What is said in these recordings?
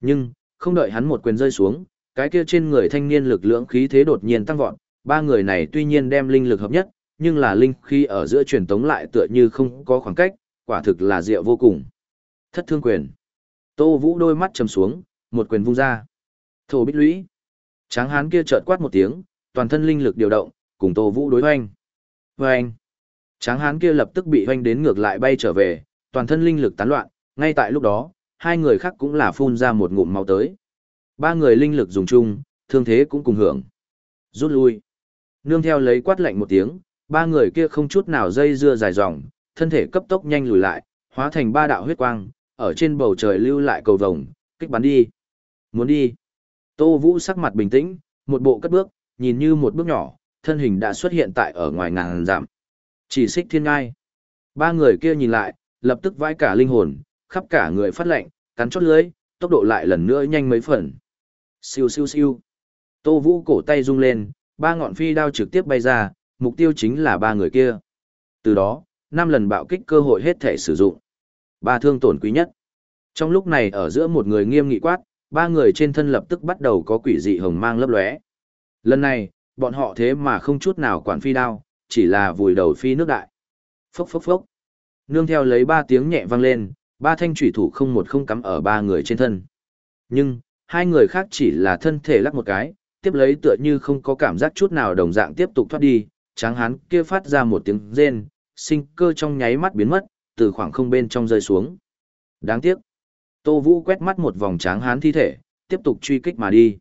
Nhưng, không đợi hắn một quyền rơi xuống, cái kia trên người thanh niên lực lượng khí thế đột nhiên tăng vọt, ba người này tuy nhiên đem linh lực hợp nhất, nhưng là linh khí ở giữa truyền tống lại tựa như không có khoảng cách, quả thực là diệu vô cùng. Thất thương quyền. Tô Vũ đôi mắt trầm xuống, một quyền vung ra. Thổ bích lũy. Tráng hán kia chợt quát một tiếng, toàn thân linh lực điều động, cùng Tô Vũ đối hoành. Hoanh. Tráng hán kia lập tức bị hoành đến ngược lại bay trở về, toàn thân linh lực tán loạn, ngay tại lúc đó, hai người khác cũng là phun ra một ngụm máu tới. Ba người linh lực dùng chung, thương thế cũng cùng hưởng. Rút lui. Nương theo lấy quát lạnh một tiếng, ba người kia không chút nào dây dưa dài dòng, thân thể cấp tốc nhanh lùi lại, hóa thành ba đạo huyết quang, ở trên bầu trời lưu lại cầu vồng, kích bắn đi. Muốn đi. Tô Vũ sắc mặt bình tĩnh, một bộ cất bước, nhìn như một bước nhỏ, thân hình đã xuất hiện tại ở ngoài ngàn giảm. Chỉ xích thiên ngai. Ba người kia nhìn lại, lập tức vãi cả linh hồn, khắp cả người phát lệnh, cắn chót lưới, tốc độ lại lần nữa nhanh mấy phần. Siêu siêu siêu. Tô Vũ cổ tay rung lên, ba ngọn phi đao trực tiếp bay ra, mục tiêu chính là ba người kia. Từ đó, năm lần bạo kích cơ hội hết thể sử dụng. Ba thương tổn quý nhất. Trong lúc này ở giữa một người nghiêm nghị quát, ba người trên thân lập tức bắt đầu có quỷ dị hồng mang lấp lóe. Lần này, bọn họ thế mà không chút nào quản phi đao, chỉ là vùi đầu phi nước đại. Phốc phốc phốc. Nương theo lấy ba tiếng nhẹ vang lên, ba thanh thủy thủ không một không cắm ở ba người trên thân. Nhưng, hai người khác chỉ là thân thể lắc một cái, tiếp lấy tựa như không có cảm giác chút nào đồng dạng tiếp tục thoát đi, tráng hán kia phát ra một tiếng rên, sinh cơ trong nháy mắt biến mất, từ khoảng không bên trong rơi xuống. Đáng tiếc. Tô Vũ quét mắt một vòng tráng hán thi thể, tiếp tục truy kích mà đi.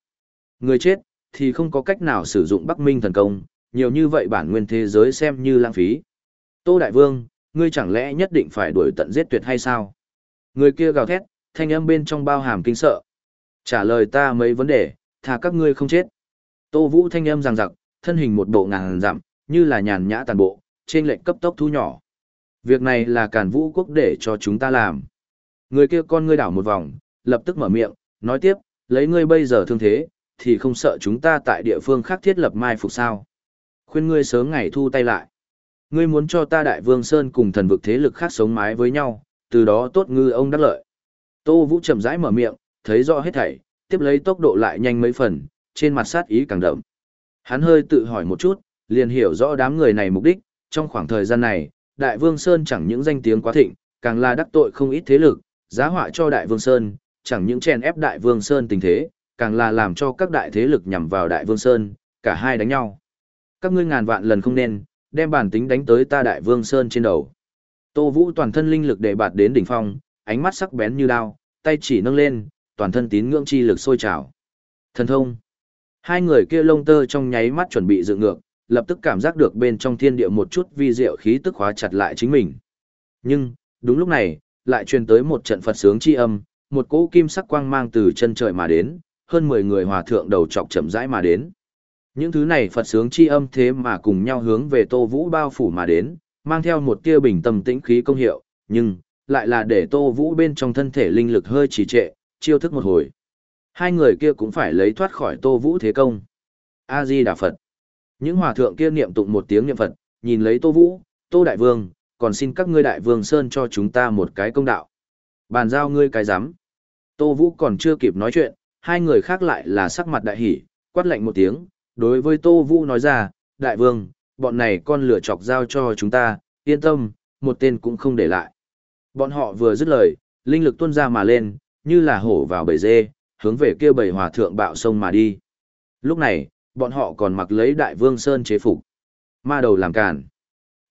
Người chết, thì không có cách nào sử dụng Bắc Minh thần công, nhiều như vậy bản nguyên thế giới xem như lãng phí. Tô Đại Vương, ngươi chẳng lẽ nhất định phải đuổi tận giết tuyệt hay sao? Người kia gào thét, thanh âm bên trong bao hàm kinh sợ. Trả lời ta mấy vấn đề, thà các ngươi không chết. Tô Vũ thanh âm ràng rặc, thân hình một bộ ngàn dặm, như là nhàn nhã tàn bộ, trên lệnh cấp tốc thu nhỏ. Việc này là càn vũ quốc để cho chúng ta làm. Người kia con ngươi đảo một vòng, lập tức mở miệng, nói tiếp, lấy ngươi bây giờ thương thế, thì không sợ chúng ta tại địa phương khác thiết lập mai phục sao. Khuyên ngươi sớm ngày thu tay lại. Ngươi muốn cho ta đại vương Sơn cùng thần vực thế lực khác sống mái với nhau, từ đó tốt ngư ông đắc lợi. Tô Vũ chậm rãi mở miệng, thấy rõ hết thảy, tiếp lấy tốc độ lại nhanh mấy phần, trên mặt sát ý càng đậm. Hắn hơi tự hỏi một chút, liền hiểu rõ đám người này mục đích, trong khoảng thời gian này, Đại Vương Sơn chẳng những danh tiếng quá thịnh, càng là đắc tội không ít thế lực, giá họa cho Đại Vương Sơn, chẳng những chèn ép Đại Vương Sơn tình thế, càng là làm cho các đại thế lực nhằm vào Đại Vương Sơn, cả hai đánh nhau. Các ngươi ngàn vạn lần không nên, đem bản tính đánh tới ta Đại Vương Sơn trên đầu. Tô Vũ toàn thân linh lực để bạt đến đỉnh phong, ánh mắt sắc bén như đao, tay chỉ nâng lên, toàn thân tín ngưỡng chi lực sôi trào. Thần thông. Hai người kia lông tơ trong nháy mắt chuẩn bị dựng ngược, lập tức cảm giác được bên trong thiên địa một chút vi diệu khí tức khóa chặt lại chính mình. Nhưng, đúng lúc này, lại truyền tới một trận Phật sướng chi âm, một cỗ kim sắc quang mang từ chân trời mà đến, hơn 10 người hòa thượng đầu trọc chậm rãi mà đến. Những thứ này Phật sướng chi âm thế mà cùng nhau hướng về Tô Vũ bao phủ mà đến, mang theo một tia bình tâm tĩnh khí công hiệu, nhưng lại là để Tô Vũ bên trong thân thể linh lực hơi trì trệ, chiêu thức một hồi. Hai người kia cũng phải lấy thoát khỏi Tô Vũ thế công. A Di Đà Phật. Những hòa thượng kia niệm tụng một tiếng niệm Phật, nhìn lấy Tô Vũ, Tô Đại Vương, còn xin các ngươi Đại Vương Sơn cho chúng ta một cái công đạo. Bàn giao ngươi cái rắm Tô Vũ còn chưa kịp nói chuyện, hai người khác lại là sắc mặt đại hỉ, quát lạnh một tiếng, đối với Tô Vũ nói ra, Đại Vương, bọn này con lửa chọc giao cho chúng ta, yên tâm, một tên cũng không để lại. Bọn họ vừa dứt lời, linh lực tuôn ra mà lên, như là hổ vào bầy dê, hướng về kia bầy hòa thượng bạo sông mà đi. Lúc này, bọn họ còn mặc lấy đại vương sơn chế phục. Ma đầu làm cản.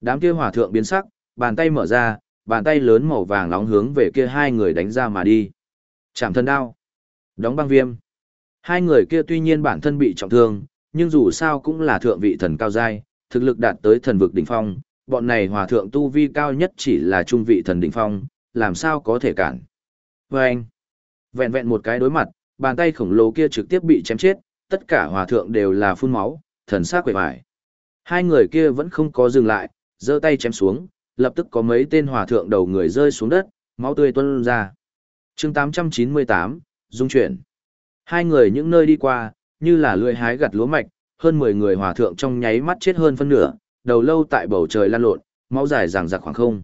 Đám kia hòa thượng biến sắc, bàn tay mở ra, bàn tay lớn màu vàng nóng hướng về kia hai người đánh ra mà đi. Chạm thân đao. Đóng băng viêm. Hai người kia tuy nhiên bản thân bị trọng thương, nhưng dù sao cũng là thượng vị thần cao giai, thực lực đạt tới thần vực đỉnh phong, bọn này hòa thượng tu vi cao nhất chỉ là trung vị thần đỉnh phong, làm sao có thể cản. Và anh, vẹn vẹn một cái đối mặt, bàn tay khổng lồ kia trực tiếp bị chém chết, tất cả hòa thượng đều là phun máu, thần sắc quệ vải. Hai người kia vẫn không có dừng lại, giơ tay chém xuống, lập tức có mấy tên hòa thượng đầu người rơi xuống đất, máu tươi tuôn ra. chương 898, dung chuyển. Hai người những nơi đi qua, như là lưỡi hái gặt lúa mạch, hơn 10 người hòa thượng trong nháy mắt chết hơn phân nửa, đầu lâu tại bầu trời lan lộn, máu dài ràng rạc khoảng không.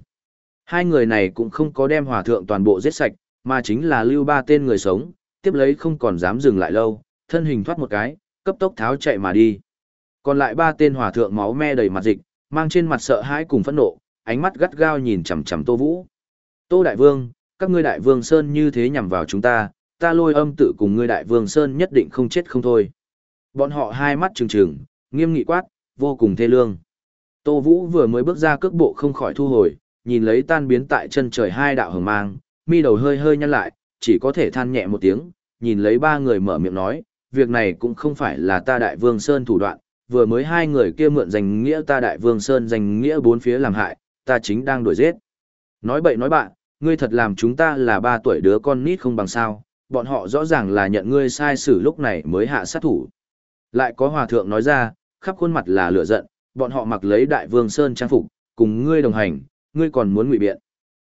Hai người này cũng không có đem hòa thượng toàn bộ giết sạch, mà chính là lưu ba tên người sống, tiếp lấy không còn dám dừng lại lâu, thân hình thoát một cái, cấp tốc tháo chạy mà đi. Còn lại ba tên hòa thượng máu me đầy mặt dịch, mang trên mặt sợ hãi cùng phẫn nộ, ánh mắt gắt gao nhìn chằm chằm Tô Vũ. Tô Đại Vương, các ngươi Đại Vương Sơn như thế nhằm vào chúng ta, ta lôi âm tự cùng ngươi Đại Vương Sơn nhất định không chết không thôi. Bọn họ hai mắt trừng trừng, nghiêm nghị quát, vô cùng thê lương. Tô Vũ vừa mới bước ra cước bộ không khỏi thu hồi, nhìn lấy tan biến tại chân trời hai đạo hồng mang, mi đầu hơi hơi nhăn lại, chỉ có thể than nhẹ một tiếng, nhìn lấy ba người mở miệng nói, việc này cũng không phải là ta Đại Vương Sơn thủ đoạn, vừa mới hai người kia mượn danh nghĩa ta Đại Vương Sơn danh nghĩa bốn phía làm hại, ta chính đang đuổi giết. Nói bậy nói bạn, ngươi thật làm chúng ta là ba tuổi đứa con nít không bằng sao, bọn họ rõ ràng là nhận ngươi sai xử lúc này mới hạ sát thủ. Lại có hòa thượng nói ra, khắp khuôn mặt là lửa giận, bọn họ mặc lấy đại vương sơn trang phục, cùng ngươi đồng hành, ngươi còn muốn ngụy biện.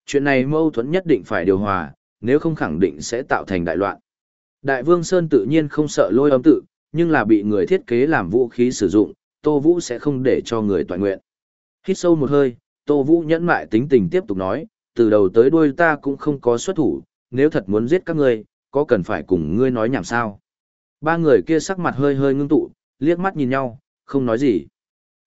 Chuyện này mâu thuẫn nhất định phải điều hòa, nếu không khẳng định sẽ tạo thành đại loạn. Đại vương sơn tự nhiên không sợ lôi âm tự, nhưng là bị người thiết kế làm vũ khí sử dụng, Tô Vũ sẽ không để cho người toàn nguyện. Hít sâu một hơi, Tô Vũ nhẫn mại tính tình tiếp tục nói, từ đầu tới đuôi ta cũng không có xuất thủ, nếu thật muốn giết các ngươi, có cần phải cùng ngươi nói nhảm sao? Ba người kia sắc mặt hơi hơi ngưng tụ, liếc mắt nhìn nhau, không nói gì.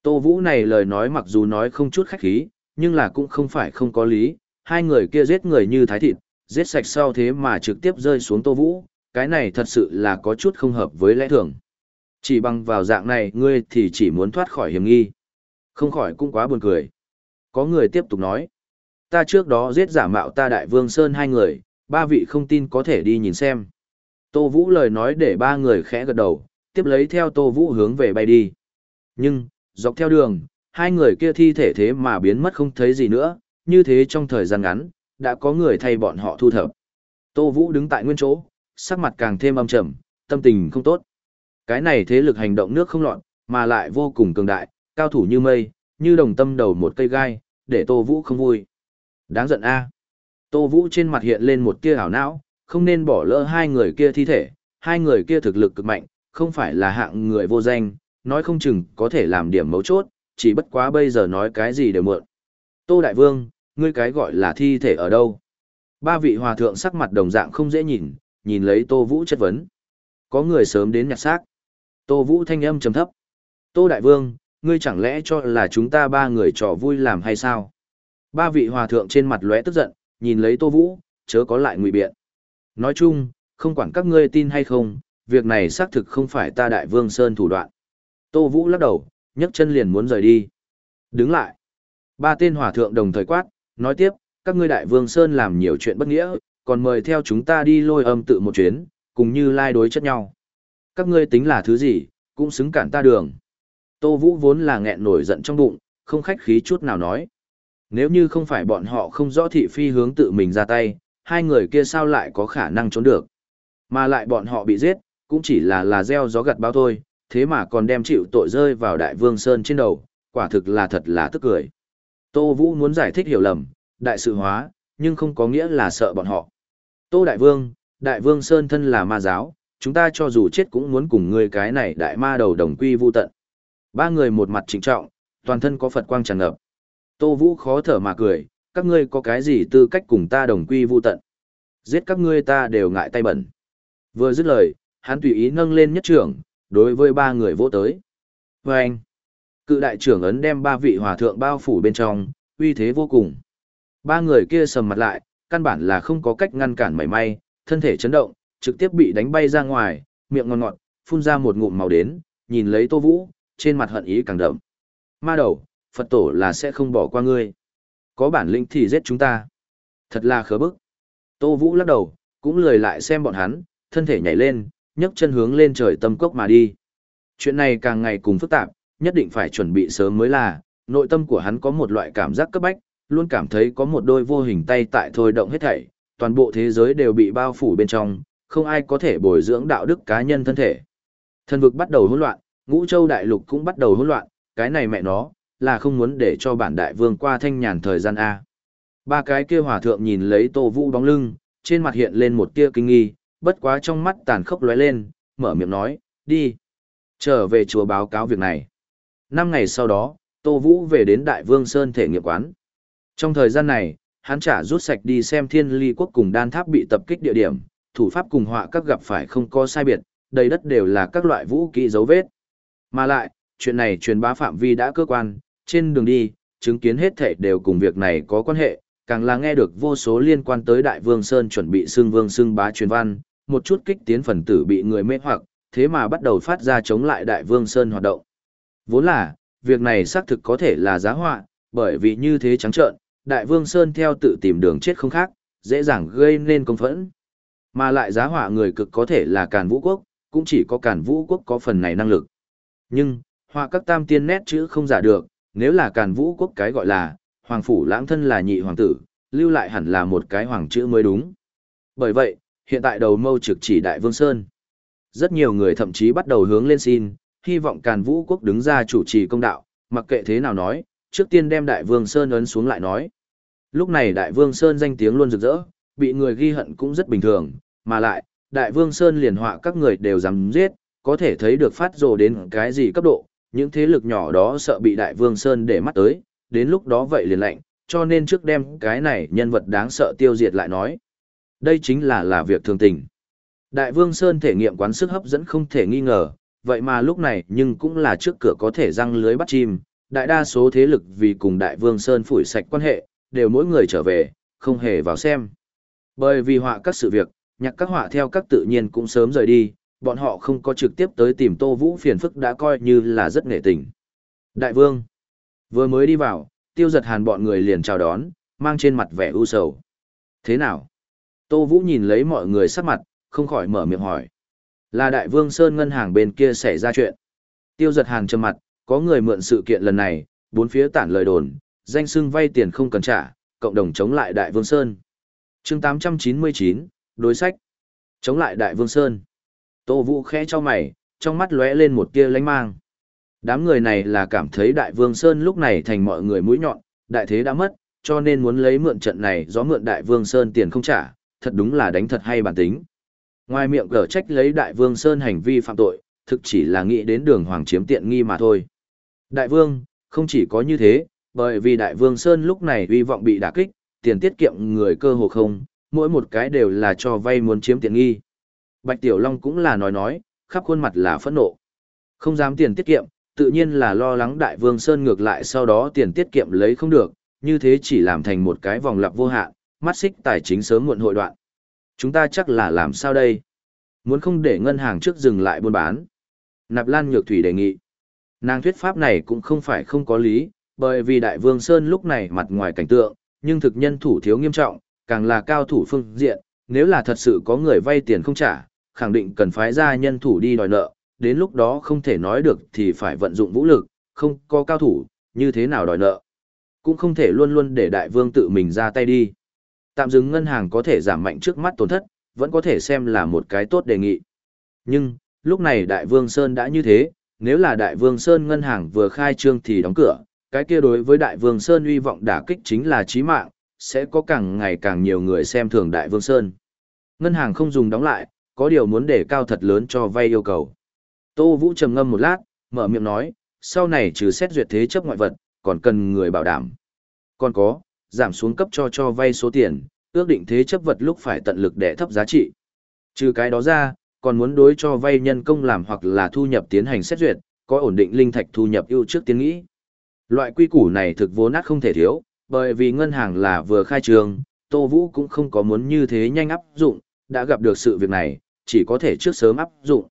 Tô Vũ này lời nói mặc dù nói không chút khách khí, nhưng là cũng không phải không có lý, hai người kia giết người như thái thịt, giết sạch sau thế mà trực tiếp rơi xuống Tô Vũ, cái này thật sự là có chút không hợp với lẽ thường. Chỉ bằng vào dạng này ngươi thì chỉ muốn thoát khỏi hiểm nghi. Không khỏi cũng quá buồn cười. Có người tiếp tục nói. Ta trước đó giết giả mạo ta đại vương Sơn hai người, ba vị không tin có thể đi nhìn xem. Tô Vũ lời nói để ba người khẽ gật đầu, tiếp lấy theo Tô Vũ hướng về bay đi. Nhưng, dọc theo đường, hai người kia thi thể thế mà biến mất không thấy gì nữa, như thế trong thời gian ngắn, đã có người thay bọn họ thu thập. Tô Vũ đứng tại nguyên chỗ, sắc mặt càng thêm âm trầm, tâm tình không tốt. Cái này thế lực hành động nước không loạn, mà lại vô cùng cường đại, cao thủ như mây, như đồng tâm đầu một cây gai, để Tô Vũ không vui. Đáng giận a. Tô Vũ trên mặt hiện lên một tia ảo não, không nên bỏ lỡ hai người kia thi thể, hai người kia thực lực cực mạnh, không phải là hạng người vô danh, nói không chừng có thể làm điểm mấu chốt, chỉ bất quá bây giờ nói cái gì đều mượn. Tô Đại Vương, ngươi cái gọi là thi thể ở đâu? Ba vị hòa thượng sắc mặt đồng dạng không dễ nhìn, nhìn lấy Tô Vũ chất vấn. Có người sớm đến nhặt xác. Tô Vũ thanh âm trầm thấp. Tô Đại Vương, ngươi chẳng lẽ cho là chúng ta ba người trò vui làm hay sao? Ba vị hòa thượng trên mặt lóe tức giận, nhìn lấy Tô Vũ, chớ có lại ngụy biện. Nói chung, không quản các ngươi tin hay không, việc này xác thực không phải ta Đại Vương Sơn thủ đoạn. Tô Vũ lắc đầu, nhấc chân liền muốn rời đi. Đứng lại. Ba tên hòa thượng đồng thời quát, nói tiếp, các ngươi Đại Vương Sơn làm nhiều chuyện bất nghĩa, còn mời theo chúng ta đi lôi âm tự một chuyến, cùng như lai đối chất nhau. Các ngươi tính là thứ gì, cũng xứng cản ta đường. Tô Vũ vốn là nghẹn nổi giận trong bụng, không khách khí chút nào nói. Nếu như không phải bọn họ không rõ thị phi hướng tự mình ra tay, hai người kia sao lại có khả năng trốn được. Mà lại bọn họ bị giết, cũng chỉ là là gieo gió gặt bao thôi, thế mà còn đem chịu tội rơi vào đại vương Sơn trên đầu, quả thực là thật là tức cười. Tô Vũ muốn giải thích hiểu lầm, đại sự hóa, nhưng không có nghĩa là sợ bọn họ. Tô Đại Vương, Đại Vương Sơn thân là ma giáo, chúng ta cho dù chết cũng muốn cùng người cái này đại ma đầu đồng quy vu tận. Ba người một mặt trịnh trọng, toàn thân có Phật quang tràn ngập. Tô Vũ khó thở mà cười, các ngươi có cái gì tư cách cùng ta đồng quy vu tận. Giết các ngươi ta đều ngại tay bẩn. Vừa dứt lời, hắn tùy ý nâng lên nhất trưởng, đối với ba người vô tới. Và anh, cự đại trưởng ấn đem ba vị hòa thượng bao phủ bên trong, uy thế vô cùng. Ba người kia sầm mặt lại, căn bản là không có cách ngăn cản mảy may, thân thể chấn động, trực tiếp bị đánh bay ra ngoài, miệng ngon ngọt, phun ra một ngụm màu đến, nhìn lấy Tô Vũ, trên mặt hận ý càng đậm. Ma đầu, Phật tổ là sẽ không bỏ qua ngươi. Có bản lĩnh thì giết chúng ta. Thật là khớ bức. Tô Vũ lắc đầu, cũng lười lại xem bọn hắn, thân thể nhảy lên, nhấc chân hướng lên trời tâm cốc mà đi. Chuyện này càng ngày cùng phức tạp, nhất định phải chuẩn bị sớm mới là, nội tâm của hắn có một loại cảm giác cấp bách, luôn cảm thấy có một đôi vô hình tay tại thôi động hết thảy, toàn bộ thế giới đều bị bao phủ bên trong, không ai có thể bồi dưỡng đạo đức cá nhân thân thể. Thần vực bắt đầu hỗn loạn, ngũ châu đại lục cũng bắt đầu hỗn loạn, cái này mẹ nó, là không muốn để cho bản đại vương qua thanh nhàn thời gian A. Ba cái kia hòa thượng nhìn lấy tô vũ bóng lưng, trên mặt hiện lên một tia kinh nghi, bất quá trong mắt tàn khốc lóe lên, mở miệng nói, đi. Trở về chùa báo cáo việc này. Năm ngày sau đó, Tô Vũ về đến Đại Vương Sơn thể nghiệp quán. Trong thời gian này, hắn trả rút sạch đi xem thiên ly quốc cùng đan tháp bị tập kích địa điểm, thủ pháp cùng họa các gặp phải không có sai biệt, đầy đất đều là các loại vũ kỹ dấu vết. Mà lại, chuyện này truyền bá phạm vi đã cơ quan, trên đường đi, chứng kiến hết thảy đều cùng việc này có quan hệ, càng là nghe được vô số liên quan tới Đại Vương Sơn chuẩn bị xưng vương xưng bá truyền văn, một chút kích tiến phần tử bị người mê hoặc, thế mà bắt đầu phát ra chống lại Đại Vương Sơn hoạt động. Vốn là, việc này xác thực có thể là giá họa, bởi vì như thế trắng trợn, Đại Vương Sơn theo tự tìm đường chết không khác, dễ dàng gây nên công phẫn. Mà lại giá họa người cực có thể là Càn Vũ Quốc, cũng chỉ có Càn Vũ Quốc có phần này năng lực. Nhưng, họa các tam tiên nét chữ không giả được, nếu là Càn Vũ Quốc cái gọi là, Hoàng Phủ lãng thân là nhị hoàng tử, lưu lại hẳn là một cái hoàng chữ mới đúng. Bởi vậy, hiện tại đầu mâu trực chỉ Đại Vương Sơn. Rất nhiều người thậm chí bắt đầu hướng lên xin, hy vọng Càn Vũ Quốc đứng ra chủ trì công đạo, mặc kệ thế nào nói, trước tiên đem Đại Vương Sơn ấn xuống lại nói. Lúc này Đại Vương Sơn danh tiếng luôn rực rỡ, bị người ghi hận cũng rất bình thường, mà lại, Đại Vương Sơn liền họa các người đều dám giết, có thể thấy được phát rồ đến cái gì cấp độ, những thế lực nhỏ đó sợ bị Đại Vương Sơn để mắt tới, đến lúc đó vậy liền lạnh, cho nên trước đem cái này nhân vật đáng sợ tiêu diệt lại nói. Đây chính là là việc thường tình. Đại Vương Sơn thể nghiệm quán sức hấp dẫn không thể nghi ngờ, vậy mà lúc này nhưng cũng là trước cửa có thể răng lưới bắt chim, đại đa số thế lực vì cùng Đại Vương Sơn phủi sạch quan hệ, đều mỗi người trở về, không hề vào xem. Bởi vì họa các sự việc, nhạc các họa theo các tự nhiên cũng sớm rời đi, bọn họ không có trực tiếp tới tìm Tô Vũ phiền phức đã coi như là rất nghệ tình. Đại Vương vừa mới đi vào, tiêu giật hàn bọn người liền chào đón, mang trên mặt vẻ u sầu. Thế nào? Tô Vũ nhìn lấy mọi người sắc mặt, không khỏi mở miệng hỏi. Là Đại Vương Sơn ngân hàng bên kia xảy ra chuyện. Tiêu giật hàn trầm mặt, có người mượn sự kiện lần này, bốn phía tản lời đồn, danh xưng vay tiền không cần trả, cộng đồng chống lại Đại Vương Sơn. chương 899, đối sách. Chống lại Đại Vương Sơn. Tô Vũ khẽ cho mày, trong mắt lóe lên một tia lánh mang. Đám người này là cảm thấy Đại Vương Sơn lúc này thành mọi người mũi nhọn, đại thế đã mất, cho nên muốn lấy mượn trận này gió mượn Đại Vương Sơn tiền không trả, thật đúng là đánh thật hay bản tính. Ngoài miệng gở trách lấy Đại Vương Sơn hành vi phạm tội, thực chỉ là nghĩ đến đường hoàng chiếm tiện nghi mà thôi. Đại Vương, không chỉ có như thế, bởi vì Đại Vương Sơn lúc này uy vọng bị đả kích, tiền tiết kiệm người cơ hồ không, mỗi một cái đều là cho vay muốn chiếm tiện nghi. Bạch Tiểu Long cũng là nói nói, khắp khuôn mặt là phẫn nộ. Không dám tiền tiết kiệm, tự nhiên là lo lắng Đại Vương Sơn ngược lại sau đó tiền tiết kiệm lấy không được, như thế chỉ làm thành một cái vòng lặp vô hạn, mắt xích tài chính sớm muộn hội đoạn. Chúng ta chắc là làm sao đây? Muốn không để ngân hàng trước dừng lại buôn bán. Nạp Lan Nhược Thủy đề nghị. Nàng thuyết pháp này cũng không phải không có lý, bởi vì Đại Vương Sơn lúc này mặt ngoài cảnh tượng, nhưng thực nhân thủ thiếu nghiêm trọng, càng là cao thủ phương diện, nếu là thật sự có người vay tiền không trả, khẳng định cần phái ra nhân thủ đi đòi nợ, đến lúc đó không thể nói được thì phải vận dụng vũ lực, không có cao thủ, như thế nào đòi nợ. Cũng không thể luôn luôn để đại vương tự mình ra tay đi. Tạm dừng ngân hàng có thể giảm mạnh trước mắt tổn thất, vẫn có thể xem là một cái tốt đề nghị. Nhưng, lúc này đại vương Sơn đã như thế, nếu là đại vương Sơn ngân hàng vừa khai trương thì đóng cửa, cái kia đối với đại vương Sơn uy vọng đả kích chính là chí mạng, sẽ có càng ngày càng nhiều người xem thường đại vương Sơn. Ngân hàng không dùng đóng lại, có điều muốn để cao thật lớn cho vay yêu cầu. Tô Vũ trầm ngâm một lát, mở miệng nói, sau này trừ xét duyệt thế chấp ngoại vật, còn cần người bảo đảm. Còn có, giảm xuống cấp cho cho vay số tiền, ước định thế chấp vật lúc phải tận lực để thấp giá trị. Trừ cái đó ra, còn muốn đối cho vay nhân công làm hoặc là thu nhập tiến hành xét duyệt, có ổn định linh thạch thu nhập ưu trước tiến nghĩ. Loại quy củ này thực vốn nát không thể thiếu, bởi vì ngân hàng là vừa khai trường, Tô Vũ cũng không có muốn như thế nhanh áp dụng, đã gặp được sự việc này, chỉ có thể trước sớm áp dụng.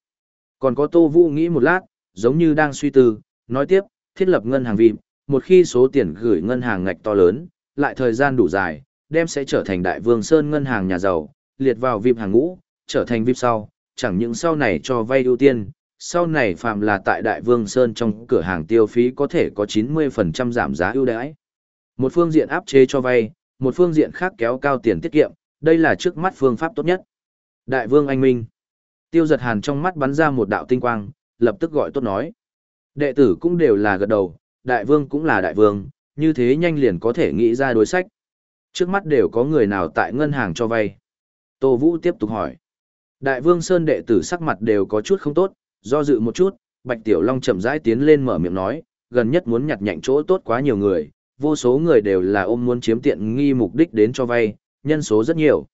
Còn có Tô Vũ nghĩ một lát, giống như đang suy tư, nói tiếp, thiết lập ngân hàng vịp, một khi số tiền gửi ngân hàng ngạch to lớn, lại thời gian đủ dài, đem sẽ trở thành đại vương sơn ngân hàng nhà giàu, liệt vào vip hàng ngũ, trở thành vip sau, chẳng những sau này cho vay ưu tiên, sau này phạm là tại đại vương sơn trong cửa hàng tiêu phí có thể có 90% giảm giá ưu đãi. Một phương diện áp chế cho vay, một phương diện khác kéo cao tiền tiết kiệm, đây là trước mắt phương pháp tốt nhất. Đại vương anh minh. Tiêu giật hàn trong mắt bắn ra một đạo tinh quang, lập tức gọi tốt nói. Đệ tử cũng đều là gật đầu, đại vương cũng là đại vương, như thế nhanh liền có thể nghĩ ra đối sách. Trước mắt đều có người nào tại ngân hàng cho vay. Tô Vũ tiếp tục hỏi. Đại vương Sơn đệ tử sắc mặt đều có chút không tốt, do dự một chút, Bạch Tiểu Long chậm rãi tiến lên mở miệng nói, gần nhất muốn nhặt nhạnh chỗ tốt quá nhiều người, vô số người đều là ôm muốn chiếm tiện nghi mục đích đến cho vay, nhân số rất nhiều.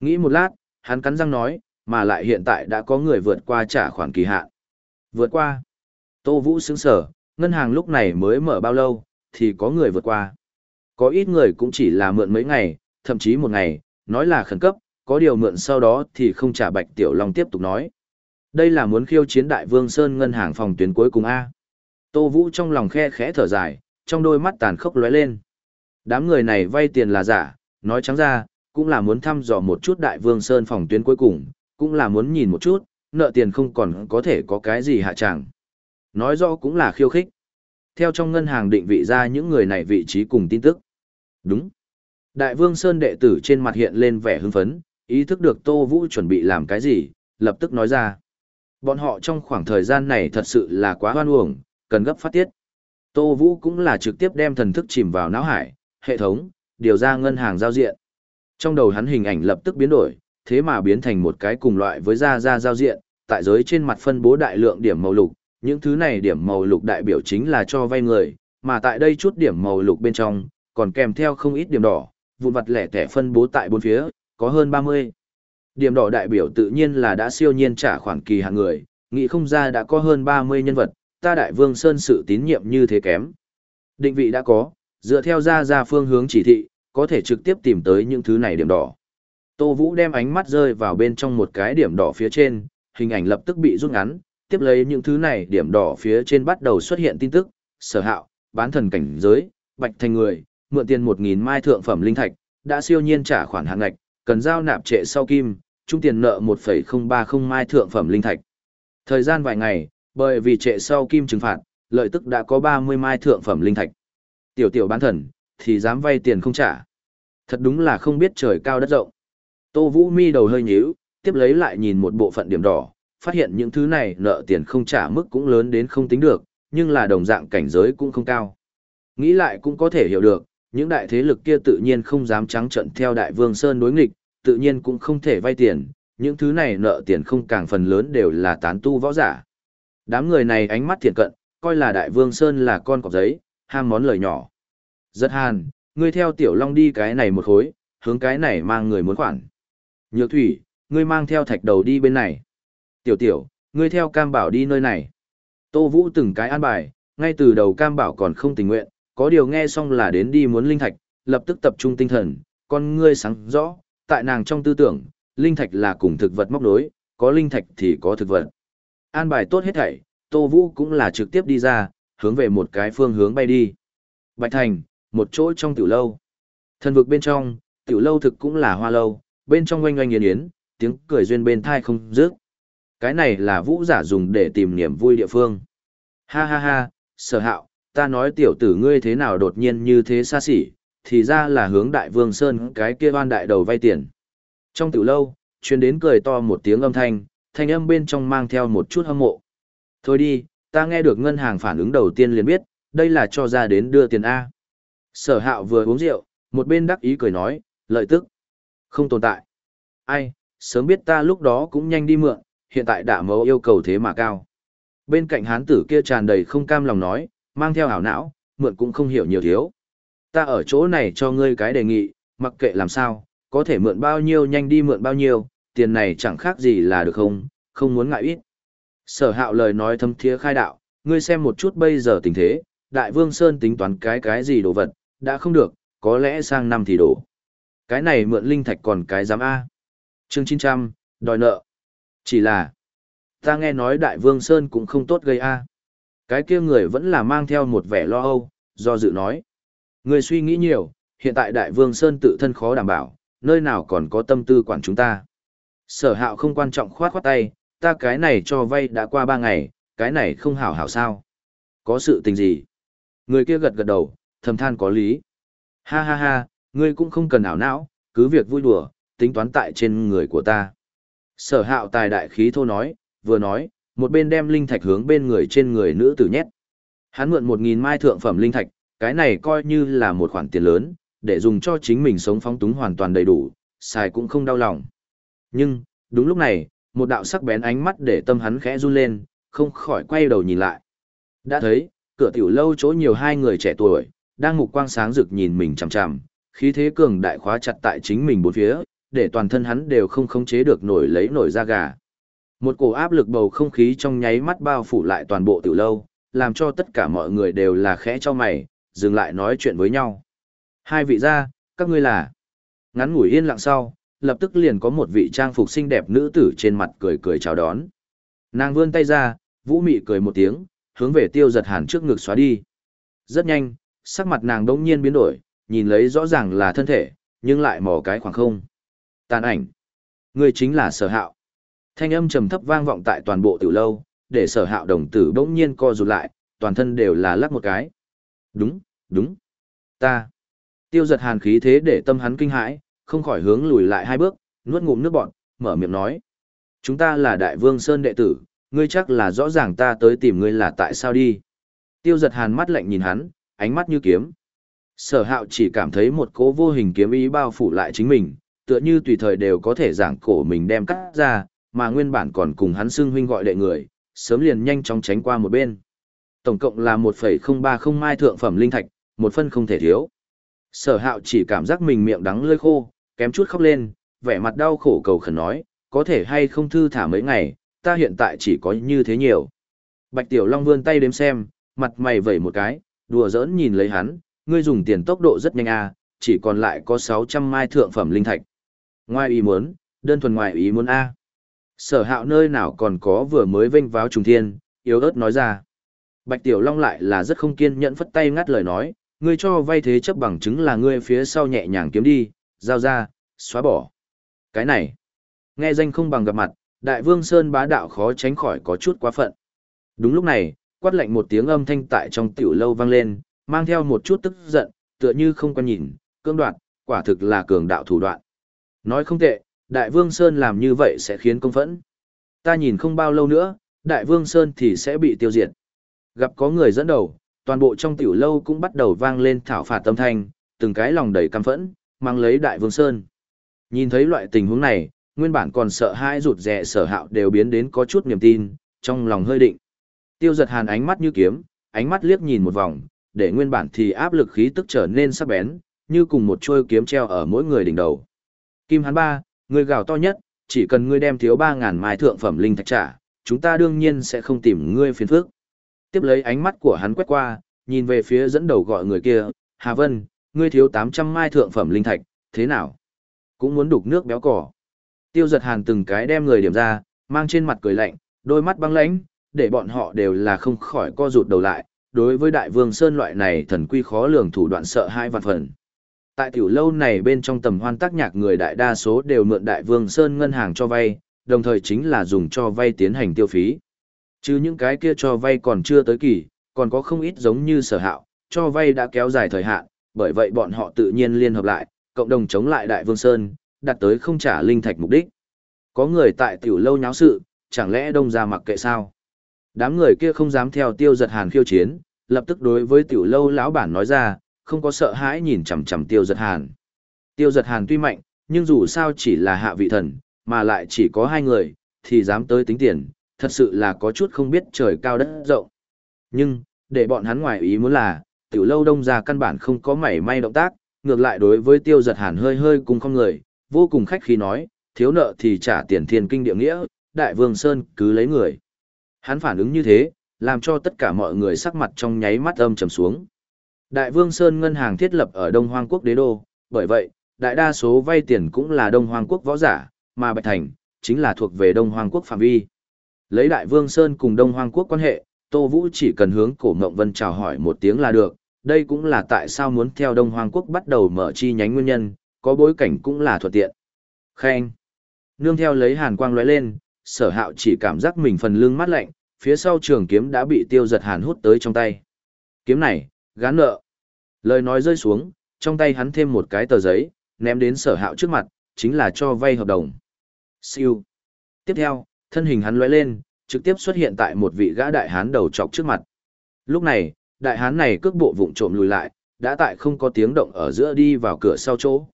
Nghĩ một lát, hắn cắn răng nói, mà lại hiện tại đã có người vượt qua trả khoản kỳ hạn. Vượt qua. Tô Vũ sững sở, ngân hàng lúc này mới mở bao lâu, thì có người vượt qua. Có ít người cũng chỉ là mượn mấy ngày, thậm chí một ngày, nói là khẩn cấp, có điều mượn sau đó thì không trả Bạch Tiểu Long tiếp tục nói. Đây là muốn khiêu chiến Đại Vương Sơn ngân hàng phòng tuyến cuối cùng A. Tô Vũ trong lòng khe khẽ thở dài, trong đôi mắt tàn khốc lóe lên. Đám người này vay tiền là giả, nói trắng ra, cũng là muốn thăm dò một chút Đại Vương Sơn phòng tuyến cuối cùng, cũng là muốn nhìn một chút, nợ tiền không còn có thể có cái gì hạ chẳng. Nói rõ cũng là khiêu khích. Theo trong ngân hàng định vị ra những người này vị trí cùng tin tức. Đúng. Đại Vương Sơn đệ tử trên mặt hiện lên vẻ hưng phấn, ý thức được Tô Vũ chuẩn bị làm cái gì, lập tức nói ra. Bọn họ trong khoảng thời gian này thật sự là quá hoan uổng, cần gấp phát tiết. Tô Vũ cũng là trực tiếp đem thần thức chìm vào não hải, hệ thống, điều ra ngân hàng giao diện. Trong đầu hắn hình ảnh lập tức biến đổi, thế mà biến thành một cái cùng loại với da da giao diện, tại giới trên mặt phân bố đại lượng điểm màu lục, những thứ này điểm màu lục đại biểu chính là cho vay người, mà tại đây chút điểm màu lục bên trong, còn kèm theo không ít điểm đỏ, vụn vặt lẻ tẻ phân bố tại bốn phía, có hơn 30. Điểm đỏ đại biểu tự nhiên là đã siêu nhiên trả khoản kỳ hàng người, nghĩ không ra đã có hơn 30 nhân vật, ta đại vương sơn sự tín nhiệm như thế kém. Định vị đã có, dựa theo ra ra phương hướng chỉ thị, có thể trực tiếp tìm tới những thứ này điểm đỏ. Tô Vũ đem ánh mắt rơi vào bên trong một cái điểm đỏ phía trên, hình ảnh lập tức bị rút ngắn, tiếp lấy những thứ này điểm đỏ phía trên bắt đầu xuất hiện tin tức, sở hạo, bán thần cảnh giới, bạch thành người, mượn tiền 1.000 mai thượng phẩm linh thạch, đã siêu nhiên trả khoản hàng ngạch, cần giao nạp trệ sau kim, trung tiền nợ 1,030 mai thượng phẩm linh thạch. Thời gian vài ngày, bởi vì trệ sau kim trừng phạt, lợi tức đã có 30 mai thượng phẩm linh thạch. Tiểu tiểu bán thần, thì dám vay tiền không trả. Thật đúng là không biết trời cao đất rộng. Tô Vũ mi đầu hơi nhíu, tiếp lấy lại nhìn một bộ phận điểm đỏ, phát hiện những thứ này nợ tiền không trả mức cũng lớn đến không tính được, nhưng là đồng dạng cảnh giới cũng không cao. Nghĩ lại cũng có thể hiểu được, những đại thế lực kia tự nhiên không dám trắng trận theo đại vương Sơn đối nghịch, tự nhiên cũng không thể vay tiền, những thứ này nợ tiền không càng phần lớn đều là tán tu võ giả. Đám người này ánh mắt thiện cận, coi là đại vương Sơn là con cọp giấy, ham món lời nhỏ. Rất hàn, ngươi theo tiểu long đi cái này một khối, hướng cái này mang người muốn khoản. Nhược thủy, ngươi mang theo thạch đầu đi bên này. Tiểu tiểu, ngươi theo cam bảo đi nơi này. Tô Vũ từng cái an bài, ngay từ đầu cam bảo còn không tình nguyện, có điều nghe xong là đến đi muốn linh thạch, lập tức tập trung tinh thần, con ngươi sáng rõ, tại nàng trong tư tưởng, linh thạch là cùng thực vật móc đối, có linh thạch thì có thực vật. An bài tốt hết thảy, Tô Vũ cũng là trực tiếp đi ra, hướng về một cái phương hướng bay đi. Bạch Thành, một chỗ trong tiểu lâu. Thần vực bên trong, tiểu lâu thực cũng là hoa lâu, bên trong oanh oanh yến yến, tiếng cười duyên bên thai không dứt. Cái này là vũ giả dùng để tìm niềm vui địa phương. Ha ha ha, sở hạo, ta nói tiểu tử ngươi thế nào đột nhiên như thế xa xỉ, thì ra là hướng đại vương Sơn cái kia ban đại đầu vay tiền. Trong tiểu lâu, chuyên đến cười to một tiếng âm thanh, thanh âm bên trong mang theo một chút hâm mộ. Thôi đi, ta nghe được ngân hàng phản ứng đầu tiên liền biết, đây là cho ra đến đưa tiền A. Sở hạo vừa uống rượu, một bên đắc ý cười nói, lợi tức. Không tồn tại. Ai, sớm biết ta lúc đó cũng nhanh đi mượn, hiện tại đã mẫu yêu cầu thế mà cao. Bên cạnh hán tử kia tràn đầy không cam lòng nói, mang theo hảo não, mượn cũng không hiểu nhiều thiếu. Ta ở chỗ này cho ngươi cái đề nghị, mặc kệ làm sao, có thể mượn bao nhiêu nhanh đi mượn bao nhiêu, tiền này chẳng khác gì là được không, không muốn ngại ít. Sở hạo lời nói thâm thiế khai đạo, ngươi xem một chút bây giờ tình thế, đại vương Sơn tính toán cái cái gì đồ vật, đã không được, có lẽ sang năm thì đổ. Cái này mượn linh thạch còn cái giám A. chương 900, đòi nợ. Chỉ là, ta nghe nói đại vương Sơn cũng không tốt gây A. Cái kia người vẫn là mang theo một vẻ lo âu, do dự nói. Người suy nghĩ nhiều, hiện tại đại vương Sơn tự thân khó đảm bảo, nơi nào còn có tâm tư quản chúng ta. Sở hạo không quan trọng khoát khoát tay, ta cái này cho vay đã qua ba ngày, cái này không hảo hảo sao. Có sự tình gì? Người kia gật gật đầu, thầm than có lý. Ha ha ha, ngươi cũng không cần ảo não, cứ việc vui đùa, tính toán tại trên người của ta. Sở hạo tài đại khí thô nói, vừa nói, một bên đem linh thạch hướng bên người trên người nữ tử nhét. Hắn mượn một nghìn mai thượng phẩm linh thạch, cái này coi như là một khoản tiền lớn, để dùng cho chính mình sống phóng túng hoàn toàn đầy đủ, xài cũng không đau lòng. Nhưng, đúng lúc này, một đạo sắc bén ánh mắt để tâm hắn khẽ run lên, không khỏi quay đầu nhìn lại. Đã thấy, cửa tiểu lâu chỗ nhiều hai người trẻ tuổi, đang mục quang sáng rực nhìn mình chằm chằm, khí thế cường đại khóa chặt tại chính mình bốn phía, để toàn thân hắn đều không khống chế được nổi lấy nổi da gà. Một cổ áp lực bầu không khí trong nháy mắt bao phủ lại toàn bộ tiểu lâu, làm cho tất cả mọi người đều là khẽ cho mày, dừng lại nói chuyện với nhau. Hai vị gia, các ngươi là... Ngắn ngủi yên lặng sau, lập tức liền có một vị trang phục xinh đẹp nữ tử trên mặt cười cười chào đón. Nàng vươn tay ra, vũ mị cười một tiếng, hướng về tiêu giật hàn trước ngực xóa đi. Rất nhanh, sắc mặt nàng đống nhiên biến đổi, nhìn lấy rõ ràng là thân thể, nhưng lại mò cái khoảng không. Tàn ảnh. Người chính là sở hạo. Thanh âm trầm thấp vang vọng tại toàn bộ tiểu lâu, để sở hạo đồng tử đống nhiên co rụt lại, toàn thân đều là lắc một cái. Đúng, đúng. Ta. Tiêu giật hàn khí thế để tâm hắn kinh hãi, không khỏi hướng lùi lại hai bước, nuốt ngụm nước bọt, mở miệng nói. Chúng ta là đại vương Sơn đệ tử, ngươi chắc là rõ ràng ta tới tìm ngươi là tại sao đi. Tiêu giật hàn mắt lạnh nhìn hắn, ánh mắt như kiếm. Sở hạo chỉ cảm thấy một cố vô hình kiếm ý bao phủ lại chính mình, tựa như tùy thời đều có thể giảng cổ mình đem cắt ra, mà nguyên bản còn cùng hắn xưng huynh gọi đệ người, sớm liền nhanh chóng tránh qua một bên. Tổng cộng là 1,030 mai thượng phẩm linh thạch, một phân không thể thiếu. Sở hạo chỉ cảm giác mình miệng đắng lơi khô, kém chút khóc lên, vẻ mặt đau khổ cầu khẩn nói, có thể hay không thư thả mấy ngày, ta hiện tại chỉ có như thế nhiều. Bạch Tiểu Long vươn tay đếm xem, mặt mày vẩy một cái, đùa giỡn nhìn lấy hắn, ngươi dùng tiền tốc độ rất nhanh à, chỉ còn lại có 600 mai thượng phẩm linh thạch. Ngoài ý muốn, đơn thuần ngoài ý muốn A. Sở hạo nơi nào còn có vừa mới vênh váo trùng thiên, yếu ớt nói ra. Bạch Tiểu Long lại là rất không kiên nhẫn phất tay ngắt lời nói, ngươi cho vay thế chấp bằng chứng là ngươi phía sau nhẹ nhàng kiếm đi, giao ra, xóa bỏ. Cái này, nghe danh không bằng gặp mặt, Đại Vương Sơn bá đạo khó tránh khỏi có chút quá phận. Đúng lúc này, quát lạnh một tiếng âm thanh tại trong tiểu lâu vang lên, mang theo một chút tức giận, tựa như không quan nhìn, cương đoạn, quả thực là cường đạo thủ đoạn. Nói không tệ, Đại Vương Sơn làm như vậy sẽ khiến công phẫn. Ta nhìn không bao lâu nữa, Đại Vương Sơn thì sẽ bị tiêu diệt. Gặp có người dẫn đầu, toàn bộ trong tiểu lâu cũng bắt đầu vang lên thảo phạt tâm thanh, từng cái lòng đầy căm phẫn, mang lấy Đại Vương Sơn. Nhìn thấy loại tình huống này, nguyên bản còn sợ hãi rụt rè sở hạo đều biến đến có chút niềm tin, trong lòng hơi định. Tiêu giật hàn ánh mắt như kiếm, ánh mắt liếc nhìn một vòng, để nguyên bản thì áp lực khí tức trở nên sắc bén, như cùng một chuôi kiếm treo ở mỗi người đỉnh đầu. Kim hắn ba, người gào to nhất, chỉ cần ngươi đem thiếu ba ngàn mai thượng phẩm linh thạch trả, chúng ta đương nhiên sẽ không tìm ngươi phiền phức. Tiếp lấy ánh mắt của hắn quét qua, nhìn về phía dẫn đầu gọi người kia, Hà Vân, ngươi thiếu 800 mai thượng phẩm linh thạch, thế nào? Cũng muốn đục nước béo cỏ. Tiêu giật hàn từng cái đem người điểm ra, mang trên mặt cười lạnh, đôi mắt băng lãnh, để bọn họ đều là không khỏi co rụt đầu lại. Đối với đại vương Sơn loại này thần quy khó lường thủ đoạn sợ hai vạn phần. Tại tiểu lâu này bên trong tầm hoan tác nhạc người đại đa số đều mượn đại vương Sơn ngân hàng cho vay, đồng thời chính là dùng cho vay tiến hành tiêu phí. Chứ những cái kia cho vay còn chưa tới kỳ, còn có không ít giống như sở hạo, cho vay đã kéo dài thời hạn, bởi vậy bọn họ tự nhiên liên hợp lại, cộng đồng chống lại Đại Vương Sơn, đặt tới không trả linh thạch mục đích. Có người tại tiểu lâu nháo sự, chẳng lẽ đông ra mặc kệ sao? Đám người kia không dám theo tiêu giật hàn khiêu chiến, lập tức đối với tiểu lâu lão bản nói ra, không có sợ hãi nhìn chằm chằm tiêu giật hàn. Tiêu giật hàn tuy mạnh, nhưng dù sao chỉ là hạ vị thần, mà lại chỉ có hai người, thì dám tới tính tiền, thật sự là có chút không biết trời cao đất rộng. Nhưng, để bọn hắn ngoài ý muốn là, tiểu lâu đông ra căn bản không có mảy may động tác, ngược lại đối với tiêu giật hàn hơi hơi cùng không người, vô cùng khách khí nói, thiếu nợ thì trả tiền thiên kinh địa nghĩa, đại vương Sơn cứ lấy người. Hắn phản ứng như thế, làm cho tất cả mọi người sắc mặt trong nháy mắt âm trầm xuống. Đại vương Sơn ngân hàng thiết lập ở Đông Hoang quốc đế đô, bởi vậy, đại đa số vay tiền cũng là Đông Hoang quốc võ giả, mà Bạch Thành, chính là thuộc về Đông Hoang quốc phạm vi. Lấy Đại Vương Sơn cùng Đông Hoang Quốc quan hệ, Tô Vũ chỉ cần hướng Cổ Ngộng Vân chào hỏi một tiếng là được, đây cũng là tại sao muốn theo Đông Hoang Quốc bắt đầu mở chi nhánh nguyên nhân, có bối cảnh cũng là thuận tiện. Khen. Nương theo lấy hàn quang lóe lên, sở hạo chỉ cảm giác mình phần lưng mát lạnh, phía sau trường kiếm đã bị tiêu giật hàn hút tới trong tay. Kiếm này, gán nợ. Lời nói rơi xuống, trong tay hắn thêm một cái tờ giấy, ném đến sở hạo trước mặt, chính là cho vay hợp đồng. Siêu. Tiếp theo, thân hình hắn lóe lên, trực tiếp xuất hiện tại một vị gã đại hán đầu trọc trước mặt. Lúc này, đại hán này cước bộ vụng trộm lùi lại, đã tại không có tiếng động ở giữa đi vào cửa sau chỗ.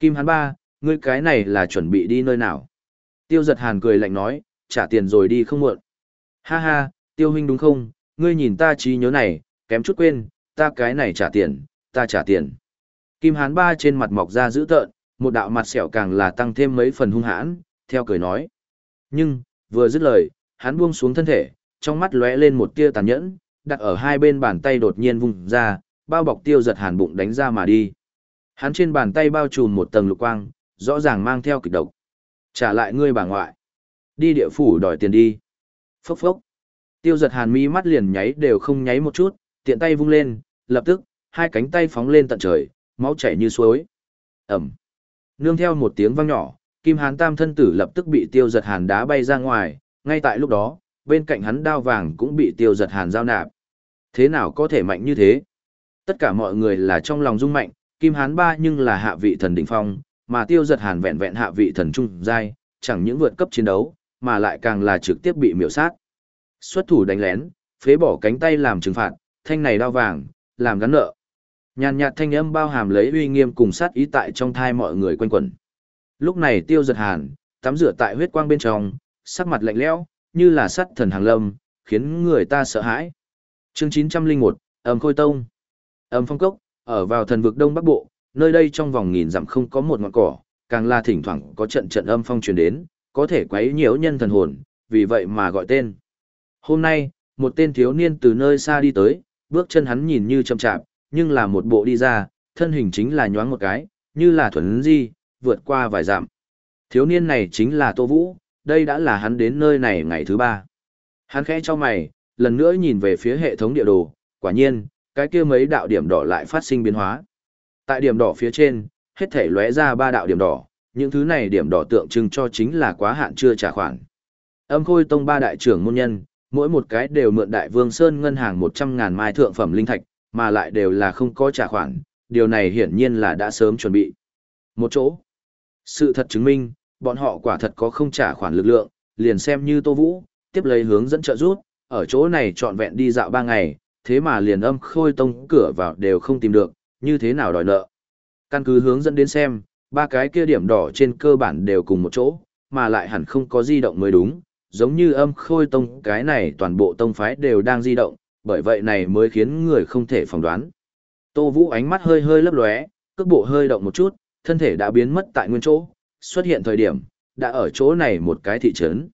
Kim hán ba, ngươi cái này là chuẩn bị đi nơi nào? Tiêu giật hàn cười lạnh nói, trả tiền rồi đi không muộn. Ha ha, tiêu huynh đúng không, ngươi nhìn ta trí nhớ này, kém chút quên, ta cái này trả tiền, ta trả tiền. Kim hán ba trên mặt mọc ra dữ tợn, một đạo mặt sẹo càng là tăng thêm mấy phần hung hãn, theo cười nói. Nhưng, vừa dứt lời, hắn buông xuống thân thể, trong mắt lóe lên một tia tàn nhẫn, đặt ở hai bên bàn tay đột nhiên vung ra, bao bọc tiêu giật hàn bụng đánh ra mà đi. Hắn trên bàn tay bao trùm một tầng lục quang, rõ ràng mang theo kịch độc. Trả lại ngươi bà ngoại. Đi địa phủ đòi tiền đi. Phốc phốc. Tiêu giật hàn mi mắt liền nháy đều không nháy một chút, tiện tay vung lên, lập tức, hai cánh tay phóng lên tận trời, máu chảy như suối. Ẩm. Nương theo một tiếng vang nhỏ, Kim Hán Tam thân tử lập tức bị tiêu giật hàn đá bay ra ngoài, ngay tại lúc đó, bên cạnh hắn đao vàng cũng bị tiêu giật hàn giao nạp. Thế nào có thể mạnh như thế? Tất cả mọi người là trong lòng rung mạnh, Kim Hán ba nhưng là hạ vị thần đỉnh phong, mà tiêu giật hàn vẹn vẹn hạ vị thần trung giai, chẳng những vượt cấp chiến đấu, mà lại càng là trực tiếp bị miểu sát. Xuất thủ đánh lén, phế bỏ cánh tay làm trừng phạt, thanh này đao vàng, làm gắn nợ. Nhàn nhạt thanh âm bao hàm lấy uy nghiêm cùng sát ý tại trong thai mọi người quanh quẩn. Lúc này tiêu giật hàn, tắm rửa tại huyết quang bên trong, sắc mặt lạnh lẽo, như là sắt thần hàng lâm, khiến người ta sợ hãi. Chương 901, ầm khôi tông. ầm phong cốc, ở vào thần vực đông bắc bộ, nơi đây trong vòng nghìn dặm không có một ngọn cỏ, càng là thỉnh thoảng có trận trận âm phong truyền đến, có thể quấy nhiễu nhân thần hồn, vì vậy mà gọi tên. Hôm nay, một tên thiếu niên từ nơi xa đi tới, bước chân hắn nhìn như chậm chạp, nhưng là một bộ đi ra, thân hình chính là nhoáng một cái, như là thuần di, vượt qua vài dặm. Thiếu niên này chính là Tô Vũ, đây đã là hắn đến nơi này ngày thứ ba. Hắn khẽ cho mày, lần nữa nhìn về phía hệ thống địa đồ, quả nhiên, cái kia mấy đạo điểm đỏ lại phát sinh biến hóa. Tại điểm đỏ phía trên, hết thể lóe ra ba đạo điểm đỏ, những thứ này điểm đỏ tượng trưng cho chính là quá hạn chưa trả khoản. Âm Khôi Tông ba đại trưởng môn nhân, mỗi một cái đều mượn Đại Vương Sơn ngân hàng 100.000 mai thượng phẩm linh thạch, mà lại đều là không có trả khoản, điều này hiển nhiên là đã sớm chuẩn bị. Một chỗ. Sự thật chứng minh, bọn họ quả thật có không trả khoản lực lượng, liền xem như Tô Vũ, tiếp lấy hướng dẫn trợ rút, ở chỗ này trọn vẹn đi dạo ba ngày, thế mà liền âm khôi tông cửa vào đều không tìm được, như thế nào đòi nợ. Căn cứ hướng dẫn đến xem, ba cái kia điểm đỏ trên cơ bản đều cùng một chỗ, mà lại hẳn không có di động mới đúng, giống như âm khôi tông cái này toàn bộ tông phái đều đang di động, bởi vậy này mới khiến người không thể phỏng đoán. Tô Vũ ánh mắt hơi hơi lấp lóe, cước bộ hơi động một chút, thân thể đã biến mất tại nguyên chỗ, xuất hiện thời điểm, đã ở chỗ này một cái thị trấn.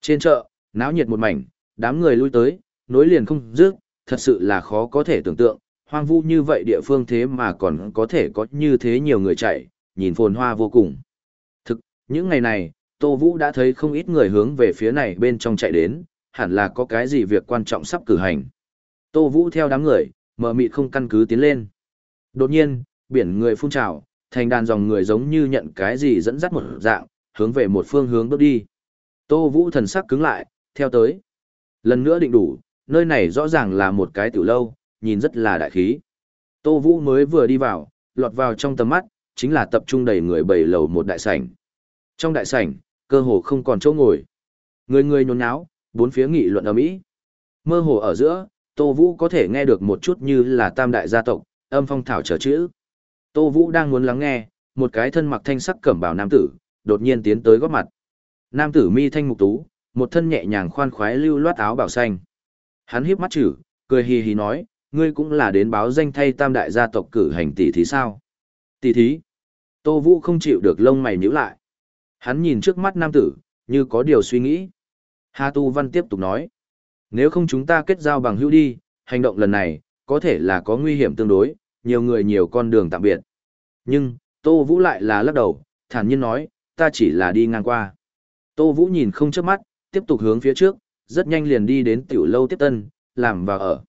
Trên chợ, náo nhiệt một mảnh, đám người lui tới, nối liền không dứt, thật sự là khó có thể tưởng tượng, hoang vu như vậy địa phương thế mà còn có thể có như thế nhiều người chạy, nhìn phồn hoa vô cùng. Thực, những ngày này, Tô Vũ đã thấy không ít người hướng về phía này bên trong chạy đến, hẳn là có cái gì việc quan trọng sắp cử hành. Tô Vũ theo đám người, mở mịt không căn cứ tiến lên. Đột nhiên, biển người phun trào, thành đàn dòng người giống như nhận cái gì dẫn dắt một dạng, hướng về một phương hướng bước đi. Tô Vũ thần sắc cứng lại, theo tới. Lần nữa định đủ, nơi này rõ ràng là một cái tiểu lâu, nhìn rất là đại khí. Tô Vũ mới vừa đi vào, lọt vào trong tầm mắt, chính là tập trung đầy người bầy lầu một đại sảnh. Trong đại sảnh, cơ hồ không còn chỗ ngồi. Người người nhốn nháo, bốn phía nghị luận ầm ĩ. Mơ hồ ở giữa, Tô Vũ có thể nghe được một chút như là tam đại gia tộc, âm phong thảo trở chữ. Tô Vũ đang muốn lắng nghe, một cái thân mặc thanh sắc cẩm bào nam tử, đột nhiên tiến tới góp mặt. Nam tử mi thanh mục tú, một thân nhẹ nhàng khoan khoái lưu loát áo bảo xanh. Hắn híp mắt chữ, cười hì hì nói, ngươi cũng là đến báo danh thay tam đại gia tộc cử hành tỷ thí sao? Tỷ thí? Tô Vũ không chịu được lông mày nhíu lại. Hắn nhìn trước mắt nam tử, như có điều suy nghĩ. Hà Tu Văn tiếp tục nói, nếu không chúng ta kết giao bằng hữu đi, hành động lần này, có thể là có nguy hiểm tương đối, nhiều người nhiều con đường tạm biệt. Nhưng, Tô Vũ lại là lắc đầu, thản nhiên nói, ta chỉ là đi ngang qua. Tô Vũ nhìn không chớp mắt, tiếp tục hướng phía trước, rất nhanh liền đi đến tiểu lâu tiếp tân, làm vào ở.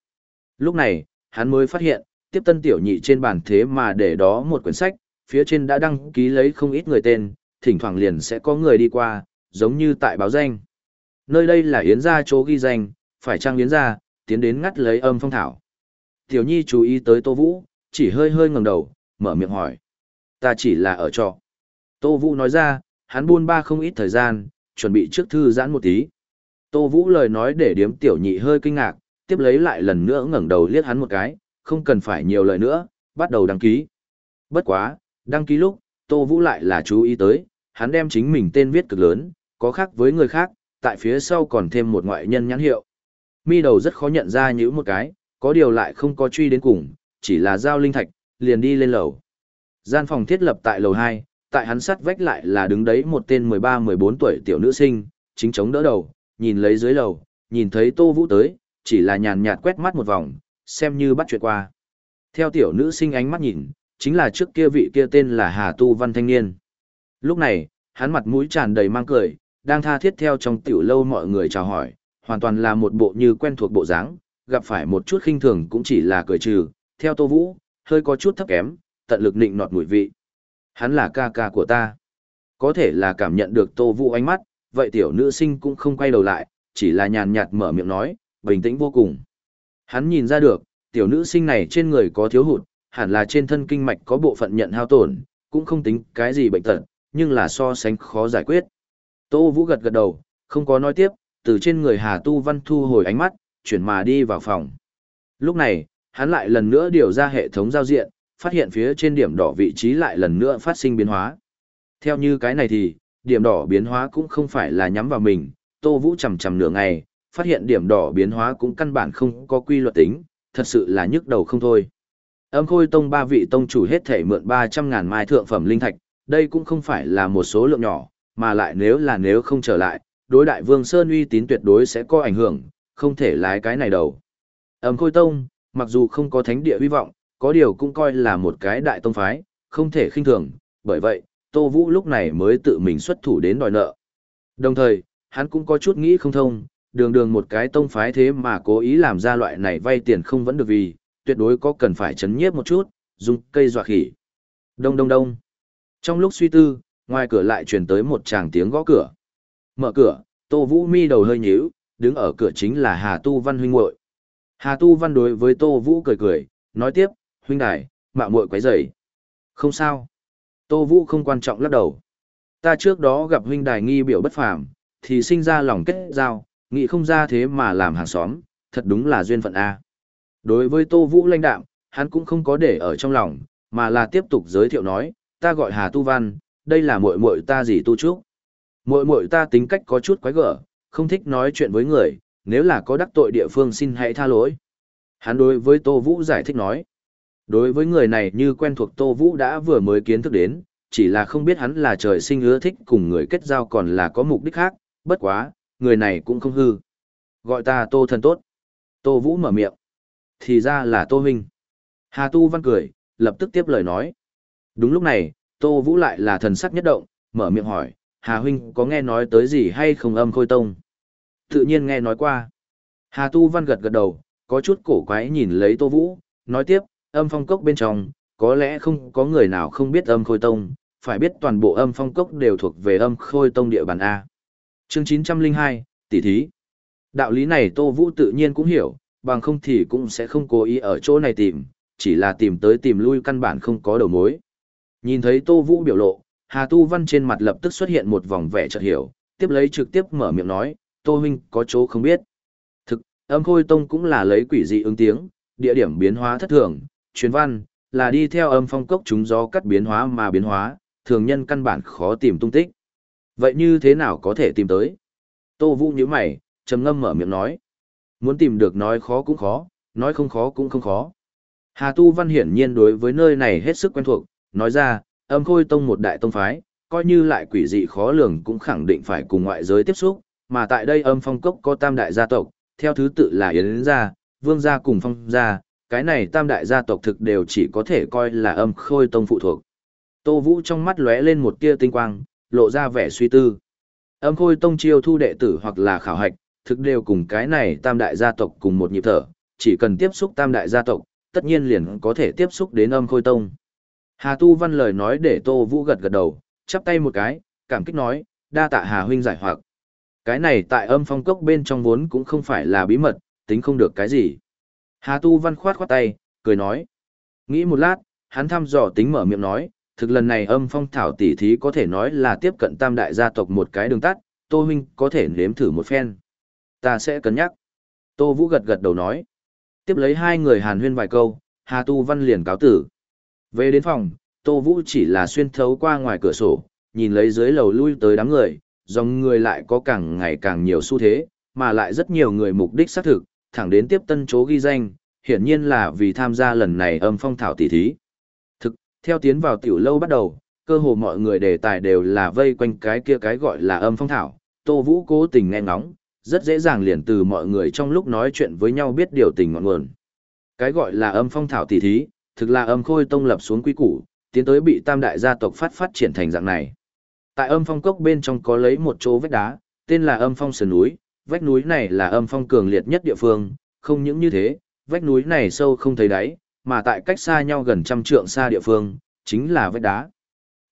Lúc này, hắn mới phát hiện, tiếp tân tiểu nhị trên bàn thế mà để đó một quyển sách, phía trên đã đăng ký lấy không ít người tên, thỉnh thoảng liền sẽ có người đi qua, giống như tại báo danh. Nơi đây là Yến gia chỗ ghi danh, phải trang Yến gia, tiến đến ngắt lấy âm phong thảo. Tiểu nhi chú ý tới Tô Vũ, chỉ hơi hơi ngẩng đầu, mở miệng hỏi. Ta chỉ là ở trọ. Tô Vũ nói ra, hắn buôn ba không ít thời gian, chuẩn bị trước thư giãn một tí. Tô Vũ lời nói để điếm tiểu nhị hơi kinh ngạc, tiếp lấy lại lần nữa ngẩng đầu liếc hắn một cái, không cần phải nhiều lời nữa, bắt đầu đăng ký. Bất quá, đăng ký lúc, Tô Vũ lại là chú ý tới, hắn đem chính mình tên viết cực lớn, có khác với người khác, tại phía sau còn thêm một ngoại nhân nhãn hiệu. Mi đầu rất khó nhận ra những một cái, có điều lại không có truy đến cùng, chỉ là giao linh thạch, liền đi lên lầu. Gian phòng thiết lập tại lầu 2, tại hắn sát vách lại là đứng đấy một tên 13-14 tuổi tiểu nữ sinh, chính chống đỡ đầu, nhìn lấy dưới lầu, nhìn thấy Tô Vũ tới, chỉ là nhàn nhạt quét mắt một vòng, xem như bắt chuyện qua. Theo tiểu nữ sinh ánh mắt nhìn, chính là trước kia vị kia tên là Hà Tu Văn thanh niên. Lúc này, hắn mặt mũi tràn đầy mang cười, đang tha thiết theo trong tiểu lâu mọi người chào hỏi, hoàn toàn là một bộ như quen thuộc bộ dáng, gặp phải một chút khinh thường cũng chỉ là cười trừ, theo Tô Vũ, hơi có chút thấp kém, tận lực nịnh nọt mùi vị. Hắn là ca ca của ta. Có thể là cảm nhận được Tô Vũ ánh mắt, vậy tiểu nữ sinh cũng không quay đầu lại, chỉ là nhàn nhạt mở miệng nói, bình tĩnh vô cùng. Hắn nhìn ra được, tiểu nữ sinh này trên người có thiếu hụt, hẳn là trên thân kinh mạch có bộ phận nhận hao tổn, cũng không tính cái gì bệnh tật, nhưng là so sánh khó giải quyết. Tô Vũ gật gật đầu, không có nói tiếp, từ trên người Hà Tu Văn thu hồi ánh mắt, chuyển mà đi vào phòng. Lúc này, hắn lại lần nữa điều ra hệ thống giao diện, phát hiện phía trên điểm đỏ vị trí lại lần nữa phát sinh biến hóa. Theo như cái này thì, điểm đỏ biến hóa cũng không phải là nhắm vào mình, Tô Vũ chầm chầm nửa ngày, phát hiện điểm đỏ biến hóa cũng căn bản không có quy luật tính, thật sự là nhức đầu không thôi. Âm khôi tông ba vị tông chủ hết thể mượn 300 ngàn mai thượng phẩm linh thạch, đây cũng không phải là một số lượng nhỏ, mà lại nếu là nếu không trở lại, đối đại vương Sơn uy tín tuyệt đối sẽ có ảnh hưởng, không thể lái cái này đầu. Âm khôi tông, mặc dù không có thánh địa hy vọng, có điều cũng coi là một cái đại tông phái, không thể khinh thường, bởi vậy, Tô Vũ lúc này mới tự mình xuất thủ đến đòi nợ. Đồng thời, hắn cũng có chút nghĩ không thông, đường đường một cái tông phái thế mà cố ý làm ra loại này vay tiền không vẫn được vì, tuyệt đối có cần phải chấn nhiếp một chút, dùng cây dọa khỉ. Đông đông đông. Trong lúc suy tư, ngoài cửa lại truyền tới một tràng tiếng gõ cửa. Mở cửa, Tô Vũ mi đầu hơi nhíu, đứng ở cửa chính là Hà Tu Văn huynh muội. Hà Tu Văn đối với Tô Vũ cười cười, nói tiếp, huynh đài, mạo muội quấy rầy. Không sao. Tô Vũ không quan trọng lắc đầu. Ta trước đó gặp huynh đài nghi biểu bất phàm, thì sinh ra lòng kết giao, nghĩ không ra thế mà làm hàng xóm, thật đúng là duyên phận A. Đối với Tô Vũ lãnh đạm, hắn cũng không có để ở trong lòng, mà là tiếp tục giới thiệu nói, ta gọi Hà Tu Văn, đây là muội muội ta gì tu trúc. Muội muội ta tính cách có chút quái gở, không thích nói chuyện với người, nếu là có đắc tội địa phương xin hãy tha lỗi. Hắn đối với Tô Vũ giải thích nói, đối với người này như quen thuộc Tô Vũ đã vừa mới kiến thức đến, chỉ là không biết hắn là trời sinh ưa thích cùng người kết giao còn là có mục đích khác, bất quá, người này cũng không hư. Gọi ta Tô thần tốt. Tô Vũ mở miệng. Thì ra là Tô Huynh. Hà Tu Văn cười, lập tức tiếp lời nói. Đúng lúc này, Tô Vũ lại là thần sắc nhất động, mở miệng hỏi, Hà Huynh có nghe nói tới gì hay không âm khôi tông? Tự nhiên nghe nói qua. Hà Tu Văn gật gật đầu, có chút cổ quái nhìn lấy Tô Vũ, nói tiếp, âm phong cốc bên trong, có lẽ không có người nào không biết âm khôi tông, phải biết toàn bộ âm phong cốc đều thuộc về âm khôi tông địa bàn A. Chương 902, tỷ thí. Đạo lý này Tô Vũ tự nhiên cũng hiểu, bằng không thì cũng sẽ không cố ý ở chỗ này tìm, chỉ là tìm tới tìm lui căn bản không có đầu mối. Nhìn thấy Tô Vũ biểu lộ, Hà Tu Văn trên mặt lập tức xuất hiện một vòng vẻ chợt hiểu, tiếp lấy trực tiếp mở miệng nói, Tô Huynh có chỗ không biết. Thực, âm khôi tông cũng là lấy quỷ dị ứng tiếng, địa điểm biến hóa thất thường, truyền văn, là đi theo âm phong cốc chúng gió cắt biến hóa mà biến hóa, thường nhân căn bản khó tìm tung tích. Vậy như thế nào có thể tìm tới? Tô Vũ như mày, trầm ngâm mở miệng nói. Muốn tìm được nói khó cũng khó, nói không khó cũng không khó. Hà Tu Văn hiển nhiên đối với nơi này hết sức quen thuộc, nói ra, âm khôi tông một đại tông phái, coi như lại quỷ dị khó lường cũng khẳng định phải cùng ngoại giới tiếp xúc, mà tại đây âm phong cốc có tam đại gia tộc, theo thứ tự là Yến gia, Vương gia cùng Phong gia, cái này tam đại gia tộc thực đều chỉ có thể coi là âm khôi tông phụ thuộc. Tô Vũ trong mắt lóe lên một tia tinh quang, lộ ra vẻ suy tư. Âm khôi tông chiêu thu đệ tử hoặc là khảo hạch, thực đều cùng cái này tam đại gia tộc cùng một nhịp thở, chỉ cần tiếp xúc tam đại gia tộc, tất nhiên liền có thể tiếp xúc đến âm khôi tông. Hà Tu Văn lời nói để Tô Vũ gật gật đầu, chắp tay một cái, cảm kích nói, đa tạ Hà huynh giải hoặc. Cái này tại âm phong cốc bên trong vốn cũng không phải là bí mật, tính không được cái gì. Hà Tu Văn khoát khoát tay, cười nói. Nghĩ một lát, hắn thăm dò tính mở miệng nói, thực lần này âm phong thảo tỷ thí có thể nói là tiếp cận tam đại gia tộc một cái đường tắt, Tô huynh có thể nếm thử một phen. Ta sẽ cân nhắc. Tô Vũ gật gật đầu nói. Tiếp lấy hai người hàn huyên vài câu, Hà Tu Văn liền cáo tử. Về đến phòng, Tô Vũ chỉ là xuyên thấu qua ngoài cửa sổ, nhìn lấy dưới lầu lui tới đám người, dòng người lại có càng ngày càng nhiều xu thế, mà lại rất nhiều người mục đích xác thực, thẳng đến tiếp tân chố ghi danh, hiển nhiên là vì tham gia lần này âm phong thảo tỷ thí. Theo tiến vào tiểu lâu bắt đầu, cơ hồ mọi người đề tài đều là vây quanh cái kia cái gọi là âm phong thảo, Tô Vũ cố tình nghe ngóng, rất dễ dàng liền từ mọi người trong lúc nói chuyện với nhau biết điều tình ngọn nguồn. Cái gọi là âm phong thảo tỷ thí, thực là âm khôi tông lập xuống quy củ, tiến tới bị tam đại gia tộc phát phát triển thành dạng này. Tại âm phong cốc bên trong có lấy một chỗ vách đá, tên là âm phong sườn núi, vách núi này là âm phong cường liệt nhất địa phương, không những như thế, vách núi này sâu không thấy đáy, mà tại cách xa nhau gần trăm trượng xa địa phương, chính là vách đá.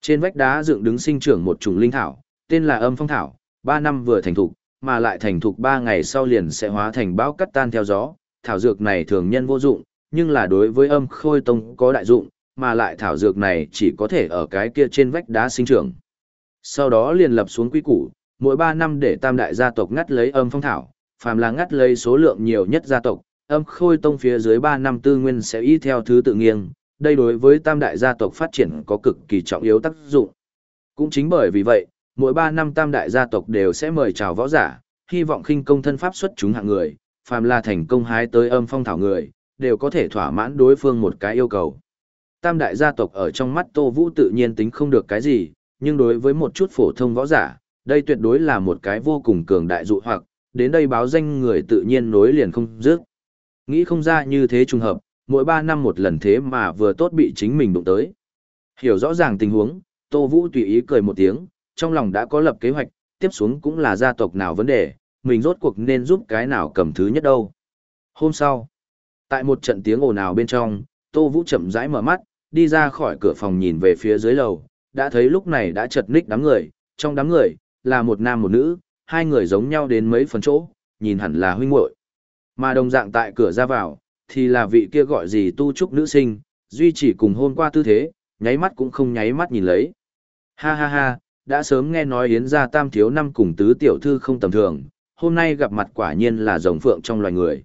Trên vách đá dựng đứng sinh trưởng một chủng linh thảo, tên là âm phong thảo, ba năm vừa thành thục, mà lại thành thục ba ngày sau liền sẽ hóa thành bão cắt tan theo gió. Thảo dược này thường nhân vô dụng, nhưng là đối với âm khôi tông có đại dụng, mà lại thảo dược này chỉ có thể ở cái kia trên vách đá sinh trưởng. Sau đó liền lập xuống quy củ, mỗi ba năm để tam đại gia tộc ngắt lấy âm phong thảo, phàm là ngắt lấy số lượng nhiều nhất gia tộc, âm khôi tông phía dưới ba năm tư nguyên sẽ y theo thứ tự nghiêng, đây đối với tam đại gia tộc phát triển có cực kỳ trọng yếu tác dụng. Cũng chính bởi vì vậy, mỗi ba năm tam đại gia tộc đều sẽ mời chào võ giả, hy vọng khinh công thân pháp xuất chúng hạng người, phàm là thành công hái tới âm phong thảo người, đều có thể thỏa mãn đối phương một cái yêu cầu. Tam đại gia tộc ở trong mắt Tô Vũ tự nhiên tính không được cái gì, nhưng đối với một chút phổ thông võ giả, đây tuyệt đối là một cái vô cùng cường đại dụ hoặc, đến đây báo danh người tự nhiên nối liền không dứt. Nghĩ không ra như thế trùng hợp, mỗi 3 năm một lần thế mà vừa tốt bị chính mình đụng tới. Hiểu rõ ràng tình huống, Tô Vũ tùy ý cười một tiếng, trong lòng đã có lập kế hoạch, tiếp xuống cũng là gia tộc nào vấn đề, mình rốt cuộc nên giúp cái nào cầm thứ nhất đâu. Hôm sau, tại một trận tiếng ồn ào bên trong, Tô Vũ chậm rãi mở mắt, đi ra khỏi cửa phòng nhìn về phía dưới lầu, đã thấy lúc này đã chật ních đám người, trong đám người, là một nam một nữ, hai người giống nhau đến mấy phần chỗ, nhìn hẳn là huynh muội. Mà đồng dạng tại cửa ra vào, thì là vị kia gọi gì tu trúc nữ sinh, duy chỉ cùng hôn qua tư thế, nháy mắt cũng không nháy mắt nhìn lấy. Ha ha ha, đã sớm nghe nói Yến gia tam thiếu năm cùng tứ tiểu thư không tầm thường, hôm nay gặp mặt quả nhiên là rồng phượng trong loài người.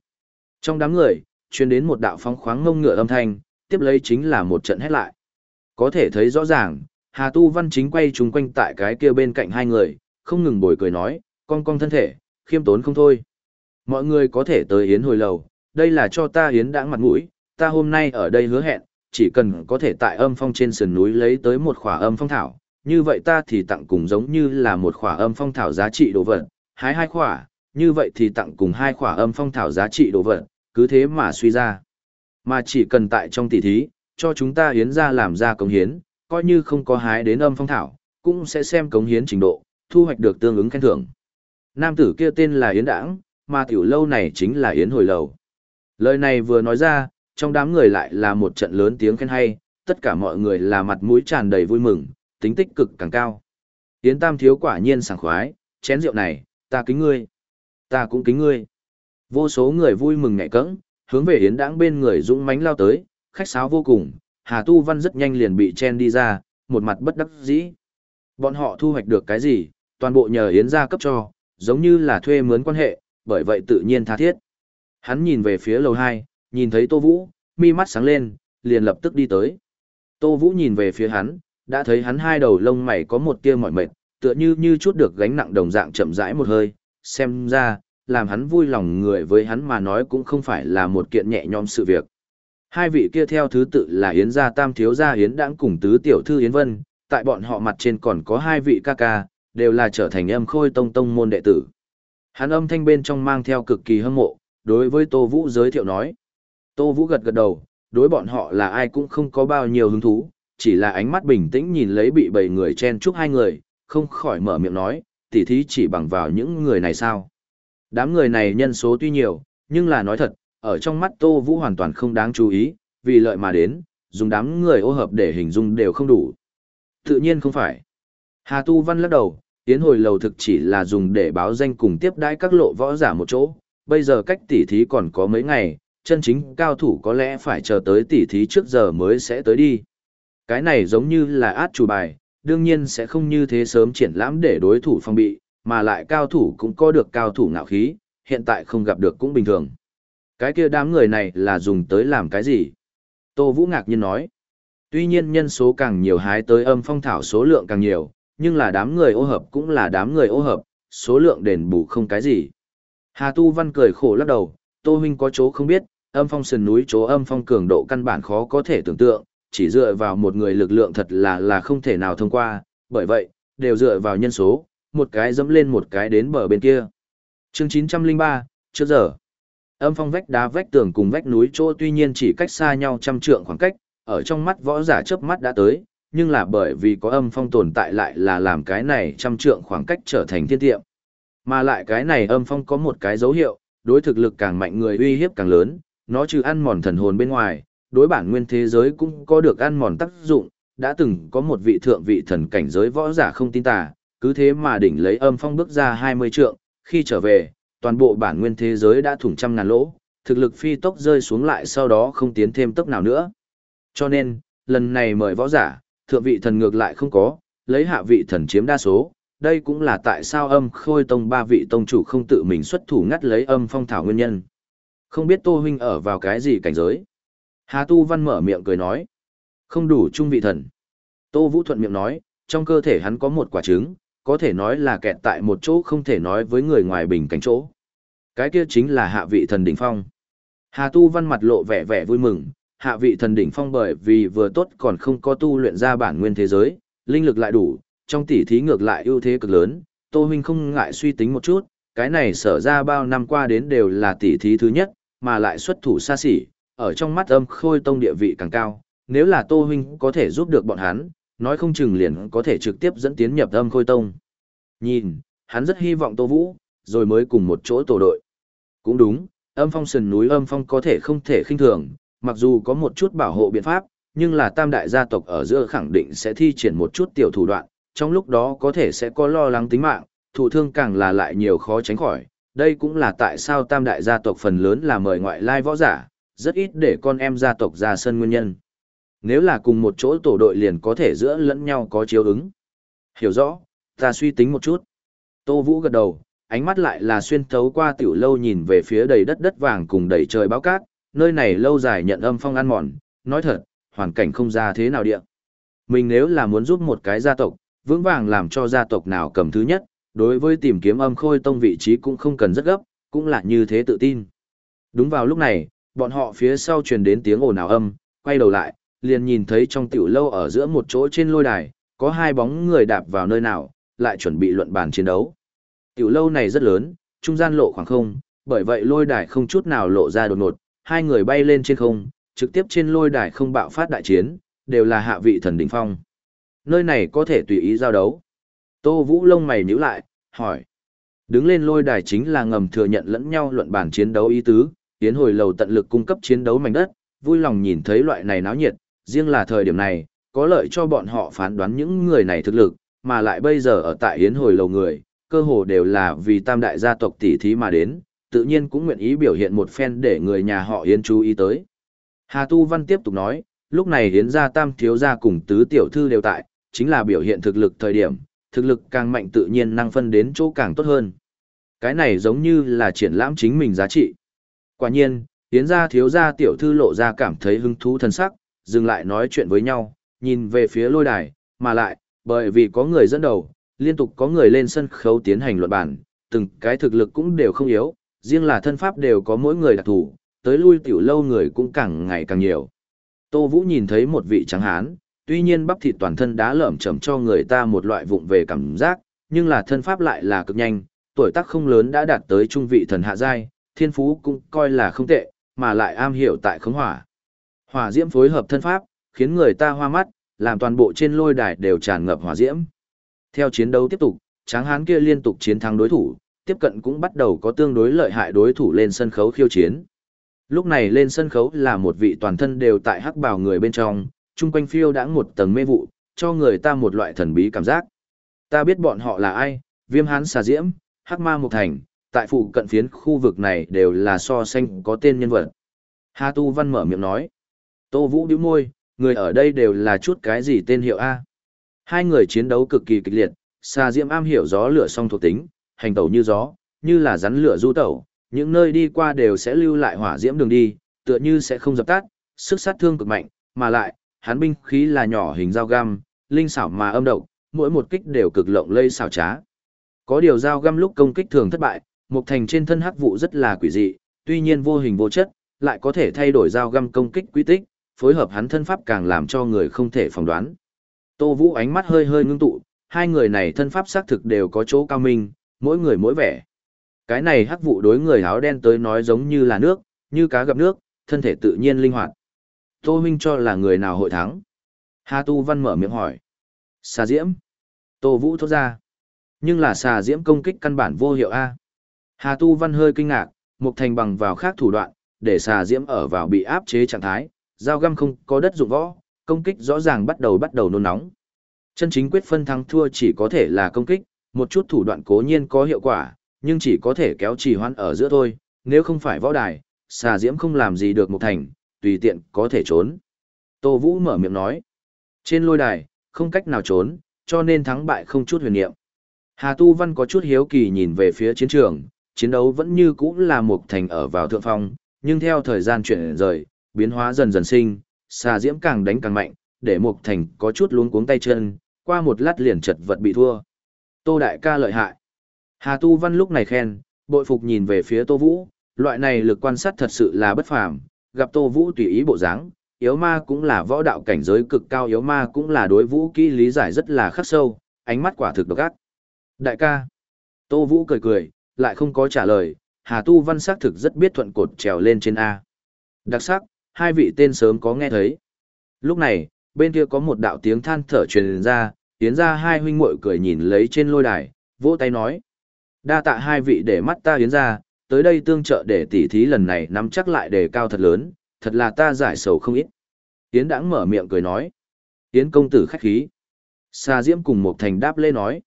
Trong đám người, truyền đến một đạo phong khoáng ngông ngựa âm thanh, tiếp lấy chính là một trận hét lại. Có thể thấy rõ ràng, Hà Tu Văn chính quay chúng quanh tại cái kia bên cạnh hai người, không ngừng bồi cười nói, con con thân thể, khiêm tốn không thôi. Mọi người có thể tới Yến hồi lầu, đây là cho ta Yến đãng mặt mũi, ta hôm nay ở đây hứa hẹn, chỉ cần có thể tại âm phong trên sườn núi lấy tới một khỏa âm phong thảo, như vậy ta thì tặng cùng giống như là một khỏa âm phong thảo giá trị đồ vật, hái hai khỏa, như vậy thì tặng cùng hai khỏa âm phong thảo giá trị đồ vật, cứ thế mà suy ra. Mà chỉ cần tại trong tỷ thí, cho chúng ta hiến ra làm ra cống hiến, coi như không có hái đến âm phong thảo, cũng sẽ xem cống hiến trình độ, thu hoạch được tương ứng khen thưởng. Nam tử kia tên là Yến Đãng, mà tiểu lâu này chính là Yến Hồi Lầu. Lời này vừa nói ra, trong đám người lại là một trận lớn tiếng khen hay, tất cả mọi người là mặt mũi tràn đầy vui mừng, tính tích cực càng cao. Yến Tam thiếu quả nhiên sảng khoái, chén rượu này, ta kính ngươi. Ta cũng kính ngươi. Vô số người vui mừng ngại cẫng, hướng về Yến Đãng bên người dũng mãnh lao tới, khách sáo vô cùng, Hà Tu Văn rất nhanh liền bị chen đi ra, một mặt bất đắc dĩ. Bọn họ thu hoạch được cái gì, toàn bộ nhờ Yến gia cấp cho, giống như là thuê mướn quan hệ, bởi vậy tự nhiên tha thiết. Hắn nhìn về phía lầu 2, nhìn thấy Tô Vũ, mi mắt sáng lên, liền lập tức đi tới. Tô Vũ nhìn về phía hắn, đã thấy hắn hai đầu lông mày có một tia mỏi mệt, tựa như như chút được gánh nặng đồng dạng chậm rãi một hơi, xem ra, làm hắn vui lòng người với hắn mà nói cũng không phải là một kiện nhẹ nhõm sự việc. Hai vị kia theo thứ tự là Yến gia Tam thiếu gia Yến đãng cùng tứ tiểu thư Yến Vân, tại bọn họ mặt trên còn có hai vị ca ca, đều là trở thành âm khôi tông tông môn đệ tử. Hắn âm thanh bên trong mang theo cực kỳ hâm mộ, đối với Tô Vũ giới thiệu nói. Tô Vũ gật gật đầu, đối bọn họ là ai cũng không có bao nhiêu hứng thú, chỉ là ánh mắt bình tĩnh nhìn lấy bị bảy người chen chúc hai người, không khỏi mở miệng nói, tỉ thí chỉ bằng vào những người này sao. Đám người này nhân số tuy nhiều, nhưng là nói thật, ở trong mắt Tô Vũ hoàn toàn không đáng chú ý, vì lợi mà đến, dùng đám người ô hợp để hình dung đều không đủ. Tự nhiên không phải. Hà Tu Văn lắc đầu, tiến hồi lầu thực chỉ là dùng để báo danh cùng tiếp đãi các lộ võ giả một chỗ, bây giờ cách tỉ thí còn có mấy ngày, chân chính cao thủ có lẽ phải chờ tới tỉ thí trước giờ mới sẽ tới đi. Cái này giống như là át chủ bài, đương nhiên sẽ không như thế sớm triển lãm để đối thủ phòng bị, mà lại cao thủ cũng có được cao thủ ngạo khí, hiện tại không gặp được cũng bình thường. Cái kia đám người này là dùng tới làm cái gì? Tô Vũ ngạc nhiên nói. Tuy nhiên nhân số càng nhiều hái tới âm phong thảo số lượng càng nhiều, nhưng là đám người ô hợp cũng là đám người ô hợp, số lượng đền bù không cái gì. Hà Tu Văn cười khổ lắc đầu, Tô Huynh có chỗ không biết, âm phong sườn núi chỗ âm phong cường độ căn bản khó có thể tưởng tượng, chỉ dựa vào một người lực lượng thật là là không thể nào thông qua, bởi vậy, đều dựa vào nhân số, một cái dẫm lên một cái đến bờ bên kia. Chương 903, trước giờ. Âm phong vách đá vách tường cùng vách núi chỗ tuy nhiên chỉ cách xa nhau trăm trượng khoảng cách, ở trong mắt võ giả chớp mắt đã tới, nhưng là bởi vì có âm phong tồn tại lại là làm cái này trăm trượng khoảng cách trở thành thiên tiệm. Mà lại cái này âm phong có một cái dấu hiệu, đối thực lực càng mạnh người uy hiếp càng lớn, nó trừ ăn mòn thần hồn bên ngoài, đối bản nguyên thế giới cũng có được ăn mòn tác dụng, đã từng có một vị thượng vị thần cảnh giới võ giả không tin tà, cứ thế mà đỉnh lấy âm phong bước ra 20 trượng, khi trở về, toàn bộ bản nguyên thế giới đã thủng trăm ngàn lỗ, thực lực phi tốc rơi xuống lại sau đó không tiến thêm tốc nào nữa. Cho nên, lần này mời võ giả, thượng vị thần ngược lại không có, lấy hạ vị thần chiếm đa số, đây cũng là tại sao âm khôi tông ba vị tông chủ không tự mình xuất thủ ngắt lấy âm phong thảo nguyên nhân. Không biết Tô Huynh ở vào cái gì cảnh giới? Hà Tu Văn mở miệng cười nói. Không đủ trung vị thần. Tô Vũ thuận miệng nói, trong cơ thể hắn có một quả trứng, có thể nói là kẹt tại một chỗ không thể nói với người ngoài bình cảnh chỗ. Cái kia chính là hạ vị thần đỉnh phong. Hà Tu Văn mặt lộ vẻ vẻ vui mừng, hạ vị thần đỉnh phong bởi vì vừa tốt còn không có tu luyện ra bản nguyên thế giới, linh lực lại đủ, trong tỉ thí ngược lại ưu thế cực lớn, Tô Huynh không ngại suy tính một chút, cái này sở ra bao năm qua đến đều là tỉ thí thứ nhất, mà lại xuất thủ xa xỉ, ở trong mắt âm khôi tông địa vị càng cao, nếu là Tô Huynh có thể giúp được bọn hắn, nói không chừng liền có thể trực tiếp dẫn tiến nhập âm khôi tông. Nhìn, hắn rất hy vọng Tô Vũ, rồi mới cùng một chỗ tổ đội. Cũng đúng, âm phong sườn núi âm phong có thể không thể khinh thường, mặc dù có một chút bảo hộ biện pháp, nhưng là tam đại gia tộc ở giữa khẳng định sẽ thi triển một chút tiểu thủ đoạn, trong lúc đó có thể sẽ có lo lắng tính mạng, thụ thương càng là lại nhiều khó tránh khỏi. Đây cũng là tại sao tam đại gia tộc phần lớn là mời ngoại lai võ giả, rất ít để con em gia tộc ra sân nguyên nhân. Nếu là cùng một chỗ tổ đội liền có thể giữa lẫn nhau có chiếu ứng. Hiểu rõ, ta suy tính một chút. Tô Vũ gật đầu, ánh mắt lại là xuyên thấu qua tiểu lâu nhìn về phía đầy đất đất vàng cùng đầy trời báo cát, nơi này lâu dài nhận âm phong ăn mòn, nói thật, hoàn cảnh không ra thế nào địa. Mình nếu là muốn giúp một cái gia tộc, vững vàng làm cho gia tộc nào cầm thứ nhất, đối với tìm kiếm âm khôi tông vị trí cũng không cần rất gấp, cũng là như thế tự tin. Đúng vào lúc này, bọn họ phía sau truyền đến tiếng ồn ào âm, quay đầu lại, liền nhìn thấy trong tiểu lâu ở giữa một chỗ trên lôi đài, có hai bóng người đạp vào nơi nào, lại chuẩn bị luận bàn chiến đấu. Tiểu lâu này rất lớn, trung gian lộ khoảng không, bởi vậy lôi đài không chút nào lộ ra đột ngột, hai người bay lên trên không, trực tiếp trên lôi đài không bạo phát đại chiến, đều là hạ vị thần đỉnh phong. Nơi này có thể tùy ý giao đấu. Tô Vũ lông mày nhíu lại, hỏi. Đứng lên lôi đài chính là ngầm thừa nhận lẫn nhau luận bàn chiến đấu ý tứ, tiến hồi lầu tận lực cung cấp chiến đấu mảnh đất, vui lòng nhìn thấy loại này náo nhiệt, riêng là thời điểm này, có lợi cho bọn họ phán đoán những người này thực lực, mà lại bây giờ ở tại yến hồi lầu người, cơ hồ đều là vì tam đại gia tộc tỷ thí mà đến, tự nhiên cũng nguyện ý biểu hiện một phen để người nhà họ Yến chú ý tới. Hà Tu Văn tiếp tục nói, lúc này Yến gia tam thiếu gia cùng tứ tiểu thư đều tại, chính là biểu hiện thực lực thời điểm, thực lực càng mạnh tự nhiên năng phân đến chỗ càng tốt hơn. Cái này giống như là triển lãm chính mình giá trị. Quả nhiên, Yến gia thiếu gia tiểu thư lộ ra cảm thấy hứng thú thân sắc, dừng lại nói chuyện với nhau, nhìn về phía lôi đài, mà lại, bởi vì có người dẫn đầu, liên tục có người lên sân khấu tiến hành luận bản, từng cái thực lực cũng đều không yếu, riêng là thân pháp đều có mỗi người đặc thủ, tới lui tiểu lâu người cũng càng ngày càng nhiều. Tô Vũ nhìn thấy một vị trắng hán, tuy nhiên bắp thịt toàn thân đá lởm chởm cho người ta một loại vụng về cảm giác, nhưng là thân pháp lại là cực nhanh, tuổi tác không lớn đã đạt tới trung vị thần hạ giai, thiên phú cũng coi là không tệ, mà lại am hiểu tại khống hỏa. Hỏa diễm phối hợp thân pháp, khiến người ta hoa mắt, làm toàn bộ trên lôi đài đều tràn ngập hỏa diễm. Theo chiến đấu tiếp tục, tráng hán kia liên tục chiến thắng đối thủ, tiếp cận cũng bắt đầu có tương đối lợi hại đối thủ lên sân khấu khiêu chiến. Lúc này lên sân khấu là một vị toàn thân đều tại hắc bào người bên trong, chung quanh phiêu đã một tầng mê vụ, cho người ta một loại thần bí cảm giác. Ta biết bọn họ là ai, viêm hán xà diễm, hắc ma mục thành, tại phụ cận phiến khu vực này đều là so sánh có tên nhân vật. Hà Tu Văn mở miệng nói. Tô Vũ điếu môi, người ở đây đều là chút cái gì tên hiệu A. Hai người chiến đấu cực kỳ kịch liệt, xà diễm am hiểu gió lửa song thuộc tính, hành tẩu như gió, như là rắn lửa du tẩu, những nơi đi qua đều sẽ lưu lại hỏa diễm đường đi, tựa như sẽ không dập tắt, sức sát thương cực mạnh, mà lại, hắn binh khí là nhỏ hình dao găm, linh xảo mà âm độc, mỗi một kích đều cực lộng lây xảo trá. Có điều dao găm lúc công kích thường thất bại, một thành trên thân hắc vụ rất là quỷ dị, tuy nhiên vô hình vô chất, lại có thể thay đổi dao găm công kích quy tích, phối hợp hắn thân pháp càng làm cho người không thể phỏng đoán. Tô Vũ ánh mắt hơi hơi ngưng tụ, hai người này thân pháp xác thực đều có chỗ cao minh, mỗi người mỗi vẻ. Cái này hắc vụ đối người áo đen tới nói giống như là nước, như cá gặp nước, thân thể tự nhiên linh hoạt. Tô Minh cho là người nào hội thắng. Hà Tu Văn mở miệng hỏi. Xà Diễm. Tô Vũ thốt ra. Nhưng là xà Diễm công kích căn bản vô hiệu A. Hà Tu Văn hơi kinh ngạc, Mục Thành bằng vào khác thủ đoạn, để xà Diễm ở vào bị áp chế trạng thái, dao găm không có đất dụng võ, công kích rõ ràng bắt đầu bắt đầu nôn nóng. Chân chính quyết phân thắng thua chỉ có thể là công kích, một chút thủ đoạn cố nhiên có hiệu quả, nhưng chỉ có thể kéo trì hoãn ở giữa thôi, nếu không phải võ đài, xà diễm không làm gì được một thành, tùy tiện có thể trốn. Tô Vũ mở miệng nói, trên lôi đài, không cách nào trốn, cho nên thắng bại không chút huyền niệm. Hà Tu Văn có chút hiếu kỳ nhìn về phía chiến trường, chiến đấu vẫn như cũ là một thành ở vào thượng phong, nhưng theo thời gian chuyển rời, biến hóa dần dần sinh, xà diễm càng đánh càng mạnh, để Mục Thành có chút luống cuống tay chân, qua một lát liền chật vật bị thua. Tô Đại ca lợi hại. Hà Tu Văn lúc này khen, bội phục nhìn về phía Tô Vũ, loại này lực quan sát thật sự là bất phàm, gặp Tô Vũ tùy ý bộ dáng, yếu ma cũng là võ đạo cảnh giới cực cao yếu ma cũng là đối vũ kỹ lý giải rất là khắc sâu, ánh mắt quả thực độc ác. Đại ca. Tô Vũ cười cười, lại không có trả lời, Hà Tu Văn xác thực rất biết thuận cột trèo lên trên A. Đặc sắc, hai vị tên sớm có nghe thấy. Lúc này, bên kia có một đạo tiếng than thở truyền ra, tiến ra hai huynh muội cười nhìn lấy trên lôi đài, vỗ tay nói. Đa tạ hai vị để mắt ta yến ra, tới đây tương trợ để tỉ thí lần này nắm chắc lại đề cao thật lớn, thật là ta giải sầu không ít. Yến đãng mở miệng cười nói. Yến công tử khách khí. Sa Diễm cùng một thành đáp lê nói.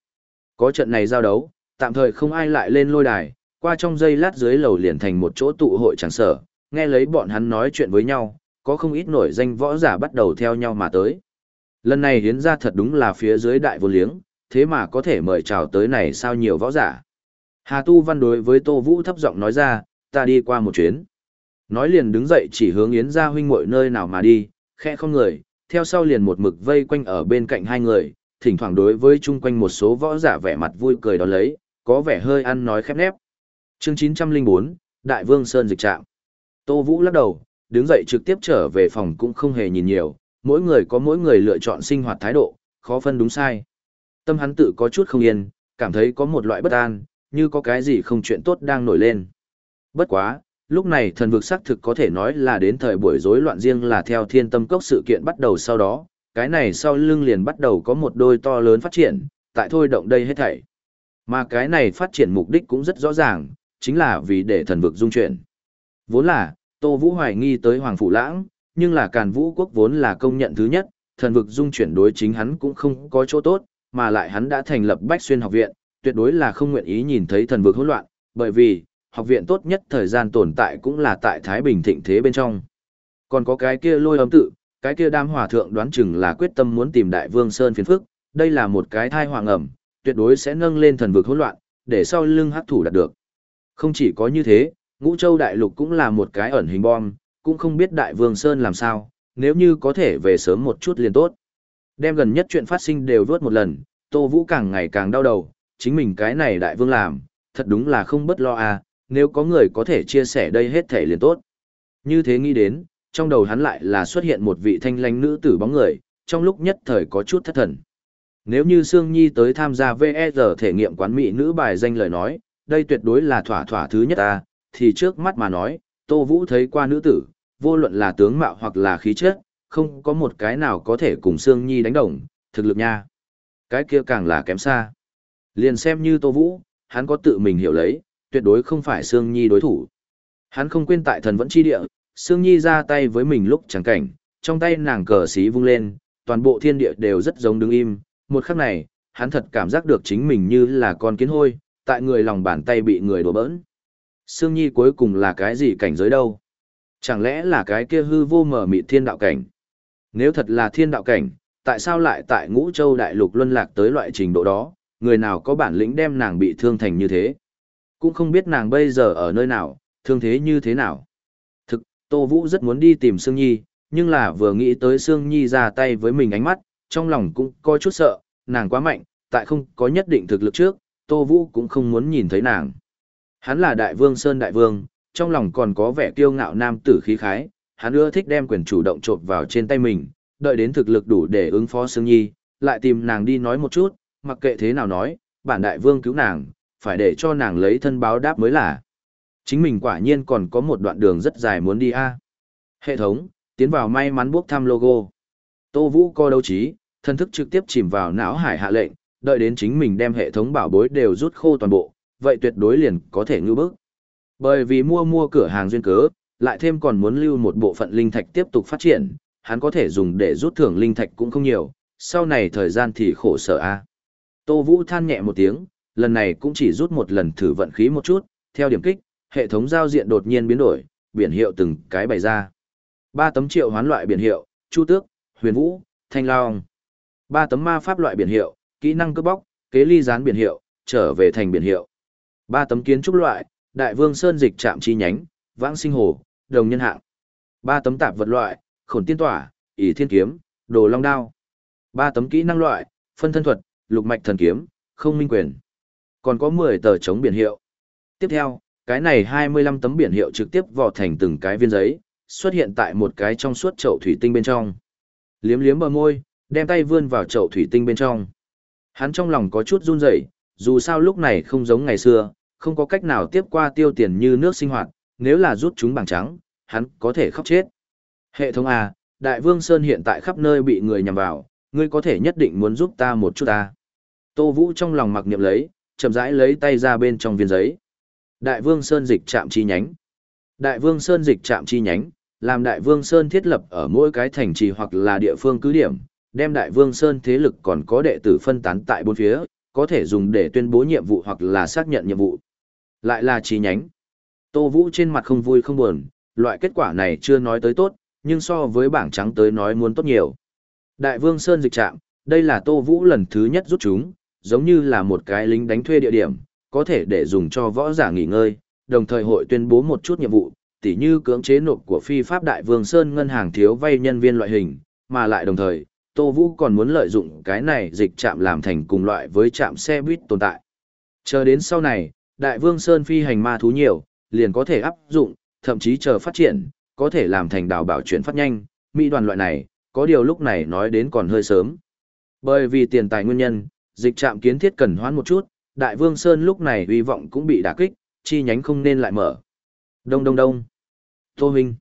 Có trận này giao đấu, tạm thời không ai lại lên lôi đài, qua trong giây lát dưới lầu liền thành một chỗ tụ hội chẳng sở, nghe lấy bọn hắn nói chuyện với nhau, có không ít nổi danh võ giả bắt đầu theo nhau mà tới. Lần này hiến ra thật đúng là phía dưới đại vô liếng, thế mà có thể mời chào tới này sao nhiều võ giả. Hà Tu Văn đối với Tô Vũ thấp giọng nói ra, ta đi qua một chuyến. Nói liền đứng dậy chỉ hướng Yến ra huynh muội nơi nào mà đi, khẽ không người, theo sau liền một mực vây quanh ở bên cạnh hai người, thỉnh thoảng đối với chung quanh một số võ giả vẻ mặt vui cười đó lấy, có vẻ hơi ăn nói khép nép. Chương 904, Đại Vương Sơn dịch trạm. Tô Vũ lắc đầu, đứng dậy trực tiếp trở về phòng cũng không hề nhìn nhiều, mỗi người có mỗi người lựa chọn sinh hoạt thái độ, khó phân đúng sai. Tâm hắn tự có chút không yên, cảm thấy có một loại bất an, như có cái gì không chuyện tốt đang nổi lên. Bất quá, lúc này thần vực xác thực có thể nói là đến thời buổi rối loạn riêng là theo thiên tâm cốc sự kiện bắt đầu sau đó, cái này sau lưng liền bắt đầu có một đôi to lớn phát triển, tại thôi động đây hết thảy. Mà cái này phát triển mục đích cũng rất rõ ràng, chính là vì để thần vực dung chuyển. Vốn là, Tô Vũ hoài nghi tới Hoàng Phủ Lãng, nhưng là Càn Vũ Quốc vốn là công nhận thứ nhất, thần vực dung chuyển đối chính hắn cũng không có chỗ tốt, mà lại hắn đã thành lập Bách Xuyên học viện, tuyệt đối là không nguyện ý nhìn thấy thần vực hỗn loạn, bởi vì, học viện tốt nhất thời gian tồn tại cũng là tại Thái Bình thịnh thế bên trong. Còn có cái kia lôi âm tự, cái kia đam hòa thượng đoán chừng là quyết tâm muốn tìm Đại Vương Sơn phiền phức, đây là một cái thai hoàng ẩm, tuyệt đối sẽ nâng lên thần vực hỗn loạn, để sau lưng hắc thủ đạt được. Không chỉ có như thế, Ngũ Châu Đại Lục cũng là một cái ẩn hình bom, cũng không biết Đại Vương Sơn làm sao, nếu như có thể về sớm một chút liền tốt. Đem gần nhất chuyện phát sinh đều vớt một lần, Tô Vũ càng ngày càng đau đầu, chính mình cái này Đại Vương làm, thật đúng là không bất lo à, nếu có người có thể chia sẻ đây hết thể liền tốt. Như thế nghĩ đến, trong đầu hắn lại là xuất hiện một vị thanh lãnh nữ tử bóng người, trong lúc nhất thời có chút thất thần. Nếu như Sương Nhi tới tham gia VE thể nghiệm quán mỹ nữ bài danh lời nói, đây tuyệt đối là thỏa thỏa thứ nhất ta, thì trước mắt mà nói, Tô Vũ thấy qua nữ tử, vô luận là tướng mạo hoặc là khí chất, không có một cái nào có thể cùng Sương Nhi đánh đồng, thực lực nha. Cái kia càng là kém xa. Liền xem như Tô Vũ, hắn có tự mình hiểu lấy, tuyệt đối không phải Sương Nhi đối thủ. Hắn không quên tại thần vẫn chi địa, Sương Nhi ra tay với mình lúc chẳng cảnh, trong tay nàng cờ xí vung lên, toàn bộ thiên địa đều rất giống đứng im, một khắc này, hắn thật cảm giác được chính mình như là con kiến hôi, tại người lòng bàn tay bị người đổ bỡn. Sương Nhi cuối cùng là cái gì cảnh giới đâu? Chẳng lẽ là cái kia hư vô mở mị thiên đạo cảnh? Nếu thật là thiên đạo cảnh, tại sao lại tại ngũ châu đại lục luân lạc tới loại trình độ đó, người nào có bản lĩnh đem nàng bị thương thành như thế? Cũng không biết nàng bây giờ ở nơi nào, thương thế như thế nào. Thực, Tô Vũ rất muốn đi tìm Sương Nhi, nhưng là vừa nghĩ tới Sương Nhi ra tay với mình ánh mắt, trong lòng cũng có chút sợ, nàng quá mạnh, tại không có nhất định thực lực trước, Tô Vũ cũng không muốn nhìn thấy nàng. Hắn là đại vương Sơn Đại Vương, trong lòng còn có vẻ kiêu ngạo nam tử khí khái, hắn ưa thích đem quyền chủ động trộn vào trên tay mình, đợi đến thực lực đủ để ứng phó Sương Nhi, lại tìm nàng đi nói một chút, mặc kệ thế nào nói, bản đại vương cứu nàng, phải để cho nàng lấy thân báo đáp mới là. Chính mình quả nhiên còn có một đoạn đường rất dài muốn đi a. Hệ thống, tiến vào may mắn bốc thăm logo. Tô Vũ co đấu trí, thân thức trực tiếp chìm vào não hải hạ lệnh, đợi đến chính mình đem hệ thống bảo bối đều rút khô toàn bộ, vậy tuyệt đối liền có thể ngưu bước. Bởi vì mua mua cửa hàng duyên cớ, lại thêm còn muốn lưu một bộ phận linh thạch tiếp tục phát triển, hắn có thể dùng để rút thưởng linh thạch cũng không nhiều, sau này thời gian thì khổ sở a. Tô Vũ than nhẹ một tiếng, lần này cũng chỉ rút một lần thử vận khí một chút, theo điểm kích, hệ thống giao diện đột nhiên biến đổi, biển hiệu từng cái bày ra. Ba tấm triệu hoán loại biển hiệu, Chu Tước, Huyền Vũ, Thanh Long. Ba tấm ma pháp loại biển hiệu, kỹ năng cướp bóc, kế ly gián biển hiệu, trở về thành biển hiệu. Ba tấm kiến trúc loại, Đại Vương Sơn dịch trạm chi nhánh, Vãng Sinh Hồ, Đồng Nhân Hạng. Ba tấm tạp vật loại, Khổn Tiên Tỏa, ỷ Thiên Kiếm, Đồ Long Đao. Ba tấm kỹ năng loại, Phân Thân Thuật, Lục Mạch Thần Kiếm, Không Minh Quyền. Còn có 10 tờ chống biển hiệu. Tiếp theo, cái này 25 tấm biển hiệu trực tiếp vò thành từng cái viên giấy, xuất hiện tại một cái trong suốt chậu thủy tinh bên trong. Liếm liếm bờ môi, đem tay vươn vào chậu thủy tinh bên trong. Hắn trong lòng có chút run rẩy, dù sao lúc này không giống ngày xưa, không có cách nào tiếp qua tiêu tiền như nước sinh hoạt, nếu là rút chúng bằng trắng, hắn có thể khóc chết. Hệ thống A, Đại Vương Sơn hiện tại khắp nơi bị người nhằm vào, ngươi có thể nhất định muốn giúp ta một chút ta. Tô Vũ trong lòng mặc niệm lấy, chậm rãi lấy tay ra bên trong viên giấy. Đại Vương Sơn dịch trạm chi nhánh. Đại Vương Sơn dịch trạm chi nhánh, làm Đại Vương Sơn thiết lập ở mỗi cái thành trì hoặc là địa phương cứ điểm, đem Đại Vương Sơn thế lực còn có đệ tử phân tán tại bốn phía, có thể dùng để tuyên bố nhiệm vụ hoặc là xác nhận nhiệm vụ. Lại là chi nhánh. Tô Vũ trên mặt không vui không buồn, loại kết quả này chưa nói tới tốt, nhưng so với bảng trắng tới nói muốn tốt nhiều. Đại Vương Sơn dịch trạm, đây là Tô Vũ lần thứ nhất rút chúng, giống như là một cái lính đánh thuê địa điểm, có thể để dùng cho võ giả nghỉ ngơi, đồng thời hội tuyên bố một chút nhiệm vụ, tỉ như cưỡng chế nộp của phi pháp Đại Vương Sơn ngân hàng thiếu vay nhân viên loại hình, mà lại đồng thời, Tô Vũ còn muốn lợi dụng cái này dịch trạm làm thành cùng loại với trạm xe buýt tồn tại. Chờ đến sau này, Đại Vương Sơn phi hành ma thú nhiều, liền có thể áp dụng, thậm chí chờ phát triển, có thể làm thành đào bảo chuyển phát nhanh, mỹ đoàn loại này, có điều lúc này nói đến còn hơi sớm. Bởi vì tiền tài nguyên nhân, dịch trạm kiến thiết cần hoãn một chút, Đại Vương Sơn lúc này uy vọng cũng bị đả kích, chi nhánh không nên lại mở. Đông đông đông. Tô Huynh.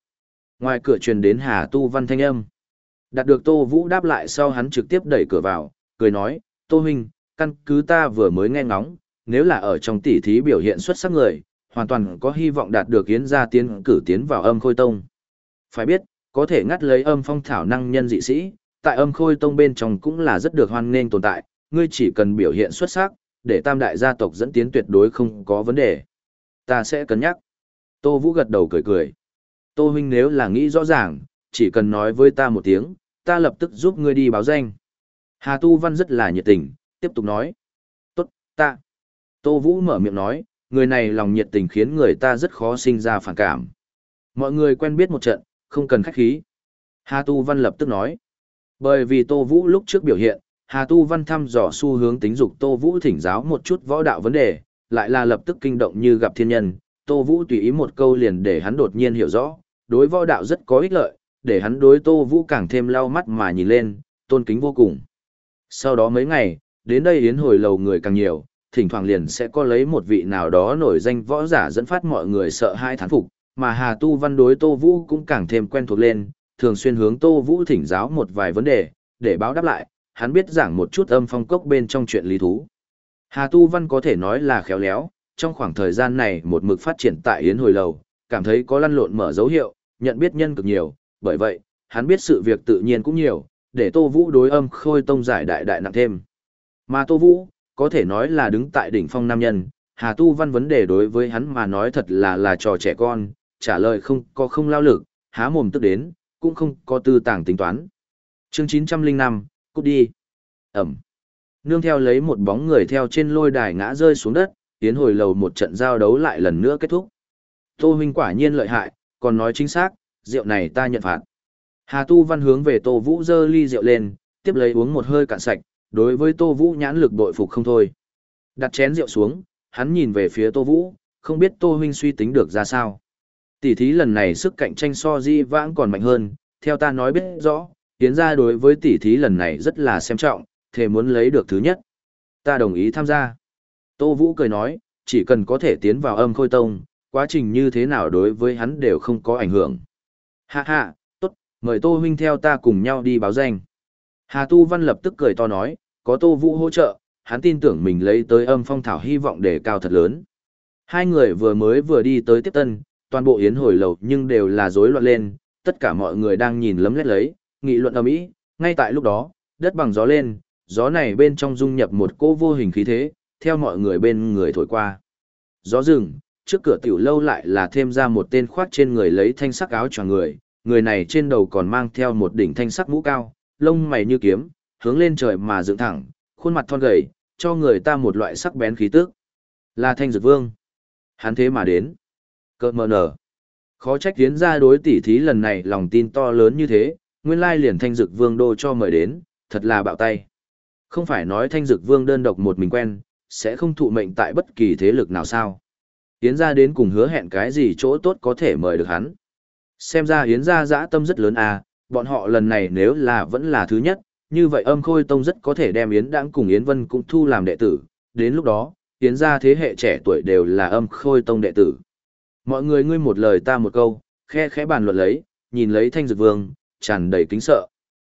Ngoài cửa truyền đến Hà Tu Văn thanh âm. Đạt được Tô Vũ đáp lại sau hắn trực tiếp đẩy cửa vào, cười nói, Tô Huynh, căn cứ ta vừa mới nghe ngóng, nếu là ở trong tỷ thí biểu hiện xuất sắc người, hoàn toàn có hy vọng đạt được yến gia tiến cử tiến vào âm khôi tông. Phải biết, có thể ngắt lấy âm phong thảo năng nhân dị sĩ, tại âm khôi tông bên trong cũng là rất được hoan nghênh tồn tại, ngươi chỉ cần biểu hiện xuất sắc, để tam đại gia tộc dẫn tiến tuyệt đối không có vấn đề. Ta sẽ cân nhắc. Tô Vũ gật đầu cười cười. Tô huynh nếu là nghĩ rõ ràng, chỉ cần nói với ta một tiếng, ta lập tức giúp ngươi đi báo danh. Hà Tu Văn rất là nhiệt tình, tiếp tục nói. Tốt, ta. Tô Vũ mở miệng nói, người này lòng nhiệt tình khiến người ta rất khó sinh ra phản cảm. Mọi người quen biết một trận, không cần khách khí. Hà Tu Văn lập tức nói. Bởi vì Tô Vũ lúc trước biểu hiện, Hà Tu Văn thăm dò xu hướng tính dục Tô Vũ thỉnh giáo một chút võ đạo vấn đề, lại là lập tức kinh động như gặp thiên nhân. Tô Vũ tùy ý một câu liền để hắn đột nhiên hiểu rõ, đối võ đạo rất có ích lợi, để hắn đối Tô Vũ càng thêm lau mắt mà nhìn lên, tôn kính vô cùng. Sau đó mấy ngày, đến đây yến hồi lầu người càng nhiều, thỉnh thoảng liền sẽ có lấy một vị nào đó nổi danh võ giả dẫn phát mọi người sợ hai thán phục, mà Hà Tu Văn đối Tô Vũ cũng càng thêm quen thuộc lên, thường xuyên hướng Tô Vũ thỉnh giáo một vài vấn đề, để báo đáp lại, hắn biết giảng một chút âm phong cốc bên trong chuyện lý thú. Hà Tu Văn có thể nói là khéo léo, trong khoảng thời gian này một mực phát triển tại Yến Hồi Lầu, cảm thấy có lăn lộn mở dấu hiệu, nhận biết nhân cực nhiều, bởi vậy, hắn biết sự việc tự nhiên cũng nhiều, để Tô Vũ đối âm khôi tông giải đại đại nặng thêm. Mà Tô Vũ, có thể nói là đứng tại đỉnh phong nam nhân, Hà Tu Văn vấn đề đối với hắn mà nói thật là là trò trẻ con, trả lời không có không lao lực, há mồm tức đến, cũng không có tư tàng tính toán. chương 905, cút đi. Ẩm. Nương theo lấy một bóng người theo trên lôi đài ngã rơi xuống đất, tiến hồi lầu một trận giao đấu lại lần nữa kết thúc. Tô huynh quả nhiên lợi hại, còn nói chính xác, rượu này ta nhận phạt. Hà Tu Văn hướng về Tô Vũ dơ ly rượu lên, tiếp lấy uống một hơi cạn sạch, đối với Tô Vũ nhãn lực bội phục không thôi. Đặt chén rượu xuống, hắn nhìn về phía Tô Vũ, không biết Tô huynh suy tính được ra sao. Tỷ thí lần này sức cạnh tranh so di vãng còn mạnh hơn, theo ta nói biết rõ, tiến gia đối với tỷ thí lần này rất là xem trọng, thề muốn lấy được thứ nhất. Ta đồng ý tham gia. Tô Vũ cười nói, chỉ cần có thể tiến vào âm khôi tông, quá trình như thế nào đối với hắn đều không có ảnh hưởng. ha ha tốt, mời Tô huynh theo ta cùng nhau đi báo danh. Hà Tu Văn lập tức cười to nói, có Tô Vũ hỗ trợ, hắn tin tưởng mình lấy tới âm phong thảo hy vọng để cao thật lớn. Hai người vừa mới vừa đi tới tiếp tân, toàn bộ yến hồi lầu nhưng đều là rối loạn lên, tất cả mọi người đang nhìn lấm lét lấy, nghị luận ầm ĩ. Ngay tại lúc đó, đất bằng gió lên, gió này bên trong dung nhập một cỗ vô hình khí thế, theo mọi người bên người thổi qua. Gió rừng, trước cửa tiểu lâu lại là thêm ra một tên khoác trên người lấy thanh sắc áo choàng người, người này trên đầu còn mang theo một đỉnh thanh sắc mũ cao, lông mày như kiếm, hướng lên trời mà dựng thẳng, khuôn mặt thon gầy, cho người ta một loại sắc bén khí tức. Là Thanh Dược Vương. Hắn thế mà đến. Cơ mờ nở. Khó trách tiến ra đối tỷ thí lần này lòng tin to lớn như thế, nguyên lai liền Thanh Dược Vương đô cho mời đến, thật là bạo tay. Không phải nói Thanh Dược Vương đơn độc một mình quen, sẽ không thụ mệnh tại bất kỳ thế lực nào sao. Yến ra đến cùng hứa hẹn cái gì chỗ tốt có thể mời được hắn. Xem ra Yến ra dã tâm rất lớn à, bọn họ lần này nếu là vẫn là thứ nhất, như vậy âm khôi tông rất có thể đem Yến Đãng cùng Yến Vân cũng thu làm đệ tử, đến lúc đó, Yến gia thế hệ trẻ tuổi đều là âm khôi tông đệ tử. Mọi người ngươi một lời ta một câu, khe khẽ bàn luận lấy, nhìn lấy thanh dực vương, tràn đầy kính sợ.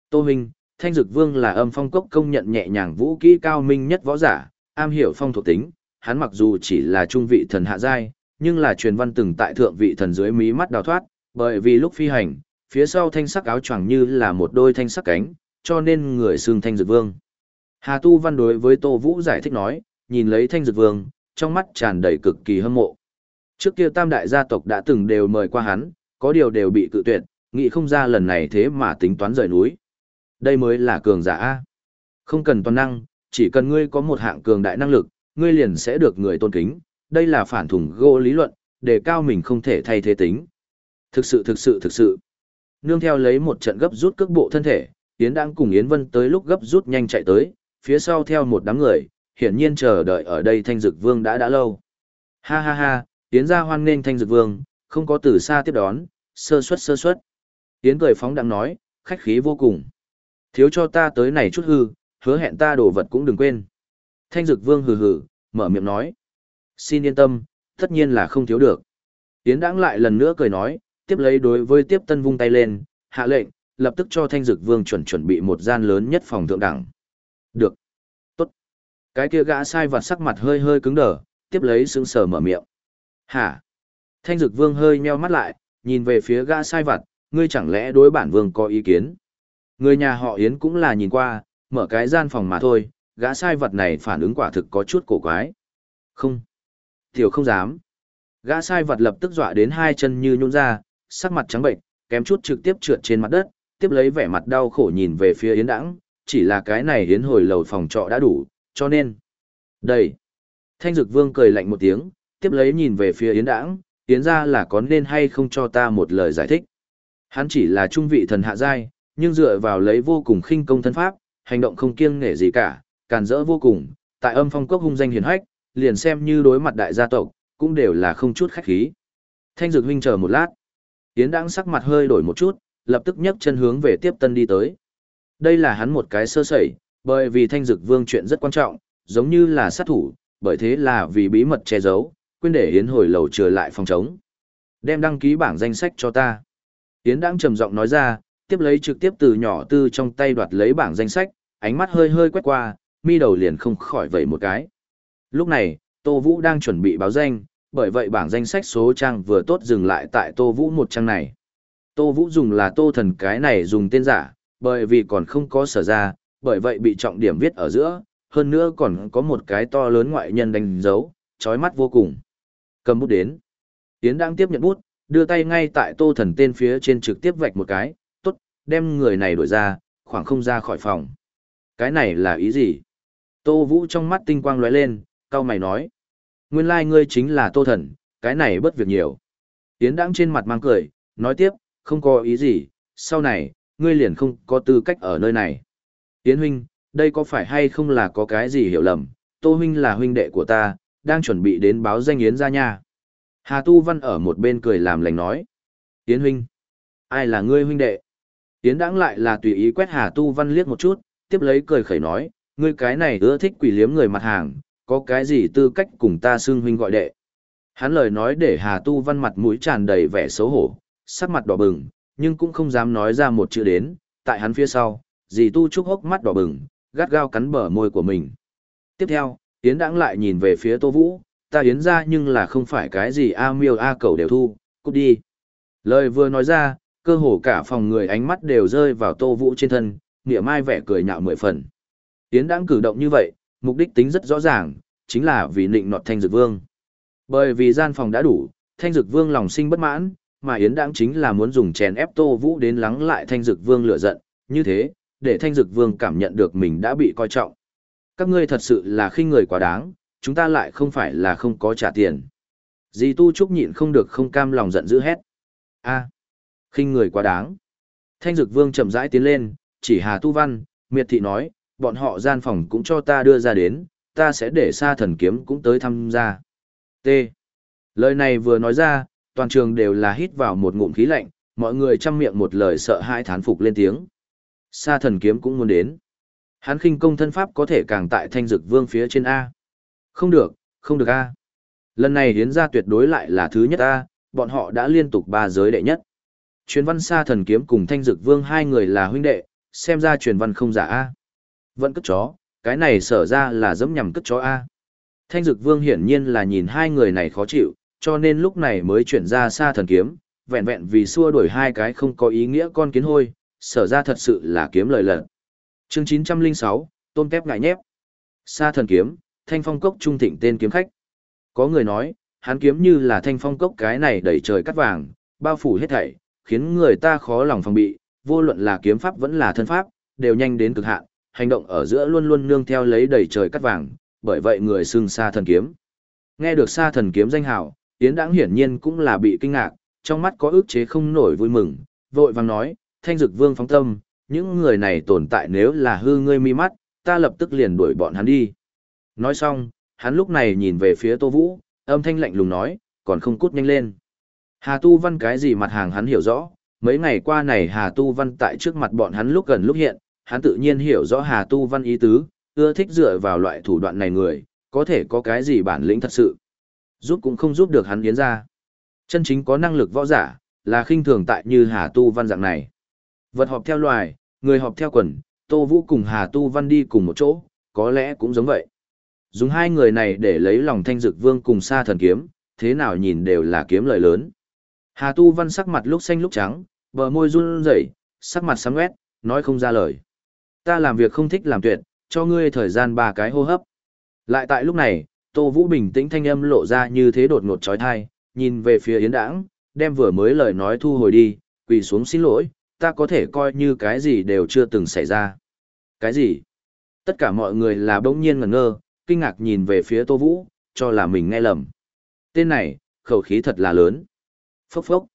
Tô Minh, thanh dực vương là âm phong cốc công nhận nhẹ nhàng vũ kỹ cao minh nhất võ giả, am hiểu phong thuộc tính, hắn mặc dù chỉ là trung vị thần hạ giai, nhưng là truyền văn từng tại thượng vị thần dưới mí mắt đào thoát, bởi vì lúc phi hành, phía sau thanh sắc áo choàng như là một đôi thanh sắc cánh, cho nên người xương thanh dược vương. Hà Tu Văn đối với Tô Vũ giải thích nói, nhìn lấy thanh dược vương, trong mắt tràn đầy cực kỳ hâm mộ. Trước kia tam đại gia tộc đã từng đều mời qua hắn, có điều đều bị cự tuyệt, nghĩ không ra lần này thế mà tính toán rời núi. Đây mới là cường giả A. Không cần toàn năng, chỉ cần ngươi có một hạng cường đại năng lực, ngươi liền sẽ được người tôn kính. Đây là phản thủng gô lý luận, đề cao mình không thể thay thế tính. Thực sự thực sự thực sự. Nương theo lấy một trận gấp rút cước bộ thân thể, Yến đang cùng Yến Vân tới lúc gấp rút nhanh chạy tới, phía sau theo một đám người, hiển nhiên chờ đợi ở đây Thanh Dực Vương đã đã lâu. Ha ha ha, Yến ra hoan nghênh Thanh Dực Vương, không có từ xa tiếp đón, sơ suất sơ suất. Yến cười phóng đang nói, khách khí vô cùng. Thiếu cho ta tới này chút hư, hứa hẹn ta đồ vật cũng đừng quên. Thanh Dực Vương hừ hừ, mở miệng nói. Xin yên tâm, tất nhiên là không thiếu được. Yến đãng lại lần nữa cười nói, tiếp lấy đối với tiếp tân vung tay lên, hạ lệnh, lập tức cho thanh dực vương chuẩn chuẩn bị một gian lớn nhất phòng thượng đẳng. Được. Tốt. Cái kia gã sai vặt sắc mặt hơi hơi cứng đờ, tiếp lấy sững sờ mở miệng. Hả? Thanh dực vương hơi nheo mắt lại, nhìn về phía gã sai vặt, ngươi chẳng lẽ đối bản vương có ý kiến? Người nhà họ Yến cũng là nhìn qua, mở cái gian phòng mà thôi, gã sai vật này phản ứng quả thực có chút cổ quái. Không. Tiểu không dám. Gã sai vật lập tức dọa đến hai chân như nhũn ra, sắc mặt trắng bệnh, kém chút trực tiếp trượt trên mặt đất, tiếp lấy vẻ mặt đau khổ nhìn về phía Yến Đãng, chỉ là cái này Yến hồi lầu phòng trọ đã đủ, cho nên. Đây. Thanh Dực Vương cười lạnh một tiếng, tiếp lấy nhìn về phía Yến Đãng, Yến ra là có nên hay không cho ta một lời giải thích. Hắn chỉ là trung vị thần hạ giai, nhưng dựa vào lấy vô cùng khinh công thân pháp, hành động không kiêng nể gì cả, càn rỡ vô cùng, tại âm phong cốc hung danh hiển hách, liền xem như đối mặt đại gia tộc, cũng đều là không chút khách khí. Thanh Dực huynh chờ một lát. Yến Đãng sắc mặt hơi đổi một chút, lập tức nhấc chân hướng về tiếp tân đi tới. Đây là hắn một cái sơ sẩy, bởi vì Thanh Dực Vương chuyện rất quan trọng, giống như là sát thủ, bởi thế là vì bí mật che giấu, quên để Yến hồi lầu trở lại phòng trống. Đem đăng ký bảng danh sách cho ta. Yến Đãng trầm giọng nói ra, tiếp lấy trực tiếp từ nhỏ tư trong tay đoạt lấy bảng danh sách, ánh mắt hơi hơi quét qua, mi đầu liền không khỏi vẩy một cái. Lúc này, Tô Vũ đang chuẩn bị báo danh, bởi vậy bảng danh sách số trang vừa tốt dừng lại tại Tô Vũ một trang này. Tô Vũ dùng là Tô Thần cái này dùng tên giả, bởi vì còn không có sở ra, bởi vậy bị trọng điểm viết ở giữa, hơn nữa còn có một cái to lớn ngoại nhân đánh dấu, chói mắt vô cùng. Cầm bút đến. Tiến đang tiếp nhận bút, đưa tay ngay tại Tô Thần tên phía trên trực tiếp vạch một cái, tốt, đem người này đổi ra, khoảng không ra khỏi phòng. Cái này là ý gì? Tô Vũ trong mắt tinh quang lóe lên, cao mày nói. Nguyên lai ngươi chính là Tô Thần, cái này bất việc nhiều. Tiến đang trên mặt mang cười, nói tiếp, không có ý gì, sau này, ngươi liền không có tư cách ở nơi này. Tiến huynh, đây có phải hay không là có cái gì hiểu lầm, Tô huynh là huynh đệ của ta, đang chuẩn bị đến báo danh Yến ra nha. Hà Tu Văn ở một bên cười làm lành nói. Yến huynh. Ai là ngươi huynh đệ? Yến đãng lại là tùy ý quét Hà Tu Văn liếc một chút, tiếp lấy cười khẩy nói, ngươi cái này ưa thích quỷ liếm người mặt hàng, có cái gì tư cách cùng ta xưng huynh gọi đệ. Hắn lời nói để Hà Tu Văn mặt mũi tràn đầy vẻ xấu hổ, sắc mặt đỏ bừng, nhưng cũng không dám nói ra một chữ đến, tại hắn phía sau, dì Tu Trúc hốc mắt đỏ bừng, gắt gao cắn bờ môi của mình. Tiếp theo, Yến đãng lại nhìn về phía Tô Vũ, ta Yến ra nhưng là không phải cái gì A miêu A cầu đều thu, cút đi. Lời vừa nói ra, cơ hồ cả phòng người ánh mắt đều rơi vào Tô Vũ trên thân, nghĩa mai vẻ cười nhạo mười phần. Yến đãng cử động như vậy, mục đích tính rất rõ ràng, chính là vì nịnh nọt Thanh Dực Vương. Bởi vì gian phòng đã đủ, Thanh Dực Vương lòng sinh bất mãn, mà Yến đãng chính là muốn dùng chèn ép Tô Vũ đến lắng lại Thanh Dực Vương lửa giận, như thế, để Thanh Dực Vương cảm nhận được mình đã bị coi trọng. Các ngươi thật sự là khinh người quá đáng, chúng ta lại không phải là không có trả tiền. Dì Tu Trúc nhịn không được không cam lòng giận dữ hét. a khinh người quá đáng. Thanh Dực Vương chậm rãi tiến lên, chỉ Hà Tu Văn, miệt thị nói, bọn họ gian phòng cũng cho ta đưa ra đến, ta sẽ để xa thần kiếm cũng tới tham gia. T. Lời này vừa nói ra, toàn trường đều là hít vào một ngụm khí lạnh, mọi người chăm miệng một lời sợ hãi thán phục lên tiếng. Sa thần kiếm cũng muốn đến. Hắn khinh công thân pháp có thể càng tại thanh dực vương phía trên A. Không được, không được A. Lần này hiến ra tuyệt đối lại là thứ nhất A, bọn họ đã liên tục ba giới đệ nhất. Truyền văn sa thần kiếm cùng thanh dực vương hai người là huynh đệ, xem ra truyền văn không giả A. Vẫn cất chó, cái này sở ra là dẫm nhằm cất chó A. Thanh dực vương hiển nhiên là nhìn hai người này khó chịu, cho nên lúc này mới chuyển ra xa thần kiếm, vẹn vẹn vì xua đuổi hai cái không có ý nghĩa con kiến hôi, sở ra thật sự là kiếm lời lận. Chương 906, tôm tép ngại nhép. xa thần kiếm, thanh phong cốc trung thịnh tên kiếm khách. Có người nói, hắn kiếm như là thanh phong cốc cái này đẩy trời cắt vàng, bao phủ hết thảy, khiến người ta khó lòng phòng bị, vô luận là kiếm pháp vẫn là thân pháp, đều nhanh đến cực hạn, hành động ở giữa luôn luôn nương theo lấy đầy trời cắt vàng, bởi vậy người xưng sa thần kiếm. Nghe được sa thần kiếm danh hào, Yến Đãng hiển nhiên cũng là bị kinh ngạc, trong mắt có ức chế không nổi vui mừng, vội vàng nói, thanh dực vương phóng tâm, những người này tồn tại nếu là hư ngươi mi mắt, ta lập tức liền đuổi bọn hắn đi. Nói xong, hắn lúc này nhìn về phía Tô Vũ, âm thanh lạnh lùng nói, còn không cút nhanh lên. Hà Tu Văn cái gì mặt hàng hắn hiểu rõ, mấy ngày qua này Hà Tu Văn tại trước mặt bọn hắn lúc gần lúc hiện, hắn tự nhiên hiểu rõ Hà Tu Văn ý tứ, ưa thích dựa vào loại thủ đoạn này người, có thể có cái gì bản lĩnh thật sự. Giúp cũng không giúp được hắn yến ra. Chân chính có năng lực võ giả, là khinh thường tại như Hà Tu Văn dạng này. Vật họp theo loài, người họp theo quần, Tô Vũ cùng Hà Tu Văn đi cùng một chỗ, có lẽ cũng giống vậy. Dùng hai người này để lấy lòng thanh dực vương cùng sa thần kiếm, thế nào nhìn đều là kiếm lợi lớn. Hà Tu Văn sắc mặt lúc xanh lúc trắng, bờ môi run rẩy, sắc mặt sáng quét, nói không ra lời. Ta làm việc không thích làm tuyệt, cho ngươi thời gian ba cái hô hấp. Lại tại lúc này, Tô Vũ bình tĩnh thanh âm lộ ra như thế đột ngột trói thai, nhìn về phía Yến Đãng, đem vừa mới lời nói thu hồi đi, quỳ xuống xin lỗi, ta có thể coi như cái gì đều chưa từng xảy ra. Cái gì? Tất cả mọi người là bỗng nhiên ngẩn ngơ, kinh ngạc nhìn về phía Tô Vũ, cho là mình nghe lầm. Tên này, khẩu khí thật là lớn. Phốc phốc.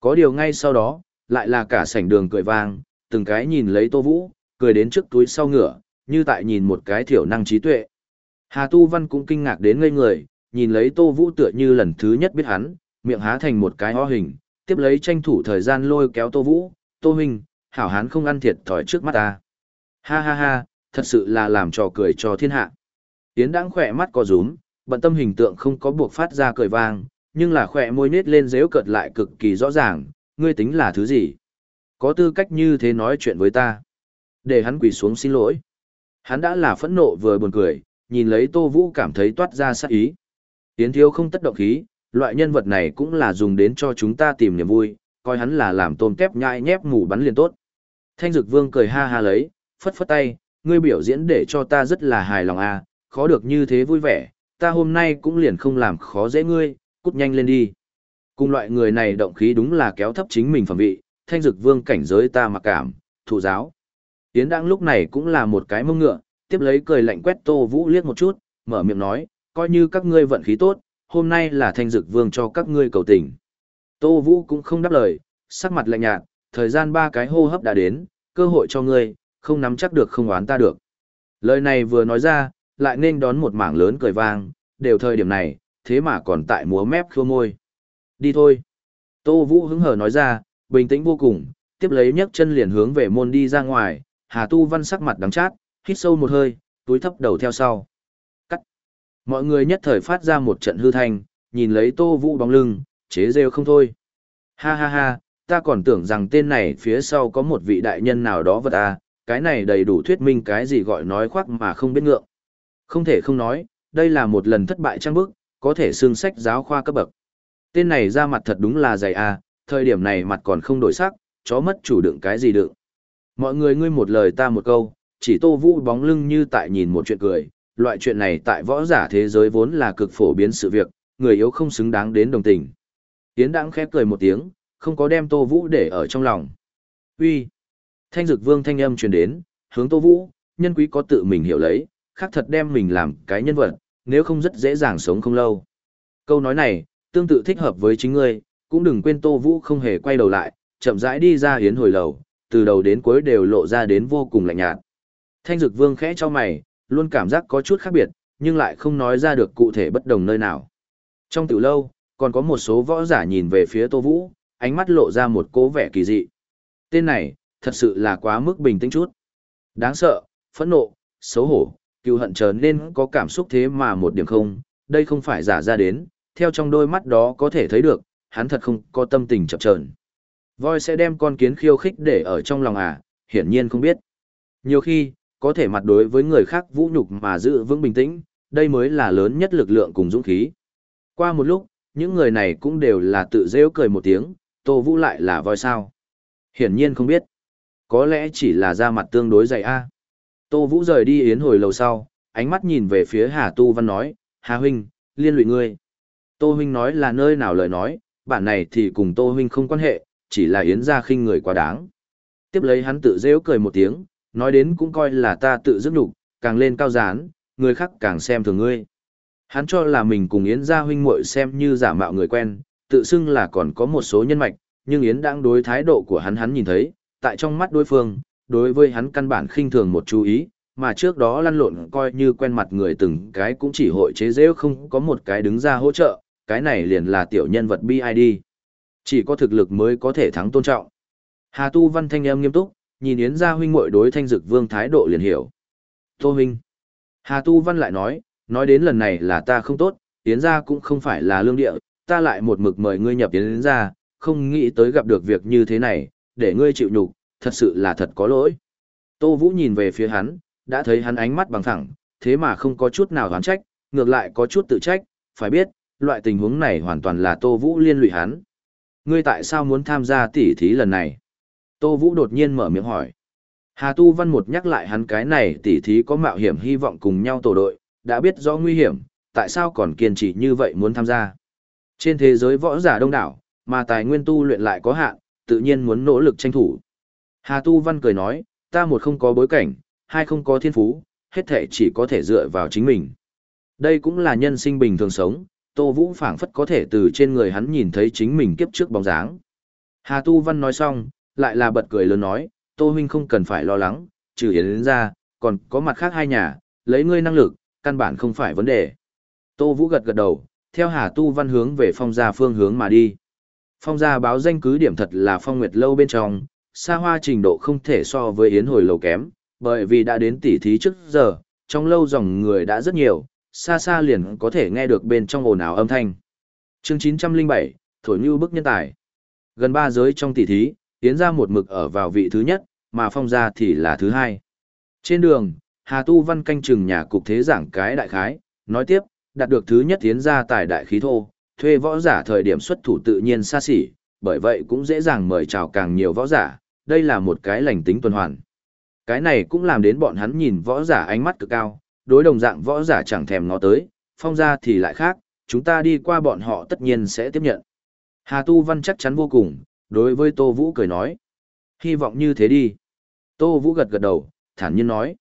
Có điều ngay sau đó, lại là cả sảnh đường cười vang, từng cái nhìn lấy Tô Vũ, cười đến trước túi sau ngửa, như tại nhìn một cái thiểu năng trí tuệ. Hà Tu Văn cũng kinh ngạc đến ngây người, nhìn lấy Tô Vũ tựa như lần thứ nhất biết hắn, miệng há thành một cái ho hình, tiếp lấy tranh thủ thời gian lôi kéo Tô Vũ, Tô Hình hảo hán không ăn thiệt thòi trước mắt ta. Ha ha ha, thật sự là làm trò cười cho thiên hạ. Tiến đáng khỏe mắt có rúm, bận tâm hình tượng không có buộc phát ra cười vang, nhưng là khỏe môi nết lên dễu cợt lại cực kỳ rõ ràng, ngươi tính là thứ gì? Có tư cách như thế nói chuyện với ta. Để hắn quỳ xuống xin lỗi. Hắn đã là phẫn nộ vừa buồn cười, nhìn lấy Tô Vũ cảm thấy toát ra sát ý. Tiến thiếu không tất động khí, loại nhân vật này cũng là dùng đến cho chúng ta tìm niềm vui, coi hắn là làm tôm kép nhai nhép mù bắn liền tốt. Thanh Dực Vương cười ha ha lấy, phất phất tay, ngươi biểu diễn để cho ta rất là hài lòng à, khó được như thế vui vẻ, ta hôm nay cũng liền không làm khó dễ ngươi, cút nhanh lên đi. Cùng loại người này động khí đúng là kéo thấp chính mình phẩm vị, Thanh Dực Vương cảnh giới ta mặc cảm, thụ giáo. Tiến đang lúc này cũng là một cái mông ngựa, tiếp lấy cười lạnh quét Tô Vũ liếc một chút, mở miệng nói, coi như các ngươi vận khí tốt, hôm nay là Thanh Dực Vương cho các ngươi cầu tình. Tô Vũ cũng không đáp lời, sắc mặt lạnh nhạt, thời gian ba cái hô hấp đã đến, cơ hội cho ngươi, không nắm chắc được không oán ta được. Lời này vừa nói ra, lại nên đón một mảng lớn cười vang, đều thời điểm này, thế mà còn tại múa mép khua môi. Đi thôi. Tô Vũ hứng hở nói ra, bình tĩnh vô cùng, tiếp lấy nhấc chân liền hướng về môn đi ra ngoài, Hà Tu Văn sắc mặt đắng chát, hít sâu một hơi, túi thấp đầu theo sau. Cắt. Mọi người nhất thời phát ra một trận hư thanh, nhìn lấy Tô Vũ bóng lưng, chế rêu không thôi. Ha ha ha, ta còn tưởng rằng tên này phía sau có một vị đại nhân nào đó vật à, cái này đầy đủ thuyết minh cái gì gọi nói khoác mà không biết ngượng. Không thể không nói, đây là một lần thất bại trang bức, có thể xương sách giáo khoa cấp bậc. Tên này ra mặt thật đúng là dày à, thời điểm này mặt còn không đổi sắc, chó mất chủ đựng cái gì đựng. Mọi người ngươi một lời ta một câu, chỉ tô vũ bóng lưng như tại nhìn một chuyện cười, loại chuyện này tại võ giả thế giới vốn là cực phổ biến sự việc, người yếu không xứng đáng đến đồng tình. Tiến đãng khép cười một tiếng, không có đem tô vũ để ở trong lòng. Uy, Thanh dực vương thanh âm truyền đến, hướng tô vũ, nhân quý có tự mình hiểu lấy, khác thật đem mình làm cái nhân vật, nếu không rất dễ dàng sống không lâu. Câu nói này, tương tự thích hợp với chính ngươi, cũng đừng quên Tô Vũ không hề quay đầu lại, chậm rãi đi ra hiến hồi lầu, từ đầu đến cuối đều lộ ra đến vô cùng lạnh nhạt. Thanh Dực Vương khẽ cho mày, luôn cảm giác có chút khác biệt, nhưng lại không nói ra được cụ thể bất đồng nơi nào. Trong tiểu lâu, còn có một số võ giả nhìn về phía Tô Vũ, ánh mắt lộ ra một cố vẻ kỳ dị. Tên này, thật sự là quá mức bình tĩnh chút. Đáng sợ, phẫn nộ, xấu hổ, cựu hận trở nên có cảm xúc thế mà một điểm không, đây không phải giả ra đến, theo trong đôi mắt đó có thể thấy được, hắn thật không có tâm tình chập chờn. Voi sẽ đem con kiến khiêu khích để ở trong lòng à, hiển nhiên không biết. Nhiều khi, có thể mặt đối với người khác vũ nhục mà giữ vững bình tĩnh, đây mới là lớn nhất lực lượng cùng dũng khí. Qua một lúc, những người này cũng đều là tự rêu cười một tiếng, Tô Vũ lại là voi sao. Hiển nhiên không biết. Có lẽ chỉ là da mặt tương đối dày a Tô Vũ rời đi yến hồi lâu sau, ánh mắt nhìn về phía Hà Tu Văn nói, Hà Huynh, liên lụy ngươi. Tô Huynh nói là nơi nào lời nói, bản này thì cùng Tô Huynh không quan hệ, chỉ là yến gia khinh người quá đáng. Tiếp lấy hắn tự rêu cười một tiếng, nói đến cũng coi là ta tự dứt nhục càng lên cao gián, người khác càng xem thường ngươi. Hắn cho là mình cùng Yến gia huynh muội xem như giả mạo người quen, tự xưng là còn có một số nhân mạch, nhưng Yến đang đối thái độ của hắn hắn nhìn thấy, tại trong mắt đối phương, đối với hắn căn bản khinh thường một chú ý, mà trước đó lăn lộn coi như quen mặt người từng cái cũng chỉ hội chế dễ không có một cái đứng ra hỗ trợ, cái này liền là tiểu nhân vật BID. Chỉ có thực lực mới có thể thắng tôn trọng. Hà Tu Văn thanh em nghiêm túc, nhìn Yến gia huynh muội đối thanh dực vương thái độ liền hiểu. Tô huynh. Hà Tu Văn lại nói, nói đến lần này là ta không tốt, Yến gia cũng không phải là lương địa, ta lại một mực mời ngươi nhập Yến gia, không nghĩ tới gặp được việc như thế này, để ngươi chịu nhục, thật sự là thật có lỗi. Tô Vũ nhìn về phía hắn, đã thấy hắn ánh mắt bằng thẳng, thế mà không có chút nào hoán trách, ngược lại có chút tự trách, phải biết, loại tình huống này hoàn toàn là Tô Vũ liên lụy hắn. Ngươi tại sao muốn tham gia tỉ thí lần này? Tô Vũ đột nhiên mở miệng hỏi. Hà Tu Văn một nhắc lại hắn cái này tỉ thí có mạo hiểm hy vọng cùng nhau tổ đội, đã biết rõ nguy hiểm, tại sao còn kiên trì như vậy muốn tham gia. Trên thế giới võ giả đông đảo, mà tài nguyên tu luyện lại có hạn, tự nhiên muốn nỗ lực tranh thủ. Hà Tu Văn cười nói, ta một không có bối cảnh, hai không có thiên phú, hết thể chỉ có thể dựa vào chính mình. Đây cũng là nhân sinh bình thường sống, Tô Vũ phảng phất có thể từ trên người hắn nhìn thấy chính mình kiếp trước bóng dáng. Hà Tu Văn nói xong, lại là bật cười lớn nói, Tô Huynh không cần phải lo lắng, trừ Yến ra, còn có mặt khác hai nhà, lấy ngươi năng lực, căn bản không phải vấn đề. Tô Vũ gật gật đầu, theo Hà Tu Văn hướng về phong gia phương hướng mà đi. Phong gia báo danh cứ điểm thật là phong nguyệt lâu bên trong, xa hoa trình độ không thể so với yến hồi lầu kém, bởi vì đã đến tỉ thí trước giờ, trong lâu dòng người đã rất nhiều, xa xa liền có thể nghe được bên trong ồn ào âm thanh. Chương 907, Thổi Như bức nhân tài. Gần ba giới trong tỷ thí, Yến ra một mực ở vào vị thứ nhất, mà Phong ra thì là thứ hai. Trên đường, Hà Tu Văn canh chừng nhà cục thế giảng cái đại khái, nói tiếp, đạt được thứ nhất Yến ra tài đại khí thô, thuê võ giả thời điểm xuất thủ tự nhiên xa xỉ, bởi vậy cũng dễ dàng mời chào càng nhiều võ giả, đây là một cái lành tính tuần hoàn. Cái này cũng làm đến bọn hắn nhìn võ giả ánh mắt cực cao, đối đồng dạng võ giả chẳng thèm ngó tới, phong gia thì lại khác, chúng ta đi qua bọn họ tất nhiên sẽ tiếp nhận. Hà Tu Văn chắc chắn vô cùng, đối với Tô Vũ cười nói. Hy vọng như thế đi. Tô Vũ gật gật đầu, thản nhiên nói.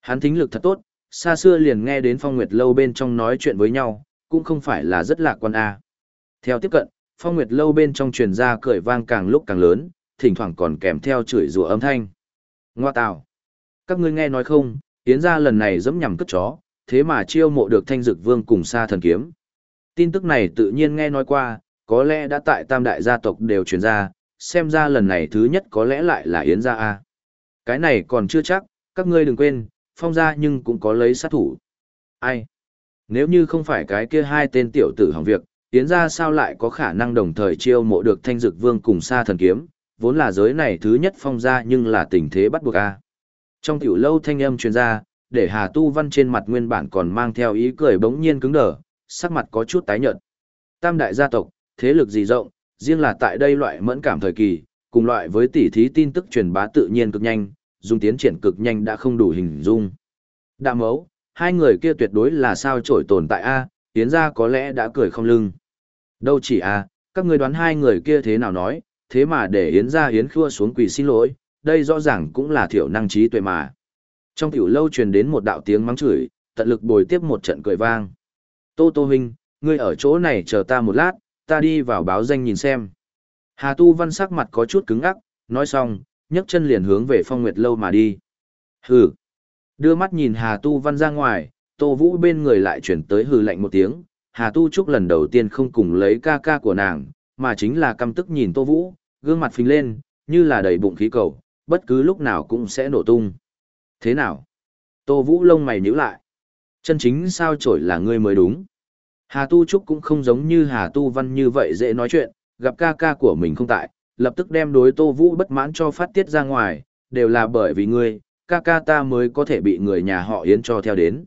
Hắn thính lực thật tốt, xa xưa liền nghe đến phong nguyệt lâu bên trong nói chuyện với nhau, cũng không phải là rất lạc quan a. Theo tiếp cận, phong nguyệt lâu bên trong truyền ra cười vang càng lúc càng lớn, thỉnh thoảng còn kèm theo chửi rủa âm thanh. Ngoa tào. Các ngươi nghe nói không, Yến gia lần này dẫm nhằm cất chó, thế mà chiêu mộ được thanh dực vương cùng sa thần kiếm. Tin tức này tự nhiên nghe nói qua, có lẽ đã tại tam đại gia tộc đều truyền ra, xem ra lần này thứ nhất có lẽ lại là Yến gia A. Cái này còn chưa chắc, các ngươi đừng quên, phong gia nhưng cũng có lấy sát thủ. Ai? Nếu như không phải cái kia hai tên tiểu tử hỏng việc, Yến gia sao lại có khả năng đồng thời chiêu mộ được thanh dực vương cùng sa thần kiếm, vốn là giới này thứ nhất phong gia nhưng là tình thế bắt buộc A. Trong tiểu lâu thanh âm truyền ra, để Hà Tu Văn trên mặt nguyên bản còn mang theo ý cười bỗng nhiên cứng đờ, sắc mặt có chút tái nhợt. Tam đại gia tộc, thế lực gì rộng, riêng là tại đây loại mẫn cảm thời kỳ, cùng loại với tỉ thí tin tức truyền bá tự nhiên cực nhanh, dung tiến triển cực nhanh đã không đủ hình dung. Đạm mấu, hai người kia tuyệt đối là sao trổi tồn tại A, tiến ra có lẽ đã cười không lưng. Đâu chỉ A, các người đoán hai người kia thế nào nói, thế mà để Yến ra Yến khua xuống quỳ xin lỗi, đây rõ ràng cũng là thiểu năng trí tuệ mà. Trong tiểu lâu truyền đến một đạo tiếng mắng chửi, tận lực bồi tiếp một trận cười vang. Tô Tô Huynh, ngươi ở chỗ này chờ ta một lát, ta đi vào báo danh nhìn xem. Hà Tu Văn sắc mặt có chút cứng ắc, nói xong, nhấc chân liền hướng về phong nguyệt lâu mà đi. Hừ. Đưa mắt nhìn Hà Tu Văn ra ngoài, Tô Vũ bên người lại chuyển tới hừ lạnh một tiếng. Hà Tu Trúc lần đầu tiên không cùng lấy ca ca của nàng, mà chính là căm tức nhìn Tô Vũ, gương mặt phình lên, như là đầy bụng khí cầu, bất cứ lúc nào cũng sẽ nổ tung. Thế nào? Tô Vũ lông mày nhíu lại. Chân chính sao trổi là ngươi mới đúng. Hà Tu Trúc cũng không giống như Hà Tu Văn như vậy dễ nói chuyện, gặp ca ca của mình không tại, lập tức đem đối Tô Vũ bất mãn cho phát tiết ra ngoài, đều là bởi vì ngươi, ca ca ta mới có thể bị người nhà họ Yến cho theo đến.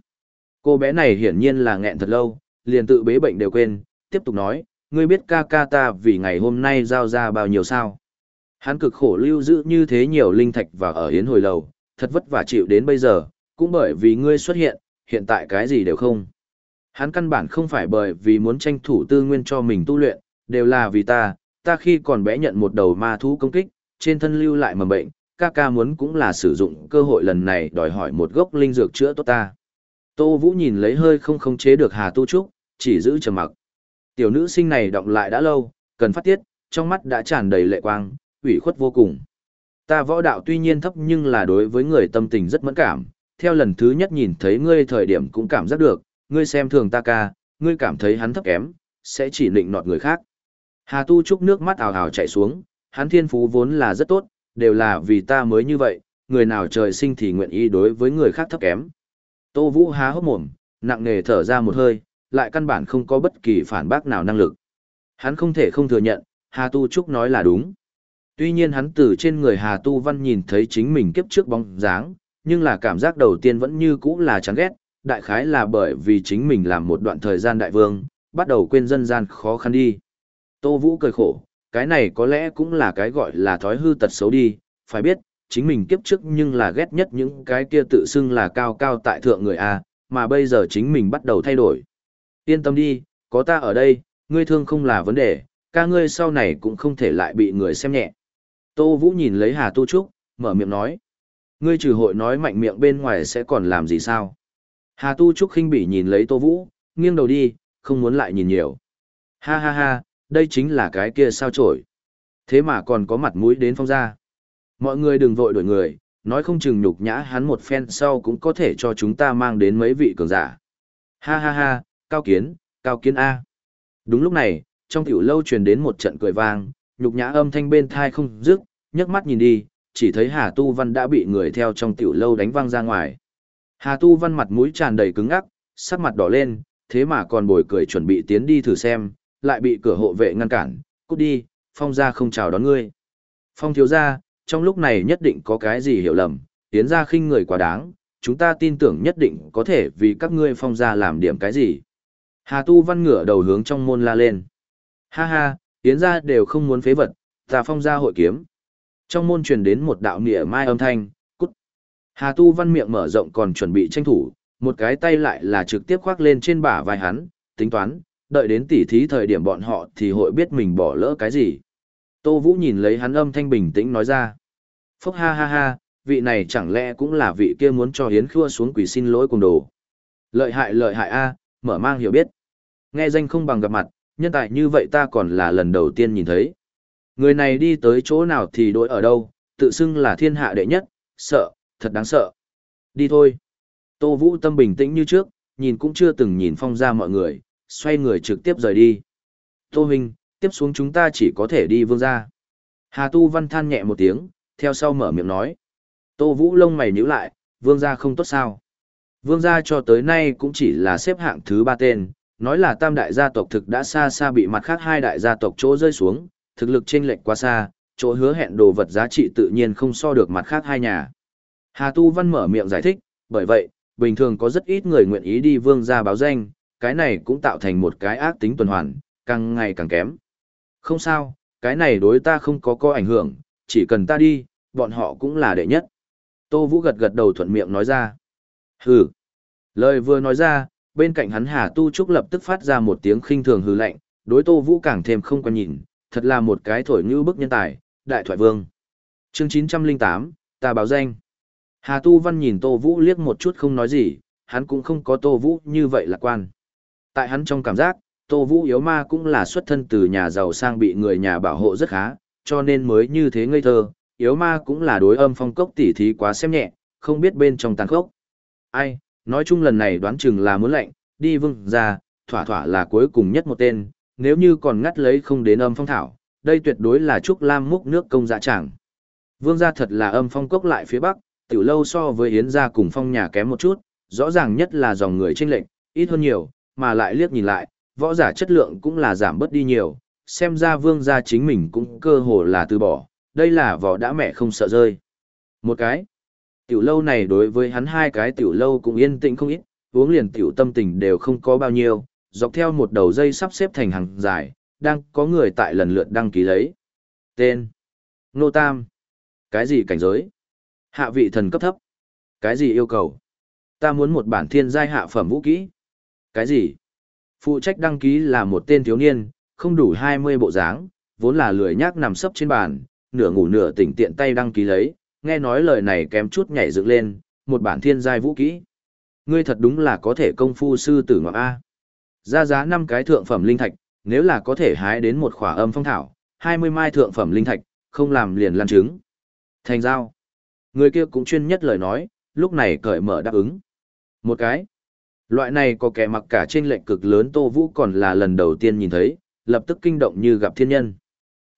Cô bé này hiển nhiên là nghẹn thật lâu, liền tự bế bệnh đều quên, tiếp tục nói, ngươi biết ca ca ta vì ngày hôm nay giao ra bao nhiêu sao. Hắn cực khổ lưu giữ như thế nhiều linh thạch và ở hiến hồi lầu, thật vất vả chịu đến bây giờ, cũng bởi vì ngươi xuất hiện, hiện tại cái gì đều không. Hắn căn bản không phải bởi vì muốn tranh thủ tư nguyên cho mình tu luyện, đều là vì ta, ta khi còn bé nhận một đầu ma thú công kích, trên thân lưu lại mầm bệnh, ca ca muốn cũng là sử dụng cơ hội lần này đòi hỏi một gốc linh dược chữa tốt ta. Tô Vũ nhìn lấy hơi không khống chế được Hà Tu Trúc, chỉ giữ trầm mặc. Tiểu nữ sinh này động lại đã lâu, cần phát tiết, trong mắt đã tràn đầy lệ quang, ủy khuất vô cùng. Ta võ đạo tuy nhiên thấp nhưng là đối với người tâm tình rất mẫn cảm, theo lần thứ nhất nhìn thấy ngươi thời điểm cũng cảm giác được, ngươi xem thường ta ca, ngươi cảm thấy hắn thấp kém, sẽ chỉ định nọt người khác. Hà Tu Trúc nước mắt ào ào chảy xuống, hắn thiên phú vốn là rất tốt, đều là vì ta mới như vậy, người nào trời sinh thì nguyện ý đối với người khác thấp kém. Tô Vũ há hốc mồm, nặng nề thở ra một hơi, lại căn bản không có bất kỳ phản bác nào năng lực. Hắn không thể không thừa nhận, Hà Tu Trúc nói là đúng. Tuy nhiên hắn từ trên người Hà Tu Văn nhìn thấy chính mình kiếp trước bóng dáng, nhưng là cảm giác đầu tiên vẫn như cũ là chán ghét, đại khái là bởi vì chính mình làm một đoạn thời gian đại vương, bắt đầu quên dân gian khó khăn đi. Tô Vũ cười khổ, cái này có lẽ cũng là cái gọi là thói hư tật xấu đi, phải biết, chính mình kiếp trước nhưng là ghét nhất những cái kia tự xưng là cao cao tại thượng người A, mà bây giờ chính mình bắt đầu thay đổi. Yên tâm đi, có ta ở đây, ngươi thương không là vấn đề, ca ngươi sau này cũng không thể lại bị người xem nhẹ. Tô Vũ nhìn lấy Hà Tu Trúc, mở miệng nói. Ngươi trừ hội nói mạnh miệng bên ngoài sẽ còn làm gì sao? Hà Tu Trúc khinh bỉ nhìn lấy Tô Vũ, nghiêng đầu đi, không muốn lại nhìn nhiều. Ha ha ha, đây chính là cái kia sao trổi. Thế mà còn có mặt mũi đến phong ra. Mọi người đừng vội đổi người, nói không chừng nhục nhã hắn một phen sau cũng có thể cho chúng ta mang đến mấy vị cường giả. Ha ha ha, cao kiến, cao kiến A. Đúng lúc này, trong tiểu lâu truyền đến một trận cười vang, nhục nhã âm thanh bên thai không dứt, nhấc mắt nhìn đi, chỉ thấy Hà Tu Văn đã bị người theo trong tiểu lâu đánh văng ra ngoài. Hà Tu Văn mặt mũi tràn đầy cứng ngắc, sắc mặt đỏ lên, thế mà còn bồi cười chuẩn bị tiến đi thử xem, lại bị cửa hộ vệ ngăn cản, cút đi, phong gia không chào đón ngươi. Phong thiếu gia, trong lúc này nhất định có cái gì hiểu lầm, tiến ra khinh người quá đáng, chúng ta tin tưởng nhất định có thể vì các ngươi phong gia làm điểm cái gì. Hà Tu Văn ngửa đầu hướng trong môn la lên. Ha ha, tiến ra đều không muốn phế vật, ta phong gia hội kiếm. Trong môn truyền đến một đạo nịa mai âm thanh, cút. Hà Tu Văn miệng mở rộng còn chuẩn bị tranh thủ, một cái tay lại là trực tiếp khoác lên trên bả vai hắn, tính toán, đợi đến tỉ thí thời điểm bọn họ thì hội biết mình bỏ lỡ cái gì. Tô Vũ nhìn lấy hắn âm thanh bình tĩnh nói ra. Phúc ha ha ha, vị này chẳng lẽ cũng là vị kia muốn cho hiến khua xuống quỷ xin lỗi cùng đồ. Lợi hại lợi hại a mở mang hiểu biết. Nghe danh không bằng gặp mặt, nhân tài như vậy ta còn là lần đầu tiên nhìn thấy. Người này đi tới chỗ nào thì đối ở đâu, tự xưng là thiên hạ đệ nhất, sợ, thật đáng sợ. Đi thôi. Tô Vũ tâm bình tĩnh như trước, nhìn cũng chưa từng nhìn phong ra mọi người, xoay người trực tiếp rời đi. Tô Huynh, tiếp xuống chúng ta chỉ có thể đi vương ra. Hà Tu Văn than nhẹ một tiếng, theo sau mở miệng nói. Tô Vũ lông mày nhíu lại, vương gia không tốt sao. Vương gia cho tới nay cũng chỉ là xếp hạng thứ ba tên, nói là tam đại gia tộc thực đã xa xa bị mặt khác hai đại gia tộc chỗ rơi xuống, thực lực chênh lệch quá xa, chỗ hứa hẹn đồ vật giá trị tự nhiên không so được mặt khác hai nhà. Hà Tu Văn mở miệng giải thích, bởi vậy, bình thường có rất ít người nguyện ý đi vương gia báo danh, cái này cũng tạo thành một cái ác tính tuần hoàn, càng ngày càng kém. Không sao, cái này đối ta không có có ảnh hưởng, chỉ cần ta đi, bọn họ cũng là đệ nhất. Tô Vũ gật gật đầu thuận miệng nói ra. Hừ. Lời vừa nói ra, bên cạnh hắn Hà Tu Trúc lập tức phát ra một tiếng khinh thường hừ lạnh, đối Tô Vũ càng thêm không quan nhìn, thật là một cái thổi như bức nhân tài, đại thoại vương. Chương 908, ta báo danh. Hà Tu Văn nhìn Tô Vũ liếc một chút không nói gì, hắn cũng không có Tô Vũ như vậy lạc quan. Tại hắn trong cảm giác, Tô Vũ yếu ma cũng là xuất thân từ nhà giàu sang bị người nhà bảo hộ rất khá, cho nên mới như thế ngây thơ, yếu ma cũng là đối âm phong cốc tỉ thí quá xem nhẹ, không biết bên trong tàn khốc. Ai, nói chung lần này đoán chừng là muốn lệnh, đi vương ra, thỏa thỏa là cuối cùng nhất một tên, nếu như còn ngắt lấy không đến âm phong thảo, đây tuyệt đối là Trúc Lam múc nước công dạ chẳng. Vương gia thật là âm phong cốc lại phía bắc, tiểu lâu so với Yến gia cùng phong nhà kém một chút, rõ ràng nhất là dòng người chênh lệnh, ít hơn nhiều, mà lại liếc nhìn lại, võ giả chất lượng cũng là giảm bớt đi nhiều, xem ra vương gia chính mình cũng cơ hồ là từ bỏ, đây là vỏ đã mẹ không sợ rơi. Một cái, tiểu lâu này đối với hắn hai cái tiểu lâu cũng yên tĩnh không ít, uống liền tiểu tâm tình đều không có bao nhiêu, dọc theo một đầu dây sắp xếp thành hàng dài, đang có người tại lần lượt đăng ký lấy. Tên. Nô Tam. Cái gì cảnh giới? Hạ vị thần cấp thấp. Cái gì yêu cầu? Ta muốn một bản thiên giai hạ phẩm vũ kỹ. Cái gì? Phụ trách đăng ký là một tên thiếu niên, không đủ 20 bộ dáng, vốn là lười nhác nằm sấp trên bàn, nửa ngủ nửa tỉnh tiện tay đăng ký lấy, nghe nói lời này kém chút nhảy dựng lên, một bản thiên giai vũ kỹ. Ngươi thật đúng là có thể công phu sư tử ngọc A. Ra giá năm cái thượng phẩm linh thạch, nếu là có thể hái đến một khỏa âm phong thảo, 20 mai thượng phẩm linh thạch, không làm liền lan trứng. Thành giao. Người kia cũng chuyên nhất lời nói, lúc này cởi mở đáp ứng. Một cái. Loại này có kẻ mặc cả trên lệnh cực lớn Tô Vũ còn là lần đầu tiên nhìn thấy, lập tức kinh động như gặp thiên nhân.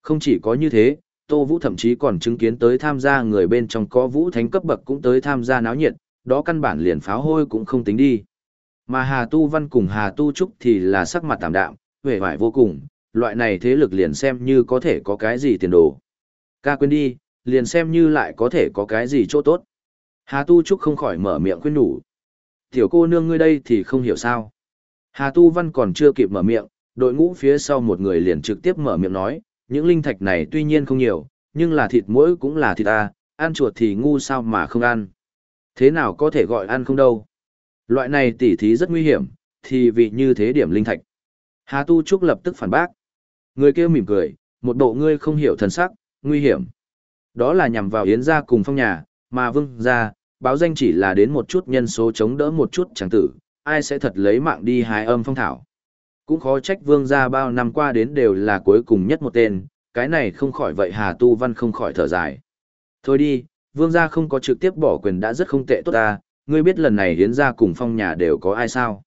Không chỉ có như thế, Tô Vũ thậm chí còn chứng kiến tới tham gia người bên trong có Vũ Thánh cấp bậc cũng tới tham gia náo nhiệt, đó căn bản liền pháo hôi cũng không tính đi. Mà Hà Tu Văn cùng Hà Tu Trúc thì là sắc mặt tạm đạm, vẻ vải vô cùng, loại này thế lực liền xem như có thể có cái gì tiền đồ. Ca quên đi, liền xem như lại có thể có cái gì chỗ tốt. Hà Tu Trúc không khỏi mở miệng khuyên nhủ. Tiểu cô nương ngươi đây thì không hiểu sao. Hà Tu Văn còn chưa kịp mở miệng, đội ngũ phía sau một người liền trực tiếp mở miệng nói, những linh thạch này tuy nhiên không nhiều, nhưng là thịt mỗi cũng là thịt ta, ăn chuột thì ngu sao mà không ăn. Thế nào có thể gọi ăn không đâu. Loại này tỉ thí rất nguy hiểm, thì vì như thế điểm linh thạch. Hà Tu Trúc lập tức phản bác. Người kia mỉm cười, một bộ ngươi không hiểu thần sắc, nguy hiểm. Đó là nhằm vào Yến gia cùng phong nhà, mà vương gia, báo danh chỉ là đến một chút nhân số chống đỡ một chút chẳng tử, ai sẽ thật lấy mạng đi hái âm phong thảo. Cũng khó trách vương gia bao năm qua đến đều là cuối cùng nhất một tên, cái này không khỏi vậy Hà Tu Văn không khỏi thở dài. Thôi đi, vương gia không có trực tiếp bỏ quyền đã rất không tệ tốt ta, ngươi biết lần này hiến gia cùng phong nhà đều có ai sao.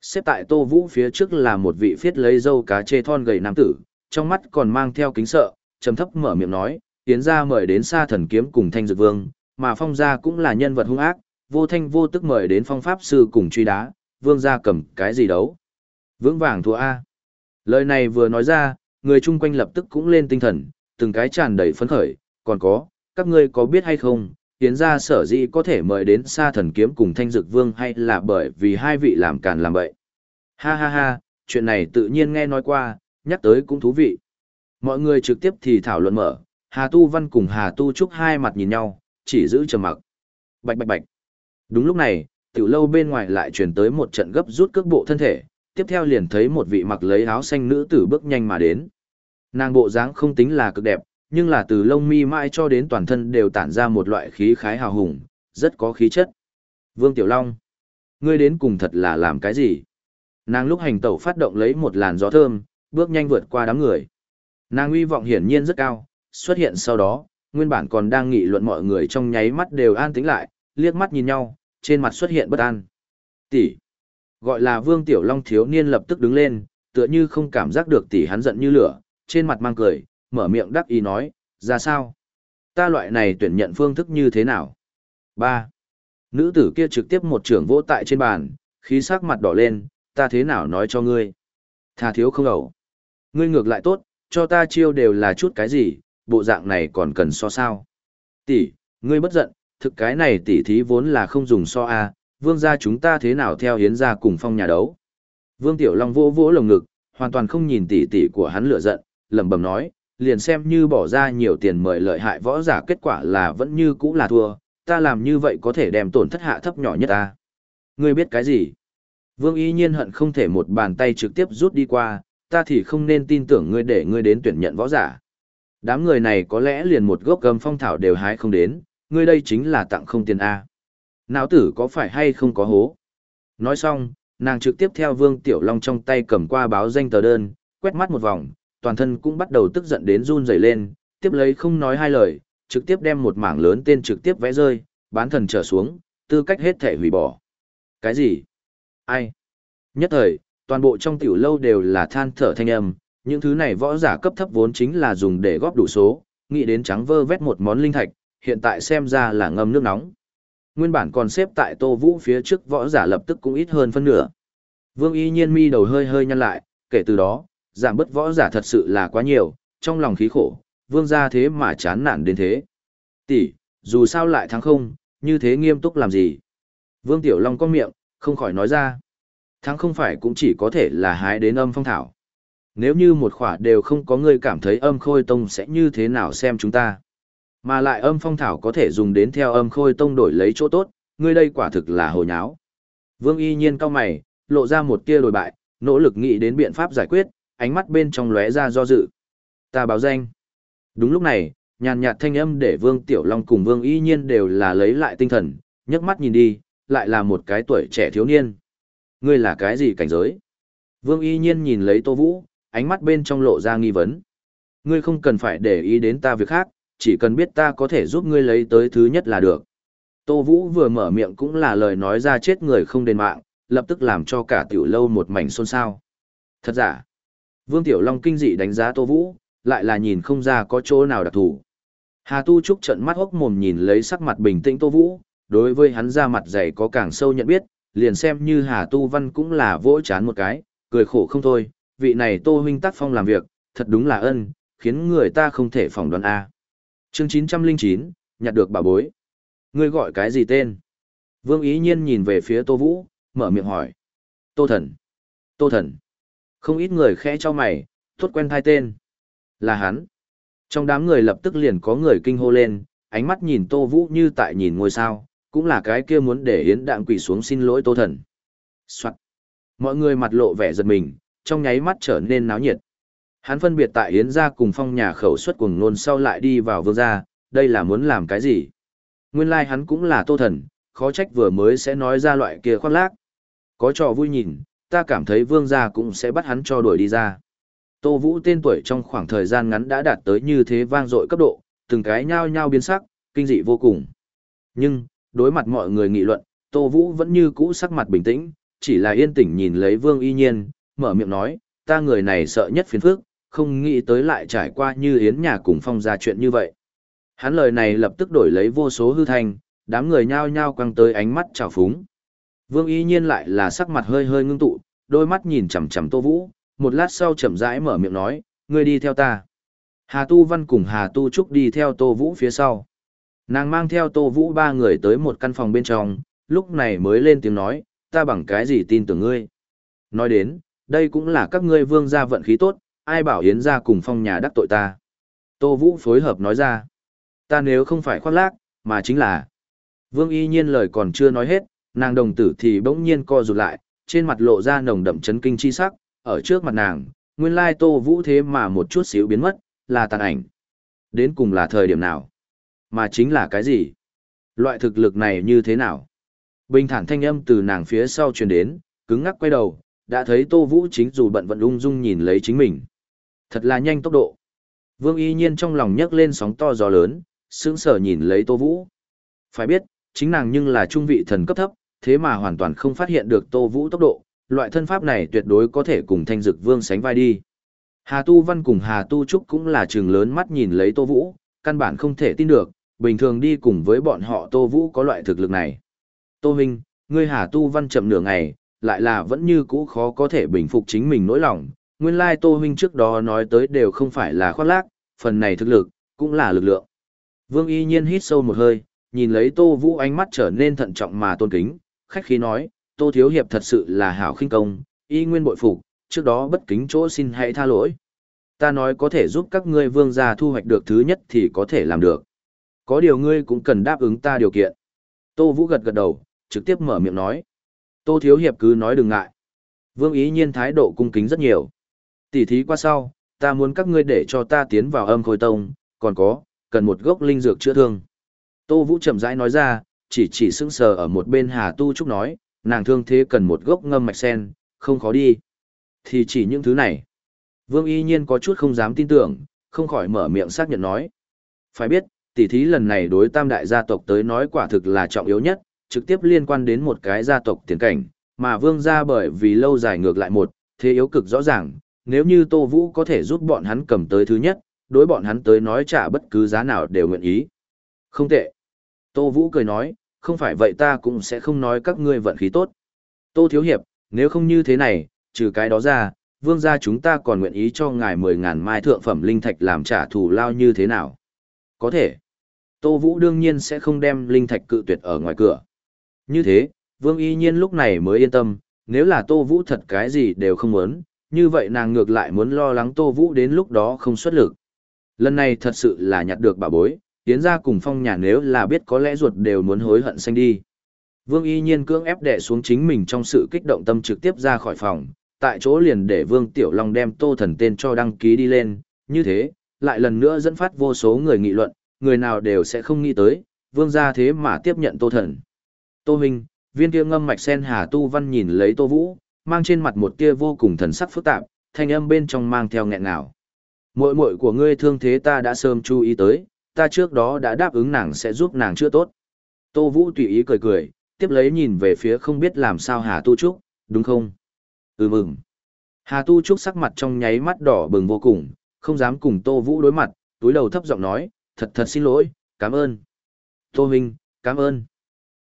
Xếp tại Tô Vũ phía trước là một vị phiết lấy dâu cá chê thon gầy nam tử, trong mắt còn mang theo kính sợ, trầm thấp mở miệng nói, hiến gia mời đến xa thần kiếm cùng thanh dược vương, mà phong gia cũng là nhân vật hung ác, vô thanh vô tức mời đến phong pháp sư cùng truy đá, vương gia cầm cái gì đấu. Vững vàng thua A. Lời này vừa nói ra, người chung quanh lập tức cũng lên tinh thần, từng cái tràn đầy phấn khởi, còn có, các ngươi có biết hay không, tiến ra sở dĩ có thể mời đến xa thần kiếm cùng thanh dực vương hay là bởi vì hai vị làm càn làm bậy. Ha ha ha, chuyện này tự nhiên nghe nói qua, nhắc tới cũng thú vị. Mọi người trực tiếp thì thảo luận mở, Hà Tu Văn cùng Hà Tu Trúc hai mặt nhìn nhau, chỉ giữ trầm mặc. Bạch bạch bạch. Đúng lúc này, tiểu lâu bên ngoài lại truyền tới một trận gấp rút cước bộ thân thể, tiếp theo liền thấy một vị mặc lấy áo xanh nữ tử bước nhanh mà đến. Nàng bộ dáng không tính là cực đẹp, nhưng là từ lông mi mãi cho đến toàn thân đều tản ra một loại khí khái hào hùng, rất có khí chất. Vương Tiểu Long, ngươi đến cùng thật là làm cái gì? Nàng lúc hành tẩu phát động lấy một làn gió thơm, bước nhanh vượt qua đám người. Nàng uy vọng hiển nhiên rất cao, xuất hiện sau đó, nguyên bản còn đang nghị luận mọi người trong nháy mắt đều an tĩnh lại, liếc mắt nhìn nhau, trên mặt xuất hiện bất an. Tỷ, gọi là Vương Tiểu Long thiếu niên lập tức đứng lên, tựa như không cảm giác được tỷ hắn giận như lửa, trên mặt mang cười, mở miệng đắc ý nói, ra sao? Ta loại này tuyển nhận phương thức như thế nào? 3. Nữ tử kia trực tiếp một trưởng vỗ tại trên bàn, khí sắc mặt đỏ lên, ta thế nào nói cho ngươi? Tha thiếu không ẩu. Ngươi ngược lại tốt, cho ta chiêu đều là chút cái gì, bộ dạng này còn cần so sao? Tỷ, ngươi bất giận, thực cái này tỷ thí vốn là không dùng so a, vương gia chúng ta thế nào theo hiến gia cùng phong nhà đấu. Vương Tiểu Long vỗ vỗ lồng ngực, hoàn toàn không nhìn tỷ tỷ của hắn lửa giận, lẩm bẩm nói, liền xem như bỏ ra nhiều tiền mời lợi hại võ giả kết quả là vẫn như cũ là thua, ta làm như vậy có thể đem tổn thất hạ thấp nhỏ nhất ta. Ngươi biết cái gì? Vương y nhiên hận không thể một bàn tay trực tiếp rút đi qua, ta thì không nên tin tưởng ngươi để ngươi đến tuyển nhận võ giả. Đám người này có lẽ liền một gốc gầm phong thảo đều hái không đến, ngươi đây chính là tặng không tiền A. Não tử có phải hay không có hố? Nói xong, nàng trực tiếp theo Vương Tiểu Long trong tay cầm qua báo danh tờ đơn, quét mắt một vòng, toàn thân cũng bắt đầu tức giận đến run rẩy lên, tiếp lấy không nói hai lời, trực tiếp đem một mảng lớn tên trực tiếp vẽ rơi, bán thần trở xuống, tư cách hết thể hủy bỏ. Cái gì? Ai? Nhất thời, toàn bộ trong tiểu lâu đều là than thở thanh âm, những thứ này võ giả cấp thấp vốn chính là dùng để góp đủ số, nghĩ đến trắng vơ vét một món linh thạch, hiện tại xem ra là ngâm nước nóng. Nguyên bản còn xếp tại Tô Vũ phía trước võ giả lập tức cũng ít hơn phân nửa. Vương Y Nhiên mi đầu hơi hơi nhăn lại, kể từ đó, giảm bớt võ giả thật sự là quá nhiều, trong lòng khí khổ, vương gia thế mà chán nản đến thế. Tỷ, dù sao lại thắng không, như thế nghiêm túc làm gì? Vương Tiểu Long có miệng, không khỏi nói ra. Thắng không phải cũng chỉ có thể là hái đến âm phong thảo. Nếu như một khỏa đều không có người cảm thấy âm khôi tông sẽ như thế nào xem chúng ta. Mà lại âm phong thảo có thể dùng đến theo âm khôi tông đổi lấy chỗ tốt, ngươi đây quả thực là hồ nháo. Vương y nhiên cao mày, lộ ra một tia đổi bại, nỗ lực nghĩ đến biện pháp giải quyết, ánh mắt bên trong lóe ra do dự. Ta báo danh. Đúng lúc này, nhàn nhạt thanh âm để Vương Tiểu Long cùng Vương Y Nhiên đều là lấy lại tinh thần, nhấc mắt nhìn đi, lại là một cái tuổi trẻ thiếu niên. Ngươi là cái gì cảnh giới? Vương Y Nhiên nhìn lấy Tô Vũ, ánh mắt bên trong lộ ra nghi vấn. Ngươi không cần phải để ý đến ta việc khác, chỉ cần biết ta có thể giúp ngươi lấy tới thứ nhất là được. Tô Vũ vừa mở miệng cũng là lời nói ra chết người không đền mạng, lập tức làm cho cả tiểu lâu một mảnh xôn xao. Thật giả, Vương Tiểu Long kinh dị đánh giá Tô Vũ, lại là nhìn không ra có chỗ nào đặc thù. Hà Tu Trúc trận mắt hốc mồm nhìn lấy sắc mặt bình tĩnh Tô Vũ, đối với hắn ra mặt dày có càng sâu nhận biết, liền xem như Hà Tu Văn cũng là vỗ chán một cái, cười khổ không thôi, vị này Tô huynh tác phong làm việc, thật đúng là ân, khiến người ta không thể phỏng đoán A. Chương 909, nhặt được bà bối. Ngươi gọi cái gì tên? Vương Ý Nhiên nhìn về phía Tô Vũ, mở miệng hỏi. Tô Thần. Tô Thần. Không ít người khẽ cho mày, thốt quen thai tên. Là hắn. Trong đám người lập tức liền có người kinh hô lên, ánh mắt nhìn Tô Vũ như tại nhìn ngôi sao, cũng là cái kia muốn để Yến Đạm quỷ xuống xin lỗi Tô Thần. Soạn. Mọi người mặt lộ vẻ giật mình, trong nháy mắt trở nên náo nhiệt. Hắn phân biệt tại Yến gia cùng phong nhà khẩu xuất cuồng nôn sau lại đi vào vương gia, đây là muốn làm cái gì? Nguyên lai like hắn cũng là Tô Thần, khó trách vừa mới sẽ nói ra loại kia khoác lác. Có trò vui nhìn, ta cảm thấy vương gia cũng sẽ bắt hắn cho đuổi đi ra. Tô Vũ tên tuổi trong khoảng thời gian ngắn đã đạt tới như thế vang dội cấp độ, từng cái nhao nhao biến sắc, kinh dị vô cùng. Nhưng, đối mặt mọi người nghị luận, Tô Vũ vẫn như cũ sắc mặt bình tĩnh, chỉ là yên tĩnh nhìn lấy Vương Y Nhiên, mở miệng nói, ta người này sợ nhất phiền phức, không nghĩ tới lại trải qua như yến nhà cùng phong ra chuyện như vậy. Hắn lời này lập tức đổi lấy vô số hư thành, đám người nhao nhao quăng tới ánh mắt trào phúng. Vương Y Nhiên lại là sắc mặt hơi hơi ngưng tụ, đôi mắt nhìn chằm chằm Tô Vũ, một lát sau chậm rãi mở miệng nói, ngươi đi theo ta. Hà Tu Văn cùng Hà Tu Trúc đi theo Tô Vũ phía sau. Nàng mang theo Tô Vũ ba người tới một căn phòng bên trong, lúc này mới lên tiếng nói, ta bằng cái gì tin tưởng ngươi. Nói đến, đây cũng là các ngươi vương gia vận khí tốt, ai bảo Yến gia cùng phong nhà đắc tội ta. Tô Vũ phối hợp nói ra, ta nếu không phải khoác lác, mà chính là. Vương y nhiên lời còn chưa nói hết, nàng đồng tử thì bỗng nhiên co rụt lại, trên mặt lộ ra nồng đậm chấn kinh chi sắc, ở trước mặt nàng, nguyên lai Tô Vũ thế mà một chút xíu biến mất, là tàn ảnh. Đến cùng là thời điểm nào? Mà chính là cái gì? Loại thực lực này như thế nào? Bình thản thanh âm từ nàng phía sau truyền đến, cứng ngắc quay đầu, đã thấy Tô Vũ chính dù bận vận ung dung nhìn lấy chính mình. Thật là nhanh tốc độ. Vương y nhiên trong lòng nhấc lên sóng to gió lớn, sững sờ nhìn lấy Tô Vũ. Phải biết, chính nàng nhưng là trung vị thần cấp thấp, thế mà hoàn toàn không phát hiện được Tô Vũ tốc độ, loại thân pháp này tuyệt đối có thể cùng thanh dực vương sánh vai đi. Hà Tu Văn cùng Hà Tu Trúc cũng là trường lớn mắt nhìn lấy Tô Vũ, căn bản không thể tin được, bình thường đi cùng với bọn họ Tô Vũ có loại thực lực này. Tô Minh, ngươi Hà Tu Văn chậm nửa ngày, lại là vẫn như cũ khó có thể bình phục chính mình nỗi lòng. Nguyên lai Tô Minh trước đó nói tới đều không phải là khoác lác, phần này thực lực, cũng là lực lượng. Vương y nhiên hít sâu một hơi, nhìn lấy Tô Vũ ánh mắt trở nên thận trọng mà tôn kính, khách khí nói, Tô Thiếu Hiệp thật sự là hảo khinh công, y nguyên bội phục, trước đó bất kính chỗ xin hãy tha lỗi. Ta nói có thể giúp các ngươi vương gia thu hoạch được thứ nhất thì có thể làm được. Có điều ngươi cũng cần đáp ứng ta điều kiện. Tô Vũ gật gật đầu, trực tiếp mở miệng nói. Tô Thiếu Hiệp cứ nói đừng ngại. Vương ý nhiên thái độ cung kính rất nhiều. Tỉ thí qua sau, ta muốn các ngươi để cho ta tiến vào âm khôi tông, còn có, cần một gốc linh dược chữa thương. Tô Vũ chậm rãi nói ra, chỉ chỉ sững sờ ở một bên Hà Tu Trúc nói, nàng thương thế cần một gốc ngâm mạch sen, không khó đi. Thì chỉ những thứ này. Vương y nhiên có chút không dám tin tưởng, không khỏi mở miệng xác nhận nói. Phải biết, tỉ thí lần này đối tam đại gia tộc tới nói quả thực là trọng yếu nhất, trực tiếp liên quan đến một cái gia tộc tiền cảnh, mà vương gia bởi vì lâu dài ngược lại một, thế yếu cực rõ ràng, nếu như Tô Vũ có thể giúp bọn hắn cầm tới thứ nhất, đối bọn hắn tới nói trả bất cứ giá nào đều nguyện ý. Không tệ. Tô Vũ cười nói, không phải vậy ta cũng sẽ không nói các ngươi vận khí tốt. Tô Thiếu Hiệp, nếu không như thế này, trừ cái đó ra, vương gia chúng ta còn nguyện ý cho ngài 10.000 mai thượng phẩm linh thạch làm trả thù lao như thế nào? Có thể. Tô Vũ đương nhiên sẽ không đem linh thạch cự tuyệt ở ngoài cửa. Như thế, vương y nhiên lúc này mới yên tâm, nếu là Tô Vũ thật cái gì đều không muốn, như vậy nàng ngược lại muốn lo lắng Tô Vũ đến lúc đó không xuất lực. Lần này thật sự là nhặt được bà bối, tiến ra cùng phong nhà nếu là biết có lẽ ruột đều muốn hối hận xanh đi. Vương y nhiên cưỡng ép đè xuống chính mình trong sự kích động tâm trực tiếp ra khỏi phòng, tại chỗ liền để Vương Tiểu Long đem Tô Thần tên cho đăng ký đi lên, như thế, lại lần nữa dẫn phát vô số người nghị luận, người nào đều sẽ không nghĩ tới, Vương gia thế mà tiếp nhận Tô Thần. Tô Minh, viên kia ngâm mạch sen Hà Tu Văn nhìn lấy Tô Vũ, mang trên mặt một tia vô cùng thần sắc phức tạp, thanh âm bên trong mang theo nghẹn ngào. Muội muội của ngươi thương thế ta đã sớm chú ý tới, ta trước đó đã đáp ứng nàng sẽ giúp nàng chữa tốt. Tô Vũ tùy ý cười cười, tiếp lấy nhìn về phía không biết làm sao Hà Tu Trúc, đúng không? Ừ mừng. Hà Tu Trúc sắc mặt trong nháy mắt đỏ bừng vô cùng, không dám cùng Tô Vũ đối mặt, túi đầu thấp giọng nói, thật thật xin lỗi, cảm ơn. Tô Minh, cảm ơn.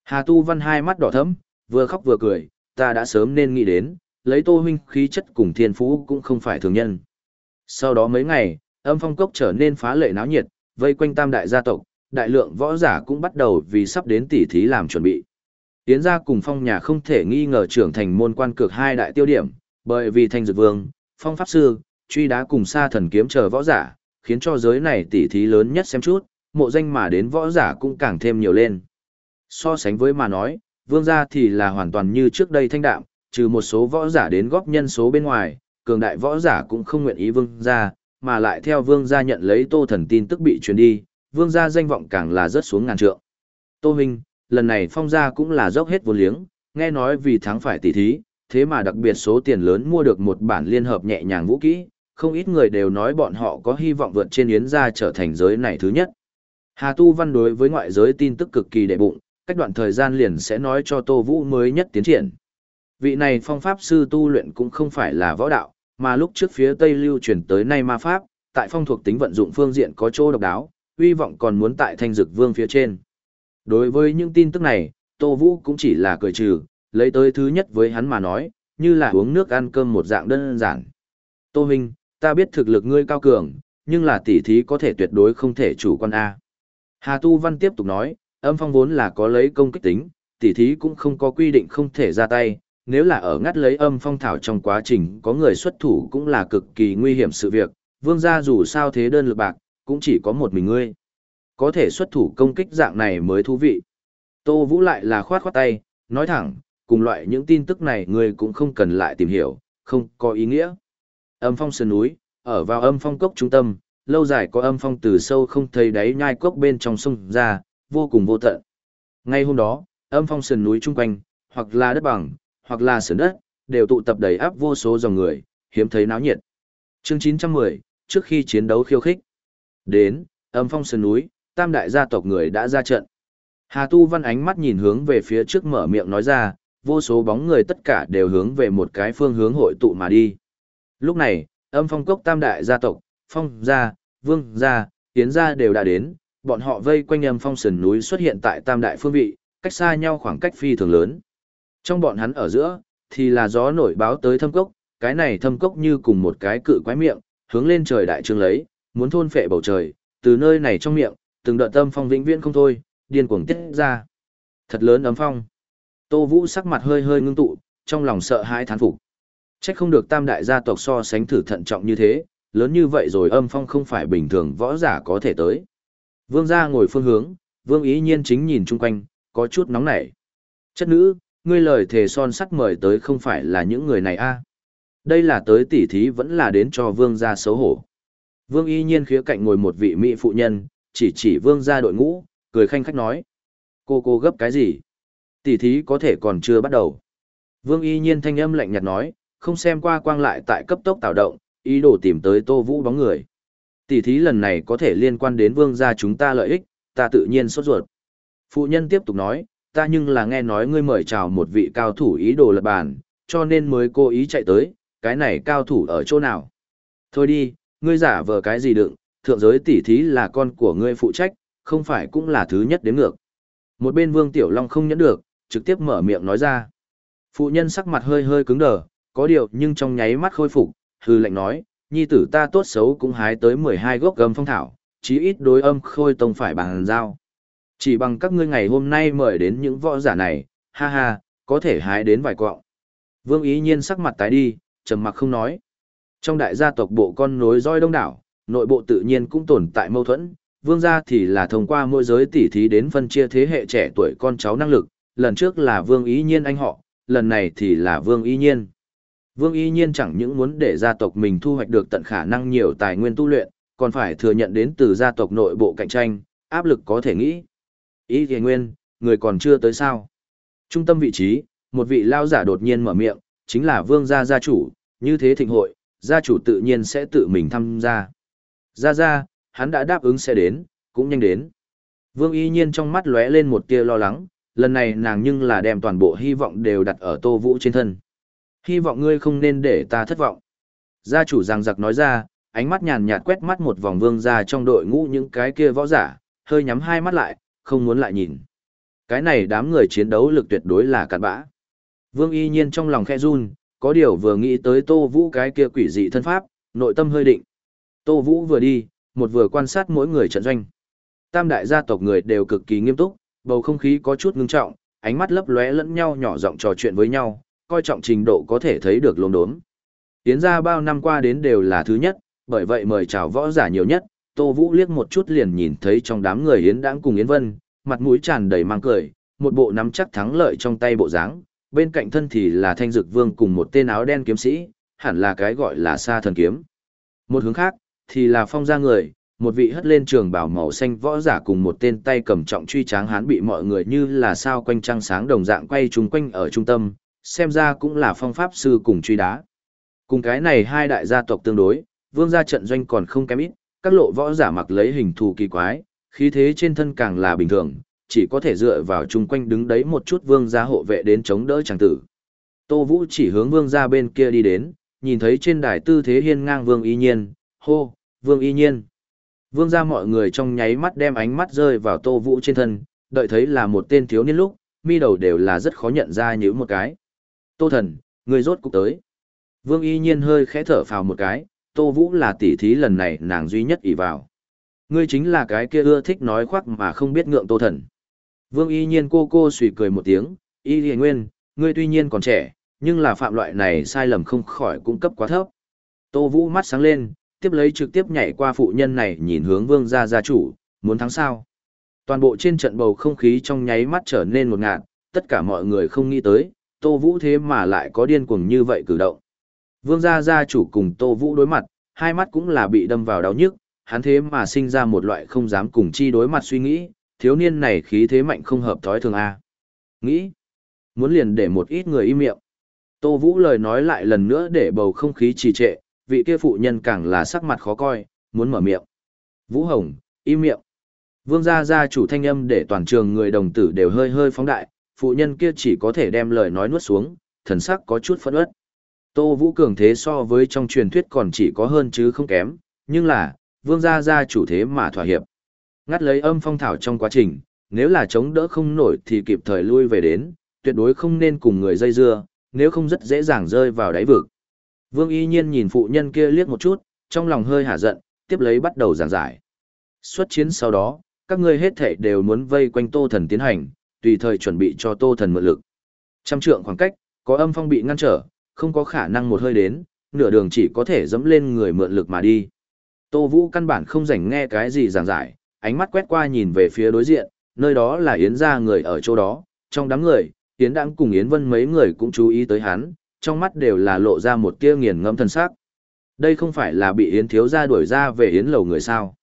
Hà Tu Văn hai mắt đỏ thẫm, vừa khóc vừa cười, ta đã sớm nên nghĩ đến, lấy Tô Minh khí chất cùng thiên phú cũng không phải thường nhân. Sau đó mấy ngày, âm phong cốc trở nên phá lệ náo nhiệt, vây quanh tam đại gia tộc, đại lượng võ giả cũng bắt đầu vì sắp đến tỉ thí làm chuẩn bị. Yến gia cùng phong nhà không thể nghi ngờ trưởng thành môn quan cực hai đại tiêu điểm, bởi vì thanh dược vương, phong pháp sư, truy đá cùng sa thần kiếm chờ võ giả, khiến cho giới này tỉ thí lớn nhất xem chút, mộ danh mà đến võ giả cũng càng thêm nhiều lên. So sánh với mà nói, vương gia thì là hoàn toàn như trước đây thanh đạm, trừ một số võ giả đến góp nhân số bên ngoài, cường đại võ giả cũng không nguyện ý vương gia, mà lại theo vương gia nhận lấy tô thần tin tức bị truyền đi, vương gia danh vọng càng là rớt xuống ngàn trượng. Tô Minh, lần này phong gia cũng là dốc hết vô liếng, nghe nói vì thắng phải tỷ thí, thế mà đặc biệt số tiền lớn mua được một bản liên hợp nhẹ nhàng vũ kỹ, không ít người đều nói bọn họ có hy vọng vượt trên yến gia trở thành giới này thứ nhất. Hà Tu Văn đối với ngoại giới tin tức cực kỳ đệ bụng, cách đoạn thời gian liền sẽ nói cho Tô Vũ mới nhất tiến triển. Vị này phong pháp sư tu luyện cũng không phải là võ đạo, mà lúc trước phía Tây lưu truyền tới nay ma pháp, tại phong thuộc tính vận dụng phương diện có chỗ độc đáo, uy vọng còn muốn tại thanh dực vương phía trên. Đối với những tin tức này, Tô Vũ cũng chỉ là cười trừ, lấy tới thứ nhất với hắn mà nói, như là uống nước ăn cơm một dạng đơn giản. Tô Minh, ta biết thực lực ngươi cao cường, nhưng là tỷ thí có thể tuyệt đối không thể chủ quan A. Hà Tu Văn tiếp tục nói, âm phong vốn là có lấy công kích tính, tỷ thí cũng không có quy định không thể ra tay, nếu là ở ngắt lấy âm phong thảo trong quá trình có người xuất thủ cũng là cực kỳ nguy hiểm sự việc, vương gia dù sao thế đơn lực bạc, cũng chỉ có một mình ngươi. Có thể xuất thủ công kích dạng này mới thú vị. Tô Vũ lại là khoát khoát tay, nói thẳng, cùng loại những tin tức này ngươi cũng không cần lại tìm hiểu, không có ý nghĩa. Âm phong sơn núi, ở vào âm phong cốc trung tâm, lâu dài có âm phong từ sâu không thấy đáy nhai cốc bên trong sông ra, vô cùng vô tận. Ngay hôm đó, âm phong sườn núi chung quanh, hoặc là đất bằng, hoặc là sườn đất, đều tụ tập đầy áp vô số dòng người, hiếm thấy náo nhiệt. Chương 910, trước khi chiến đấu khiêu khích. Đến, âm phong sườn núi, tam đại gia tộc người đã ra trận. Hà Tu Văn ánh mắt nhìn hướng về phía trước mở miệng nói ra, vô số bóng người tất cả đều hướng về một cái phương hướng hội tụ mà đi. Lúc này, âm phong cốc tam đại gia tộc, phong gia, vương gia, tiến gia đều đã đến, bọn họ vây quanh âm phong sườn núi xuất hiện tại tam đại phương vị, cách xa nhau khoảng cách phi thường lớn. Trong bọn hắn ở giữa, thì là gió nổi báo tới thâm cốc, cái này thâm cốc như cùng một cái cự quái miệng, hướng lên trời đại trương lấy, muốn thôn phệ bầu trời, từ nơi này trong miệng, từng đợt tâm phong vĩnh viễn không thôi, điên cuồng tiết ra. Thật lớn ấm phong. Tô Vũ sắc mặt hơi hơi ngưng tụ, trong lòng sợ hãi thán phục. Chắc không được tam đại gia tộc so sánh thử thận trọng như thế, lớn như vậy rồi âm phong không phải bình thường võ giả có thể tới. Vương gia ngồi phương hướng, vương ý nhiên chính nhìn chung quanh, có chút nóng nảy. Chất nữ, ngươi lời thề son sắt mời tới không phải là những người này a Đây là tới tỉ thí vẫn là đến cho vương gia xấu hổ. Vương y nhiên khía cạnh ngồi một vị mỹ phụ nhân, chỉ chỉ vương gia đội ngũ, cười khanh khách nói. Cô cô gấp cái gì? Tỉ thí có thể còn chưa bắt đầu. Vương y nhiên thanh âm lạnh nhạt nói, không xem qua quang lại tại cấp tốc tạo động, ý đồ tìm tới tô vũ bóng người. Tỉ thí lần này có thể liên quan đến vương gia chúng ta lợi ích, ta tự nhiên sốt ruột. Phụ nhân tiếp tục nói, ta nhưng là nghe nói ngươi mời chào một vị cao thủ ý đồ lật bàn, cho nên mới cố ý chạy tới, cái này cao thủ ở chỗ nào? Thôi đi, ngươi giả vờ cái gì đựng, thượng giới tỷ thí là con của ngươi phụ trách, không phải cũng là thứ nhất đến ngược. Một bên Vương Tiểu Long không nhẫn được, trực tiếp mở miệng nói ra. Phụ nhân sắc mặt hơi hơi cứng đờ, có điều nhưng trong nháy mắt khôi phục, hư lệnh nói, nhi tử ta tốt xấu cũng hái tới 12 gốc gầm phong thảo, chí ít đối âm khôi tông phải bằng giao. Chỉ bằng các ngươi ngày hôm nay mời đến những võ giả này, ha ha, có thể hái đến vài quọng. Vương ý nhiên sắc mặt tái đi, trầm mặc không nói. Trong đại gia tộc bộ con nối roi đông đảo, nội bộ tự nhiên cũng tồn tại mâu thuẫn, vương gia thì là thông qua môi giới tỉ thí đến phân chia thế hệ trẻ tuổi con cháu năng lực, lần trước là vương ý nhiên anh họ, lần này thì là vương ý nhiên. Vương ý nhiên chẳng những muốn để gia tộc mình thu hoạch được tận khả năng nhiều tài nguyên tu luyện, còn phải thừa nhận đến từ gia tộc nội bộ cạnh tranh, áp lực có thể nghĩ. Ý thì nguyên, người còn chưa tới sao. Trung tâm vị trí, một vị lao giả đột nhiên mở miệng, chính là vương gia gia chủ, như thế thịnh hội, gia chủ tự nhiên sẽ tự mình tham gia. Gia gia, hắn đã đáp ứng sẽ đến, cũng nhanh đến. Vương y nhiên trong mắt lóe lên một tia lo lắng, lần này nàng nhưng là đem toàn bộ hy vọng đều đặt ở tô vũ trên thân. Hy vọng ngươi không nên để ta thất vọng. Gia chủ giằng giặc nói ra, ánh mắt nhàn nhạt quét mắt một vòng vương ra trong đội ngũ những cái kia võ giả, hơi nhắm hai mắt lại, không muốn lại nhìn. Cái này đám người chiến đấu lực tuyệt đối là cặn bã. Vương y nhiên trong lòng khe run, có điều vừa nghĩ tới Tô Vũ cái kia quỷ dị thân pháp, nội tâm hơi định. Tô Vũ vừa đi, một vừa quan sát mỗi người trận doanh. Tam đại gia tộc người đều cực kỳ nghiêm túc, bầu không khí có chút ngưng trọng, ánh mắt lấp lóe lẫn nhau nhỏ giọng trò chuyện với nhau, coi trọng trình độ có thể thấy được lồn đốm. Tiến ra bao năm qua đến đều là thứ nhất, bởi vậy mời chào võ giả nhiều nhất, Tô Vũ liếc một chút liền nhìn thấy trong đám người Yến Đãng cùng Yến Vân, mặt mũi tràn đầy mang cười, một bộ nắm chắc thắng lợi trong tay bộ dáng, bên cạnh thân thì là Thanh Dực Vương cùng một tên áo đen kiếm sĩ, hẳn là cái gọi là Sa thần kiếm. Một hướng khác thì là phong gia người, một vị hất lên trường bảo màu xanh võ giả cùng một tên tay cầm trọng truy tráng hán bị mọi người như là sao quanh trăng sáng đồng dạng quay chúng quanh ở trung tâm, xem ra cũng là phong pháp sư cùng truy đá. Cùng cái này hai đại gia tộc tương đối, vương gia trận doanh còn không kém ít, các lộ võ giả mặc lấy hình thù kỳ quái, khí thế trên thân càng là bình thường, chỉ có thể dựa vào chung quanh đứng đấy một chút vương gia hộ vệ đến chống đỡ chàng tử. Tô Vũ chỉ hướng vương gia bên kia đi đến, nhìn thấy trên đài tư thế hiên ngang vương y nhiên, hô, vương y nhiên. Vương gia mọi người trong nháy mắt đem ánh mắt rơi vào Tô Vũ trên thân, đợi thấy là một tên thiếu niên lúc, mi đầu đều là rất khó nhận ra như một cái. Tô thần, người rốt cục tới. Vương y nhiên hơi khẽ thở phào một cái, Tô Vũ là tỷ thí lần này nàng duy nhất ỷ vào. Ngươi chính là cái kia ưa thích nói khoác mà không biết ngượng Tô thần. Vương y nhiên cô cô suy cười một tiếng, y liền nguyên, ngươi tuy nhiên còn trẻ, nhưng là phạm loại này sai lầm không khỏi cung cấp quá thấp. Tô Vũ mắt sáng lên, tiếp lấy trực tiếp nhảy qua phụ nhân này nhìn hướng vương gia gia chủ, muốn thắng sao. Toàn bộ trên trận bầu không khí trong nháy mắt trở nên một ngạt, tất cả mọi người không nghĩ tới, Tô Vũ thế mà lại có điên cuồng như vậy cử động. Vương gia gia chủ cùng Tô Vũ đối mặt, hai mắt cũng là bị đâm vào đau nhức, hắn thế mà sinh ra một loại không dám cùng chi đối mặt suy nghĩ, thiếu niên này khí thế mạnh không hợp thói thường a. Nghĩ, muốn liền để một ít người im miệng. Tô Vũ lời nói lại lần nữa để bầu không khí trì trệ, vị kia phụ nhân càng là sắc mặt khó coi, muốn mở miệng. Vũ Hồng, im miệng. Vương gia gia chủ thanh âm để toàn trường người đồng tử đều hơi hơi phóng đại, phụ nhân kia chỉ có thể đem lời nói nuốt xuống, thần sắc có chút phẫn uất. Tô Vũ cường thế so với trong truyền thuyết còn chỉ có hơn chứ không kém, nhưng là, vương gia gia chủ thế mà thỏa hiệp. Ngắt lấy âm phong thảo trong quá trình, nếu là chống đỡ không nổi thì kịp thời lui về đến, tuyệt đối không nên cùng người dây dưa, nếu không rất dễ dàng rơi vào đáy vực. Vương y nhiên nhìn phụ nhân kia liếc một chút, trong lòng hơi hả giận, tiếp lấy bắt đầu giảng giải. Xuất chiến sau đó, các ngươi hết thể đều muốn vây quanh Tô Thần tiến hành, tùy thời chuẩn bị cho Tô Thần mượn lực. Trăm trượng khoảng cách, có âm phong bị ngăn trở, không có khả năng một hơi đến, nửa đường chỉ có thể dẫm lên người mượn lực mà đi. Tô Vũ căn bản không rảnh nghe cái gì giảng giải, ánh mắt quét qua nhìn về phía đối diện, nơi đó là Yến gia người ở chỗ đó, trong đám người, Yến đang cùng Yến Vân mấy người cũng chú ý tới hắn, trong mắt đều là lộ ra một tia nghiền ngẫm thân sắc. Đây không phải là bị Yến thiếu gia đuổi ra về Yến lầu người sao?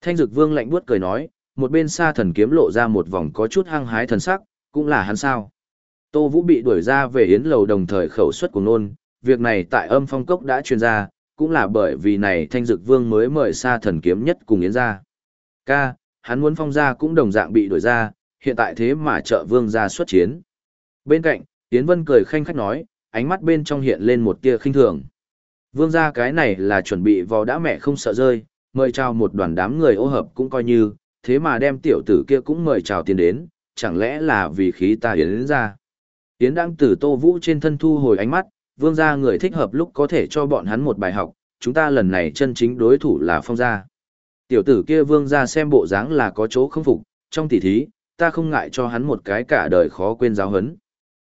Thanh Dực Vương lạnh buốt cười nói, một bên xa thần kiếm lộ ra một vòng có chút hăng hái thần sắc, cũng là hắn sao? Tô Vũ bị đuổi ra về Yến lầu đồng thời khẩu suất của nôn, việc này tại âm phong cốc đã truyền ra, cũng là bởi vì này Thanh Dực Vương mới mời xa thần kiếm nhất cùng Yến ra. Ca, hắn muốn phong ra cũng đồng dạng bị đuổi ra, hiện tại thế mà trợ vương ra xuất chiến. Bên cạnh, Yến Vân cười khanh khách nói, ánh mắt bên trong hiện lên một tia khinh thường. Vương gia cái này là chuẩn bị vò đã mẹ không sợ rơi, mời chào một đoàn đám người ô hợp cũng coi như, thế mà đem tiểu tử kia cũng mời chào tiền đến, chẳng lẽ là vì khí ta yến ra. Yến đang từ tô vũ trên thân thu hồi ánh mắt, vương gia người thích hợp lúc có thể cho bọn hắn một bài học, chúng ta lần này chân chính đối thủ là phong gia. Tiểu tử kia vương gia xem bộ dáng là có chỗ không phục, trong tỉ thí, ta không ngại cho hắn một cái cả đời khó quên giáo hấn.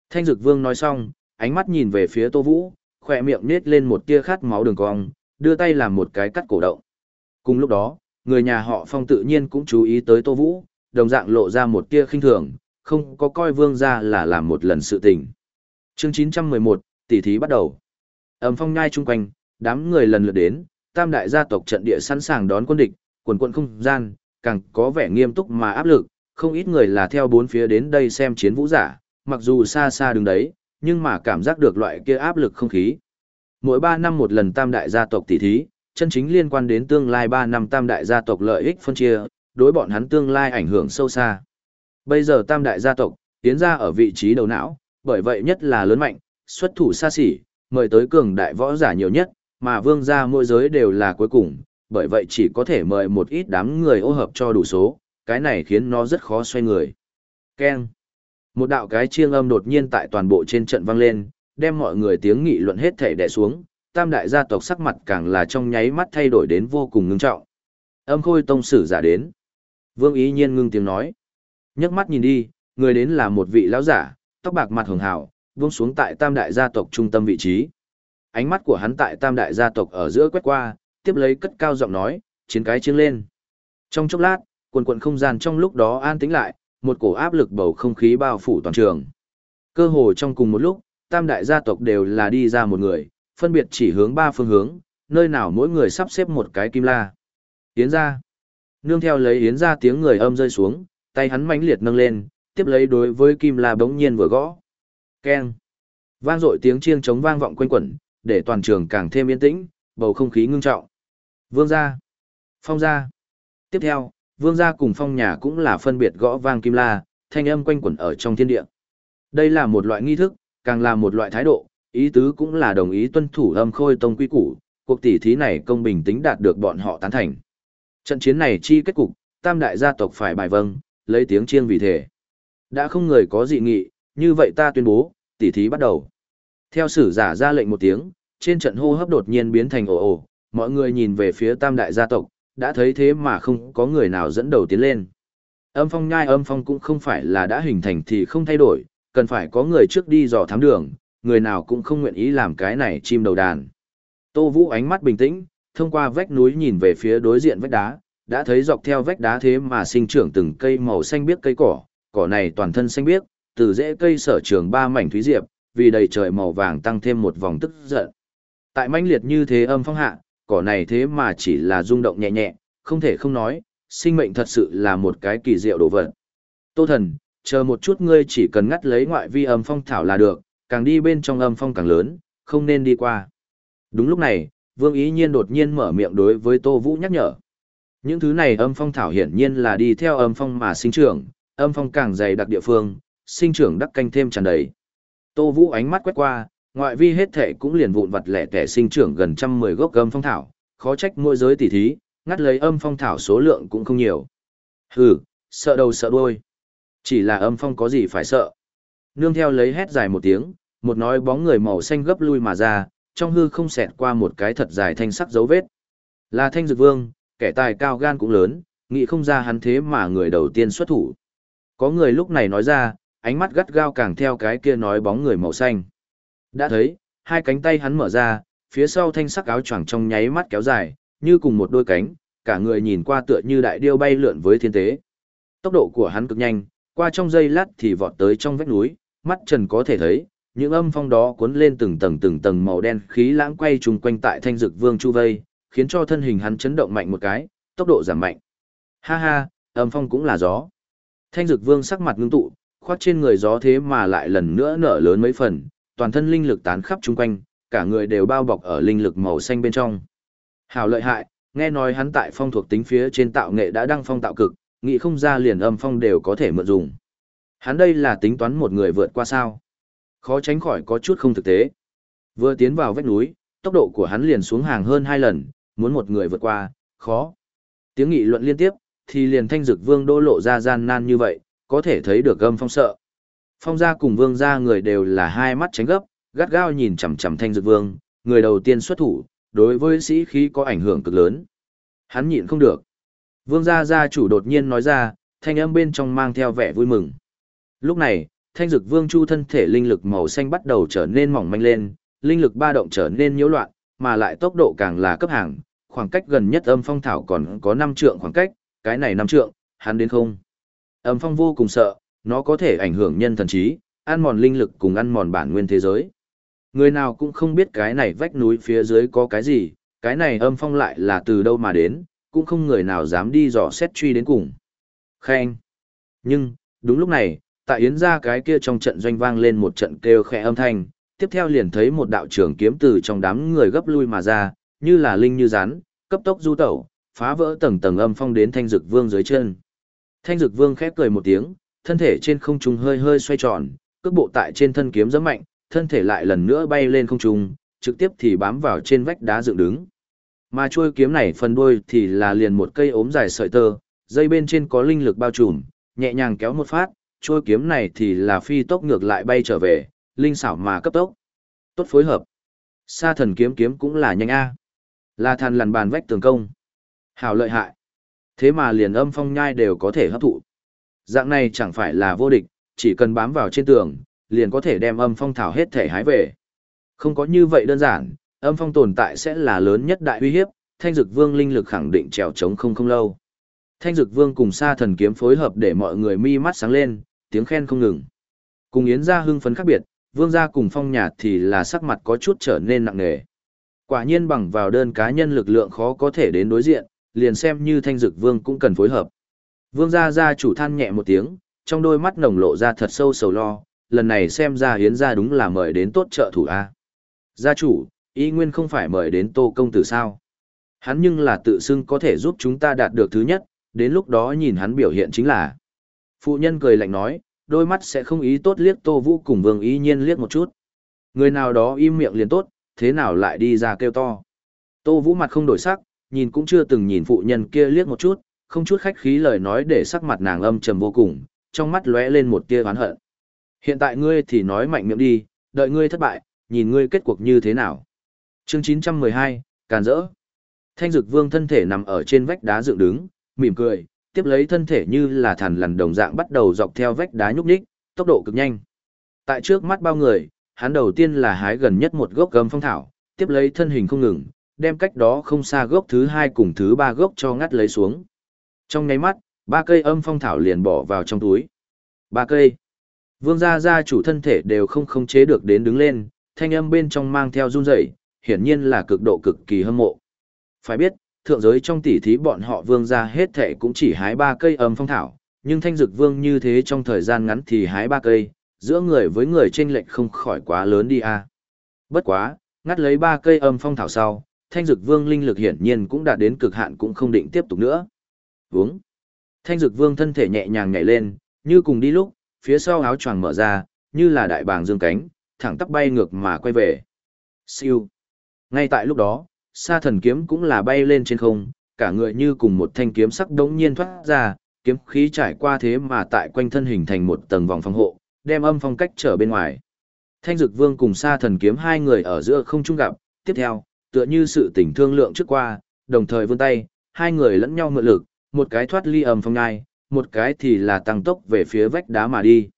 Thanh dực vương nói xong, ánh mắt nhìn về phía tô vũ, khỏe miệng nết lên một tia khát máu đường cong, đưa tay làm một cái cắt cổ động. Cùng lúc đó, người nhà họ Phong tự nhiên cũng chú ý tới Tô Vũ, đồng dạng lộ ra một tia khinh thường, không có coi vương ra là làm một lần sự tình. Chương 911, tỷ thí bắt đầu. Ẩm phong nhai chung quanh, đám người lần lượt đến, tam đại gia tộc trận địa sẵn sàng đón quân địch, quần quận không gian, càng có vẻ nghiêm túc mà áp lực, không ít người là theo bốn phía đến đây xem chiến vũ giả, mặc dù xa xa đứng đấy, nhưng mà cảm giác được loại kia áp lực không khí. Mỗi 3 năm một lần tam đại gia tộc tỷ thí, chân chính liên quan đến tương lai 3 năm tam đại gia tộc lợi ích phân chia, đối bọn hắn tương lai ảnh hưởng sâu xa. Bây giờ tam đại gia tộc, tiến ra ở vị trí đầu não, bởi vậy nhất là lớn mạnh, xuất thủ xa xỉ, mời tới cường đại võ giả nhiều nhất, mà vương gia mỗi giới đều là cuối cùng, bởi vậy chỉ có thể mời một ít đám người ô hợp cho đủ số, cái này khiến nó rất khó xoay người. keng Một đạo cái chiêng âm đột nhiên tại toàn bộ trên trận vang lên, đem mọi người tiếng nghị luận hết thể đè xuống, tam đại gia tộc sắc mặt càng là trong nháy mắt thay đổi đến vô cùng ngưng trọng. Âm khôi tông sử giả đến. Vương ý nhiên ngưng tiếng nói nhấc mắt nhìn đi, người đến là một vị lão giả, tóc bạc mặt hường hào, vung xuống tại tam đại gia tộc trung tâm vị trí. Ánh mắt của hắn tại tam đại gia tộc ở giữa quét qua, tiếp lấy cất cao giọng nói, chiến cái chiến lên. Trong chốc lát, quần quần không gian trong lúc đó an tĩnh lại, một cổ áp lực bầu không khí bao phủ toàn trường. Cơ hồ trong cùng một lúc, tam đại gia tộc đều là đi ra một người, phân biệt chỉ hướng ba phương hướng, nơi nào mỗi người sắp xếp một cái kim la. Yến ra. Nương theo lấy Yến ra tiếng người âm rơi xuống, tay hắn mãnh liệt nâng lên, tiếp lấy đối với kim la bỗng nhiên vừa gõ. Keng. Vang dội tiếng chiêng chống vang vọng quanh quẩn, để toàn trường càng thêm yên tĩnh, bầu không khí ngưng trọng. Vương gia. Phong gia. Tiếp theo, vương gia cùng phong nhà cũng là phân biệt gõ vang kim la, thanh âm quanh quẩn ở trong thiên địa. Đây là một loại nghi thức, càng là một loại thái độ, ý tứ cũng là đồng ý tuân thủ âm khôi tông quy củ, cuộc tỷ thí này công bình tính đạt được bọn họ tán thành. Trận chiến này chi kết cục, tam đại gia tộc phải bài vâng, lấy tiếng chiêng vì thể. Đã không người có dị nghị, như vậy ta tuyên bố, tỷ thí bắt đầu. Theo sử giả ra lệnh một tiếng, trên trận hô hấp đột nhiên biến thành ồ ồ, mọi người nhìn về phía tam đại gia tộc, đã thấy thế mà không có người nào dẫn đầu tiến lên. Âm phong nhai âm phong cũng không phải là đã hình thành thì không thay đổi, cần phải có người trước đi dò thám đường, người nào cũng không nguyện ý làm cái này chim đầu đàn. Tô Vũ ánh mắt bình tĩnh, thông qua vách núi nhìn về phía đối diện vách đá, đã thấy dọc theo vách đá thế mà sinh trưởng từng cây màu xanh biếc cây cỏ, cỏ này toàn thân xanh biếc, từ rễ cây sở trường ba mảnh thúy diệp, vì đầy trời màu vàng tăng thêm một vòng tức giận. Tại mãnh liệt như thế âm phong hạ, cỏ này thế mà chỉ là rung động nhẹ nhẹ, không thể không nói, sinh mệnh thật sự là một cái kỳ diệu đồ vật. Tô thần, chờ một chút ngươi chỉ cần ngắt lấy ngoại vi âm phong thảo là được, càng đi bên trong âm phong càng lớn, không nên đi qua. Đúng lúc này, Vương Ý Nhiên đột nhiên mở miệng đối với Tô Vũ nhắc nhở. Những thứ này âm phong thảo hiển nhiên là đi theo âm phong mà sinh trưởng, âm phong càng dày đặc địa phương, sinh trưởng đắc canh thêm tràn đầy. Tô Vũ ánh mắt quét qua, Ngoại vi hết thệ cũng liền vụn vặt lẻ tẻ sinh trưởng gần trăm mười gốc âm phong thảo, khó trách mỗi giới tỉ thí, ngắt lấy âm phong thảo số lượng cũng không nhiều. Hừ, sợ đầu sợ đuôi. Chỉ là âm phong có gì phải sợ. Nương theo lấy hét dài một tiếng, một nói bóng người màu xanh gấp lui mà ra, trong hư không xẹt qua một cái thật dài thanh sắc dấu vết. Là thanh dược vương, kẻ tài cao gan cũng lớn, nghĩ không ra hắn thế mà người đầu tiên xuất thủ. Có người lúc này nói ra, ánh mắt gắt gao càng theo cái kia nói bóng người màu xanh. Đã thấy, hai cánh tay hắn mở ra, phía sau thanh sắc áo choàng trong nháy mắt kéo dài, như cùng một đôi cánh, cả người nhìn qua tựa như đại điêu bay lượn với thiên tế. Tốc độ của hắn cực nhanh, qua trong giây lát thì vọt tới trong vách núi, mắt trần có thể thấy, những âm phong đó cuốn lên từng tầng từng tầng màu đen khí lãng quay trùng quanh tại thanh dực vương chu vây, khiến cho thân hình hắn chấn động mạnh một cái, tốc độ giảm mạnh. Ha ha, âm phong cũng là gió. Thanh dực vương sắc mặt ngưng tụ, khoát trên người gió thế mà lại lần nữa nở lớn mấy phần, toàn thân linh lực tán khắp chung quanh, cả người đều bao bọc ở linh lực màu xanh bên trong. Hảo lợi hại, nghe nói hắn tại phong thuộc tính phía trên tạo nghệ đã đăng phong tạo cực, nghĩ không ra liền âm phong đều có thể mượn dùng. Hắn đây là tính toán một người vượt qua sao. Khó tránh khỏi có chút không thực tế. Vừa tiến vào vách núi, tốc độ của hắn liền xuống hàng hơn hai lần, muốn một người vượt qua, khó. Tiếng nghị luận liên tiếp, thì liền thanh dực vương đô lộ ra gian nan như vậy, có thể thấy được gâm phong sợ. Phong gia cùng vương gia người đều là hai mắt tránh gấp, gắt gao nhìn chằm chằm thanh dực vương, người đầu tiên xuất thủ, đối với sĩ khí có ảnh hưởng cực lớn. Hắn nhịn không được. Vương gia gia chủ đột nhiên nói ra, thanh âm bên trong mang theo vẻ vui mừng. Lúc này, thanh dực vương chu thân thể linh lực màu xanh bắt đầu trở nên mỏng manh lên, linh lực ba động trở nên nhiễu loạn, mà lại tốc độ càng là cấp hàng, khoảng cách gần nhất âm phong thảo còn có 5 trượng khoảng cách, cái này 5 trượng, hắn đến không. Âm phong vô cùng sợ, nó có thể ảnh hưởng nhân thần trí, ăn mòn linh lực cùng ăn mòn bản nguyên thế giới. Người nào cũng không biết cái này vách núi phía dưới có cái gì, cái này âm phong lại là từ đâu mà đến, cũng không người nào dám đi dò xét truy đến cùng. Khen. Nhưng, đúng lúc này, tại Yến ra cái kia trong trận doanh vang lên một trận kêu khẽ âm thanh, tiếp theo liền thấy một đạo trưởng kiếm từ trong đám người gấp lui mà ra, như là linh như rắn, cấp tốc du tẩu, phá vỡ tầng tầng âm phong đến thanh dực vương dưới chân. Thanh dực vương khép cười một tiếng, thân thể trên không trung hơi hơi xoay tròn, cước bộ tại trên thân kiếm giẫm mạnh, thân thể lại lần nữa bay lên không trung, trực tiếp thì bám vào trên vách đá dựng đứng. Mà chuôi kiếm này phần đuôi thì là liền một cây ốm dài sợi tơ, dây bên trên có linh lực bao trùm, nhẹ nhàng kéo một phát, chuôi kiếm này thì là phi tốc ngược lại bay trở về, linh xảo mà cấp tốc. Tốt phối hợp. Sa thần kiếm kiếm cũng là nhanh a. Là thần lằn bàn vách tường công. Hào lợi hại. Thế mà liền âm phong nhai đều có thể hấp thụ. Dạng này chẳng phải là vô địch, chỉ cần bám vào trên tường, liền có thể đem âm phong thảo hết thể hái về. Không có như vậy đơn giản, âm phong tồn tại sẽ là lớn nhất đại uy hiếp, thanh dực vương linh lực khẳng định trèo trống không không lâu. Thanh dực vương cùng sa thần kiếm phối hợp để mọi người mi mắt sáng lên, tiếng khen không ngừng. Cùng Yến gia hưng phấn khác biệt, vương gia cùng phong nhạt thì là sắc mặt có chút trở nên nặng nề. Quả nhiên bằng vào đơn cá nhân lực lượng khó có thể đến đối diện, liền xem như thanh dực vương cũng cần phối hợp. Vương gia gia chủ than nhẹ một tiếng, trong đôi mắt nồng lộ ra thật sâu sầu lo, lần này xem ra hiến gia đúng là mời đến tốt trợ thủ A. Gia chủ, y nguyên không phải mời đến tô công tử sao. Hắn nhưng là tự xưng có thể giúp chúng ta đạt được thứ nhất, đến lúc đó nhìn hắn biểu hiện chính là. Phụ nhân cười lạnh nói, đôi mắt sẽ không ý tốt liếc tô vũ cùng vương ý nhiên liếc một chút. Người nào đó im miệng liền tốt, thế nào lại đi ra kêu to. Tô vũ mặt không đổi sắc, nhìn cũng chưa từng nhìn phụ nhân kia liếc một chút, không chút khách khí lời nói để sắc mặt nàng âm trầm vô cùng, trong mắt lóe lên một tia oán hận. Hiện tại ngươi thì nói mạnh miệng đi, đợi ngươi thất bại, nhìn ngươi kết cuộc như thế nào. Chương 912, Càn rỡ. Thanh dực vương thân thể nằm ở trên vách đá dựng đứng, mỉm cười, tiếp lấy thân thể như là thằn lằn đồng dạng bắt đầu dọc theo vách đá nhúc nhích, tốc độ cực nhanh. Tại trước mắt bao người, hắn đầu tiên là hái gần nhất một gốc gấm phong thảo, tiếp lấy thân hình không ngừng, đem cách đó không xa gốc thứ hai cùng thứ ba gốc cho ngắt lấy xuống. Trong nháy mắt, ba cây âm phong thảo liền bỏ vào trong túi. Ba cây. Vương gia gia chủ thân thể đều không khống chế được đến đứng lên, thanh âm bên trong mang theo run rẩy, hiển nhiên là cực độ cực kỳ hâm mộ. Phải biết, thượng giới trong tỷ thí bọn họ vương ra hết thệ cũng chỉ hái ba cây âm phong thảo, nhưng thanh dực vương như thế trong thời gian ngắn thì hái ba cây, giữa người với người chênh lệch không khỏi quá lớn đi a. Bất quá, ngắt lấy ba cây âm phong thảo sau, thanh dực vương linh lực hiển nhiên cũng đạt đến cực hạn cũng không định tiếp tục nữa. Vướng, Thanh dực vương thân thể nhẹ nhàng nhảy lên, như cùng đi lúc, phía sau áo choàng mở ra, như là đại bàng dương cánh, thẳng tắp bay ngược mà quay về. Siêu. Ngay tại lúc đó, sa thần kiếm cũng là bay lên trên không, cả người như cùng một thanh kiếm sắc đống nhiên thoát ra, kiếm khí trải qua thế mà tại quanh thân hình thành một tầng vòng phòng hộ, đem âm phong cách trở bên ngoài. Thanh Dực Vương cùng Sa Thần Kiếm hai người ở giữa không trung gặp, tiếp theo, tựa như sự tình thương lượng trước qua, đồng thời vươn tay, hai người lẫn nhau mượn lực, một cái thoát ly âm phong ngai, một cái thì là tăng tốc về phía vách đá mà đi.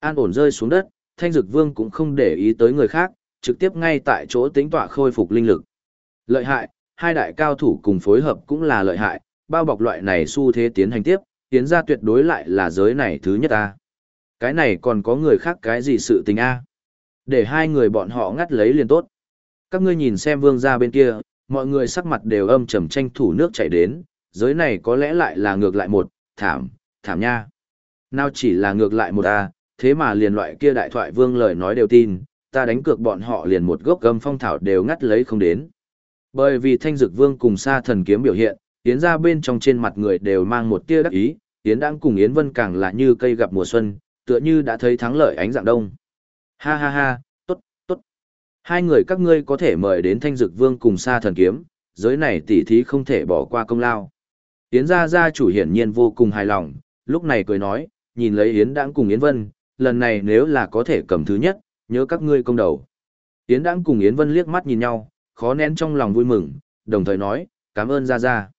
An ổn rơi xuống đất, Thanh Dực Vương cũng không để ý tới người khác, trực tiếp ngay tại chỗ tính tọa khôi phục linh lực. Lợi hại, hai đại cao thủ cùng phối hợp cũng là lợi hại, bao bọc loại này xu thế tiến hành tiếp, tiến ra tuyệt đối lại là giới này thứ nhất ta. Cái này còn có người khác cái gì sự tình a? Để hai người bọn họ ngắt lấy liền tốt. Các ngươi nhìn xem vương gia bên kia, mọi người sắc mặt đều âm trầm tranh thủ nước chảy đến, giới này có lẽ lại là ngược lại một, thảm, thảm nha. Nào chỉ là ngược lại một a, thế mà liền loại kia đại thoại vương lời nói đều tin, ta đánh cược bọn họ liền một gốc gâm phong thảo đều ngắt lấy không đến. Bởi vì thanh dực vương cùng sa thần kiếm biểu hiện, Yến ra bên trong trên mặt người đều mang một tia đắc ý, Yến đang cùng Yến Vân càng là như cây gặp mùa xuân, tựa như đã thấy thắng lợi ánh dạng đông. Ha ha ha, tốt, tốt. Hai người các ngươi có thể mời đến thanh dực vương cùng sa thần kiếm, giới này tỉ thí không thể bỏ qua công lao. Yến gia gia chủ hiển nhiên vô cùng hài lòng, lúc này cười nói, nhìn lấy Yến đãng cùng Yến Vân, lần này nếu là có thể cầm thứ nhất, nhớ các ngươi công đầu. Yến đãng cùng Yến Vân liếc mắt nhìn nhau, khó nén trong lòng vui mừng, đồng thời nói, cảm ơn gia gia.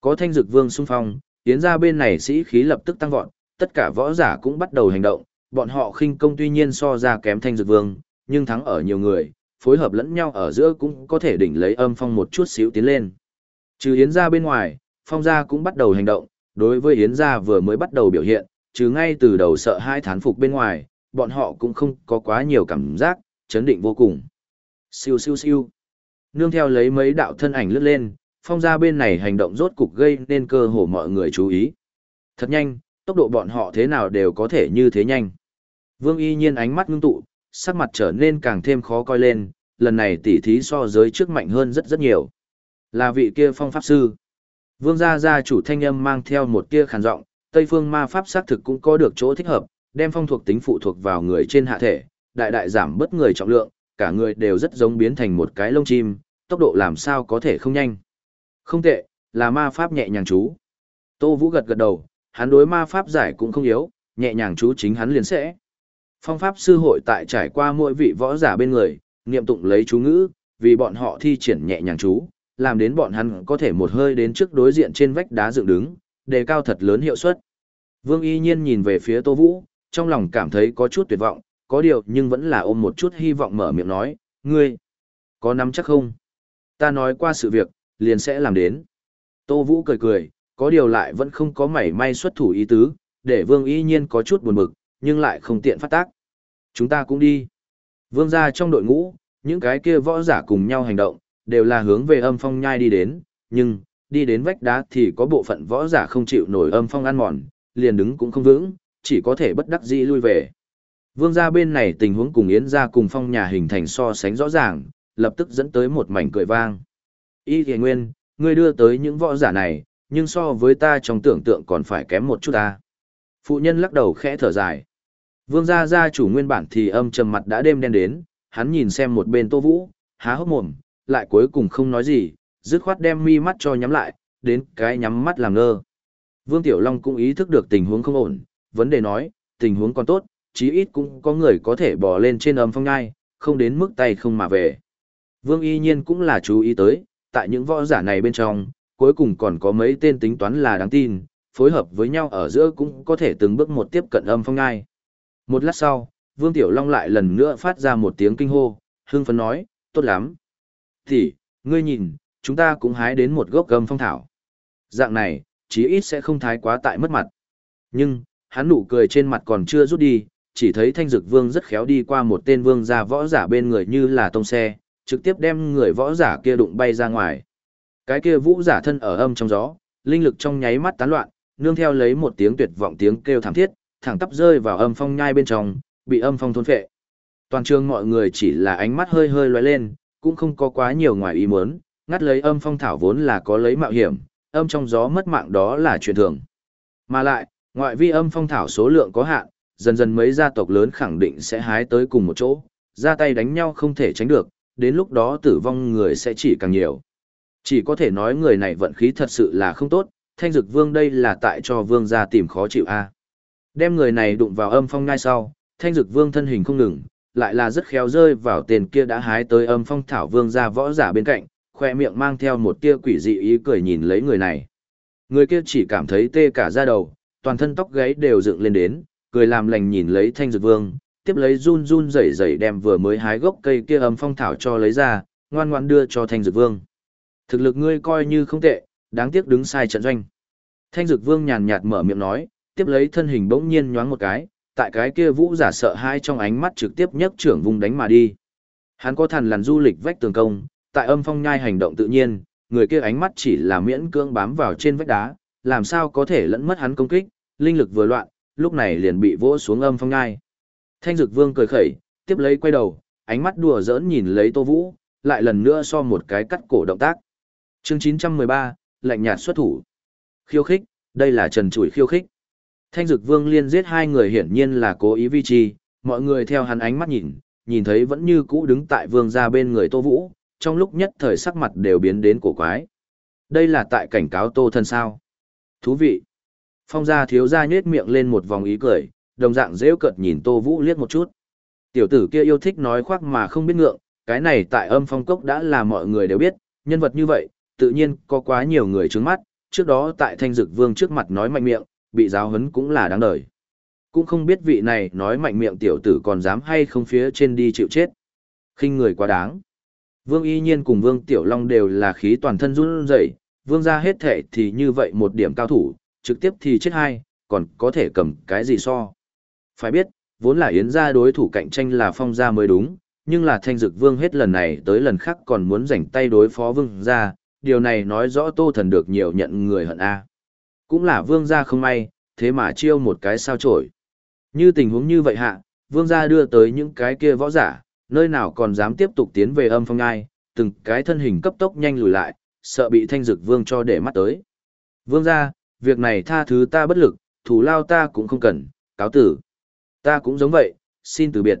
Có thanh dực vương xung phong, Yến gia bên này sĩ khí lập tức tăng vọt, tất cả võ giả cũng bắt đầu hành động, bọn họ khinh công tuy nhiên so ra kém thanh dược vương, nhưng thắng ở nhiều người, phối hợp lẫn nhau ở giữa cũng có thể đỉnh lấy âm phong một chút xíu tiến lên. Trừ Yến gia bên ngoài, phong gia cũng bắt đầu hành động, đối với Yến gia vừa mới bắt đầu biểu hiện, trừ ngay từ đầu sợ hai thán phục bên ngoài, bọn họ cũng không có quá nhiều cảm giác, chấn định vô cùng. Siêu siêu siêu. Nương theo lấy mấy đạo thân ảnh lướt lên, phong gia bên này hành động rốt cục gây nên cơ hồ mọi người chú ý. Thật nhanh, tốc độ bọn họ thế nào đều có thể như thế nhanh. Vương y nhiên ánh mắt ngưng tụ, sắc mặt trở nên càng thêm khó coi lên, lần này tỉ thí so giới trước mạnh hơn rất rất nhiều. Là vị kia phong pháp sư. Vương gia gia chủ thanh âm mang theo một tia khàn giọng, Tây phương ma pháp xác thực cũng có được chỗ thích hợp, đem phong thuộc tính phụ thuộc vào người trên hạ thể, đại đại giảm bớt người trọng lượng, cả người đều rất giống biến thành một cái lông chim, tốc độ làm sao có thể không nhanh. Không tệ, là ma pháp nhẹ nhàng chú. Tô Vũ gật gật đầu, hắn đối ma pháp giải cũng không yếu, nhẹ nhàng chú chính hắn liền sẽ. Phong pháp sư hội tại trải qua mỗi vị võ giả bên người, niệm tụng lấy chú ngữ, vì bọn họ thi triển nhẹ nhàng chú, làm đến bọn hắn có thể một hơi đến trước đối diện trên vách đá dựng đứng, đề cao thật lớn hiệu suất. Vương Y Nhiên nhìn về phía Tô Vũ, trong lòng cảm thấy có chút tuyệt vọng, có điều nhưng vẫn là ôm một chút hy vọng mở miệng nói, ngươi, có nắm chắc không? Ta nói qua sự việc, liền sẽ làm đến. Tô Vũ cười cười, có điều lại vẫn không có mảy may xuất thủ ý tứ, để Vương Y Nhiên có chút buồn bực, nhưng lại không tiện phát tác. Chúng ta cũng đi. Vương ra trong đội ngũ, những cái kia võ giả cùng nhau hành động, đều là hướng về âm phong nhai đi đến, nhưng, đi đến vách đá thì có bộ phận võ giả không chịu nổi âm phong ăn mòn, liền đứng cũng không vững, chỉ có thể bất đắc dĩ lui về. Vương gia bên này tình huống cùng Yến gia cùng phong nhà hình thành so sánh rõ ràng, lập tức dẫn tới một mảnh cười vang. Y Thề Nguyên, ngươi đưa tới những võ giả này, nhưng so với ta trong tưởng tượng còn phải kém một chút ta. Phụ nhân lắc đầu khẽ thở dài. Vương gia gia chủ nguyên bản thì âm trầm mặt đã đêm đen đến, hắn nhìn xem một bên Tô Vũ, há hốc mồm, lại cuối cùng không nói gì, dứt khoát đem mi mắt cho nhắm lại, đến cái nhắm mắt làm ngơ. Vương Tiểu Long cũng ý thức được tình huống không ổn, vấn đề nói, tình huống còn tốt, chí ít cũng có người có thể bò lên trên âm phong ngai, không đến mức tay không mà về. Vương Y Nhiên cũng là chú ý tới, tại những võ giả này bên trong, cuối cùng còn có mấy tên tính toán là đáng tin, phối hợp với nhau ở giữa cũng có thể từng bước một tiếp cận âm phong ngai. Một lát sau, Vương Tiểu Long lại lần nữa phát ra một tiếng kinh hô, hương phấn nói, tốt lắm. Thì, ngươi nhìn, chúng ta cũng hái đến một gốc gầm phong thảo. Dạng này, chí ít sẽ không thái quá tại mất mặt. Nhưng, hắn nụ cười trên mặt còn chưa rút đi, chỉ thấy thanh dực vương rất khéo đi qua một tên vương gia võ giả bên người như là tông xe, trực tiếp đem người võ giả kia đụng bay ra ngoài. Cái kia vũ giả thân ở âm trong gió, linh lực trong nháy mắt tán loạn, nương theo lấy một tiếng tuyệt vọng tiếng kêu thảm thiết, thẳng tắp rơi vào âm phong nhai bên trong, bị âm phong thôn phệ. Toàn trường mọi người chỉ là ánh mắt hơi hơi lóe lên, cũng không có quá nhiều ngoài ý muốn, ngắt lấy âm phong thảo vốn là có lấy mạo hiểm, âm trong gió mất mạng đó là chuyện thường. Mà lại, ngoại vi âm phong thảo số lượng có hạn, dần dần mấy gia tộc lớn khẳng định sẽ hái tới cùng một chỗ, ra tay đánh nhau không thể tránh được, đến lúc đó tử vong người sẽ chỉ càng nhiều. Chỉ có thể nói người này vận khí thật sự là không tốt, thanh dực vương đây là tại cho vương gia tìm khó chịu a Đem người này đụng vào âm phong ngay sau, thanh dực vương thân hình không ngừng, lại là rất khéo rơi vào tên kia đã hái tới âm phong thảo vương gia võ giả bên cạnh, khoe miệng mang theo một tia quỷ dị ý cười nhìn lấy người này. Người kia chỉ cảm thấy tê cả da đầu, toàn thân tóc gáy đều dựng lên đến, cười làm lành nhìn lấy thanh dược vương, tiếp lấy run run rẩy rẩy đem vừa mới hái gốc cây kia âm phong thảo cho lấy ra, ngoan ngoan đưa cho thanh dược vương. Thực lực ngươi coi như không tệ, đáng tiếc đứng sai trận doanh. Thanh dược vương nhàn nhạt mở miệng nói, tiếp lấy thân hình bỗng nhiên nhoáng một cái, tại cái kia vũ giả sợ hai trong ánh mắt trực tiếp nhấc trưởng vùng đánh mà đi. Hắn có thần lằn du lịch vách tường công, tại âm phong nhai hành động tự nhiên, người kia ánh mắt chỉ là miễn cưỡng bám vào trên vách đá, làm sao có thể lẫn mất hắn công kích, linh lực vừa loạn, lúc này liền bị vỗ xuống âm phong ngai Thanh Dực Vương cười khẩy, tiếp lấy quay đầu, ánh mắt đùa giỡn nhìn lấy Tô Vũ, lại lần nữa so một cái cắt cổ động tác. Chương 913, lạnh nhạt xuất thủ. Khiêu khích, đây là trần Chuỷ khiêu khích. Thanh Dực Vương liên giết hai người hiển nhiên là cố ý vi trì, mọi người theo hắn ánh mắt nhìn, nhìn thấy vẫn như cũ đứng tại vương gia bên người Tô Vũ, trong lúc nhất thời sắc mặt đều biến đến cổ quái. Đây là tại cảnh cáo Tô thân sao? Thú vị. Phong gia thiếu gia nhếch miệng lên một vòng ý cười, đồng dạng dễ cợt nhìn Tô Vũ liếc một chút. Tiểu tử kia yêu thích nói khoác mà không biết ngượng, cái này tại âm phong cốc đã là mọi người đều biết, nhân vật như vậy, tự nhiên có quá nhiều người trướng mắt, trước đó tại thanh dực vương trước mặt nói mạnh miệng, bị giáo hấn cũng là đáng đời. Cũng không biết vị này nói mạnh miệng tiểu tử còn dám hay không phía trên đi chịu chết. khinh người quá đáng. Vương y nhiên cùng vương tiểu long đều là khí toàn thân run rẩy, vương ra hết thể thì như vậy một điểm cao thủ, trực tiếp thì chết hai, còn có thể cầm cái gì so. Phải biết, vốn là Yến gia đối thủ cạnh tranh là phong gia mới đúng, nhưng là thanh dực vương hết lần này tới lần khác còn muốn rảnh tay đối phó vương gia, điều này nói rõ tô thần được nhiều nhận người hận A. Cũng là vương gia không may, thế mà chiêu một cái sao chổi? Như tình huống như vậy hạ, vương gia đưa tới những cái kia võ giả, nơi nào còn dám tiếp tục tiến về âm phong ngai, từng cái thân hình cấp tốc nhanh lùi lại, sợ bị thanh dực vương cho để mắt tới. Vương gia, việc này tha thứ ta bất lực, thủ lao ta cũng không cần, cáo tử. Ta cũng giống vậy, xin từ biệt.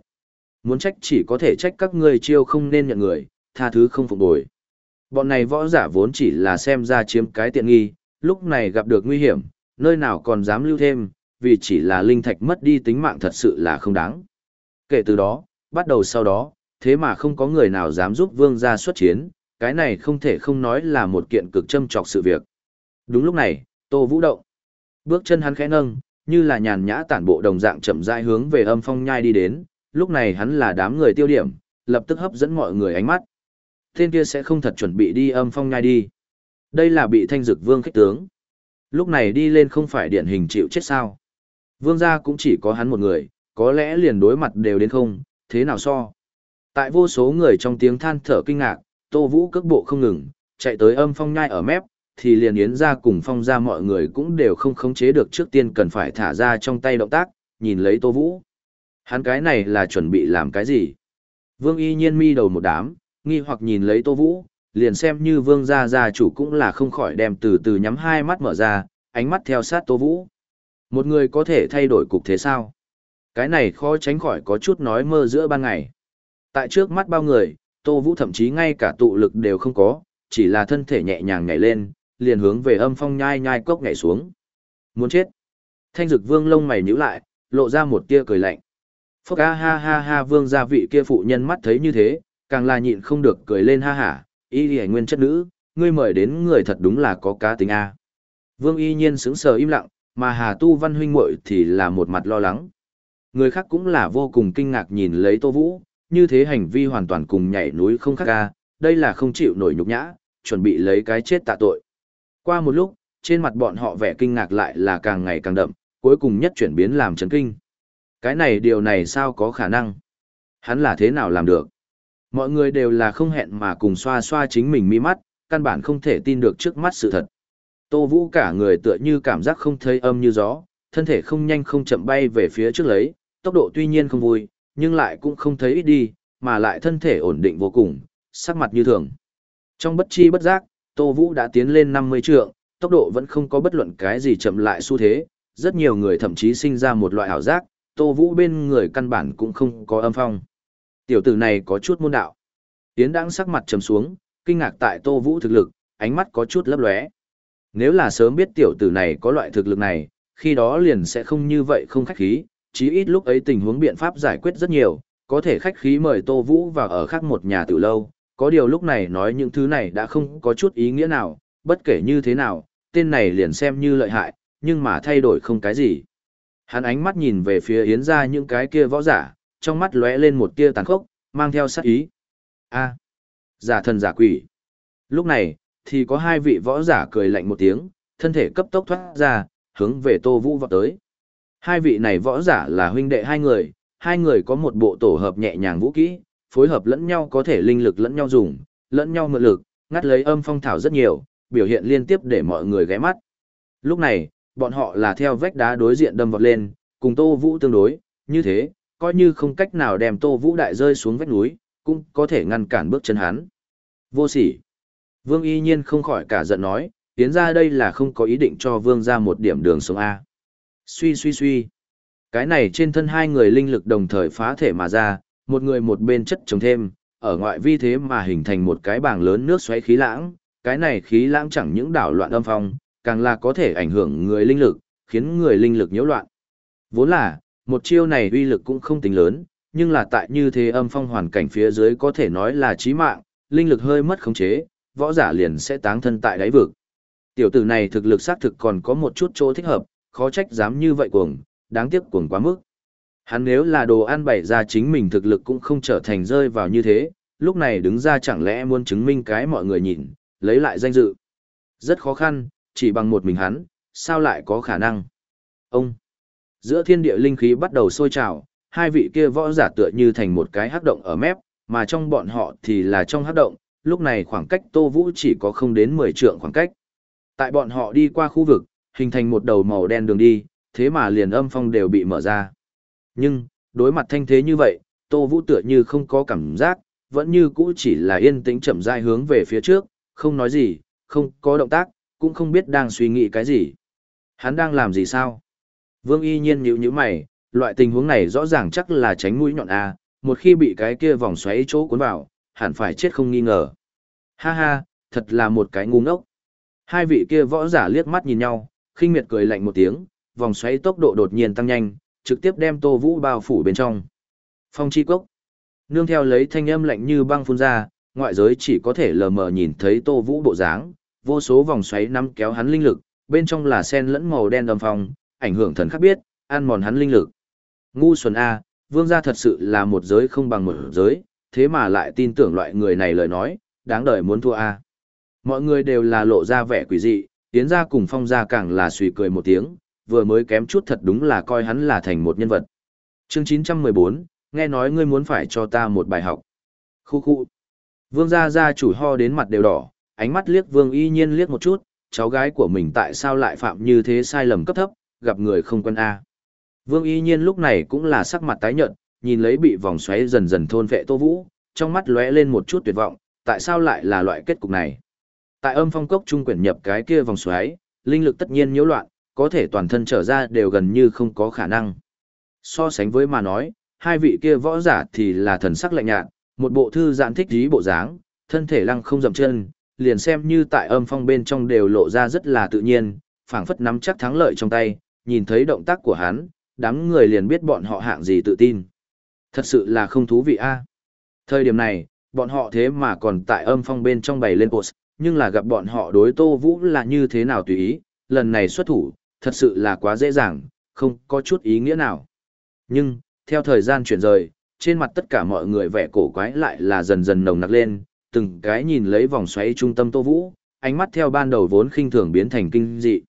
Muốn trách chỉ có thể trách các ngươi chiêu không nên nhận người, tha thứ không phục bồi. Bọn này võ giả vốn chỉ là xem ra chiếm cái tiện nghi, lúc này gặp được nguy hiểm, nơi nào còn dám lưu thêm, vì chỉ là linh thạch mất đi tính mạng thật sự là không đáng. Kể từ đó, bắt đầu sau đó, thế mà không có người nào dám giúp vương gia xuất chiến, cái này không thể không nói là một kiện cực châm trọc sự việc. Đúng lúc này, Tô Vũ động. Bước chân hắn khẽ nâng, như là nhàn nhã tản bộ đồng dạng chậm rãi hướng về âm phong nhai đi đến, lúc này hắn là đám người tiêu điểm, lập tức hấp dẫn mọi người ánh mắt. Tên kia sẽ không thật chuẩn bị đi âm phong nhai đi. Đây là bị thanh dực vương khích tướng. Lúc này đi lên không phải điển hình chịu chết sao. Vương gia cũng chỉ có hắn một người, có lẽ liền đối mặt đều đến không, thế nào so. Tại vô số người trong tiếng than thở kinh ngạc, Tô Vũ cước bộ không ngừng, chạy tới âm phong nhai ở mép, thì liền yến ra cùng phong ra mọi người cũng đều không khống chế được trước tiên cần phải thả ra trong tay động tác, nhìn lấy Tô Vũ. Hắn cái này là chuẩn bị làm cái gì? Vương y nhiên mi đầu một đám, nghi hoặc nhìn lấy Tô Vũ, liền xem như vương gia gia chủ cũng là không khỏi đem từ từ nhắm hai mắt mở ra, ánh mắt theo sát Tô Vũ. Một người có thể thay đổi cục thế sao? Cái này khó tránh khỏi có chút nói mơ giữa ban ngày. Tại trước mắt bao người, Tô Vũ thậm chí ngay cả tụ lực đều không có, chỉ là thân thể nhẹ nhàng nhảy lên, liền hướng về âm phong nhai nhai cốc nhảy xuống. Muốn chết. Thanh dực vương lông mày nhíu lại, lộ ra một tia cười lạnh. Phốc ha ha ha ha vương gia vị kia phụ nhân mắt thấy như thế, càng là nhịn không được cười lên ha hả, y đi nguyên chất nữ, ngươi mời đến người thật đúng là có cá tính A. Vương y nhiên sững sờ im lặng, mà Hà Tu Văn huynh muội thì là một mặt lo lắng. Người khác cũng là vô cùng kinh ngạc nhìn lấy Tô Vũ, như thế hành vi hoàn toàn cùng nhảy núi không khác ca, đây là không chịu nổi nhục nhã, chuẩn bị lấy cái chết tạ tội. Qua một lúc, trên mặt bọn họ vẻ kinh ngạc lại là càng ngày càng đậm, cuối cùng nhất chuyển biến làm chấn kinh. Cái này điều này sao có khả năng? Hắn là thế nào làm được? Mọi người đều là không hẹn mà cùng xoa xoa chính mình mi mắt, căn bản không thể tin được trước mắt sự thật. Tô Vũ cả người tựa như cảm giác không thấy âm như gió, thân thể không nhanh không chậm bay về phía trước lấy, tốc độ tuy nhiên không vui, nhưng lại cũng không thấy ít đi, mà lại thân thể ổn định vô cùng, sắc mặt như thường. Trong bất chi bất giác, Tô Vũ đã tiến lên 50 trượng, tốc độ vẫn không có bất luận cái gì chậm lại xu thế, rất nhiều người thậm chí sinh ra một loại ảo giác, Tô Vũ bên người căn bản cũng không có âm phong. Tiểu tử này có chút môn đạo. Tiến đãng sắc mặt trầm xuống, kinh ngạc tại Tô Vũ thực lực, ánh mắt có chút lấp lóe. Nếu là sớm biết tiểu tử này có loại thực lực này, khi đó liền sẽ không như vậy không khách khí, chí ít lúc ấy tình huống biện pháp giải quyết rất nhiều, có thể khách khí mời Tô Vũ vào ở khác một nhà tử lâu, có điều lúc này nói những thứ này đã không có chút ý nghĩa nào, bất kể như thế nào, tên này liền xem như lợi hại, nhưng mà thay đổi không cái gì. Hắn ánh mắt nhìn về phía Yến ra những cái kia võ giả, trong mắt lóe lên một tia tàn khốc, mang theo sát ý. A, giả thần giả quỷ. Lúc này, thì có hai vị võ giả cười lạnh một tiếng, thân thể cấp tốc thoát ra, hướng về Tô Vũ vọt tới. Hai vị này võ giả là huynh đệ hai người, hai người có một bộ tổ hợp nhẹ nhàng vũ kỹ, phối hợp lẫn nhau có thể linh lực lẫn nhau dùng, lẫn nhau mượn lực, ngắt lấy âm phong thảo rất nhiều, biểu hiện liên tiếp để mọi người ghé mắt. Lúc này, bọn họ là theo vách đá đối diện đâm vọt lên, cùng Tô Vũ tương đối, như thế, coi như không cách nào đem Tô Vũ đại rơi xuống vách núi, cũng có thể ngăn cản bước chân hắn. Vô sỉ. Vương y nhiên không khỏi cả giận nói, tiến ra đây là không có ý định cho vương ra một điểm đường sống A. Suy suy suy. Cái này trên thân hai người linh lực đồng thời phá thể mà ra, một người một bên chất trồng thêm, ở ngoại vi thế mà hình thành một cái bảng lớn nước xoáy khí lãng, cái này khí lãng chẳng những đảo loạn âm phong, càng là có thể ảnh hưởng người linh lực, khiến người linh lực nhiễu loạn. Vốn là, một chiêu này uy lực cũng không tính lớn, nhưng là tại như thế âm phong hoàn cảnh phía dưới có thể nói là chí mạng, linh lực hơi mất khống chế, võ giả liền sẽ táng thân tại đáy vực. Tiểu tử này thực lực xác thực còn có một chút chỗ thích hợp, khó trách dám như vậy cuồng, đáng tiếc cuồng quá mức. Hắn nếu là đồ ăn bày ra chính mình thực lực cũng không trở thành rơi vào như thế, lúc này đứng ra chẳng lẽ muốn chứng minh cái mọi người nhìn, lấy lại danh dự. Rất khó khăn, chỉ bằng một mình hắn, sao lại có khả năng. Ông, giữa thiên địa linh khí bắt đầu sôi trào, hai vị kia võ giả tựa như thành một cái hắc động ở mép, mà trong bọn họ thì là trong hắc động, lúc này khoảng cách Tô Vũ chỉ có không đến 10 trượng khoảng cách. Tại bọn họ đi qua khu vực, hình thành một đầu màu đen đường đi, thế mà liền âm phong đều bị mở ra. Nhưng, đối mặt thanh thế như vậy, Tô Vũ tựa như không có cảm giác, vẫn như cũ chỉ là yên tĩnh chậm rãi hướng về phía trước, không nói gì, không có động tác, cũng không biết đang suy nghĩ cái gì. Hắn đang làm gì sao? Vương y nhiên nhíu nhíu mày, loại tình huống này rõ ràng chắc là tránh mũi nhọn A, một khi bị cái kia vòng xoáy chỗ cuốn vào, hẳn phải chết không nghi ngờ. Ha ha, thật là một cái ngu ngốc. Hai vị kia võ giả liếc mắt nhìn nhau, khinh miệt cười lạnh một tiếng, vòng xoáy tốc độ đột nhiên tăng nhanh, trực tiếp đem Tô Vũ bao phủ bên trong. Phong chi cốc. Nương theo lấy thanh âm lạnh như băng phun ra, ngoại giới chỉ có thể lờ mờ nhìn thấy Tô Vũ bộ dáng, vô số vòng xoáy nắm kéo hắn linh lực, bên trong là sen lẫn màu đen đầm phong, ảnh hưởng thần khác biết, ăn mòn hắn linh lực. Ngu xuẩn a, vương gia thật sự là một giới không bằng một giới, thế mà lại tin tưởng loại người này lời nói, đáng đời muốn thua a. Mọi người đều là lộ ra vẻ quỷ dị, tiến ra cùng phong ra càng là suy cười một tiếng, vừa mới kém chút thật đúng là coi hắn là thành một nhân vật. Chương 914, nghe nói ngươi muốn phải cho ta một bài học. Khu khu. Vương gia gia chủ ho đến mặt đều đỏ, ánh mắt liếc vương y nhiên liếc một chút, cháu gái của mình tại sao lại phạm như thế sai lầm cấp thấp, gặp người không quân A. Vương y nhiên lúc này cũng là sắc mặt tái nhợt, nhìn lấy bị vòng xoáy dần dần thôn vệ Tô Vũ, trong mắt lóe lên một chút tuyệt vọng, tại sao lại là loại kết cục này? Tại âm phong cốc trung quyển nhập cái kia vòng xoáy, linh lực tất nhiên nhiễu loạn, có thể toàn thân trở ra đều gần như không có khả năng. So sánh với mà nói, hai vị kia võ giả thì là thần sắc lạnh nhạt, một bộ thư giãn thích dí bộ dáng, thân thể lăng không dậm chân, liền xem như tại âm phong bên trong đều lộ ra rất là tự nhiên, phảng phất nắm chắc thắng lợi trong tay, nhìn thấy động tác của hắn, đám người liền biết bọn họ hạng gì tự tin. Thật sự là không thú vị a. Thời điểm này, bọn họ thế mà còn tại âm phong bên trong bày lên post, nhưng là gặp bọn họ đối Tô Vũ là như thế nào tùy ý, lần này xuất thủ, thật sự là quá dễ dàng, không có chút ý nghĩa nào. Nhưng, theo thời gian chuyển rời, trên mặt tất cả mọi người vẻ cổ quái lại là dần dần nồng nặc lên, từng cái nhìn lấy vòng xoáy trung tâm Tô Vũ, ánh mắt theo ban đầu vốn khinh thường biến thành kinh dị.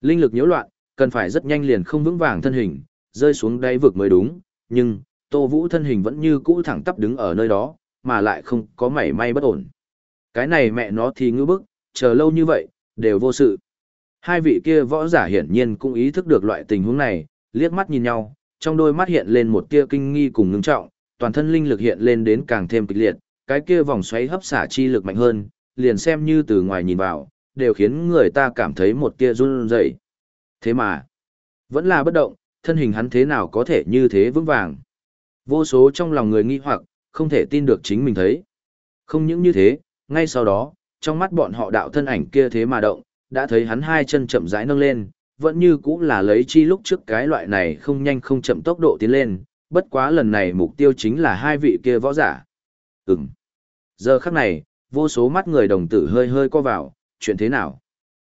Linh lực nhiễu loạn, cần phải rất nhanh liền không vững vàng thân hình, rơi xuống đáy vực mới đúng, nhưng Tô Vũ thân hình vẫn như cũ thẳng tắp đứng ở nơi đó, mà lại không có mảy may bất ổn. Cái này mẹ nó thì ngư bức, chờ lâu như vậy, đều vô sự. Hai vị kia võ giả hiển nhiên cũng ý thức được loại tình huống này, liếc mắt nhìn nhau, trong đôi mắt hiện lên một tia kinh nghi cùng ngưng trọng, toàn thân linh lực hiện lên đến càng thêm kịch liệt, cái kia vòng xoáy hấp xả chi lực mạnh hơn, liền xem như từ ngoài nhìn vào, đều khiến người ta cảm thấy một tia run rẩy. Thế mà, vẫn là bất động, thân hình hắn thế nào có thể như thế vững vàng. Vô số trong lòng người nghi hoặc, không thể tin được chính mình thấy. Không những như thế, ngay sau đó, trong mắt bọn họ đạo thân ảnh kia thế mà động, đã thấy hắn hai chân chậm rãi nâng lên, vẫn như cũng là lấy chi lúc trước cái loại này không nhanh không chậm tốc độ tiến lên, bất quá lần này mục tiêu chính là hai vị kia võ giả. Ừm. Giờ khắc này, vô số mắt người đồng tử hơi hơi co vào, chuyện thế nào?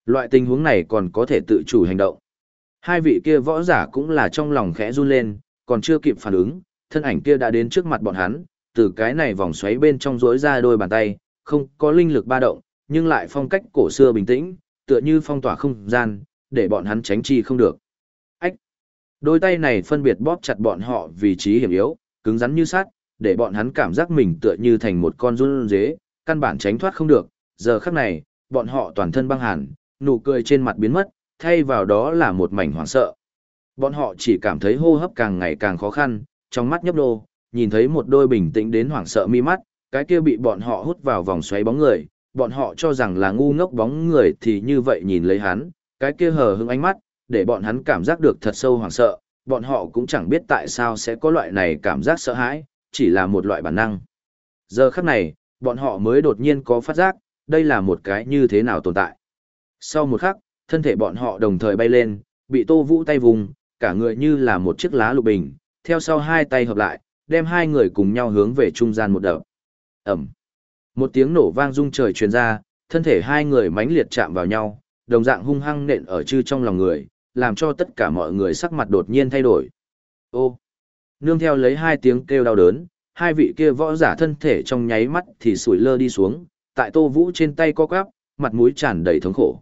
Loại tình huống này còn có thể tự chủ hành động. Hai vị kia võ giả cũng là trong lòng khẽ run lên, còn chưa kịp phản ứng, thân ảnh kia đã đến trước mặt bọn hắn, từ cái này vòng xoáy bên trong rỗi ra đôi bàn tay, không có linh lực ba động, nhưng lại phong cách cổ xưa bình tĩnh, tựa như phong tỏa không gian, để bọn hắn tránh chi không được. Ách! Đôi tay này phân biệt bóp chặt bọn họ vị trí hiểm yếu, cứng rắn như sắt, để bọn hắn cảm giác mình tựa như thành một con run dế, căn bản tránh thoát không được. Giờ khắc này, bọn họ toàn thân băng hàn, nụ cười trên mặt biến mất, thay vào đó là một mảnh hoảng sợ. Bọn họ chỉ cảm thấy hô hấp càng ngày càng khó khăn, trong mắt nhấp đô, nhìn thấy một đôi bình tĩnh đến hoảng sợ mi mắt, cái kia bị bọn họ hút vào vòng xoáy bóng người, bọn họ cho rằng là ngu ngốc bóng người thì như vậy nhìn lấy hắn, cái kia hờ hững ánh mắt, để bọn hắn cảm giác được thật sâu hoảng sợ, bọn họ cũng chẳng biết tại sao sẽ có loại này cảm giác sợ hãi, chỉ là một loại bản năng. Giờ khắc này, bọn họ mới đột nhiên có phát giác, đây là một cái như thế nào tồn tại. Sau một khắc, thân thể bọn họ đồng thời bay lên, bị Tô Vũ tay vùng, cả người như là một chiếc lá lục bình, theo sau hai tay hợp lại, đem hai người cùng nhau hướng về trung gian một đợt. Ẩm. Một tiếng nổ vang rung trời truyền ra, thân thể hai người mãnh liệt chạm vào nhau, đồng dạng hung hăng nện ở chư trong lòng người, làm cho tất cả mọi người sắc mặt đột nhiên thay đổi. Ô. Nương theo lấy hai tiếng kêu đau đớn, hai vị kia võ giả thân thể trong nháy mắt thì sủi lơ đi xuống, tại Tô Vũ trên tay co quắp, mặt mũi tràn đầy thống khổ.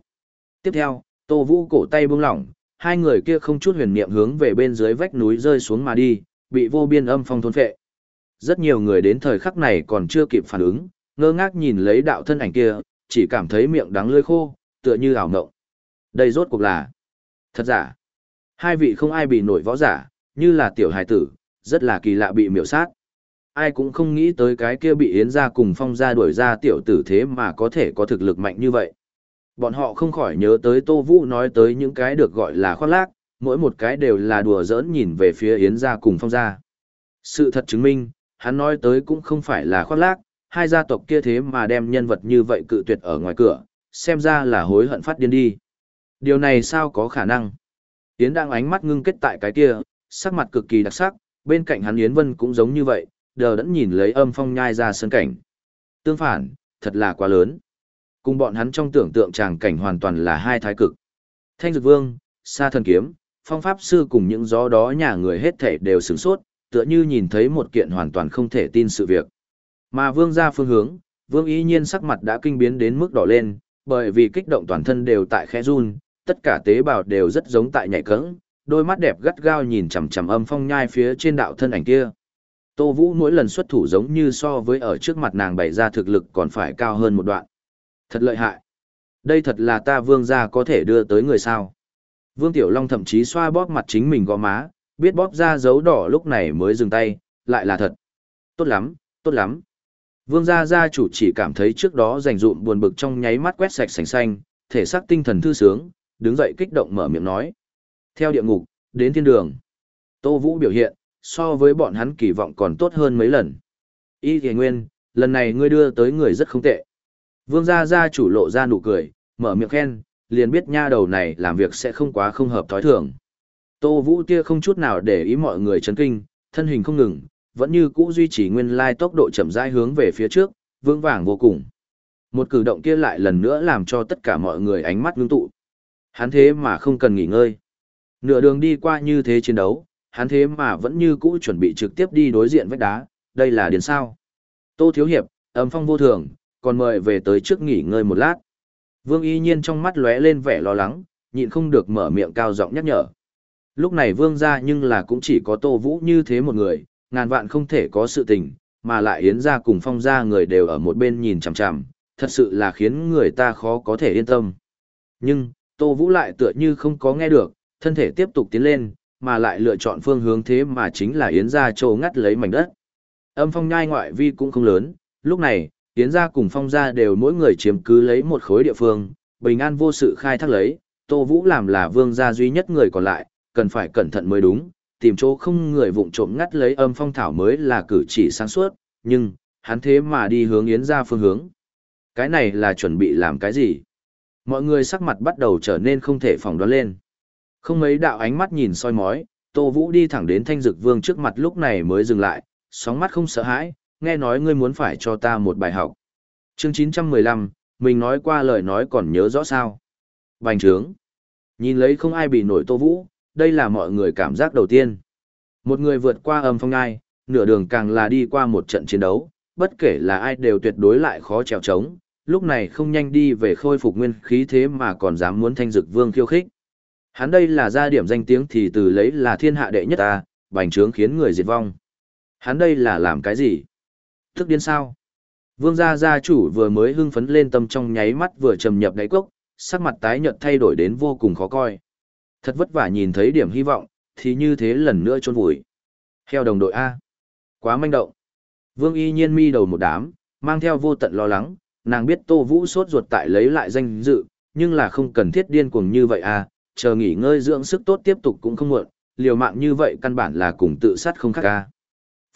Tiếp theo, Tô Vũ cổ tay buông lỏng, hai người kia không chút huyền niệm hướng về bên dưới vách núi rơi xuống mà đi, bị vô biên âm phong thôn phệ. Rất nhiều người đến thời khắc này còn chưa kịp phản ứng, ngơ ngác nhìn lấy đạo thân ảnh kia, chỉ cảm thấy miệng đắng lưỡi khô, tựa như ảo ngộng. Đây rốt cuộc là thật giả. Hai vị không ai bị nổi võ giả, như là tiểu hài tử, rất là kỳ lạ bị miểu sát. Ai cũng không nghĩ tới cái kia bị Yến gia cùng phong gia đuổi ra tiểu tử thế mà có thể có thực lực mạnh như vậy. Bọn họ không khỏi nhớ tới Tô Vũ nói tới những cái được gọi là khoác lác, mỗi một cái đều là đùa giỡn nhìn về phía Yến gia cùng phong gia. Sự thật chứng minh, hắn nói tới cũng không phải là khoác lác, hai gia tộc kia thế mà đem nhân vật như vậy cự tuyệt ở ngoài cửa, xem ra là hối hận phát điên đi. Điều này sao có khả năng? Yến đang ánh mắt ngưng kết tại cái kia, sắc mặt cực kỳ đặc sắc, bên cạnh hắn Yến Vân cũng giống như vậy, đờ đẫn nhìn lấy âm phong nhai ra sân cảnh. Tương phản, thật là quá lớn. Cùng bọn hắn trong tưởng tượng tràng cảnh hoàn toàn là hai thái cực. Thanh Dược Vương, Sa Thần Kiếm, Phong Pháp Sư cùng những gió đó nhà người hết thể đều sửng sốt, tựa như nhìn thấy một kiện hoàn toàn không thể tin sự việc. Mà Vương ra phương hướng, Vương ý nhiên sắc mặt đã kinh biến đến mức đỏ lên, bởi vì kích động toàn thân đều tại khẽ run, tất cả tế bào đều rất giống tại nhạy cẫng, đôi mắt đẹp gắt gao nhìn chằm chằm âm phong nhai phía trên đạo thân ảnh kia. Tô Vũ mỗi lần xuất thủ giống như so với ở trước mặt nàng bày ra thực lực còn phải cao hơn một đoạn. Thật lợi hại. Đây thật là ta vương gia có thể đưa tới người sao. Vương Tiểu Long thậm chí xoa bóp mặt chính mình gò má, biết bóp ra dấu đỏ lúc này mới dừng tay, lại là thật. Tốt lắm, tốt lắm. Vương gia gia chủ chỉ cảm thấy trước đó rảnh rụm buồn bực trong nháy mắt quét sạch sành xanh, thể xác tinh thần thư sướng, đứng dậy kích động mở miệng nói. Theo địa ngục, đến thiên đường. Tô Vũ biểu hiện, so với bọn hắn kỳ vọng còn tốt hơn mấy lần. Y thề nguyên, lần này ngươi đưa tới người rất không tệ. Vương gia gia chủ lộ ra nụ cười, mở miệng khen, liền biết nha đầu này làm việc sẽ không quá không hợp thói thường. Tô Vũ kia không chút nào để ý mọi người chấn kinh, thân hình không ngừng, vẫn như cũ duy trì nguyên lai tốc độ chậm rãi hướng về phía trước, vững vàng vô cùng. Một cử động kia lại lần nữa làm cho tất cả mọi người ánh mắt ngưng tụ. Hắn thế mà không cần nghỉ ngơi. Nửa đường đi qua như thế chiến đấu, hắn thế mà vẫn như cũ chuẩn bị trực tiếp đi đối diện vách đá, đây là điền sao. Tô Thiếu Hiệp, âm phong vô thường, còn mời về tới trước nghỉ ngơi một lát. Vương y nhiên trong mắt lóe lên vẻ lo lắng, nhịn không được mở miệng cao giọng nhắc nhở. Lúc này vương ra nhưng là cũng chỉ có tô vũ như thế một người, ngàn vạn không thể có sự tình, mà lại yến gia cùng phong gia người đều ở một bên nhìn chằm chằm, thật sự là khiến người ta khó có thể yên tâm. Nhưng, tô vũ lại tựa như không có nghe được, thân thể tiếp tục tiến lên, mà lại lựa chọn phương hướng thế mà chính là yến gia trồ ngắt lấy mảnh đất. Âm phong nhai ngoại vi cũng không lớn, lúc này, Yến gia cùng Phong gia đều mỗi người chiếm cứ lấy một khối địa phương, bình an vô sự khai thác lấy, Tô Vũ làm là vương gia duy nhất người còn lại, cần phải cẩn thận mới đúng, tìm chỗ không người vụng trộm ngắt lấy âm phong thảo mới là cử chỉ sáng suốt, nhưng, hắn thế mà đi hướng Yến ra phương hướng. Cái này là chuẩn bị làm cái gì? Mọi người sắc mặt bắt đầu trở nên không thể phỏng đoán lên. Không mấy đạo ánh mắt nhìn soi mói, Tô Vũ đi thẳng đến Thanh Dực Vương trước mặt lúc này mới dừng lại, sóng mắt không sợ hãi, nghe nói ngươi muốn phải cho ta một bài học. Chương 915, mình nói qua lời nói còn nhớ rõ sao. Bành trướng. Nhìn lấy không ai bị nổi Tô Vũ, đây là mọi người cảm giác đầu tiên. Một người vượt qua âm phong ngai, nửa đường càng là đi qua một trận chiến đấu, bất kể là ai đều tuyệt đối lại khó trèo trống, lúc này không nhanh đi về khôi phục nguyên khí thế mà còn dám muốn thanh dực vương khiêu khích. Hắn đây là ra điểm danh tiếng thì từ lấy là thiên hạ đệ nhất ta, bành trướng khiến người diệt vong. Hắn đây là làm cái gì? Thức điên sao? Vương gia gia chủ vừa mới hưng phấn lên tâm trong nháy mắt vừa trầm nhập đáy cốc, sắc mặt tái nhợt thay đổi đến vô cùng khó coi. Thật vất vả nhìn thấy điểm hy vọng, thì như thế lần nữa trôn vùi. Theo đồng đội A. Quá manh động. Vương y nhiên mi đầu một đám, mang theo vô tận lo lắng, nàng biết Tô Vũ sốt ruột tại lấy lại danh dự, nhưng là không cần thiết điên cuồng như vậy à, chờ nghỉ ngơi dưỡng sức tốt tiếp tục cũng không muộn, liều mạng như vậy căn bản là cùng tự sát không khác ca.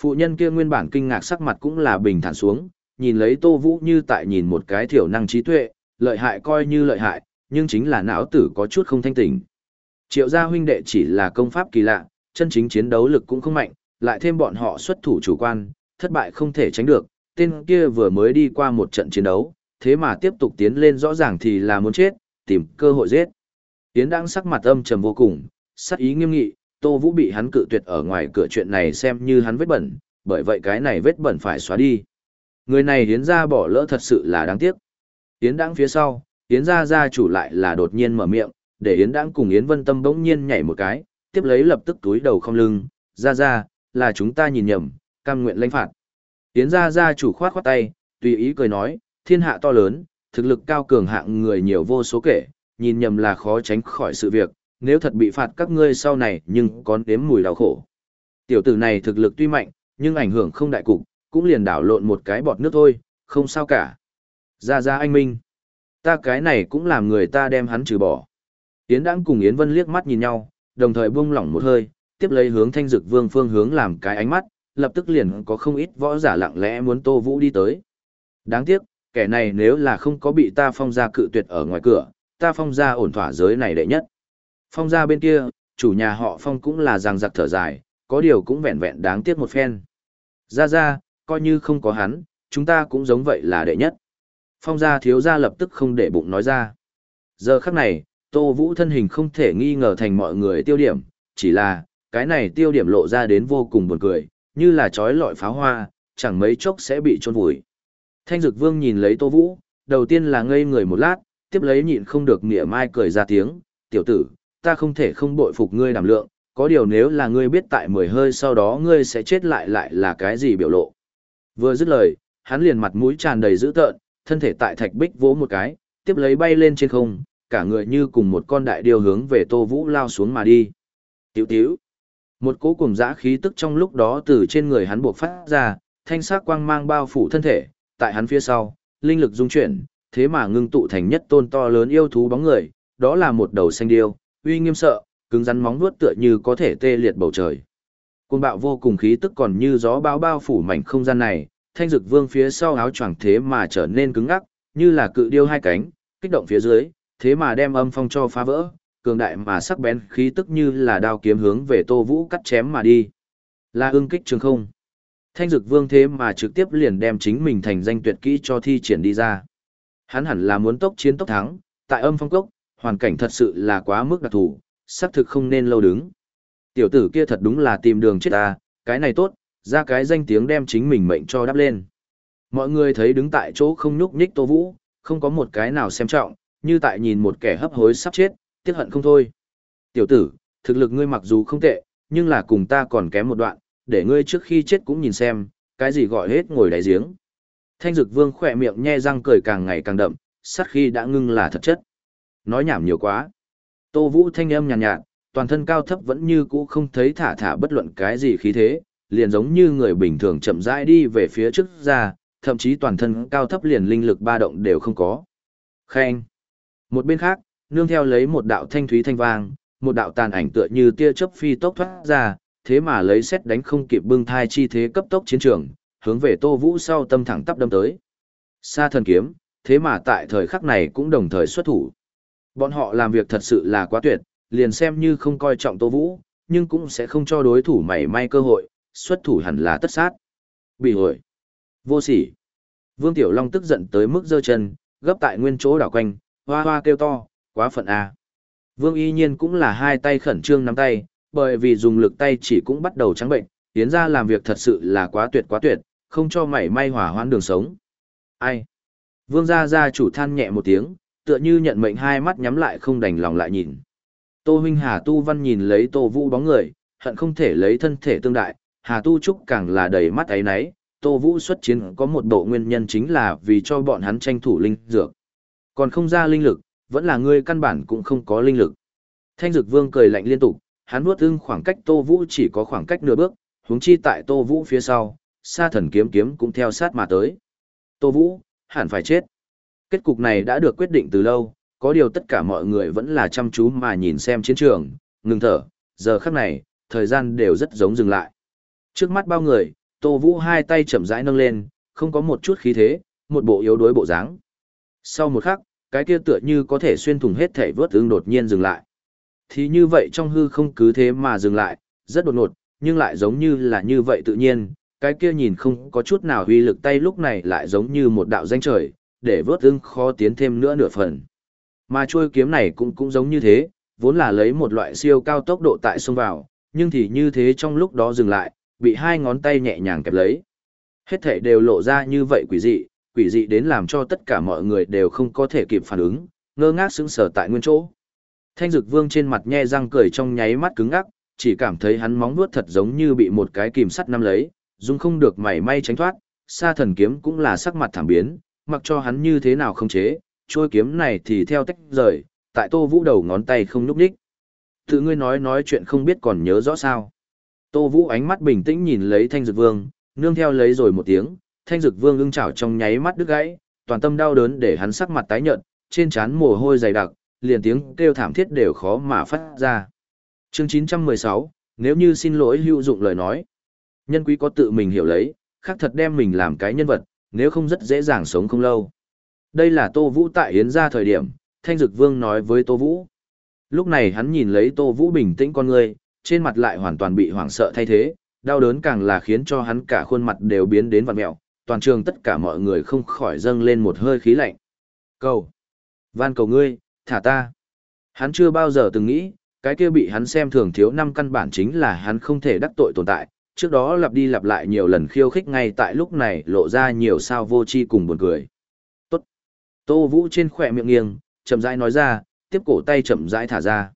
Phụ nhân kia nguyên bản kinh ngạc sắc mặt cũng là bình thản xuống, nhìn lấy Tô Vũ như tại nhìn một cái thiểu năng trí tuệ, lợi hại coi như lợi hại, nhưng chính là não tử có chút không thanh tỉnh. Triệu gia huynh đệ chỉ là công pháp kỳ lạ, chân chính chiến đấu lực cũng không mạnh, lại thêm bọn họ xuất thủ chủ quan, thất bại không thể tránh được, tên kia vừa mới đi qua một trận chiến đấu, thế mà tiếp tục tiến lên rõ ràng thì là muốn chết, tìm cơ hội giết. Tiến đang sắc mặt âm trầm vô cùng, sắc ý nghiêm nghị, Tô Vũ bị hắn cự tuyệt ở ngoài cửa chuyện này xem như hắn vết bẩn, bởi vậy cái này vết bẩn phải xóa đi. Người này hiến ra bỏ lỡ thật sự là đáng tiếc. Yến đang phía sau, Yến gia gia chủ lại là đột nhiên mở miệng, để Yến Đãng cùng Yến Vân Tâm bỗng nhiên nhảy một cái, tiếp lấy lập tức túi đầu không lưng, "Gia gia, là chúng ta nhìn nhầm, cam nguyện lãnh phạt." Yến gia gia chủ khoát khoát tay, tùy ý cười nói, "Thiên hạ to lớn, thực lực cao cường hạng người nhiều vô số kể, nhìn nhầm là khó tránh khỏi sự việc, nếu thật bị phạt các ngươi sau này nhưng có đếm mùi đau khổ." Tiểu tử này thực lực tuy mạnh, nhưng ảnh hưởng không đại cục, cũng liền đảo lộn một cái bọt nước thôi, không sao cả. Ra ra anh Minh. Ta cái này cũng làm người ta đem hắn trừ bỏ. Yến đãng cùng Yến Vân liếc mắt nhìn nhau, đồng thời buông lỏng một hơi, tiếp lấy hướng thanh dực vương phương hướng làm cái ánh mắt, lập tức liền có không ít võ giả lặng lẽ muốn Tô Vũ đi tới. Đáng tiếc, kẻ này nếu là không có bị ta phong ra cự tuyệt ở ngoài cửa, ta phong ra ổn thỏa giới này đệ nhất. Phong ra bên kia, chủ nhà họ phong cũng là ràng giặc thở dài, có điều cũng vẹn vẹn đáng tiếc một phen. Ra ra, coi như không có hắn, chúng ta cũng giống vậy là đệ nhất. Phong gia thiếu gia lập tức không để bụng nói ra. Giờ khắc này, Tô Vũ thân hình không thể nghi ngờ thành mọi người tiêu điểm, chỉ là, cái này tiêu điểm lộ ra đến vô cùng buồn cười, như là trói lọi pháo hoa, chẳng mấy chốc sẽ bị trôn vùi. Thanh Dực Vương nhìn lấy Tô Vũ, đầu tiên là ngây người một lát, tiếp lấy nhịn không được mỉa mai cười ra tiếng, tiểu tử, ta không thể không bội phục ngươi đảm lượng, có điều nếu là ngươi biết tại mười hơi sau đó ngươi sẽ chết lại lại là cái gì biểu lộ. Vừa dứt lời, hắn liền mặt mũi tràn đầy dữ tợn, thân thể tại thạch bích vỗ một cái, tiếp lấy bay lên trên không, cả người như cùng một con đại điêu hướng về Tô Vũ lao xuống mà đi. Tiểu tiểu. Một cỗ cùng dã khí tức trong lúc đó từ trên người hắn buộc phát ra, thanh sắc quang mang bao phủ thân thể, tại hắn phía sau, linh lực dung chuyển, thế mà ngưng tụ thành nhất tôn to lớn yêu thú bóng người, đó là một đầu xanh điêu, uy nghiêm sợ, cứng rắn móng vuốt tựa như có thể tê liệt bầu trời. Côn bạo vô cùng khí tức còn như gió bão bao phủ mảnh không gian này, thanh dực vương phía sau áo choàng thế mà trở nên cứng ngắc, như là cự điêu hai cánh, kích động phía dưới, thế mà đem âm phong cho phá vỡ, cường đại mà sắc bén khí tức như là đao kiếm hướng về Tô Vũ cắt chém mà đi. Là ưng kích trường không. Thanh dực vương thế mà trực tiếp liền đem chính mình thành danh tuyệt kỹ cho thi triển đi ra. Hắn hẳn là muốn tốc chiến tốc thắng, tại âm phong cốc, hoàn cảnh thật sự là quá mức đặc thù, xác thực không nên lâu đứng. Tiểu tử kia thật đúng là tìm đường chết ta, cái này tốt, ra cái danh tiếng đem chính mình mệnh cho đắp lên. Mọi người thấy đứng tại chỗ không nhúc nhích Tô Vũ, không có một cái nào xem trọng, như tại nhìn một kẻ hấp hối sắp chết, tiếc hận không thôi. Tiểu tử, thực lực ngươi mặc dù không tệ, nhưng là cùng ta còn kém một đoạn, để ngươi trước khi chết cũng nhìn xem, cái gì gọi hết ngồi đáy giếng. Thanh dực vương khỏe miệng nhe răng cười càng ngày càng đậm, sát khi đã ngưng là thật chất. Nói nhảm nhiều quá. Tô Vũ thanh âm nhàn nhạt, nhạt, toàn thân cao thấp vẫn như cũ không thấy thả thả bất luận cái gì khí thế, liền giống như người bình thường chậm rãi đi về phía trước ra, thậm chí toàn thân cao thấp liền linh lực ba động đều không có. Khen. Một bên khác, nương theo lấy một đạo thanh thúy thanh vang, một đạo tàn ảnh tựa như tia chớp phi tốc thoát ra, thế mà lấy xét đánh không kịp bưng thai chi thế cấp tốc chiến trường, hướng về Tô Vũ sau tâm thẳng tắp đâm tới. Sa thần kiếm, thế mà tại thời khắc này cũng đồng thời xuất thủ. Bọn họ làm việc thật sự là quá tuyệt, liền xem như không coi trọng Tô Vũ, nhưng cũng sẽ không cho đối thủ mảy may cơ hội, xuất thủ hẳn là tất sát. Bị hồi. Vô sỉ. Vương Tiểu Long tức giận tới mức giơ chân, gấp tại nguyên chỗ đảo quanh, hoa hoa kêu to, quá phận a. Vương Y Nhiên cũng là hai tay khẩn trương nắm tay, bởi vì dùng lực tay chỉ cũng bắt đầu trắng bệnh, tiến ra làm việc thật sự là quá tuyệt quá tuyệt, không cho mảy may hỏa hoãn đường sống. Ai? Vương gia gia chủ than nhẹ một tiếng, tựa như nhận mệnh hai mắt nhắm lại không đành lòng lại nhìn. Tô huynh Hà Tu Văn nhìn lấy Tô Vũ bóng người, hận không thể lấy thân thể tương đại, Hà Tu Trúc càng là đầy mắt ấy nấy, Tô Vũ xuất chiến có một bộ nguyên nhân chính là vì cho bọn hắn tranh thủ linh dược. Còn không ra linh lực, vẫn là ngươi căn bản cũng không có linh lực. Thanh Dực Vương cười lạnh liên tục, hắn nuốt ưng khoảng cách Tô Vũ chỉ có khoảng cách nửa bước, huống chi tại Tô Vũ phía sau, sa thần kiếm kiếm cũng theo sát mà tới. Tô Vũ, hẳn phải chết. Kết cục này đã được quyết định từ lâu, có điều tất cả mọi người vẫn là chăm chú mà nhìn xem chiến trường, ngừng thở, giờ khắc này, thời gian đều rất giống dừng lại. Trước mắt bao người, Tô Vũ hai tay chậm rãi nâng lên, không có một chút khí thế, một bộ yếu đuối bộ dáng. Sau một khắc, cái kia tựa như có thể xuyên thủng hết thể vớt ương đột nhiên dừng lại. Thì như vậy trong hư không cứ thế mà dừng lại, rất đột ngột, nhưng lại giống như là như vậy tự nhiên, cái kia nhìn không có chút nào huy lực tay lúc này lại giống như một đạo danh trời, để vớt ương khó tiến thêm nữa nửa phần. Mà chuôi kiếm này cũng cũng giống như thế, vốn là lấy một loại siêu cao tốc độ tại xông vào, nhưng thì như thế trong lúc đó dừng lại, bị hai ngón tay nhẹ nhàng kẹp lấy. Hết thể đều lộ ra như vậy quỷ dị, quỷ dị đến làm cho tất cả mọi người đều không có thể kịp phản ứng, ngơ ngác sững sờ tại nguyên chỗ. Thanh Dực Vương trên mặt nhe răng cười trong nháy mắt cứng ngắc, chỉ cảm thấy hắn móng vuốt thật giống như bị một cái kìm sắt nắm lấy, dùng không được mảy may tránh thoát, sa thần kiếm cũng là sắc mặt thảm biến, mặc cho hắn như thế nào không chế, trôi kiếm này thì theo tách rời, tại Tô Vũ đầu ngón tay không nhúc nhích. Tự ngươi nói nói chuyện không biết còn nhớ rõ sao. Tô Vũ ánh mắt bình tĩnh nhìn lấy Thanh Dực Vương, nương theo lấy rồi một tiếng, Thanh Dực Vương ưng chảo trong nháy mắt đứt gãy, toàn tâm đau đớn để hắn sắc mặt tái nhợt, trên trán mồ hôi dày đặc, liền tiếng kêu thảm thiết đều khó mà phát ra. Chương 916, nếu như xin lỗi hữu dụng lời nói. Nhân quý có tự mình hiểu lấy, khác thật đem mình làm cái nhân vật, nếu không rất dễ dàng sống không lâu. Đây là Tô Vũ tại Yến ra thời điểm, Thanh Dực Vương nói với Tô Vũ. Lúc này hắn nhìn lấy Tô Vũ bình tĩnh con người, trên mặt lại hoàn toàn bị hoảng sợ thay thế, đau đớn càng là khiến cho hắn cả khuôn mặt đều biến đến vặn mẹo, toàn trường tất cả mọi người không khỏi dâng lên một hơi khí lạnh. Cầu! Van cầu ngươi, thả ta! Hắn chưa bao giờ từng nghĩ, cái kia bị hắn xem thường thiếu năm căn bản chính là hắn không thể đắc tội tồn tại, trước đó lặp đi lặp lại nhiều lần khiêu khích ngay tại lúc này lộ ra nhiều sao vô chi cùng buồn cười. Tốt. Tô Vũ trên khỏe miệng nghiêng, chậm rãi nói ra, tiếp cổ tay chậm rãi thả ra.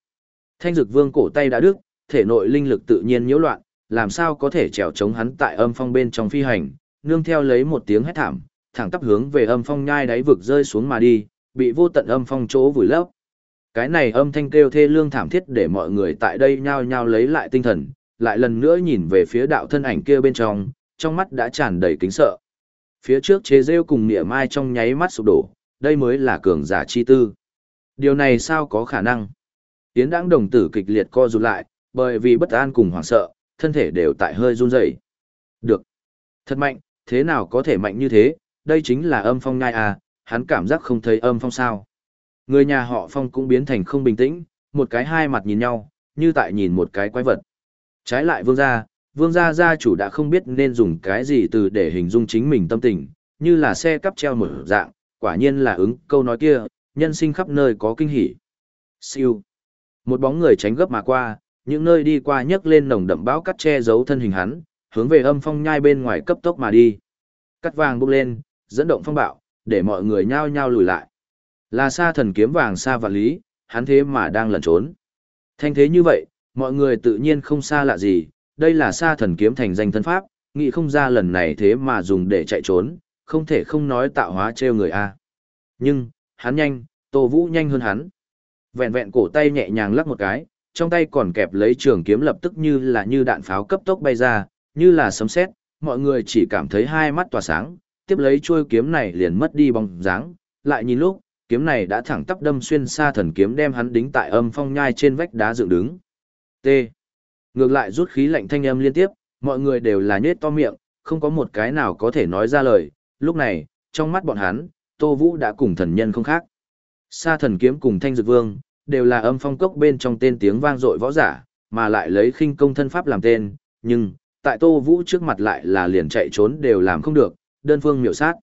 Thanh dực vương cổ tay đã đứt, thể nội linh lực tự nhiên nhiễu loạn, làm sao có thể trèo chống hắn tại âm phong bên trong phi hành, nương theo lấy một tiếng hét thảm, thẳng tắp hướng về âm phong nhai đáy vực rơi xuống mà đi, bị vô tận âm phong chỗ vùi lấp. Cái này âm thanh kêu thê lương thảm thiết để mọi người tại đây nhao nhao lấy lại tinh thần, lại lần nữa nhìn về phía đạo thân ảnh kia bên trong, trong mắt đã tràn đầy kính sợ. Phía trước chế rêu cùng nịa mai trong nháy mắt sụp đổ, đây mới là cường giả chi tư. Điều này sao có khả năng? Yến đãng đồng tử kịch liệt co rụt lại, bởi vì bất an cùng hoảng sợ, thân thể đều tại hơi run rẩy. Được. Thật mạnh, thế nào có thể mạnh như thế, đây chính là âm phong ngai à, hắn cảm giác không thấy âm phong sao. Người nhà họ phong cũng biến thành không bình tĩnh, một cái hai mặt nhìn nhau, như tại nhìn một cái quái vật. Trái lại vương gia, vương gia gia chủ đã không biết nên dùng cái gì từ để hình dung chính mình tâm tình, như là xe cắp treo mở dạng, quả nhiên là ứng câu nói kia, nhân sinh khắp nơi có kinh hỉ. Siêu. Một bóng người tránh gấp mà qua, những nơi đi qua nhấc lên nồng đậm bão cắt che giấu thân hình hắn, hướng về âm phong nhai bên ngoài cấp tốc mà đi. Cắt vàng bốc lên, dẫn động phong bạo, để mọi người nhao nhao lùi lại. Là xa thần kiếm vàng xa và lý, hắn thế mà đang lẩn trốn. Thanh thế như vậy, mọi người tự nhiên không xa lạ gì, đây là xa thần kiếm thành danh thân pháp, nghĩ không ra lần này thế mà dùng để chạy trốn, không thể không nói tạo hóa trêu người a. Nhưng, hắn nhanh, Tô Vũ nhanh hơn hắn. Vẹn vẹn cổ tay nhẹ nhàng lắc một cái, trong tay còn kẹp lấy trường kiếm lập tức như là như đạn pháo cấp tốc bay ra, như là sấm sét, mọi người chỉ cảm thấy hai mắt tỏa sáng, tiếp lấy chuôi kiếm này liền mất đi bóng dáng, lại nhìn lúc, kiếm này đã thẳng tắp đâm xuyên xa thần kiếm đem hắn đính tại âm phong nhai trên vách đá dựng đứng. T. Ngược lại rút khí lạnh thanh âm liên tiếp, mọi người đều là nhết to miệng, không có một cái nào có thể nói ra lời, lúc này, trong mắt bọn hắn, Tô Vũ đã cùng thần nhân không khác. Sa thần kiếm cùng thanh dược vương, đều là âm phong cốc bên trong tên tiếng vang dội võ giả, mà lại lấy khinh công thân pháp làm tên, nhưng, tại Tô Vũ trước mặt lại là liền chạy trốn đều làm không được, đơn phương miểu sát.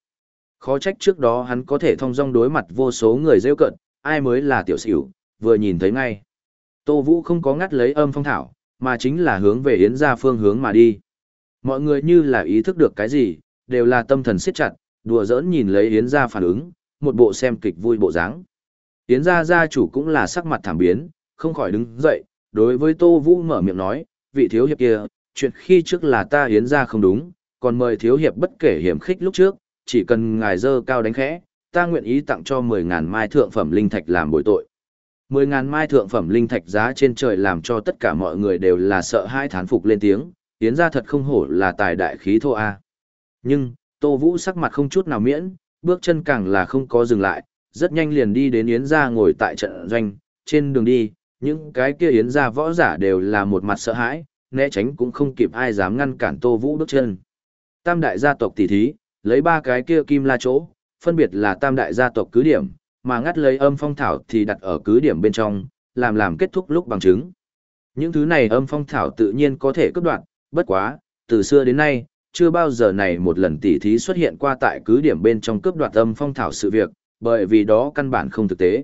Khó trách trước đó hắn có thể thông dong đối mặt vô số người rêu cận, ai mới là tiểu xỉu, vừa nhìn thấy ngay. Tô Vũ không có ngắt lấy âm phong thảo, mà chính là hướng về Yến ra phương hướng mà đi. Mọi người như là ý thức được cái gì, đều là tâm thần siết chặt, đùa giỡn nhìn lấy Yến ra phản ứng, một bộ xem kịch vui bộ dáng. Yến ra gia chủ cũng là sắc mặt thảm biến, không khỏi đứng dậy, đối với Tô Vũ mở miệng nói, vị thiếu hiệp kia, chuyện khi trước là ta Yến ra không đúng, còn mời thiếu hiệp bất kể hiểm khích lúc trước, chỉ cần ngài dơ cao đánh khẽ, ta nguyện ý tặng cho 10.000 mai thượng phẩm linh thạch làm bồi tội. 10.000 mai thượng phẩm linh thạch giá trên trời làm cho tất cả mọi người đều là sợ hai thán phục lên tiếng, Yến ra thật không hổ là tài đại khí thô A. Nhưng, Tô Vũ sắc mặt không chút nào miễn, bước chân càng là không có dừng lại, rất nhanh liền đi đến Yến ra ngồi tại trận doanh, trên đường đi, những cái kia Yến ra võ giả đều là một mặt sợ hãi, né tránh cũng không kịp ai dám ngăn cản Tô Vũ bước chân. Tam đại gia tộc tỷ thí, lấy ba cái kia kim la chỗ, phân biệt là tam đại gia tộc cứ điểm, mà ngắt lấy âm phong thảo thì đặt ở cứ điểm bên trong, làm làm kết thúc lúc bằng chứng. Những thứ này âm phong thảo tự nhiên có thể cấp đoạn, bất quá, từ xưa đến nay, chưa bao giờ này một lần tỉ thí xuất hiện qua tại cứ điểm bên trong cướp đoạt âm phong thảo sự việc, bởi vì đó căn bản không thực tế.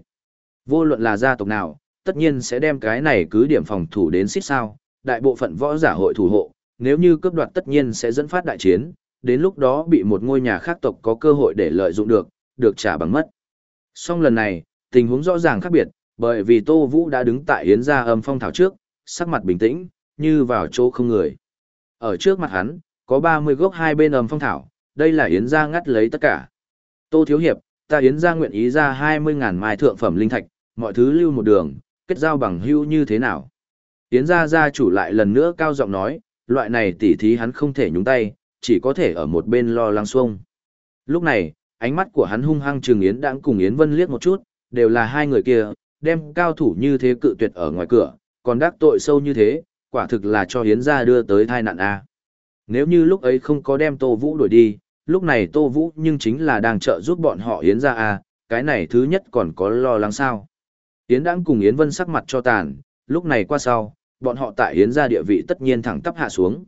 Vô luận là gia tộc nào, tất nhiên sẽ đem cái này cứ điểm phòng thủ đến xích sao, đại bộ phận võ giả hội thủ hộ, nếu như cướp đoạt tất nhiên sẽ dẫn phát đại chiến, đến lúc đó bị một ngôi nhà khác tộc có cơ hội để lợi dụng được, được trả bằng mất. Song lần này, tình huống rõ ràng khác biệt, bởi vì Tô Vũ đã đứng tại Yến gia âm phong thảo trước, sắc mặt bình tĩnh, như vào chỗ không người. Ở trước mặt hắn, có 30 gốc hai bên âm phong thảo, đây là Yến gia ngắt lấy tất cả. Tô Thiếu Hiệp, ta Yến gia nguyện ý ra 20.000 mai thượng phẩm linh thạch, mọi thứ lưu một đường, kết giao bằng hữu như thế nào. Yến gia gia chủ lại lần nữa cao giọng nói, loại này tỉ thí hắn không thể nhúng tay, chỉ có thể ở một bên lo lắng xuông. Lúc này, ánh mắt của hắn hung hăng trừng Yến đang cùng Yến Vân liếc một chút, đều là hai người kia, đem cao thủ như thế cự tuyệt ở ngoài cửa, còn đắc tội sâu như thế, quả thực là cho Yến gia đưa tới tai nạn A. Nếu như lúc ấy không có đem Tô Vũ đuổi đi, lúc này Tô Vũ nhưng chính là đang trợ giúp bọn họ Yến gia A, cái này thứ nhất còn có lo lắng sao. Yến đang cùng Yến Vân sắc mặt cho tàn, lúc này qua sau, bọn họ tại Yến gia địa vị tất nhiên thẳng tắp hạ xuống.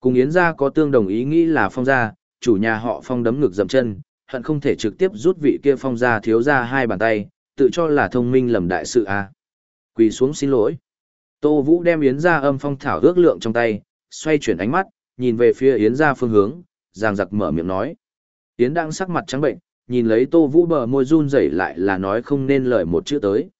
Cùng Yến gia có tương đồng ý nghĩ là phong gia, chủ nhà họ phong đấm ngực dậm chân, hận không thể trực tiếp rút vị kia phong gia thiếu gia hai bàn tay, tự cho là thông minh lầm đại sự a. Quỳ xuống xin lỗi. Tô Vũ đem Yến gia âm phong thảo ước lượng trong tay, xoay chuyển ánh mắt, nhìn về phía Yến gia phương hướng, giang giặc mở miệng nói. Yến đang sắc mặt trắng bệnh, nhìn lấy Tô Vũ bờ môi run rẩy lại là nói không nên lời một chữ tới.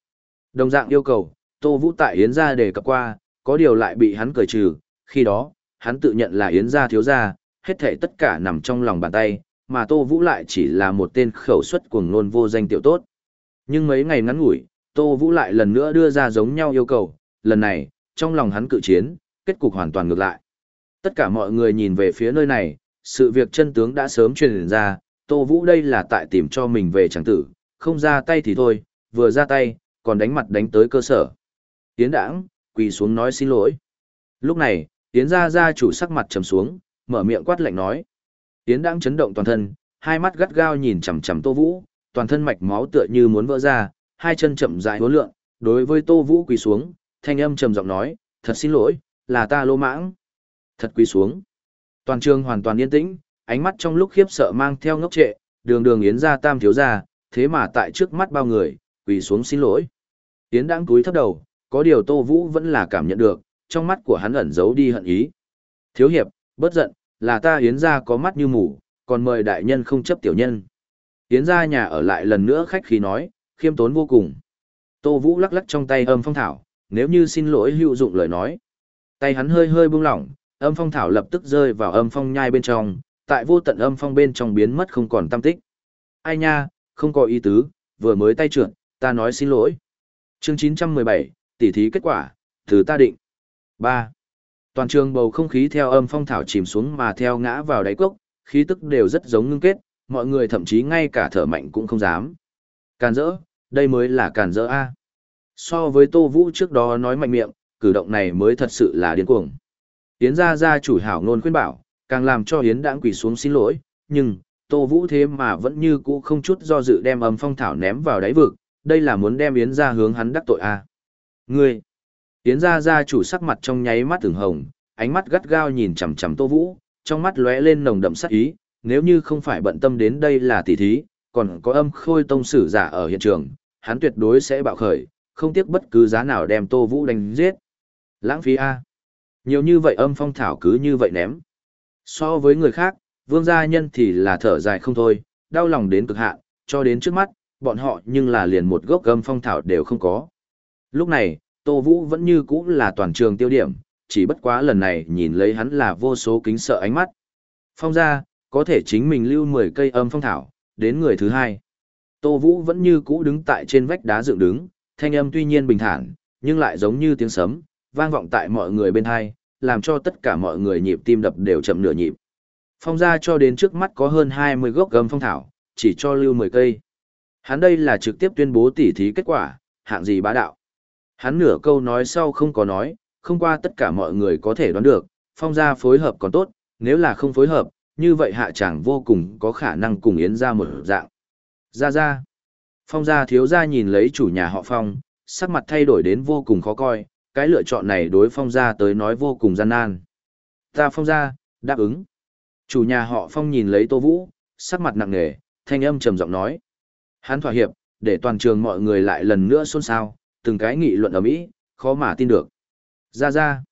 Đồng dạng yêu cầu, Tô Vũ tại Yến gia đề cập qua, có điều lại bị hắn cởi trừ, khi đó, hắn tự nhận là Yến gia thiếu gia, hết thảy tất cả nằm trong lòng bàn tay, mà Tô Vũ lại chỉ là một tên khẩu xuất cuồng luôn vô danh tiểu tốt. Nhưng mấy ngày ngắn ngủi, Tô Vũ lại lần nữa đưa ra giống nhau yêu cầu, lần này, trong lòng hắn cự chiến, kết cục hoàn toàn ngược lại. Tất cả mọi người nhìn về phía nơi này, sự việc chân tướng đã sớm truyền ra, Tô Vũ đây là tại tìm cho mình về chẳng tử, không ra tay thì thôi, vừa ra tay, còn đánh mặt đánh tới cơ sở. Tiến đảng, quỳ xuống nói xin lỗi. Lúc này, Tiến ra ra chủ sắc mặt trầm xuống, mở miệng quát lạnh nói. Tiến đãng chấn động toàn thân, hai mắt gắt gao nhìn chằm chằm Tô Vũ, toàn thân mạch máu tựa như muốn vỡ ra, hai chân chậm rãi uốn lượn, đối với Tô Vũ quỳ xuống, thanh âm trầm giọng nói, "Thật xin lỗi, là ta lô mãng." Thật quỳ xuống. Toàn trường hoàn toàn yên tĩnh, ánh mắt trong lúc khiếp sợ mang theo ngốc trệ, đường đường yến ra tam thiếu ra, thế mà tại trước mắt bao người, quỳ xuống xin lỗi. Yến đang cúi thấp đầu, có điều Tô Vũ vẫn là cảm nhận được, trong mắt của hắn ẩn giấu đi hận ý. Thiếu hiệp, bớt giận, là ta Yến gia có mắt như mù, còn mời đại nhân không chấp tiểu nhân. Yến gia nhà ở lại lần nữa khách khí nói, khiêm tốn vô cùng. Tô Vũ lắc lắc trong tay âm phong thảo, nếu như xin lỗi hữu dụng lời nói. Tay hắn hơi hơi buông lỏng, âm phong thảo lập tức rơi vào âm phong nhai bên trong, tại vô tận âm phong bên trong biến mất không còn tâm tích. Ai nha, không có ý tứ, vừa mới tay trượt, ta nói xin lỗi. Chương 917, tỉ thí kết quả, từ ta định. 3. Toàn trường bầu không khí theo âm phong thảo chìm xuống mà theo ngã vào đáy cốc, khí tức đều rất giống ngưng kết, mọi người thậm chí ngay cả thở mạnh cũng không dám. Càn rỡ, đây mới là càn rỡ A. So với Tô Vũ trước đó nói mạnh miệng, cử động này mới thật sự là điên cuồng. yến ra ra chủ hảo ngôn khuyên bảo, càng làm cho Yến đãng quỳ xuống xin lỗi, nhưng, Tô Vũ thế mà vẫn như cũ không chút do dự đem âm phong thảo ném vào đáy vực, đây là muốn đem Yến ra hướng hắn đắc tội à. Ngươi! Yến gia gia chủ sắc mặt trong nháy mắt từng hồng, ánh mắt gắt gao nhìn chằm chằm Tô Vũ, trong mắt lóe lên nồng đậm sắc ý, nếu như không phải bận tâm đến đây là tỷ thí, còn có âm khôi tông sử giả ở hiện trường, hắn tuyệt đối sẽ bạo khởi, không tiếc bất cứ giá nào đem Tô Vũ đánh giết. Lãng phí A. Nhiều như vậy âm phong thảo cứ như vậy ném. So với người khác, vương gia nhân thì là thở dài không thôi, đau lòng đến cực hạn, cho đến trước mắt, bọn họ nhưng là liền một gốc âm phong thảo đều không có. Lúc này, Tô Vũ vẫn như cũ là toàn trường tiêu điểm, chỉ bất quá lần này nhìn lấy hắn là vô số kính sợ ánh mắt. Phong gia, có thể chính mình lưu 10 cây âm phong thảo, đến người thứ hai. Tô Vũ vẫn như cũ đứng tại trên vách đá dựng đứng, thanh âm tuy nhiên bình thản, nhưng lại giống như tiếng sấm, vang vọng tại mọi người bên hai, làm cho tất cả mọi người nhịp tim đập đều chậm nửa nhịp. Phong ra cho đến trước mắt có hơn 20 gốc gầm phong thảo, chỉ cho lưu 10 cây. Hắn đây là trực tiếp tuyên bố tỉ thí kết quả, hạng gì bá đạo. Hắn nửa câu nói sau không có nói, không qua tất cả mọi người có thể đoán được, phong gia phối hợp còn tốt, nếu là không phối hợp, như vậy hạ chẳng vô cùng có khả năng cùng yến ra một dạng. Ra ra. Phong gia thiếu gia nhìn lấy chủ nhà họ phong, sắc mặt thay đổi đến vô cùng khó coi, cái lựa chọn này đối phong gia tới nói vô cùng gian nan. Ta phong gia, đáp ứng. Chủ nhà họ phong nhìn lấy tô vũ, sắc mặt nặng nề, thanh âm trầm giọng nói. Hắn thỏa hiệp, để toàn trường mọi người lại lần nữa xôn xao, từng cái nghị luận ở mỹ, khó mà tin được. Ra ra.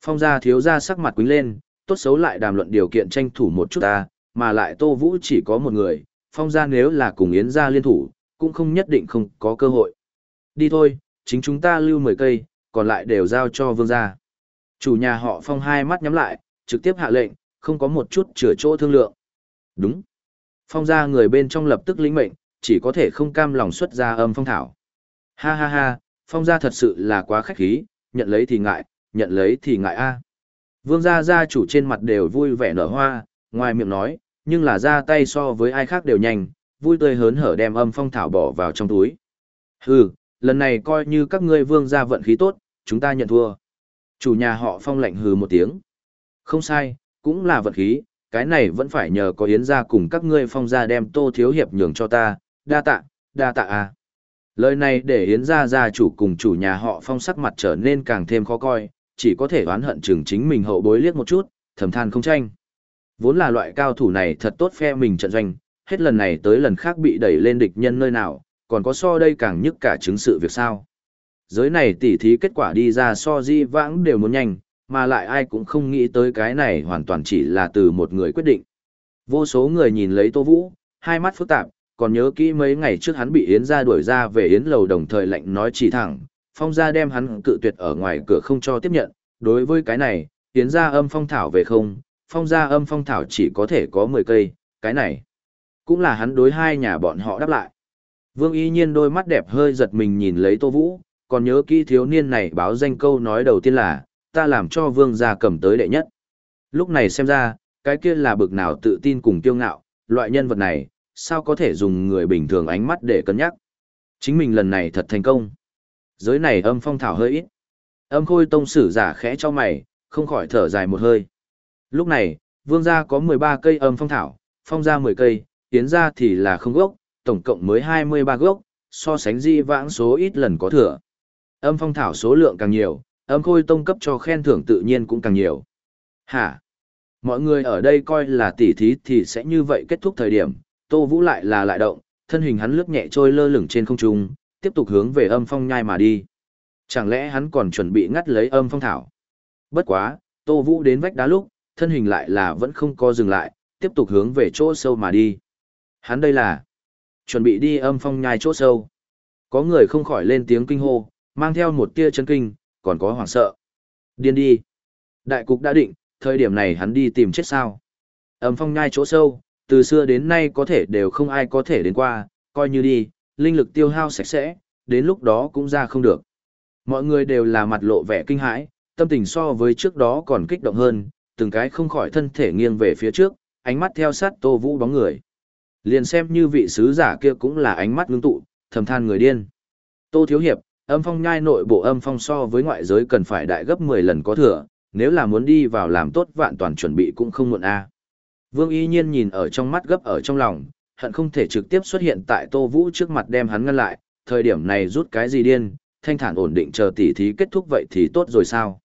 Phong gia thiếu gia sắc mặt quýnh lên, tốt xấu lại đàm luận điều kiện tranh thủ một chút ta, mà lại Tô Vũ chỉ có một người, phong gia nếu là cùng Yến gia liên thủ, cũng không nhất định không có cơ hội. Đi thôi, chính chúng ta lưu 10 cây, còn lại đều giao cho vương gia. Chủ nhà họ phong hai mắt nhắm lại, trực tiếp hạ lệnh, không có một chút chữa chỗ thương lượng. Đúng. Phong gia người bên trong lập tức lĩnh mệnh, chỉ có thể không cam lòng xuất ra âm phong thảo. Ha ha ha, phong gia thật sự là quá khách khí, nhận lấy thì ngại, nhận lấy thì ngại a. Vương gia gia chủ trên mặt đều vui vẻ nở hoa, ngoài miệng nói, nhưng là ra tay so với ai khác đều nhanh, vui tươi hớn hở đem âm phong thảo bỏ vào trong túi. Hừ, lần này coi như các ngươi vương gia vận khí tốt, chúng ta nhận thua. Chủ nhà họ phong lạnh hừ một tiếng. Không sai, cũng là vận khí, cái này vẫn phải nhờ có yến gia cùng các ngươi phong gia đem tô thiếu hiệp nhường cho ta, đa tạ, đa tạ à. Lời này để yến gia gia chủ cùng chủ nhà họ phong sắc mặt trở nên càng thêm khó coi, chỉ có thể oán hận chừng chính mình hậu bối liếc một chút, thầm than không tranh. Vốn là loại cao thủ này thật tốt phe mình trận doanh, hết lần này tới lần khác bị đẩy lên địch nhân nơi nào, còn có so đây càng nhức cả chứng sự việc sao. Giới này tỉ thí kết quả đi ra so di vãng đều muốn nhanh, mà lại ai cũng không nghĩ tới cái này hoàn toàn chỉ là từ một người quyết định. Vô số người nhìn lấy Tô Vũ, hai mắt phức tạp, còn nhớ kỹ mấy ngày trước hắn bị Yến ra đuổi ra về Yến lầu đồng thời lệnh nói chỉ thẳng, phong gia đem hắn cự tuyệt ở ngoài cửa không cho tiếp nhận, đối với cái này, Yến ra âm phong thảo về không, phong gia âm phong thảo chỉ có thể có 10 cây, cái này cũng là hắn đối hai nhà bọn họ đáp lại. Vương y nhiên đôi mắt đẹp hơi giật mình nhìn lấy Tô Vũ, còn nhớ kỹ thiếu niên này báo danh câu nói đầu tiên là, ta làm cho vương gia cầm tới đệ nhất. Lúc này xem ra, cái kia là bực nào tự tin cùng kiêu ngạo, loại nhân vật này, sao có thể dùng người bình thường ánh mắt để cân nhắc. Chính mình lần này thật thành công. Giới này âm phong thảo hơi ít. Âm khôi tông sử giả khẽ cho mày, không khỏi thở dài một hơi. Lúc này, vương gia có 13 cây âm phong thảo, phong gia 10 cây, tiến gia thì là không gốc, tổng cộng mới 23 gốc, so sánh di vãng số ít lần có thừa. Âm phong thảo số lượng càng nhiều, âm khôi tông cấp cho khen thưởng tự nhiên cũng càng nhiều. Hả? Mọi người ở đây coi là tỉ thí thì sẽ như vậy kết thúc thời điểm, Tô Vũ lại là lại động, thân hình hắn lướt nhẹ trôi lơ lửng trên không trung, tiếp tục hướng về âm phong nhai mà đi. Chẳng lẽ hắn còn chuẩn bị ngắt lấy âm phong thảo? Bất quá, Tô Vũ đến vách đá lúc, thân hình lại là vẫn không có dừng lại, tiếp tục hướng về chỗ sâu mà đi. Hắn đây là chuẩn bị đi âm phong nhai chỗ sâu. Có người không khỏi lên tiếng kinh hô, mang theo một tia chấn kinh, còn có hoảng sợ. Điên đi. Đại cục đã định, thời điểm này hắn đi tìm chết sao. Âm phong nhai chỗ sâu, từ xưa đến nay có thể đều không ai có thể đến qua, coi như đi, linh lực tiêu hao sạch sẽ, đến lúc đó cũng ra không được. Mọi người đều là mặt lộ vẻ kinh hãi, tâm tình so với trước đó còn kích động hơn, từng cái không khỏi thân thể nghiêng về phía trước, ánh mắt theo sát Tô Vũ bóng người. Liền xem như vị sứ giả kia cũng là ánh mắt ngưng tụ, thầm than người điên. Tô Thiếu Hiệp, âm phong nhai nội bộ âm phong so với ngoại giới cần phải đại gấp 10 lần có thừa, nếu là muốn đi vào làm tốt vạn toàn chuẩn bị cũng không muộn a. Vương Y Nhiên nhìn ở trong mắt gấp ở trong lòng, hận không thể trực tiếp xuất hiện tại Tô Vũ trước mặt đem hắn ngăn lại, thời điểm này rút cái gì điên, thanh thản ổn định chờ tỉ thí kết thúc vậy thì tốt rồi sao?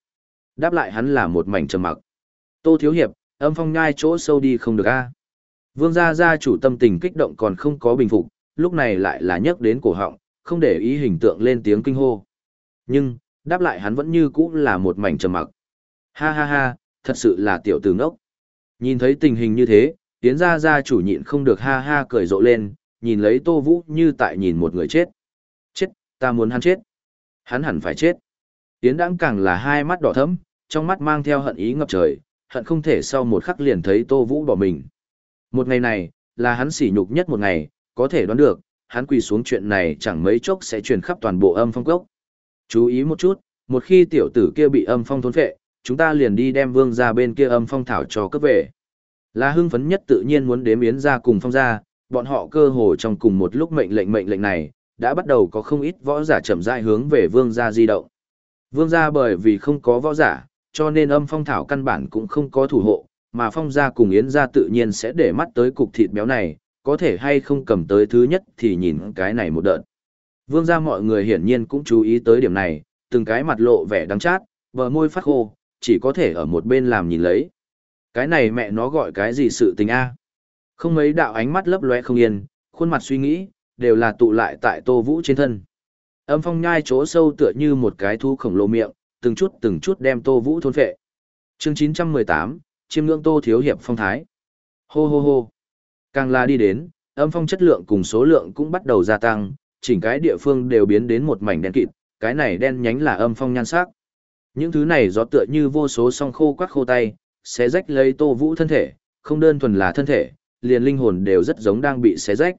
Đáp lại hắn là một mảnh trầm mặc. Tô Thiếu Hiệp, âm phong nhai chỗ sâu đi không được a. Vương gia gia chủ tâm tình kích động còn không có bình phục, lúc này lại là nhắc đến cổ họng, không để ý hình tượng lên tiếng kinh hô. Nhưng, đáp lại hắn vẫn như cũ là một mảnh trầm mặc. Ha ha ha, thật sự là tiểu tử ngốc. Nhìn thấy tình hình như thế, tiến gia gia chủ nhịn không được ha ha cười rộ lên, nhìn lấy Tô Vũ như tại nhìn một người chết. Chết, ta muốn hắn chết. Hắn hẳn phải chết. Tiến đãng càng là hai mắt đỏ thẫm, trong mắt mang theo hận ý ngập trời, hận không thể sau một khắc liền thấy Tô Vũ bỏ mình. Một ngày này, là hắn sỉ nhục nhất một ngày, có thể đoán được, hắn quỳ xuống chuyện này chẳng mấy chốc sẽ truyền khắp toàn bộ âm phong cốc. Chú ý một chút, một khi tiểu tử kia bị âm phong thôn phệ, chúng ta liền đi đem vương ra bên kia âm phong thảo cho cấp về. Là hưng phấn nhất tự nhiên muốn đếm yến ra cùng phong ra, bọn họ cơ hồ trong cùng một lúc mệnh lệnh mệnh lệnh này, đã bắt đầu có không ít võ giả chậm rãi hướng về vương gia di động. Vương gia bởi vì không có võ giả, cho nên âm phong thảo căn bản cũng không có thủ hộ, mà phong gia cùng yến gia tự nhiên sẽ để mắt tới cục thịt béo này, có thể hay không cầm tới thứ nhất thì nhìn cái này một đợt. Vương gia mọi người hiển nhiên cũng chú ý tới điểm này, từng cái mặt lộ vẻ đắng chát, bờ môi phát khô, chỉ có thể ở một bên làm nhìn lấy. Cái này mẹ nó gọi cái gì sự tình a? Không mấy đạo ánh mắt lấp lóe không yên, khuôn mặt suy nghĩ, đều là tụ lại tại Tô Vũ trên thân. Âm phong nhai chỗ sâu tựa như một cái thu khổng lồ miệng, từng chút từng chút đem Tô Vũ thôn phệ. Chương 918, chiêm ngưỡng Tô thiếu hiệp phong thái. Hô hô hô. Càng là đi đến, âm phong chất lượng cùng số lượng cũng bắt đầu gia tăng, chỉnh cái địa phương đều biến đến một mảnh đen kịt, cái này đen nhánh là âm phong nhan sắc. Những thứ này gió tựa như vô số song khô quắc khô tay, xé rách lấy Tô Vũ thân thể, không đơn thuần là thân thể, liền linh hồn đều rất giống đang bị xé rách.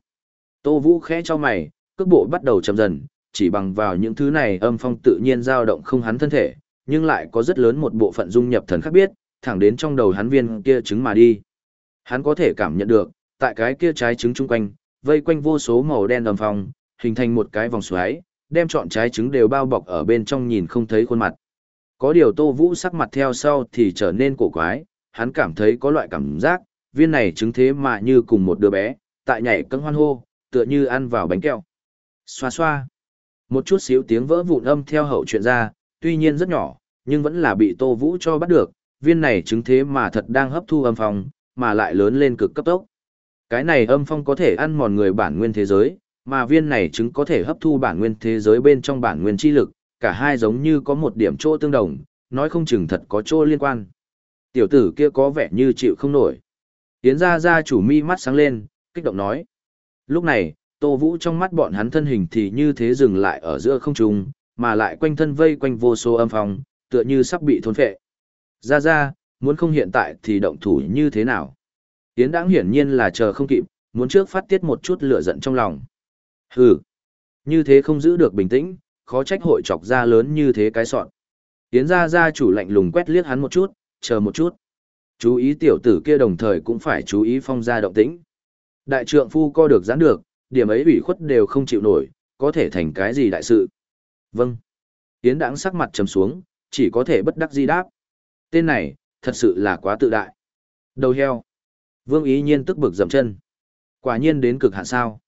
Tô Vũ khẽ cho mày, cước bộ bắt đầu chậm dần, chỉ bằng vào những thứ này âm phong tự nhiên dao động không hắn thân thể, nhưng lại có rất lớn một bộ phận dung nhập thần khác biết, thẳng đến trong đầu hắn viên kia trứng mà đi. Hắn có thể cảm nhận được, tại cái kia trái trứng chung quanh, vây quanh vô số màu đen âm phong, hình thành một cái vòng xoáy, đem trọn trái trứng đều bao bọc ở bên trong nhìn không thấy khuôn mặt. Có điều Tô Vũ sắc mặt theo sau thì trở nên cổ quái, hắn cảm thấy có loại cảm giác, viên này chứng thế mà như cùng một đứa bé, tại nhảy cân hoan hô, tựa như ăn vào bánh kẹo. Xoa xoa. Một chút xíu tiếng vỡ vụn âm theo hậu chuyện ra, tuy nhiên rất nhỏ, nhưng vẫn là bị Tô Vũ cho bắt được, viên này chứng thế mà thật đang hấp thu âm phong, mà lại lớn lên cực cấp tốc. Cái này âm phong có thể ăn mòn người bản nguyên thế giới, mà viên này chứng có thể hấp thu bản nguyên thế giới bên trong bản nguyên chi lực, cả hai giống như có một điểm chỗ tương đồng, nói không chừng thật có chỗ liên quan. Tiểu tử kia có vẻ như chịu không nổi. Tiến ra ra chủ mi mắt sáng lên, kích động nói. Lúc này, Tô Vũ trong mắt bọn hắn thân hình thì như thế dừng lại ở giữa không trung, mà lại quanh thân vây quanh vô số âm phòng, tựa như sắp bị thôn phệ. Ra ra, muốn không hiện tại thì động thủ như thế nào? Tiến đáng hiển nhiên là chờ không kịp, muốn trước phát tiết một chút lửa giận trong lòng. Hừ, như thế không giữ được bình tĩnh, khó trách hội chọc ra lớn như thế cái sọn. Yến gia gia chủ lạnh lùng quét liếc hắn một chút, chờ một chút. Chú ý tiểu tử kia đồng thời cũng phải chú ý phong gia động tĩnh. Đại trượng phu co được giãn được, điểm ấy ủy khuất đều không chịu nổi, có thể thành cái gì đại sự. Vâng. Yến đãng sắc mặt trầm xuống, chỉ có thể bất đắc di đáp. Tên này, thật sự là quá tự đại. Đầu heo. Vương ý nhiên tức bực dầm chân. Quả nhiên đến cực hạn sao.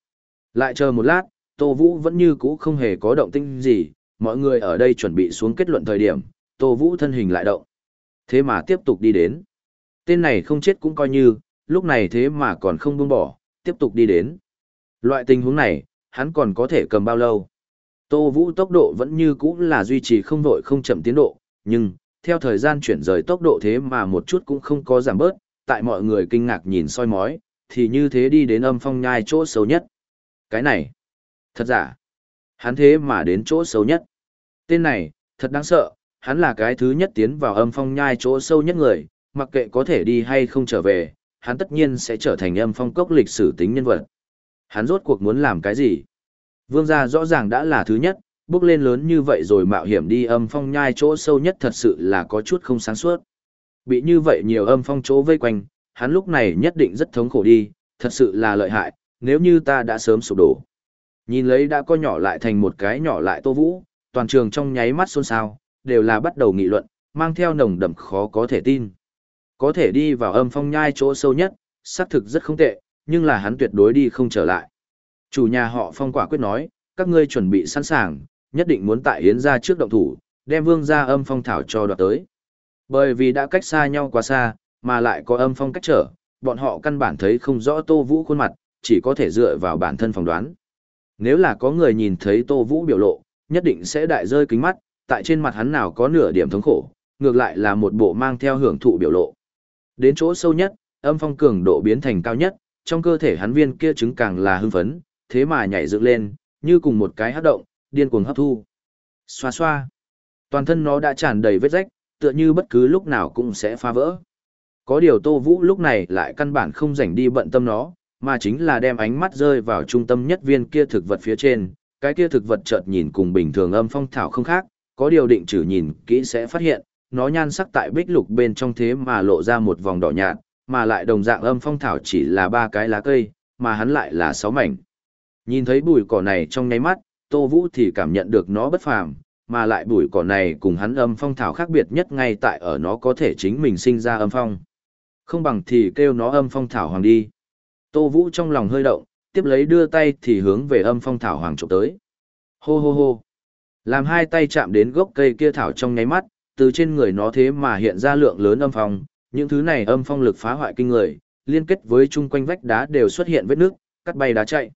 Lại chờ một lát, Tô Vũ vẫn như cũ không hề có động tinh gì, mọi người ở đây chuẩn bị xuống kết luận thời điểm, Tô Vũ thân hình lại động. Thế mà tiếp tục đi đến. Tên này không chết cũng coi như, lúc này thế mà còn không buông bỏ, tiếp tục đi đến. Loại tình huống này, hắn còn có thể cầm bao lâu? Tô Vũ tốc độ vẫn như cũ là duy trì không vội không chậm tiến độ, nhưng, theo thời gian chuyển rời tốc độ thế mà một chút cũng không có giảm bớt, tại mọi người kinh ngạc nhìn soi mói, thì như thế đi đến âm phong nhai chỗ sâu nhất. Cái này, thật giả, hắn thế mà đến chỗ sâu nhất. Tên này, thật đáng sợ, hắn là cái thứ nhất tiến vào âm phong nhai chỗ sâu nhất người, mặc kệ có thể đi hay không trở về, hắn tất nhiên sẽ trở thành âm phong cốc lịch sử tính nhân vật. Hắn rốt cuộc muốn làm cái gì? Vương gia rõ ràng đã là thứ nhất, bước lên lớn như vậy rồi mạo hiểm đi âm phong nhai chỗ sâu nhất thật sự là có chút không sáng suốt. Bị như vậy nhiều âm phong chỗ vây quanh, hắn lúc này nhất định rất thống khổ đi, thật sự là lợi hại, nếu như ta đã sớm sụp đổ. Nhìn lấy đã co nhỏ lại thành một cái nhỏ lại tô vũ, toàn trường trong nháy mắt xôn xao, đều là bắt đầu nghị luận, mang theo nồng đậm khó có thể tin. Có thể đi vào âm phong nhai chỗ sâu nhất, xác thực rất không tệ, nhưng là hắn tuyệt đối đi không trở lại. Chủ nhà họ phong quả quyết nói, các ngươi chuẩn bị sẵn sàng, nhất định muốn tại Yến gia trước động thủ, đem vương gia âm phong thảo cho đoạt tới. Bởi vì đã cách xa nhau quá xa, mà lại có âm phong cách trở, bọn họ căn bản thấy không rõ Tô Vũ khuôn mặt, chỉ có thể dựa vào bản thân phỏng đoán. Nếu là có người nhìn thấy Tô Vũ biểu lộ, nhất định sẽ đại rơi kính mắt, tại trên mặt hắn nào có nửa điểm thống khổ, ngược lại là một bộ mang theo hưởng thụ biểu lộ. Đến chỗ sâu nhất, âm phong cường độ biến thành cao nhất, trong cơ thể hắn viên kia trứng càng là hưng phấn, thế mà nhảy dựng lên, như cùng một cái hấp động, điên cuồng hấp thu. Xoa xoa. Toàn thân nó đã tràn đầy vết rách, tựa như bất cứ lúc nào cũng sẽ phá vỡ. Có điều Tô Vũ lúc này lại căn bản không rảnh đi bận tâm nó, mà chính là đem ánh mắt rơi vào trung tâm nhất viên kia thực vật phía trên, cái kia thực vật chợt nhìn cùng bình thường âm phong thảo không khác, có điều định trừ nhìn kỹ sẽ phát hiện, nó nhan sắc tại bích lục bên trong thế mà lộ ra một vòng đỏ nhạt, mà lại đồng dạng âm phong thảo chỉ là ba cái lá cây, mà hắn lại là sáu mảnh. Nhìn thấy bụi cỏ này trong nháy mắt, Tô Vũ thì cảm nhận được nó bất phàm, mà lại bụi cỏ này cùng hắn âm phong thảo khác biệt nhất ngay tại ở nó có thể chính mình sinh ra âm phong. Không bằng thì kêu nó âm phong thảo hoàng đi. Tô Vũ trong lòng hơi động, tiếp lấy đưa tay thì hướng về âm phong thảo hoàng trộm tới. Hô hô hô. Làm hai tay chạm đến gốc cây kia thảo trong nháy mắt, từ trên người nó thế mà hiện ra lượng lớn âm phong, những thứ này âm phong lực phá hoại kinh người, liên kết với chung quanh vách đá đều xuất hiện vết nước, cắt bay đá chạy.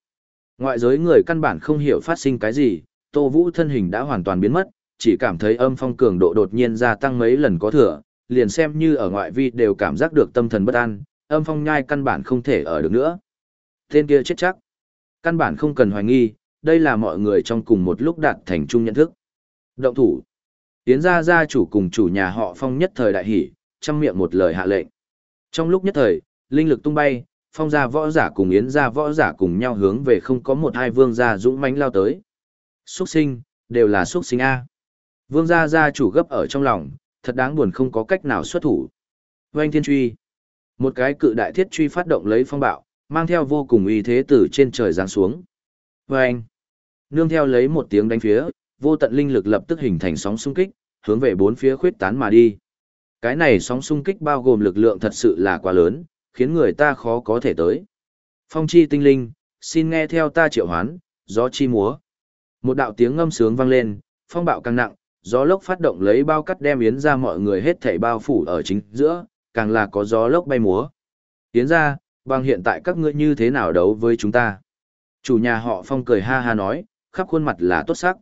Ngoại giới người căn bản không hiểu phát sinh cái gì, Tô Vũ thân hình đã hoàn toàn biến mất, chỉ cảm thấy âm phong cường độ đột nhiên gia tăng mấy lần có thừa, liền xem như ở ngoại vi đều cảm giác được tâm thần bất an, âm phong nhai căn bản không thể ở được nữa. Tên kia chết chắc. Căn bản không cần hoài nghi, đây là mọi người trong cùng một lúc đạt thành chung nhận thức. Động thủ. Tiến gia gia chủ cùng chủ nhà họ phong nhất thời đại hỷ, chăm miệng một lời hạ lệnh. Trong lúc nhất thời, linh lực tung bay, phong gia võ giả cùng yến gia võ giả cùng nhau hướng về không có một hai vương gia dũng mãnh lao tới. Xuất sinh, đều là xuất sinh A. Vương gia gia chủ gấp ở trong lòng, thật đáng buồn không có cách nào xuất thủ. Oanh thiên truy. Một cái cự đại thiết truy phát động lấy phong bạo, mang theo vô cùng uy thế từ trên trời giáng xuống. Oanh. Nương theo lấy một tiếng đánh phía, vô tận linh lực lập tức hình thành sóng xung kích, hướng về bốn phía khuyết tán mà đi. Cái này sóng xung kích bao gồm lực lượng thật sự là quá lớn, khiến người ta khó có thể tới. Phong chi tinh linh, xin nghe theo ta triệu hoán, gió chi múa. Một đạo tiếng ngâm sướng vang lên, phong bạo càng nặng, gió lốc phát động lấy bao cắt đem yến ra mọi người hết thảy bao phủ ở chính giữa, càng là có gió lốc bay múa. Yến ra, bằng hiện tại các ngươi như thế nào đấu với chúng ta? Chủ nhà họ phong cười ha ha nói, khắp khuôn mặt là tốt sắc.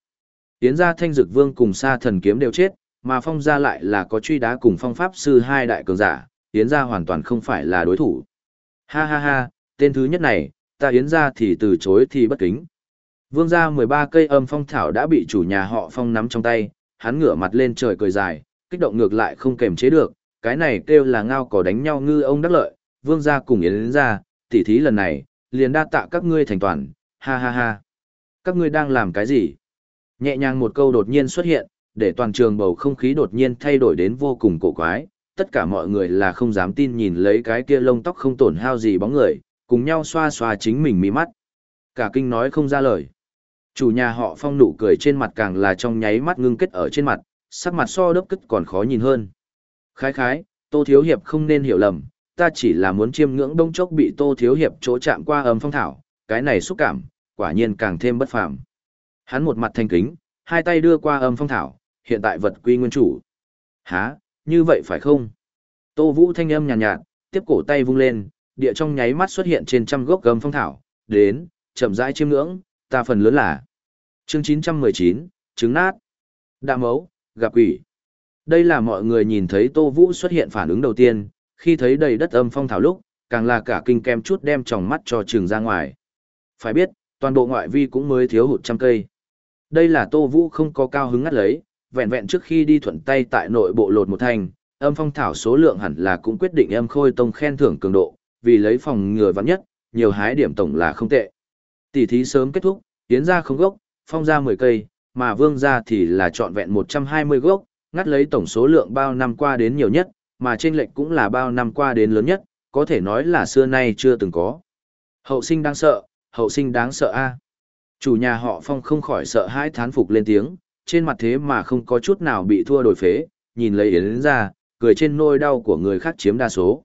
Yến ra thanh dực vương cùng sa thần kiếm đều chết, mà phong ra lại là có truy đá cùng phong pháp sư hai đại cường giả, Yến ra hoàn toàn không phải là đối thủ. Ha ha ha, tên thứ nhất này, ta Yến ra thì từ chối thì bất kính. Vương ra 13 cây âm phong thảo đã bị chủ nhà họ phong nắm trong tay, hắn ngửa mặt lên trời cười dài, kích động ngược lại không kềm chế được, cái này kêu là ngao cỏ đánh nhau ngư ông đắc lợi, vương gia cùng yến ra, tỉ thí lần này, liền đa tạ các ngươi thành toàn, ha ha ha. Các ngươi đang làm cái gì? Nhẹ nhàng một câu đột nhiên xuất hiện, để toàn trường bầu không khí đột nhiên thay đổi đến vô cùng cổ quái, tất cả mọi người là không dám tin nhìn lấy cái kia lông tóc không tổn hao gì bóng người, cùng nhau xoa xoa chính mình mí mắt. Cả kinh nói không ra lời. Chủ nhà họ phong nụ cười trên mặt càng là trong nháy mắt ngưng kết ở trên mặt, sắc mặt so đớp cất còn khó nhìn hơn. Khái khái, Tô Thiếu Hiệp không nên hiểu lầm, ta chỉ là muốn chiêm ngưỡng đông chốc bị Tô Thiếu Hiệp chỗ chạm qua ấm phong thảo, cái này xúc cảm, quả nhiên càng thêm bất phàm. Hắn một mặt thanh kính, hai tay đưa qua âm phong thảo, hiện tại vật quy nguyên chủ. Hả, như vậy phải không? Tô Vũ thanh âm nhàn nhạt, nhạt, tiếp cổ tay vung lên, địa trong nháy mắt xuất hiện trên trăm gốc gầm phong thảo, đến, chậm rãi chiêm ngưỡng, ta phần lớn là. Chương 919, trứng nát. Đạm mấu, gặp quỷ. Đây là mọi người nhìn thấy Tô Vũ xuất hiện phản ứng đầu tiên, khi thấy đầy đất âm phong thảo lúc, càng là cả kinh kem chút đem tròng mắt cho trường ra ngoài. Phải biết, toàn bộ ngoại vi cũng mới thiếu hụt trăm cây. Đây là Tô Vũ không có cao hứng ngắt lấy, vẹn vẹn trước khi đi thuận tay tại nội bộ lột một thành, âm phong thảo số lượng hẳn là cũng quyết định âm khôi tông khen thưởng cường độ, vì lấy phòng ngừa vắng nhất, nhiều hái điểm tổng là không tệ. Tỷ thí sớm kết thúc, tiến ra không gốc, phong ra 10 cây, mà vương ra thì là trọn vẹn 120 gốc, ngắt lấy tổng số lượng bao năm qua đến nhiều nhất, mà trên lệnh cũng là bao năm qua đến lớn nhất, có thể nói là xưa nay chưa từng có. Hậu sinh đáng sợ, hậu sinh đáng sợ a. Chủ nhà họ Phong không khỏi sợ hãi thán phục lên tiếng, trên mặt thế mà không có chút nào bị thua đổi phế, nhìn lấy Yến ra, cười trên nôi đau của người khác chiếm đa số.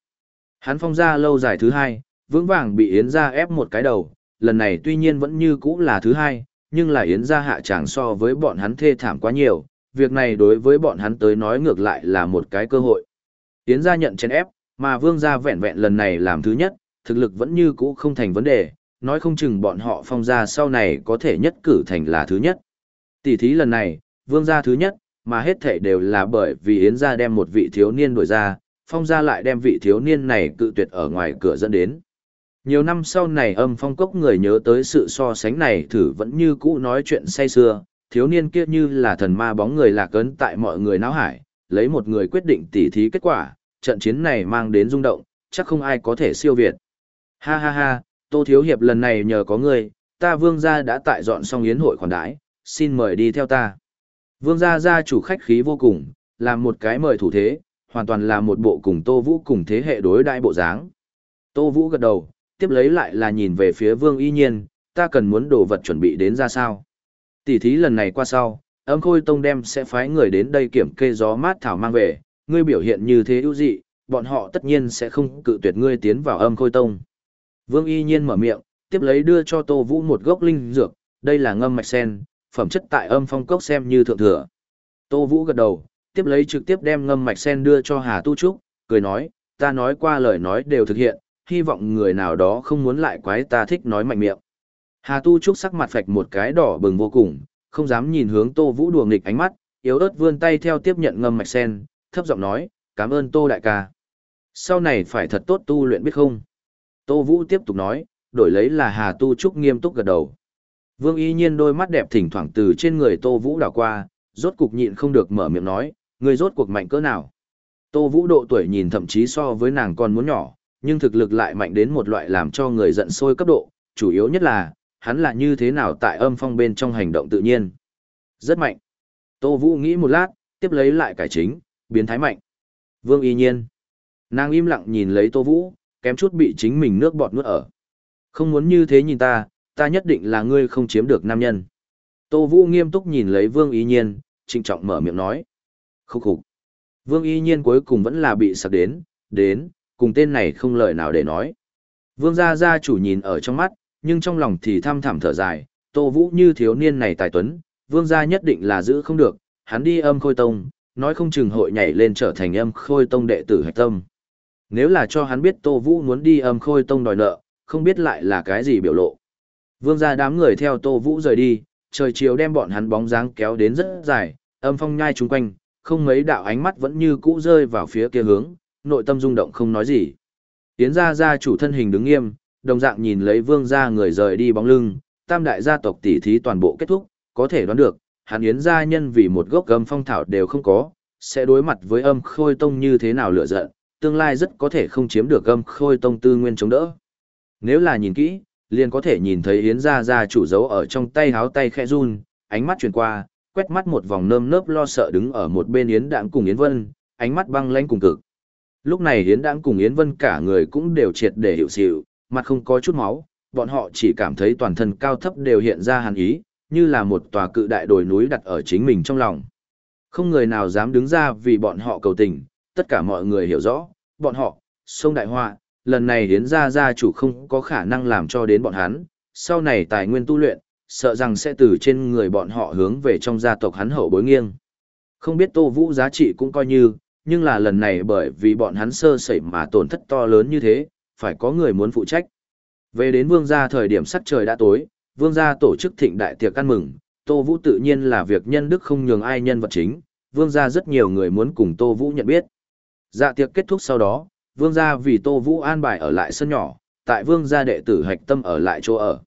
Hắn phong ra lâu dài thứ hai, vững vàng bị Yến ra ép một cái đầu, lần này tuy nhiên vẫn như cũ là thứ hai, nhưng là Yến ra hạ tràng so với bọn hắn thê thảm quá nhiều, việc này đối với bọn hắn tới nói ngược lại là một cái cơ hội. Yến gia nhận chén ép, mà vương gia vẹn vẹn lần này làm thứ nhất, thực lực vẫn như cũ không thành vấn đề, nói không chừng bọn họ phong gia sau này có thể nhất cử thành là thứ nhất. Tỷ thí lần này, vương gia thứ nhất, mà hết thể đều là bởi vì Yến gia đem một vị thiếu niên đổi ra, phong gia lại đem vị thiếu niên này cự tuyệt ở ngoài cửa dẫn đến. Nhiều năm sau này âm phong cốc người nhớ tới sự so sánh này thử vẫn như cũ nói chuyện say xưa, thiếu niên kia như là thần ma bóng người lạc ấn tại mọi người náo hải, lấy một người quyết định tỉ thí kết quả, trận chiến này mang đến rung động, chắc không ai có thể siêu việt. Ha ha ha, Tô Thiếu Hiệp lần này nhờ có ngươi, ta vương gia đã tại dọn xong yến hội khoản đãi, xin mời đi theo ta. Vương gia gia chủ khách khí vô cùng, làm một cái mời thủ thế, hoàn toàn là một bộ cùng Tô Vũ cùng thế hệ đối đại bộ dáng. Tô Vũ gật đầu, tiếp lấy lại là nhìn về phía Vương Y Nhiên, ta cần muốn đồ vật chuẩn bị đến ra sao. Tỷ thí lần này qua sau, âm khôi tông đem sẽ phái người đến đây kiểm kê gió mát thảo mang về, ngươi biểu hiện như thế ưu dị, bọn họ tất nhiên sẽ không cự tuyệt ngươi tiến vào âm khôi tông. Vương Y Nhiên mở miệng, tiếp lấy đưa cho Tô Vũ một gốc linh dược, đây là ngâm mạch sen, phẩm chất tại âm phong cốc xem như thượng thừa. Tô Vũ gật đầu, tiếp lấy trực tiếp đem ngâm mạch sen đưa cho Hà Tu Trúc, cười nói, ta nói qua lời nói đều thực hiện, hy vọng người nào đó không muốn lại quái ta thích nói mạnh miệng. Hà Tu Trúc sắc mặt phạch một cái đỏ bừng vô cùng, không dám nhìn hướng Tô Vũ đùa nghịch ánh mắt, yếu ớt vươn tay theo tiếp nhận ngâm mạch sen, thấp giọng nói, cảm ơn Tô đại ca. Sau này phải thật tốt tu luyện biết không? Tô Vũ tiếp tục nói, đổi lấy là Hà Tu Trúc nghiêm túc gật đầu. Vương y nhiên đôi mắt đẹp thỉnh thoảng từ trên người Tô Vũ đảo qua, rốt cục nhịn không được mở miệng nói, người rốt cuộc mạnh cỡ nào. Tô Vũ độ tuổi nhìn thậm chí so với nàng còn muốn nhỏ, nhưng thực lực lại mạnh đến một loại làm cho người giận sôi cấp độ, chủ yếu nhất là, hắn là như thế nào tại âm phong bên trong hành động tự nhiên. Rất mạnh. Tô Vũ nghĩ một lát, tiếp lấy lại cải chính, biến thái mạnh. Vương y nhiên. Nàng im lặng nhìn lấy Tô Vũ, kém chút bị chính mình nước bọt nuốt ở. Không muốn như thế nhìn ta, ta nhất định là ngươi không chiếm được nam nhân. Tô Vũ nghiêm túc nhìn lấy Vương Y Nhiên, trịnh trọng mở miệng nói. Khúc khục. Vương Y Nhiên cuối cùng vẫn là bị sặc đến, đến, cùng tên này không lời nào để nói. Vương gia gia chủ nhìn ở trong mắt, nhưng trong lòng thì thăm thẳm thở dài, Tô Vũ như thiếu niên này tài tuấn, vương gia nhất định là giữ không được, hắn đi âm khôi tông, nói không chừng hội nhảy lên trở thành âm khôi tông đệ tử hạch tâm. Nếu là cho hắn biết Tô Vũ muốn đi âm khôi tông đòi nợ, không biết lại là cái gì biểu lộ. Vương gia đám người theo Tô Vũ rời đi, trời chiều đem bọn hắn bóng dáng kéo đến rất dài, âm phong nhai chung quanh, không mấy đạo ánh mắt vẫn như cũ rơi vào phía kia hướng, nội tâm rung động không nói gì. Tiến gia gia chủ thân hình đứng nghiêm, đồng dạng nhìn lấy vương gia người rời đi bóng lưng, tam đại gia tộc tỷ thí toàn bộ kết thúc, có thể đoán được, hắn yến gia nhân vì một gốc gầm phong thảo đều không có, sẽ đối mặt với âm khôi tông như thế nào lựa giận, tương lai rất có thể không chiếm được âm khôi tông tư nguyên chống đỡ. Nếu là nhìn kỹ, liền có thể nhìn thấy Yến Gia Gia chủ dấu ở trong tay háo tay khẽ run, ánh mắt chuyển qua, quét mắt một vòng nơm nớp lo sợ đứng ở một bên Yến Đãng cùng Yến Vân, ánh mắt băng lãnh cùng cực. Lúc này Yến Đãng cùng Yến Vân cả người cũng đều triệt để hiểu xỉu, mặt không có chút máu, bọn họ chỉ cảm thấy toàn thân cao thấp đều hiện ra hàn ý, như là một tòa cự đại đồi núi đặt ở chính mình trong lòng. Không người nào dám đứng ra vì bọn họ cầu tình, tất cả mọi người hiểu rõ, bọn họ, sông đại họa, lần này hiến gia gia chủ không có khả năng làm cho đến bọn hắn, sau này tài nguyên tu luyện, sợ rằng sẽ từ trên người bọn họ hướng về trong gia tộc hắn hậu bối nghiêng. Không biết Tô Vũ giá trị cũng coi như, nhưng là lần này bởi vì bọn hắn sơ sẩy mà tổn thất to lớn như thế, phải có người muốn phụ trách. Về đến vương gia thời điểm sắc trời đã tối, vương gia tổ chức thịnh đại tiệc ăn mừng, Tô Vũ tự nhiên là việc nhân đức không nhường ai nhân vật chính, vương gia rất nhiều người muốn cùng Tô Vũ nhận biết. Dạ tiệc kết thúc sau đó, vương gia vì Tô Vũ an bài ở lại sân nhỏ, tại vương gia đệ tử hạch tâm ở lại chỗ ở.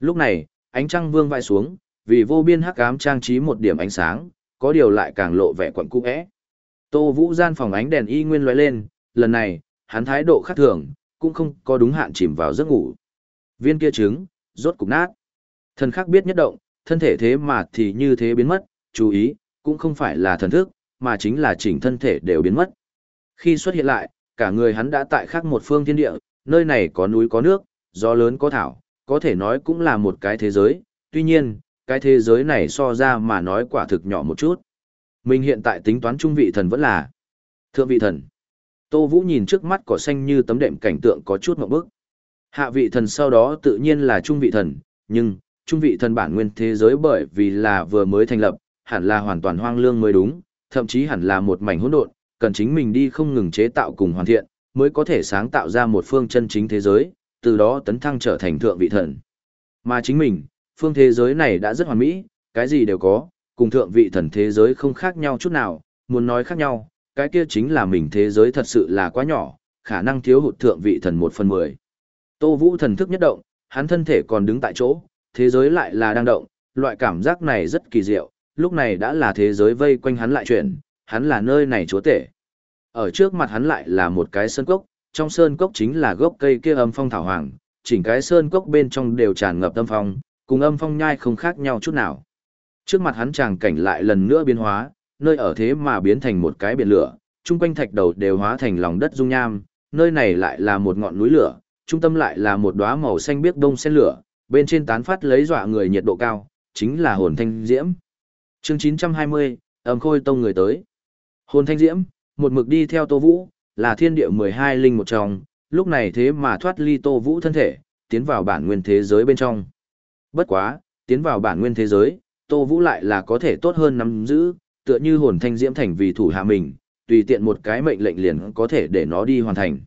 Lúc này, ánh trăng vương vai xuống, vì vô biên hắc ám trang trí một điểm ánh sáng, có điều lại càng lộ vẻ quẩn cung ẽ. Tô Vũ gian phòng ánh đèn y nguyên lóe lên, lần này, hắn thái độ khác thường, cũng không có đúng hạn chìm vào giấc ngủ. Viên kia trứng, rốt cục nát. Thần khác biết nhất động, thân thể thế mà thì như thế biến mất, chú ý, cũng không phải là thần thức, mà chính là chỉnh thân thể đều biến mất. Khi xuất hiện lại, cả người hắn đã tại khác một phương thiên địa, nơi này có núi có nước, gió lớn có thảo, có thể nói cũng là một cái thế giới, tuy nhiên, cái thế giới này so ra mà nói quả thực nhỏ một chút. Mình hiện tại tính toán trung vị thần vẫn là thượng vị thần. Tô Vũ nhìn trước mắt cỏ xanh như tấm đệm cảnh tượng có chút ngộp bức. Hạ vị thần sau đó tự nhiên là trung vị thần, nhưng trung vị thần bản nguyên thế giới bởi vì là vừa mới thành lập, hẳn là hoàn toàn hoang lương mới đúng, thậm chí hẳn là một mảnh hỗn độn, cần chính mình đi không ngừng chế tạo cùng hoàn thiện, mới có thể sáng tạo ra một phương chân chính thế giới, từ đó tấn thăng trở thành thượng vị thần. Mà chính mình, phương thế giới này đã rất hoàn mỹ, cái gì đều có, cùng thượng vị thần thế giới không khác nhau chút nào, muốn nói khác nhau, cái kia chính là mình thế giới thật sự là quá nhỏ, khả năng thiếu hụt thượng vị thần một phần mười. Tô Vũ thần thức nhất động, hắn thân thể còn đứng tại chỗ, thế giới lại là đang động, loại cảm giác này rất kỳ diệu, lúc này đã là thế giới vây quanh hắn lại chuyển, hắn là nơi này chúa tể. Ở trước mặt hắn lại là một cái sơn cốc, trong sơn cốc chính là gốc cây kia âm phong thảo hoàng, chỉnh cái sơn cốc bên trong đều tràn ngập âm phong, cùng âm phong nhai không khác nhau chút nào. Trước mặt hắn tràng cảnh lại lần nữa biến hóa, nơi ở thế mà biến thành một cái biển lửa, chung quanh thạch đầu đều hóa thành lòng đất dung nham, nơi này lại là một ngọn núi lửa, trung tâm lại là một đóa màu xanh biếc đông sen lửa, bên trên tán phát lấy dọa người nhiệt độ cao, chính là hồn thanh diễm. Chương 920, âm khôi tông người tới. Hồn thanh diễm, một mực đi theo Tô Vũ, là thiên địa 12 linh một trong, lúc này thế mà thoát ly Tô Vũ thân thể, tiến vào bản nguyên thế giới bên trong. Bất quá, tiến vào bản nguyên thế giới, Tô Vũ lại là có thể tốt hơn nắm giữ, tựa như hồn thanh diễm thành vì thủ hạ mình, tùy tiện một cái mệnh lệnh liền có thể để nó đi hoàn thành.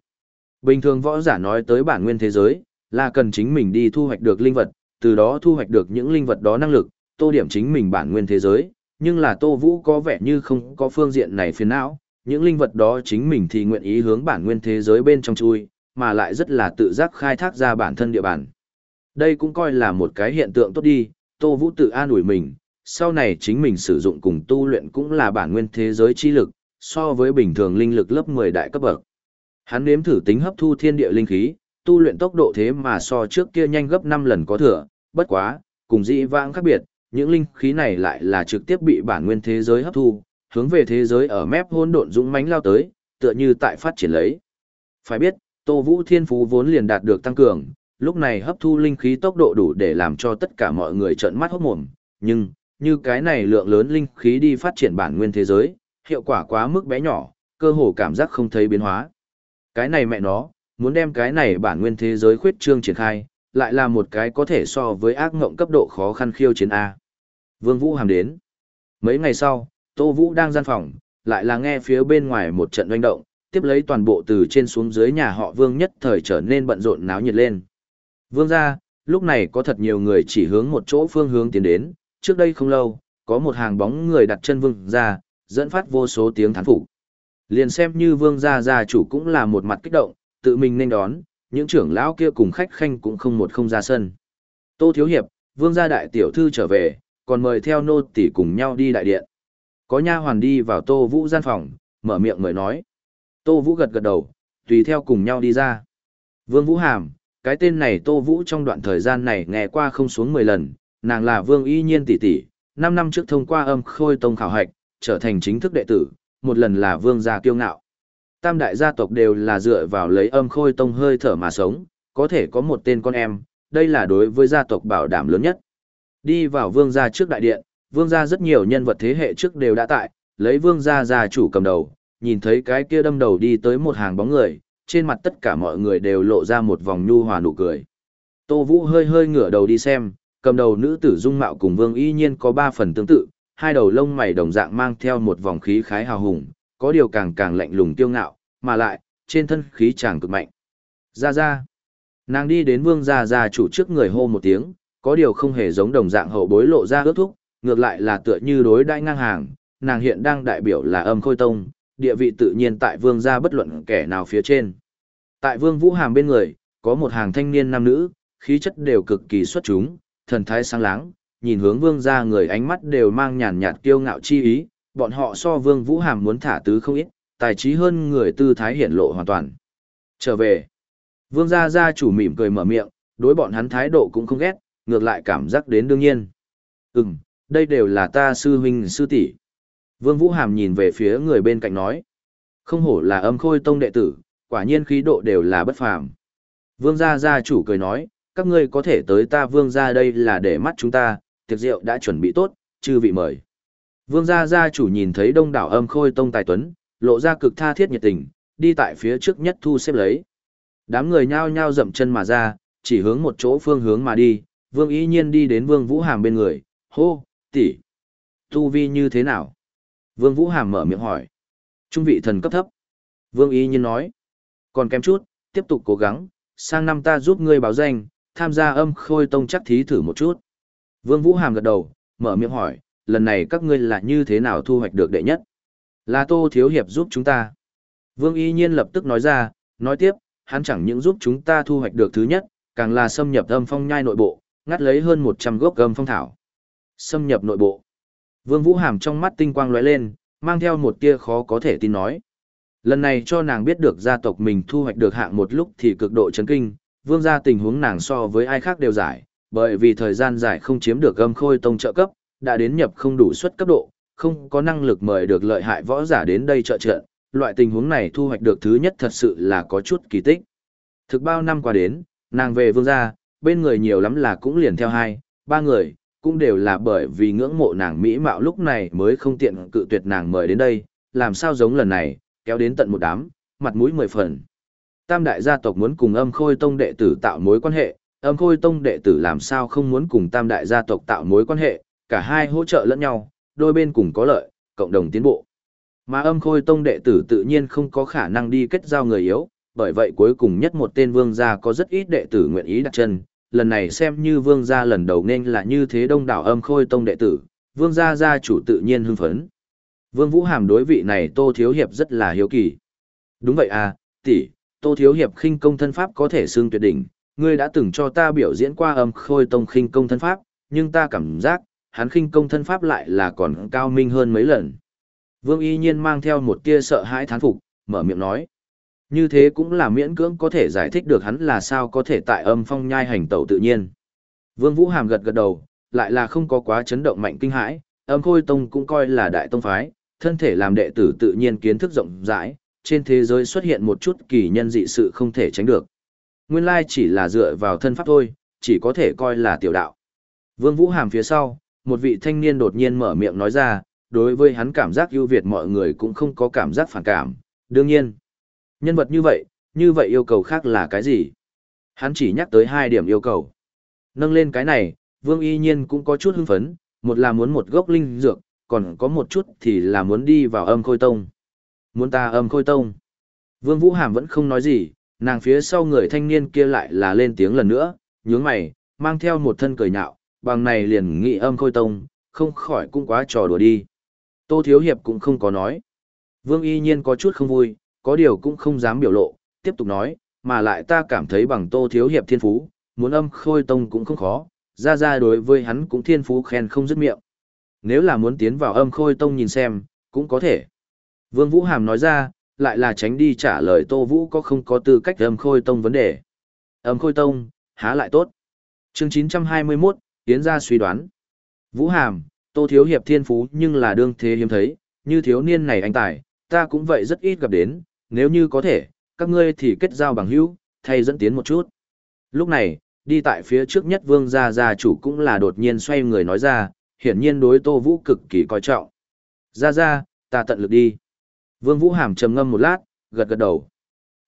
Bình thường võ giả nói tới bản nguyên thế giới, là cần chính mình đi thu hoạch được linh vật, từ đó thu hoạch được những linh vật đó năng lực, tô điểm chính mình bản nguyên thế giới, nhưng là Tô Vũ có vẻ như không có phương diện này phiền não, những linh vật đó chính mình thì nguyện ý hướng bản nguyên thế giới bên trong chui, mà lại rất là tự giác khai thác ra bản thân địa bàn. Đây cũng coi là một cái hiện tượng tốt đi, Tô Vũ tự an ủi mình, sau này chính mình sử dụng cùng tu luyện cũng là bản nguyên thế giới chi lực, so với bình thường linh lực lớp 10 đại cấp bậc. Hắn nếm thử tính hấp thu thiên địa linh khí, tu luyện tốc độ thế mà so trước kia nhanh gấp 5 lần có thừa, bất quá, cùng dị vãng khác biệt, những linh khí này lại là trực tiếp bị bản nguyên thế giới hấp thu, hướng về thế giới ở mép hôn độn dũng mãnh lao tới, tựa như tại phát triển lấy. Phải biết, Tô Vũ Thiên Phú vốn liền đạt được tăng cường, lúc này hấp thu linh khí tốc độ đủ để làm cho tất cả mọi người trợn mắt hốt mồm, nhưng, như cái này lượng lớn linh khí đi phát triển bản nguyên thế giới, hiệu quả quá mức bé nhỏ, cơ hồ cảm giác không thấy biến hóa. Cái này mẹ nó, muốn đem cái này bản nguyên thế giới khuyết trương triển khai, lại là một cái có thể so với ác ngộng cấp độ khó khăn khiêu chiến A. Vương Vũ hàm đến. Mấy ngày sau, Tô Vũ đang gian phòng, lại là nghe phía bên ngoài một trận doanh động, tiếp lấy toàn bộ từ trên xuống dưới nhà họ Vương nhất thời trở nên bận rộn náo nhiệt lên. Vương ra, lúc này có thật nhiều người chỉ hướng một chỗ phương hướng tiến đến, trước đây không lâu, có một hàng bóng người đặt chân vương ra, dẫn phát vô số tiếng thán phục. Liền xem như vương gia gia chủ cũng là một mặt kích động, tự mình nên đón, những trưởng lão kia cùng khách khanh cũng không một không ra sân. Tô Thiếu Hiệp, vương gia đại tiểu thư trở về, còn mời theo nô tỷ cùng nhau đi đại điện. Có nha hoàn đi vào Tô Vũ gian phòng, mở miệng mời nói. Tô Vũ gật gật đầu, tùy theo cùng nhau đi ra. Vương Vũ Hàm, cái tên này Tô Vũ trong đoạn thời gian này nghe qua không xuống 10 lần, nàng là Vương Y Nhiên tỷ tỷ, 5 năm trước thông qua âm khôi tông khảo hạch, trở thành chính thức đệ tử, một lần là Vương gia kiêu ngạo. Tam đại gia tộc đều là dựa vào lấy âm khôi tông hơi thở mà sống, có thể có một tên con em, đây là đối với gia tộc bảo đảm lớn nhất. Đi vào Vương gia trước đại điện, Vương gia rất nhiều nhân vật thế hệ trước đều đã tại, lấy Vương gia gia chủ cầm đầu, nhìn thấy cái kia đâm đầu đi tới một hàng bóng người, trên mặt tất cả mọi người đều lộ ra một vòng nhu hòa nụ cười. Tô Vũ hơi hơi ngửa đầu đi xem, cầm đầu nữ tử dung mạo cùng Vương Y Nhiên có ba phần tương tự, hai đầu lông mày đồng dạng mang theo một vòng khí khái hào hùng, có điều càng càng lạnh lùng tiêu ngạo, mà lại, trên thân khí chàng cực mạnh. Ra ra. Nàng đi đến Vương gia gia chủ trước người hô một tiếng, có điều không hề giống đồng dạng hậu bối lộ ra ước thúc, ngược lại là tựa như đối đãi ngang hàng, nàng hiện đang đại biểu là âm khôi tông, địa vị tự nhiên tại vương gia bất luận kẻ nào phía trên. Tại vương vũ hàm bên người, có một hàng thanh niên nam nữ, khí chất đều cực kỳ xuất chúng, thần thái sáng láng, nhìn hướng vương gia người ánh mắt đều mang nhàn nhạt kiêu ngạo chi ý, bọn họ so vương vũ hàm muốn thả tứ không ít, tài trí hơn người tư thái hiển lộ hoàn toàn. Trở về, vương gia gia chủ mỉm cười mở miệng, đối bọn hắn thái độ cũng không ghét, ngược lại cảm giác đến đương nhiên. Ừm, đây đều là ta sư huynh sư tỷ. Vương Vũ Hàm nhìn về phía người bên cạnh nói. Không hổ là âm khôi tông đệ tử, quả nhiên khí độ đều là bất phàm. Vương gia gia chủ cười nói, các ngươi có thể tới ta vương gia đây là để mắt chúng ta, tiệc rượu đã chuẩn bị tốt, chư vị mời. Vương gia gia chủ nhìn thấy đông đảo âm khôi tông tài tuấn, lộ ra cực tha thiết nhiệt tình, đi tại phía trước nhất thu xếp lấy. Đám người nhao nhao dậm chân mà ra, chỉ hướng một chỗ phương hướng mà đi, Vương ý Nhiên đi đến Vương Vũ Hàm bên người, hô, tỷ, tu vi như thế nào? Vương Vũ Hàm mở miệng hỏi. Trung vị thần cấp thấp. Vương ý Nhiên nói, còn kém chút, tiếp tục cố gắng, sang năm ta giúp ngươi báo danh, tham gia âm khôi tông chắc thí thử một chút. Vương Vũ Hàm gật đầu, mở miệng hỏi, lần này các ngươi là như thế nào thu hoạch được đệ nhất? Là Tô Thiếu Hiệp giúp chúng ta. Vương Y Nhiên lập tức nói ra, nói tiếp, hắn chẳng những giúp chúng ta thu hoạch được thứ nhất, càng là xâm nhập âm phong nhai nội bộ, ngắt lấy hơn 100 gốc âm phong thảo. Xâm nhập nội bộ. Vương Vũ Hàm trong mắt tinh quang lóe lên, mang theo một tia khó có thể tin nói. Lần này cho nàng biết được gia tộc mình thu hoạch được hạng một lúc thì cực độ chấn kinh, vương gia tình huống nàng so với ai khác đều giải, bởi vì thời gian dài không chiếm được gâm khôi tông trợ cấp, đã đến nhập không đủ suất cấp độ, không có năng lực mời được lợi hại võ giả đến đây trợ trợ, loại tình huống này thu hoạch được thứ nhất thật sự là có chút kỳ tích. Thực bao năm qua đến, nàng về vương gia, bên người nhiều lắm là cũng liền theo hai, ba người, cũng đều là bởi vì ngưỡng mộ nàng mỹ mạo lúc này mới không tiện cự tuyệt nàng mời đến đây, làm sao giống lần này, kéo đến tận một đám, mặt mũi mười phần. Tam đại gia tộc muốn cùng âm khôi tông đệ tử tạo mối quan hệ, âm khôi tông đệ tử làm sao không muốn cùng tam đại gia tộc tạo mối quan hệ, cả hai hỗ trợ lẫn nhau, đôi bên cùng có lợi, cộng đồng tiến bộ. Mà âm khôi tông đệ tử tự nhiên không có khả năng đi kết giao người yếu, bởi vậy cuối cùng nhất một tên vương gia có rất ít đệ tử nguyện ý đặt chân, lần này xem như vương gia lần đầu nên là như thế đông đảo âm khôi tông đệ tử, vương gia gia chủ tự nhiên hưng phấn. Vương Vũ Hàm đối vị này Tô Thiếu Hiệp rất là hiếu kỳ. Đúng vậy à, tỷ, Tô Thiếu Hiệp khinh công thân pháp có thể xương tuyệt đỉnh, ngươi đã từng cho ta biểu diễn qua âm khôi tông khinh công thân pháp, nhưng ta cảm giác, hắn khinh công thân pháp lại là còn cao minh hơn mấy lần. Vương y nhiên mang theo một tia sợ hãi thán phục, mở miệng nói. Như thế cũng là miễn cưỡng có thể giải thích được hắn là sao có thể tại âm phong nhai hành tẩu tự nhiên. Vương Vũ Hàm gật gật đầu, lại là không có quá chấn động mạnh kinh hãi, âm khôi tông cũng coi là đại tông phái, thân thể làm đệ tử tự nhiên kiến thức rộng rãi, trên thế giới xuất hiện một chút kỳ nhân dị sự không thể tránh được. Nguyên lai chỉ là dựa vào thân pháp thôi, chỉ có thể coi là tiểu đạo. Vương Vũ Hàm phía sau, một vị thanh niên đột nhiên mở miệng nói ra, đối với hắn cảm giác ưu việt mọi người cũng không có cảm giác phản cảm, đương nhiên. Nhân vật như vậy, như vậy yêu cầu khác là cái gì? Hắn chỉ nhắc tới hai điểm yêu cầu. Nâng lên cái này, Vương Y Nhiên cũng có chút hưng phấn, một là muốn một gốc linh dược, còn có một chút thì là muốn đi vào âm khôi tông. Muốn ta âm khôi tông. Vương Vũ Hàm vẫn không nói gì, nàng phía sau người thanh niên kia lại là lên tiếng lần nữa, nhướng mày, mang theo một thân cười nhạo, bằng này liền nghị âm khôi tông, không khỏi cũng quá trò đùa đi. Tô Thiếu Hiệp cũng không có nói. Vương y nhiên có chút không vui, có điều cũng không dám biểu lộ, tiếp tục nói, mà lại ta cảm thấy bằng Tô Thiếu Hiệp thiên phú, muốn âm khôi tông cũng không khó, ra ra đối với hắn cũng thiên phú khen không dứt miệng. Nếu là muốn tiến vào âm khôi tông nhìn xem, cũng có thể. Vương Vũ Hàm nói ra, lại là tránh đi trả lời Tô Vũ có không có tư cách âm khôi tông vấn đề. Âm khôi tông, há lại tốt. chương 921, Tiến ra suy đoán. Vũ Hàm, Tô Thiếu Hiệp thiên phú nhưng là đương thế hiếm thấy, như thiếu niên này anh tài, ta cũng vậy rất ít gặp đến, nếu như có thể, các ngươi thì kết giao bằng hữu, thay dẫn tiến một chút. Lúc này, đi tại phía trước nhất vương gia gia chủ cũng là đột nhiên xoay người nói ra, hiển nhiên đối Tô Vũ cực kỳ coi trọng. Gia Gia, ta tận lực đi. Vương Vũ Hàm trầm ngâm một lát, gật gật đầu.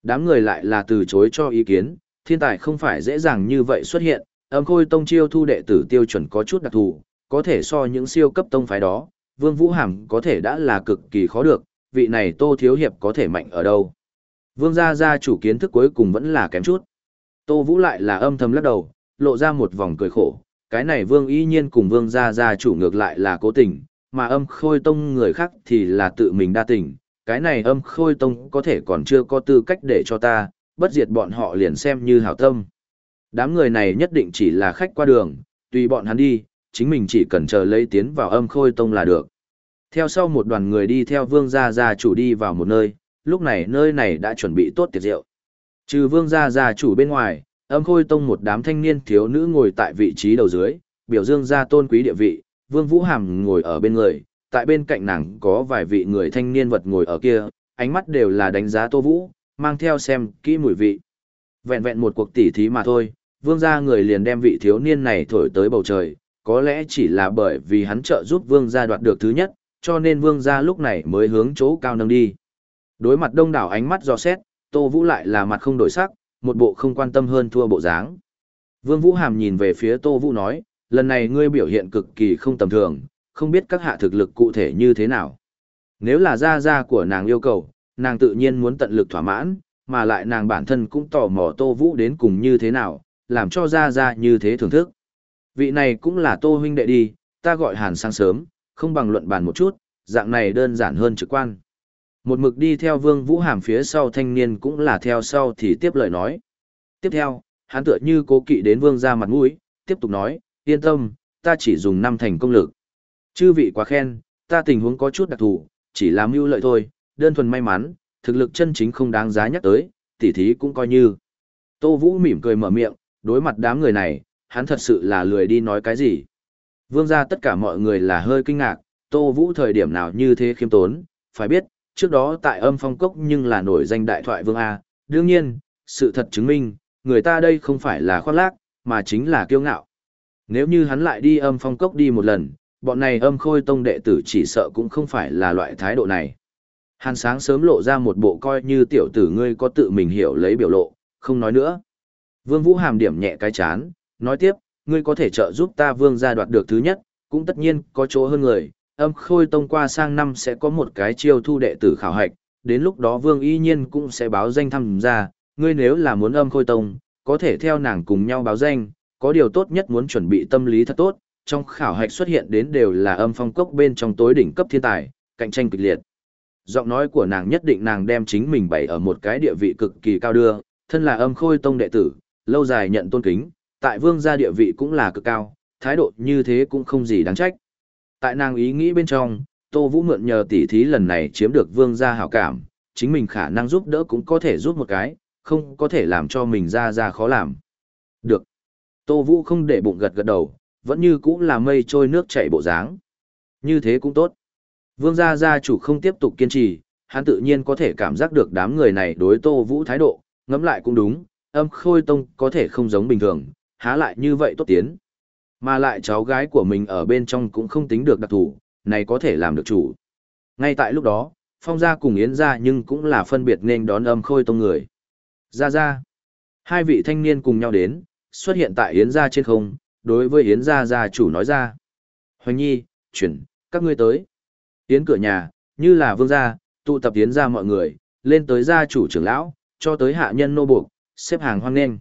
Đám người lại là từ chối cho ý kiến, thiên tài không phải dễ dàng như vậy xuất hiện, âm khôi tông chiêu thu đệ tử tiêu chuẩn có chút đặc thù, có thể so những siêu cấp tông phái đó, Vương Vũ Hàm có thể đã là cực kỳ khó được, vị này Tô Thiếu Hiệp có thể mạnh ở đâu. Vương gia gia chủ kiến thức cuối cùng vẫn là kém chút. Tô Vũ lại là âm thầm lắc đầu, lộ ra một vòng cười khổ, cái này Vương y nhiên cùng Vương gia gia chủ ngược lại là cố tình, mà âm khôi tông người khác thì là tự mình đa tình, cái này âm khôi tông có thể còn chưa có tư cách để cho ta, bất diệt bọn họ liền xem như hảo tâm. Đám người này nhất định chỉ là khách qua đường, tùy bọn hắn đi, chính mình chỉ cần chờ lấy tiến vào âm khôi tông là được. Theo sau một đoàn người đi theo vương gia gia chủ đi vào một nơi, lúc này nơi này đã chuẩn bị tốt tiệc rượu. Trừ vương gia gia chủ bên ngoài, âm khôi tông một đám thanh niên thiếu nữ ngồi tại vị trí đầu dưới, biểu dương gia tôn quý địa vị, vương vũ hàm ngồi ở bên người, tại bên cạnh nàng có vài vị người thanh niên vật ngồi ở kia, ánh mắt đều là đánh giá tô vũ, mang theo xem kỹ mùi vị. Vẹn vẹn một cuộc tỉ thí mà thôi, vương gia người liền đem vị thiếu niên này thổi tới bầu trời, có lẽ chỉ là bởi vì hắn trợ giúp vương gia đoạt được thứ nhất, cho nên vương gia lúc này mới hướng chỗ cao nâng đi. Đối mặt đông đảo ánh mắt dò xét, Tô Vũ lại là mặt không đổi sắc, một bộ không quan tâm hơn thua bộ dáng. Vương Vũ Hàm nhìn về phía Tô Vũ nói, lần này ngươi biểu hiện cực kỳ không tầm thường, không biết các hạ thực lực cụ thể như thế nào. Nếu là gia gia của nàng yêu cầu, nàng tự nhiên muốn tận lực thỏa mãn, mà lại nàng bản thân cũng tò mò Tô Vũ đến cùng như thế nào, làm cho gia gia như thế thưởng thức. Vị này cũng là Tô huynh đệ đi, ta gọi Hàn sáng sớm, không bằng luận bàn một chút, dạng này đơn giản hơn trực quan. Một mực đi theo Vương Vũ Hàm phía sau thanh niên cũng là theo sau thì tiếp lời nói. Tiếp theo, hắn tựa như cố kỵ đến Vương ra mặt mũi, tiếp tục nói, yên tâm, ta chỉ dùng năm thành công lực. Chư vị quá khen, ta tình huống có chút đặc thù, chỉ làm mưu lợi thôi, đơn thuần may mắn, thực lực chân chính không đáng giá nhắc tới, tỉ thí cũng coi như. Tô Vũ mỉm cười mở miệng, đối mặt đám người này, hắn thật sự là lười đi nói cái gì. Vương ra tất cả mọi người là hơi kinh ngạc, Tô Vũ thời điểm nào như thế khiêm tốn, phải biết, trước đó tại âm phong cốc nhưng là nổi danh đại thoại vương A, đương nhiên, sự thật chứng minh, người ta đây không phải là khoác lác, mà chính là kiêu ngạo. Nếu như hắn lại đi âm phong cốc đi một lần, bọn này âm khôi tông đệ tử chỉ sợ cũng không phải là loại thái độ này. Hàn sáng sớm lộ ra một bộ coi như tiểu tử ngươi có tự mình hiểu lấy biểu lộ, không nói nữa. Vương Vũ hàm điểm nhẹ cái chán, nói tiếp, ngươi có thể trợ giúp ta vương gia đoạt được thứ nhất, cũng tất nhiên có chỗ hơn người, âm khôi tông qua sang năm sẽ có một cái chiêu thu đệ tử khảo hạch, đến lúc đó vương y nhiên cũng sẽ báo danh thăm ra, ngươi nếu là muốn âm khôi tông, có thể theo nàng cùng nhau báo danh, có điều tốt nhất muốn chuẩn bị tâm lý thật tốt, trong khảo hạch xuất hiện đến đều là âm phong cốc bên trong tối đỉnh cấp thiên tài, cạnh tranh kịch liệt. Giọng nói của nàng nhất định nàng đem chính mình bày ở một cái địa vị cực kỳ cao đưa, thân là âm khôi tông đệ tử, lâu dài nhận tôn kính, tại vương gia địa vị cũng là cực cao, thái độ như thế cũng không gì đáng trách. Tại nàng ý nghĩ bên trong, Tô Vũ mượn nhờ tỷ thí lần này chiếm được vương gia hảo cảm, chính mình khả năng giúp đỡ cũng có thể giúp một cái, không có thể làm cho mình ra ra khó làm. Được. Tô Vũ không để bụng gật gật đầu, vẫn như cũng là mây trôi nước chảy bộ dáng. Như thế cũng tốt. Vương gia gia chủ không tiếp tục kiên trì, hắn tự nhiên có thể cảm giác được đám người này đối Tô Vũ thái độ, ngẫm lại cũng đúng, âm khôi tông có thể không giống bình thường, há lại như vậy tốt tiến. Mà lại cháu gái của mình ở bên trong cũng không tính được đặc thủ, này có thể làm được chủ. Ngay tại lúc đó, Phong gia cùng Yến gia nhưng cũng là phân biệt nên đón âm khôi tông người. gia gia Hai vị thanh niên cùng nhau đến, xuất hiện tại Yến gia trên không, đối với Yến gia gia chủ nói ra. Hoành nhi, chuyển, các ngươi tới. Yến cửa nhà, như là vương gia, tụ tập Yến gia mọi người, lên tới gia chủ trưởng lão, cho tới hạ nhân nô buộc, xếp hàng hoang nghênh.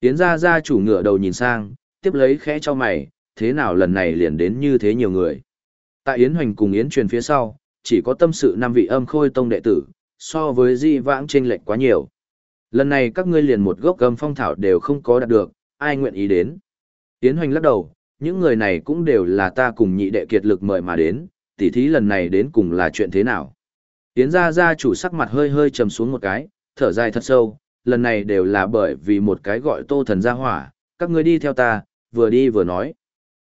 Yến gia gia chủ ngửa đầu nhìn sang, tiếp lấy khẽ cho mày, thế nào lần này liền đến như thế nhiều người. Tại Yến Hoành cùng Yến truyền phía sau, chỉ có tâm sự năm vị âm khôi tông đệ tử, so với di vãng chênh lệch quá nhiều. Lần này các ngươi liền một gốc gầm phong thảo đều không có đạt được, ai nguyện ý đến. Yến Hoành lắc đầu, những người này cũng đều là ta cùng nhị đệ kiệt lực mời mà đến, tỉ thí lần này đến cùng là chuyện thế nào. Yến gia gia chủ sắc mặt hơi hơi trầm xuống một cái, thở dài thật sâu, lần này đều là bởi vì một cái gọi tô thần gia hỏa, các ngươi đi theo ta, vừa đi vừa nói.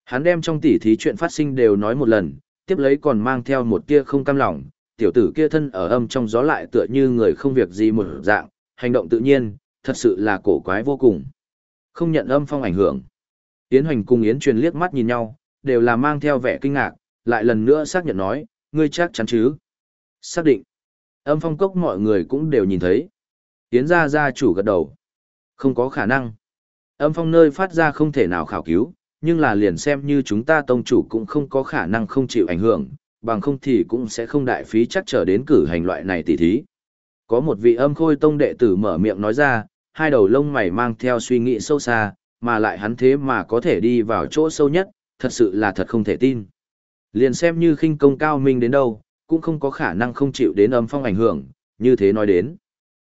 Hắn đem trong tỉ thí chuyện phát sinh đều nói một lần, tiếp lấy còn mang theo một tia không cam lòng, tiểu tử kia thân ở âm trong gió lại tựa như người không việc gì một dạng, hành động tự nhiên, thật sự là cổ quái vô cùng. Không nhận âm phong ảnh hưởng. Yến Hoành cùng Yến Truyền liếc mắt nhìn nhau, đều là mang theo vẻ kinh ngạc, lại lần nữa xác nhận nói, ngươi chắc chắn chứ? Xác định. Âm phong cốc mọi người cũng đều nhìn thấy. Yến gia gia chủ gật đầu. Không có khả năng. Âm phong nơi phát ra không thể nào khảo cứu, nhưng là liền xem như chúng ta tông chủ cũng không có khả năng không chịu ảnh hưởng, bằng không thì cũng sẽ không đại phí chắc trở đến cử hành loại này tỷ thí. Có một vị âm khôi tông đệ tử mở miệng nói ra, hai đầu lông mày mang theo suy nghĩ sâu xa, mà lại hắn thế mà có thể đi vào chỗ sâu nhất, thật sự là thật không thể tin. Liền xem như khinh công cao minh đến đâu, cũng không có khả năng không chịu đến âm phong ảnh hưởng, như thế nói đến.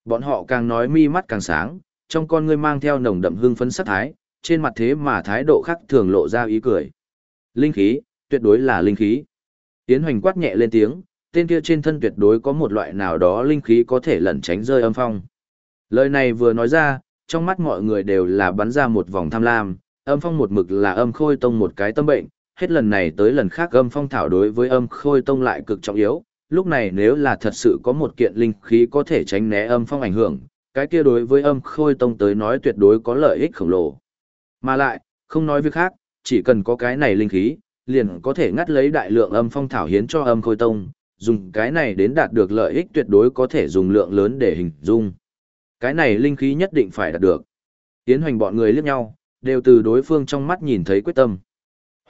Bọn họ càng nói mi mắt càng sáng, trong con ngươi mang theo nồng đậm hương phấn sắc thái, trên mặt thế mà thái độ khác thường lộ ra ý cười. Linh khí, tuyệt đối là linh khí. Tiến hoành quát nhẹ lên tiếng, tên kia trên thân tuyệt đối có một loại nào đó linh khí có thể lẩn tránh rơi âm phong. Lời này vừa nói ra, trong mắt mọi người đều là bắn ra một vòng tham lam, âm phong một mực là âm khôi tông một cái tâm bệnh, hết lần này tới lần khác âm phong thảo đối với âm khôi tông lại cực trọng yếu, lúc này nếu là thật sự có một kiện linh khí có thể tránh né âm phong ảnh hưởng, cái kia đối với âm khôi tông tới nói tuyệt đối có lợi ích khổng lồ. Mà lại, không nói việc khác, chỉ cần có cái này linh khí, liền có thể ngắt lấy đại lượng âm phong thảo hiến cho âm khôi tông, dùng cái này đến đạt được lợi ích tuyệt đối có thể dùng lượng lớn để hình dung. Cái này linh khí nhất định phải đạt được. Tiến hoành bọn người liếc nhau, đều từ đối phương trong mắt nhìn thấy quyết tâm.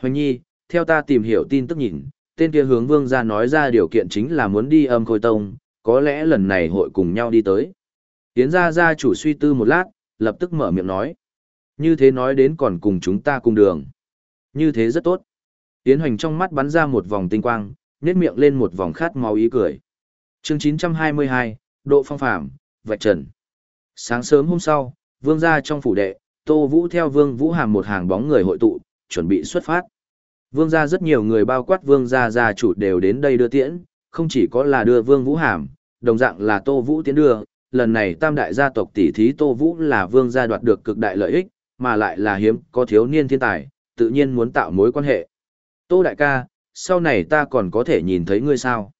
Hoành nhi, theo ta tìm hiểu tin tức nhìn, tên kia hướng vương ra nói ra điều kiện chính là muốn đi âm khôi tông, có lẽ lần này hội cùng nhau đi tới. Tiến ra ra chủ suy tư một lát, lập tức mở miệng nói. Như thế nói đến còn cùng chúng ta cùng đường. Như thế rất tốt. Tiến hoành trong mắt bắn ra một vòng tinh quang, nét miệng lên một vòng khát máu ý cười. chương 922, Độ Phong Phạm, Vạch Trần. Sáng sớm hôm sau, vương gia trong phủ đệ, Tô Vũ theo vương Vũ Hàm một hàng bóng người hội tụ, chuẩn bị xuất phát. Vương gia rất nhiều người bao quát vương gia gia chủ đều đến đây đưa tiễn, không chỉ có là đưa vương Vũ Hàm, đồng dạng là Tô Vũ tiến đưa, lần này tam đại gia tộc tỷ thí Tô Vũ là vương gia đoạt được cực đại lợi ích, mà lại là hiếm có thiếu niên thiên tài, tự nhiên muốn tạo mối quan hệ. Tô đại ca, sau này ta còn có thể nhìn thấy ngươi sao?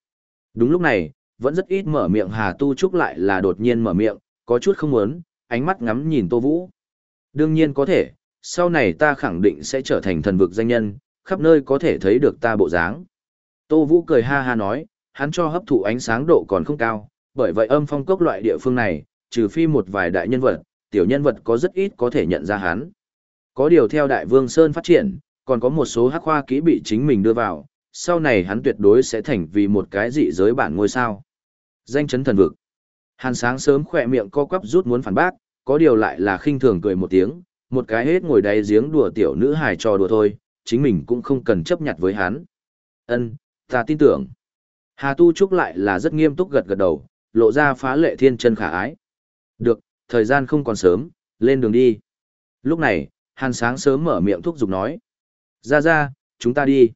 Đúng lúc này, vẫn rất ít mở miệng Hà Tu Trúc lại là đột nhiên mở miệng, có chút không muốn, ánh mắt ngắm nhìn Tô Vũ. Đương nhiên có thể, sau này ta khẳng định sẽ trở thành thần vực danh nhân, khắp nơi có thể thấy được ta bộ dáng. Tô Vũ cười ha ha nói, hắn cho hấp thụ ánh sáng độ còn không cao, bởi vậy âm phong cốc loại địa phương này, trừ phi một vài đại nhân vật, tiểu nhân vật có rất ít có thể nhận ra hắn. Có điều theo đại vương Sơn phát triển, còn có một số hắc khoa kỹ bị chính mình đưa vào, sau này hắn tuyệt đối sẽ thành vì một cái dị giới bản ngôi sao. Danh chấn thần vực. Hàn sáng sớm khỏe miệng co quắp rút muốn phản bác, có điều lại là khinh thường cười một tiếng, một cái hết ngồi đáy giếng đùa tiểu nữ hài trò đùa thôi, chính mình cũng không cần chấp nhận với hắn. Ân, ta tin tưởng. Hà Tu Trúc lại là rất nghiêm túc gật gật đầu, lộ ra phá lệ thiên chân khả ái. Được, thời gian không còn sớm, lên đường đi. Lúc này, Hàn sáng sớm mở miệng thúc giục nói. Ra ra, chúng ta đi.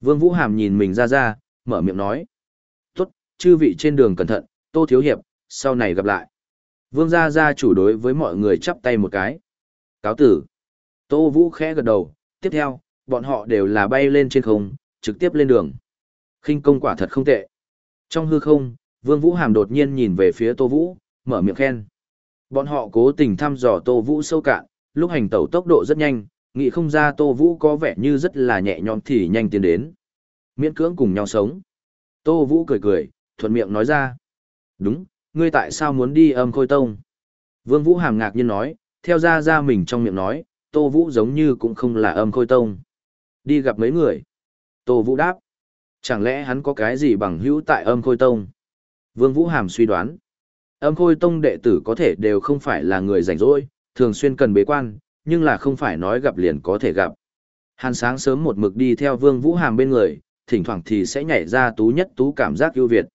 Vương Vũ Hàm nhìn mình ra ra, mở miệng nói. Tốt, chư vị trên đường cẩn thận, Tô Thiếu Hiệp, sau này gặp lại. Vương gia gia chủ đối với mọi người chắp tay một cái. Cáo tử. Tô Vũ khẽ gật đầu, tiếp theo, bọn họ đều là bay lên trên không, trực tiếp lên đường. khinh công quả thật không tệ. Trong hư không, Vương Vũ Hàm đột nhiên nhìn về phía Tô Vũ, mở miệng khen. Bọn họ cố tình thăm dò Tô Vũ sâu cạn, lúc hành tẩu tốc độ rất nhanh, nghĩ không ra Tô Vũ có vẻ như rất là nhẹ nhõm thì nhanh tiến đến. Miễn cưỡng cùng nhau sống. Tô Vũ cười cười, thuận miệng nói ra. Đúng, ngươi tại sao muốn đi âm khôi tông? Vương Vũ hàm ngạc nhiên nói, theo ra ra mình trong miệng nói, Tô Vũ giống như cũng không là âm khôi tông. Đi gặp mấy người. Tô Vũ đáp. Chẳng lẽ hắn có cái gì bằng hữu tại âm khôi tông? Vương Vũ hàm suy đoán. Âm khôi tông đệ tử có thể đều không phải là người rảnh rỗi, thường xuyên cần bế quan, nhưng là không phải nói gặp liền có thể gặp. Hàn sáng sớm một mực đi theo Vương Vũ Hàm bên người, thỉnh thoảng thì sẽ nhảy ra tú nhất tú cảm giác ưu việt.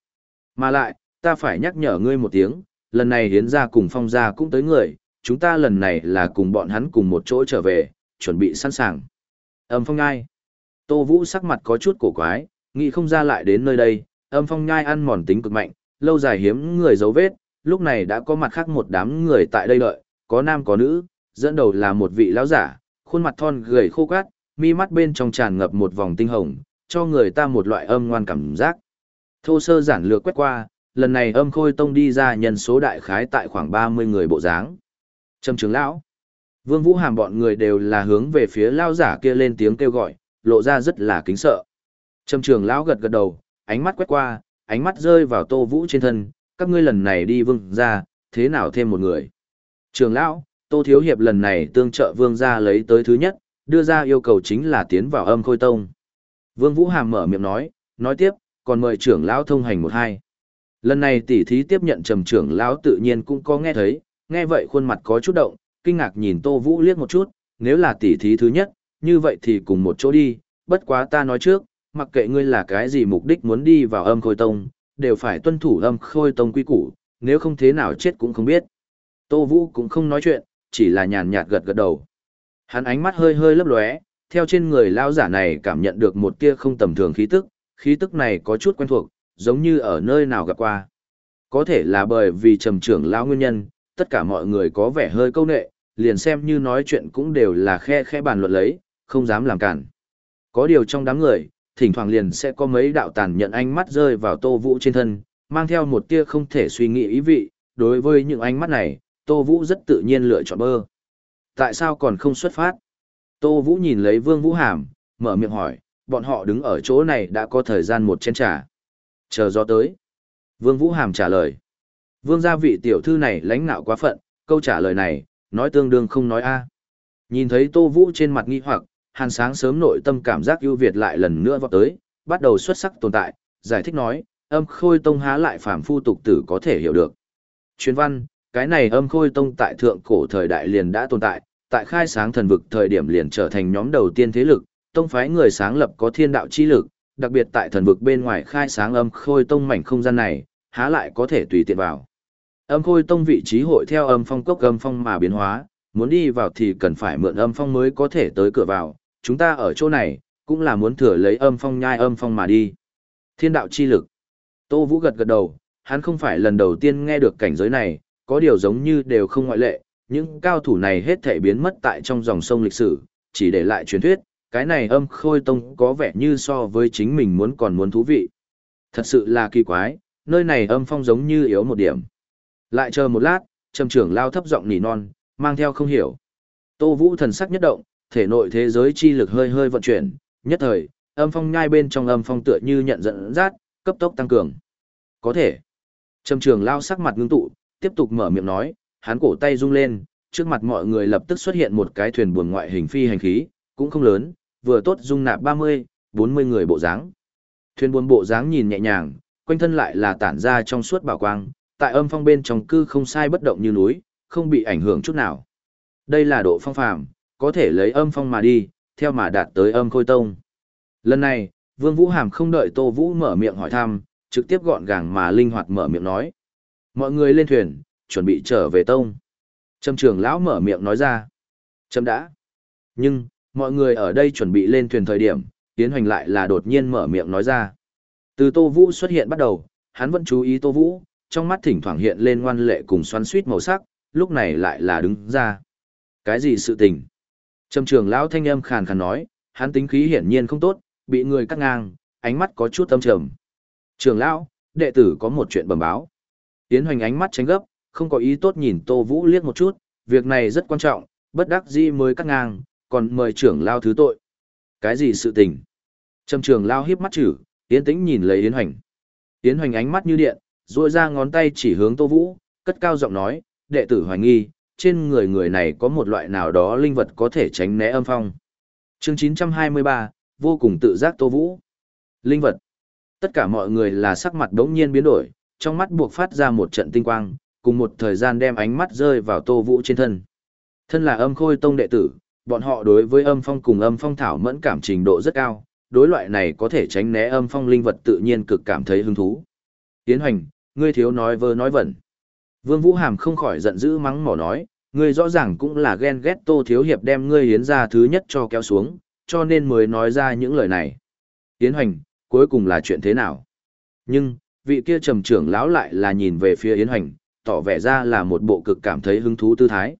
Mà lại, ta phải nhắc nhở ngươi một tiếng, lần này hiến ra cùng phong gia cũng tới người, chúng ta lần này là cùng bọn hắn cùng một chỗ trở về, chuẩn bị sẵn sàng. Âm phong ngai. Tô Vũ sắc mặt có chút cổ quái, nghĩ không ra lại đến nơi đây, âm phong nhai ăn mòn tính cực mạnh, lâu dài hiếm người dấu vết, lúc này đã có mặt khác một đám người tại đây đợi, có nam có nữ, dẫn đầu là một vị lão giả, khuôn mặt thon gầy khô cát, mi mắt bên trong tràn ngập một vòng tinh hồng, cho người ta một loại âm ngoan cảm giác. Thô sơ giản lược quét qua, lần này âm khôi tông đi ra nhân số đại khái tại khoảng 30 người bộ dáng. Trầm trưởng lão, Vương Vũ Hàm bọn người đều là hướng về phía lao giả kia lên tiếng kêu gọi, lộ ra rất là kính sợ. Trầm trưởng lão gật gật đầu, ánh mắt quét qua, ánh mắt rơi vào Tô Vũ trên thân, các ngươi lần này đi vương ra, thế nào thêm một người. Trường lão, Tô Thiếu Hiệp lần này tương trợ vương gia lấy tới thứ nhất, đưa ra yêu cầu chính là tiến vào âm khôi tông. Vương Vũ Hàm mở miệng nói, nói tiếp, còn mời trưởng lão thông hành một hai. Lần này tỷ thí tiếp nhận trầm trưởng lão tự nhiên cũng có nghe thấy, nghe vậy khuôn mặt có chút động, kinh ngạc nhìn Tô Vũ liếc một chút, nếu là tỷ thí thứ nhất, như vậy thì cùng một chỗ đi, bất quá ta nói trước, mặc kệ ngươi là cái gì mục đích muốn đi vào âm khôi tông, đều phải tuân thủ âm khôi tông quy củ, nếu không thế nào chết cũng không biết. Tô Vũ cũng không nói chuyện, chỉ là nhàn nhạt gật gật đầu. Hắn ánh mắt hơi hơi lấp lóe, theo trên người lão giả này cảm nhận được một tia không tầm thường khí tức, khí tức này có chút quen thuộc, giống như ở nơi nào gặp qua. Có thể là bởi vì trầm trưởng lão nguyên nhân, tất cả mọi người có vẻ hơi câu nệ, liền xem như nói chuyện cũng đều là khe khe bàn luận lấy, không dám làm cản. Có điều trong đám người, thỉnh thoảng liền sẽ có mấy đạo tàn nhận ánh mắt rơi vào Tô Vũ trên thân, mang theo một tia không thể suy nghĩ ý vị, đối với những ánh mắt này, Tô Vũ rất tự nhiên lựa chọn bơ. Tại sao còn không xuất phát? Tô Vũ nhìn lấy Vương Vũ Hàm, mở miệng hỏi, bọn họ đứng ở chỗ này đã có thời gian một chén trà. Chờ gió tới. Vương Vũ Hàm trả lời. Vương gia vị tiểu thư này lãnh nạo quá phận, câu trả lời này, nói tương đương không nói a. Nhìn thấy Tô Vũ trên mặt nghi hoặc, hàn sáng sớm nội tâm cảm giác ưu việt lại lần nữa vọt tới, bắt đầu xuất sắc tồn tại, giải thích nói, âm khôi tông há lại phàm phu tục tử có thể hiểu được. Chuyên văn, cái này âm khôi tông tại thượng cổ thời đại liền đã tồn tại, tại khai sáng thần vực thời điểm liền trở thành nhóm đầu tiên thế lực, tông phái người sáng lập có thiên đạo chi lực, đặc biệt tại thần vực bên ngoài khai sáng âm khôi tông mảnh không gian này, há lại có thể tùy tiện vào. Âm khôi tông vị trí hội theo âm phong cốc âm phong mà biến hóa, muốn đi vào thì cần phải mượn âm phong mới có thể tới cửa vào, chúng ta ở chỗ này, cũng là muốn thừa lấy âm phong nhai âm phong mà đi. Thiên đạo chi lực. Tô Vũ gật gật đầu, hắn không phải lần đầu tiên nghe được cảnh giới này, có điều giống như đều không ngoại lệ, những cao thủ này hết thể biến mất tại trong dòng sông lịch sử, chỉ để lại truyền thuyết, cái này âm khôi tông có vẻ như so với chính mình muốn còn muốn thú vị. Thật sự là kỳ quái, nơi này âm phong giống như yếu một điểm. Lại chờ một lát, trầm trưởng lao thấp giọng nỉ non, mang theo không hiểu. Tô Vũ thần sắc nhất động, thể nội thế giới chi lực hơi hơi vận chuyển, nhất thời, âm phong nhai bên trong âm phong tựa như nhận dẫn dắt, cấp tốc tăng cường. Có thể. Trầm trưởng lao sắc mặt ngưng tụ, tiếp tục mở miệng nói, hắn cổ tay rung lên, trước mặt mọi người lập tức xuất hiện một cái thuyền buồn ngoại hình phi hành khí, cũng không lớn, vừa tốt dung nạp 30, 40 người bộ dáng. Thuyền buôn bộ dáng nhìn nhẹ nhàng, quanh thân lại là tản ra trong suốt bảo quang, tại âm phong bên trong cư không sai bất động như núi, không bị ảnh hưởng chút nào. Đây là độ phong phàm, có thể lấy âm phong mà đi, theo mà đạt tới âm khôi tông. Lần này, Vương Vũ Hàm không đợi Tô Vũ mở miệng hỏi thăm, trực tiếp gọn gàng mà linh hoạt mở miệng nói. Mọi người lên thuyền, chuẩn bị trở về tông. Trầm trường lão mở miệng nói ra. Trầm đã. Nhưng, mọi người ở đây chuẩn bị lên thuyền thời điểm, Tiến Hoành lại là đột nhiên mở miệng nói ra. Từ Tô Vũ xuất hiện bắt đầu, hắn vẫn chú ý Tô Vũ, trong mắt thỉnh thoảng hiện lên ngoan lệ cùng xoắn suýt màu sắc, lúc này lại là đứng ra. Cái gì sự tình? Trầm trường lão thanh âm khàn khàn nói, hắn tính khí hiển nhiên không tốt, bị người cắt ngang, ánh mắt có chút âm trầm. Trường lão, đệ tử có một chuyện bẩm báo. Tiến hoành ánh mắt tránh gấp, không có ý tốt nhìn Tô Vũ liếc một chút, việc này rất quan trọng, bất đắc dĩ mới cắt ngang, còn mời trưởng lao thứ tội. Cái gì sự tình? Trầm trưởng lao hiếp mắt chữ, Yến tĩnh nhìn lấy Yến hoành. Yến hoành ánh mắt như điện, ruôi ra ngón tay chỉ hướng Tô Vũ, cất cao giọng nói, đệ tử hoài nghi, trên người người này có một loại nào đó linh vật có thể tránh né âm phong. Chương 923, vô cùng tự giác Tô Vũ. Linh vật. Tất cả mọi người là sắc mặt đống nhiên biến đổi, trong mắt buộc phát ra một trận tinh quang, cùng một thời gian đem ánh mắt rơi vào Tô Vũ trên thân. Thân là âm khôi tông đệ tử, bọn họ đối với âm phong cùng âm phong thảo mẫn cảm trình độ rất cao, đối loại này có thể tránh né âm phong linh vật tự nhiên cực cảm thấy hứng thú. Tiến hành, ngươi thiếu nói vơ nói vẩn. Vương Vũ Hàm không khỏi giận dữ mắng mỏ nói, ngươi rõ ràng cũng là ghen ghét Tô Thiếu Hiệp đem ngươi hiến ra thứ nhất cho kéo xuống, cho nên mới nói ra những lời này. Tiến hành, cuối cùng là chuyện thế nào? Nhưng, vị kia trầm trưởng lão lại là nhìn về phía Yến Hoành, tỏ vẻ ra là một bộ cực cảm thấy hứng thú tư thái.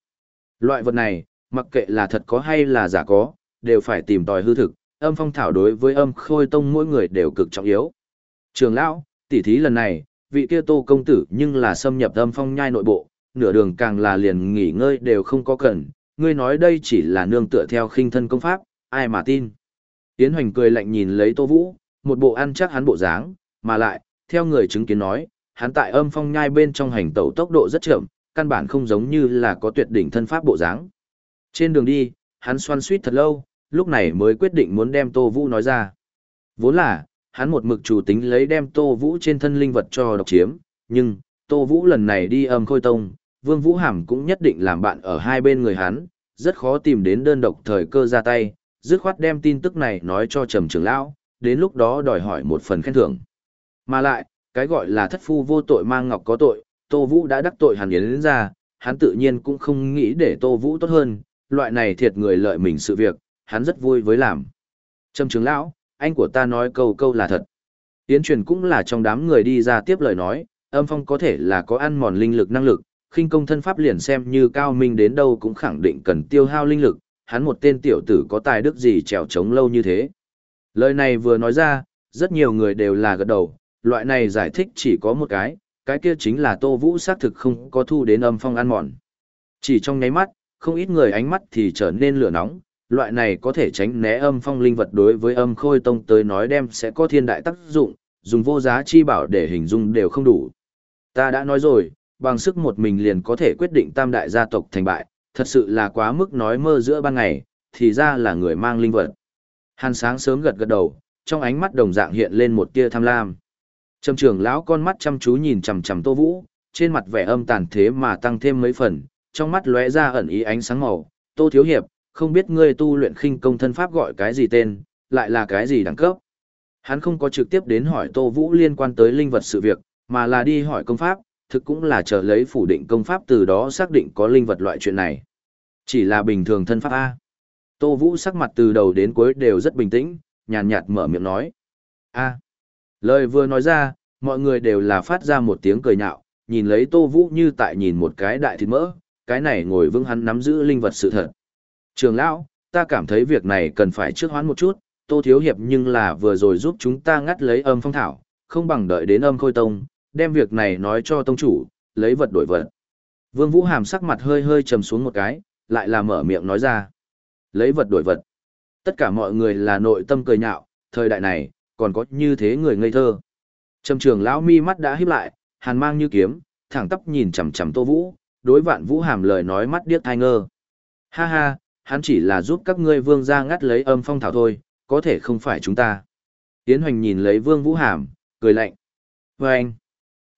Loại vật này, mặc kệ là thật có hay là giả có, đều phải tìm tòi hư thực, âm phong thảo đối với âm khôi tông mỗi người đều cực trọng yếu. Trường lão, tỉ thí lần này, vị kia tô công tử nhưng là xâm nhập âm phong nhai nội bộ, nửa đường càng là liền nghỉ ngơi đều không có cần, ngươi nói đây chỉ là nương tựa theo khinh thân công pháp, ai mà tin. tiến Hoành cười lạnh nhìn lấy Tô Vũ, một bộ ăn chắc hắn bộ dáng, mà lại, theo người chứng kiến nói, hắn tại âm phong nhai bên trong hành tẩu tốc độ rất chậm, căn bản không giống như là có tuyệt đỉnh thân pháp bộ dáng. Trên đường đi, hắn xoan suýt thật lâu, lúc này mới quyết định muốn đem Tô Vũ nói ra. Vốn là, hắn một mực chủ tính lấy đem Tô Vũ trên thân linh vật cho độc chiếm, nhưng, Tô Vũ lần này đi âm khôi tông, Vương Vũ Hàm cũng nhất định làm bạn ở hai bên người hắn, rất khó tìm đến đơn độc thời cơ ra tay, dứt khoát đem tin tức này nói cho Trầm Trường lão, đến lúc đó đòi hỏi một phần khen thưởng. Mà lại, cái gọi là thất phu vô tội mang ngọc có tội, Tô Vũ đã đắc tội hàn yến ra, hắn tự nhiên cũng không nghĩ để Tô Vũ tốt hơn, loại này thiệt người lợi mình sự việc, hắn rất vui với làm. Trâm trưởng lão, anh của ta nói câu câu là thật. Yến truyền cũng là trong đám người đi ra tiếp lời nói, âm phong có thể là có ăn mòn linh lực năng lực, khinh công thân pháp liền xem như cao minh đến đâu cũng khẳng định cần tiêu hao linh lực, hắn một tên tiểu tử có tài đức gì trèo trống lâu như thế. Lời này vừa nói ra, rất nhiều người đều là gật đầu, loại này giải thích chỉ có một cái, cái kia chính là Tô Vũ xác thực không có thu đến âm phong ăn mòn. Chỉ trong nháy mắt, không ít người ánh mắt thì trở nên lửa nóng, loại này có thể tránh né âm phong linh vật đối với âm khôi tông tới nói đem sẽ có thiên đại tác dụng, dùng vô giá chi bảo để hình dung đều không đủ. Ta đã nói rồi, bằng sức một mình liền có thể quyết định tam đại gia tộc thành bại, thật sự là quá mức nói mơ giữa ban ngày, thì ra là người mang linh vật. Hàn sáng sớm gật gật đầu, trong ánh mắt đồng dạng hiện lên một tia tham lam. Trầm trưởng lão con mắt chăm chú nhìn chằm chằm Tô Vũ, trên mặt vẻ âm tàn thế mà tăng thêm mấy phần, trong mắt lóe ra ẩn ý ánh sáng màu. Tô Thiếu Hiệp, không biết ngươi tu luyện khinh công thân pháp gọi cái gì tên, lại là cái gì đẳng cấp. Hắn không có trực tiếp đến hỏi Tô Vũ liên quan tới linh vật sự việc, mà là đi hỏi công pháp, thực cũng là chờ lấy phủ định công pháp từ đó xác định có linh vật loại chuyện này. Chỉ là bình thường thân pháp A. Tô Vũ sắc mặt từ đầu đến cuối đều rất bình tĩnh, nhàn nhạt mở miệng nói. A. Lời vừa nói ra, mọi người đều là phát ra một tiếng cười nhạo, nhìn lấy Tô Vũ như tại nhìn một cái đại thịt mỡ, cái này ngồi vững hắn nắm giữ linh vật sự thật. Trường lão, ta cảm thấy việc này cần phải trước hoán một chút, Tô Thiếu Hiệp nhưng là vừa rồi giúp chúng ta ngắt lấy âm phong thảo, không bằng đợi đến âm khôi tông, đem việc này nói cho tông chủ, lấy vật đổi vật. Vương Vũ Hàm sắc mặt hơi hơi trầm xuống một cái, lại là mở miệng nói ra. Lấy vật đổi vật. Tất cả mọi người là nội tâm cười nhạo, thời đại này, còn có như thế người ngây thơ. Trầm trường lão mi mắt đã híp lại, hàn mang như kiếm, thẳng tắp nhìn chằm chằm Tô Vũ, đối vạn Vũ Hàm lời nói mắt điếc thai ngơ. Ha ha, hắn chỉ là giúp các ngươi vương ra ngắt lấy âm phong thảo thôi, có thể không phải chúng ta. Tiến hoành nhìn lấy vương Vũ Hàm, cười lạnh. Và anh,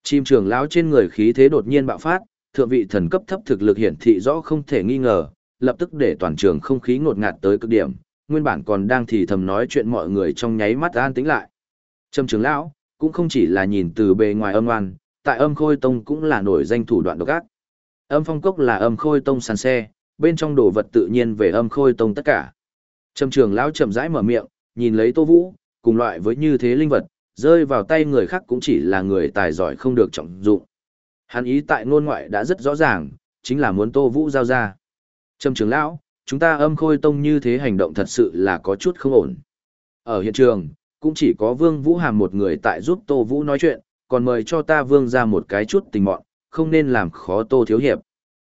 chim trường lão trên người khí thế đột nhiên bạo phát, thượng vị thần cấp thấp thực lực hiển thị rõ không thể nghi ngờ, lập tức để toàn trường không khí ngột ngạt tới cực điểm, nguyên bản còn đang thì thầm nói chuyện mọi người trong nháy mắt an tĩnh lại. trâm trường lão, cũng không chỉ là nhìn từ bề ngoài âm oan, tại âm khôi tông cũng là nổi danh thủ đoạn độc ác. Âm phong cốc là âm khôi tông sàn xe, bên trong đồ vật tự nhiên về âm khôi tông tất cả. Trầm trường lão chậm rãi mở miệng, nhìn lấy Tô Vũ, cùng loại với như thế linh vật, rơi vào tay người khác cũng chỉ là người tài giỏi không được trọng dụng. Hắn ý tại ngôn ngoại đã rất rõ ràng, chính là muốn Tô Vũ giao ra. Trầm trường lão, chúng ta âm khôi tông như thế hành động thật sự là có chút không ổn. Ở hiện trường, cũng chỉ có Vương Vũ Hàm một người tại giúp Tô Vũ nói chuyện, còn mời cho ta Vương ra một cái chút tình mọn, không nên làm khó Tô Thiếu Hiệp.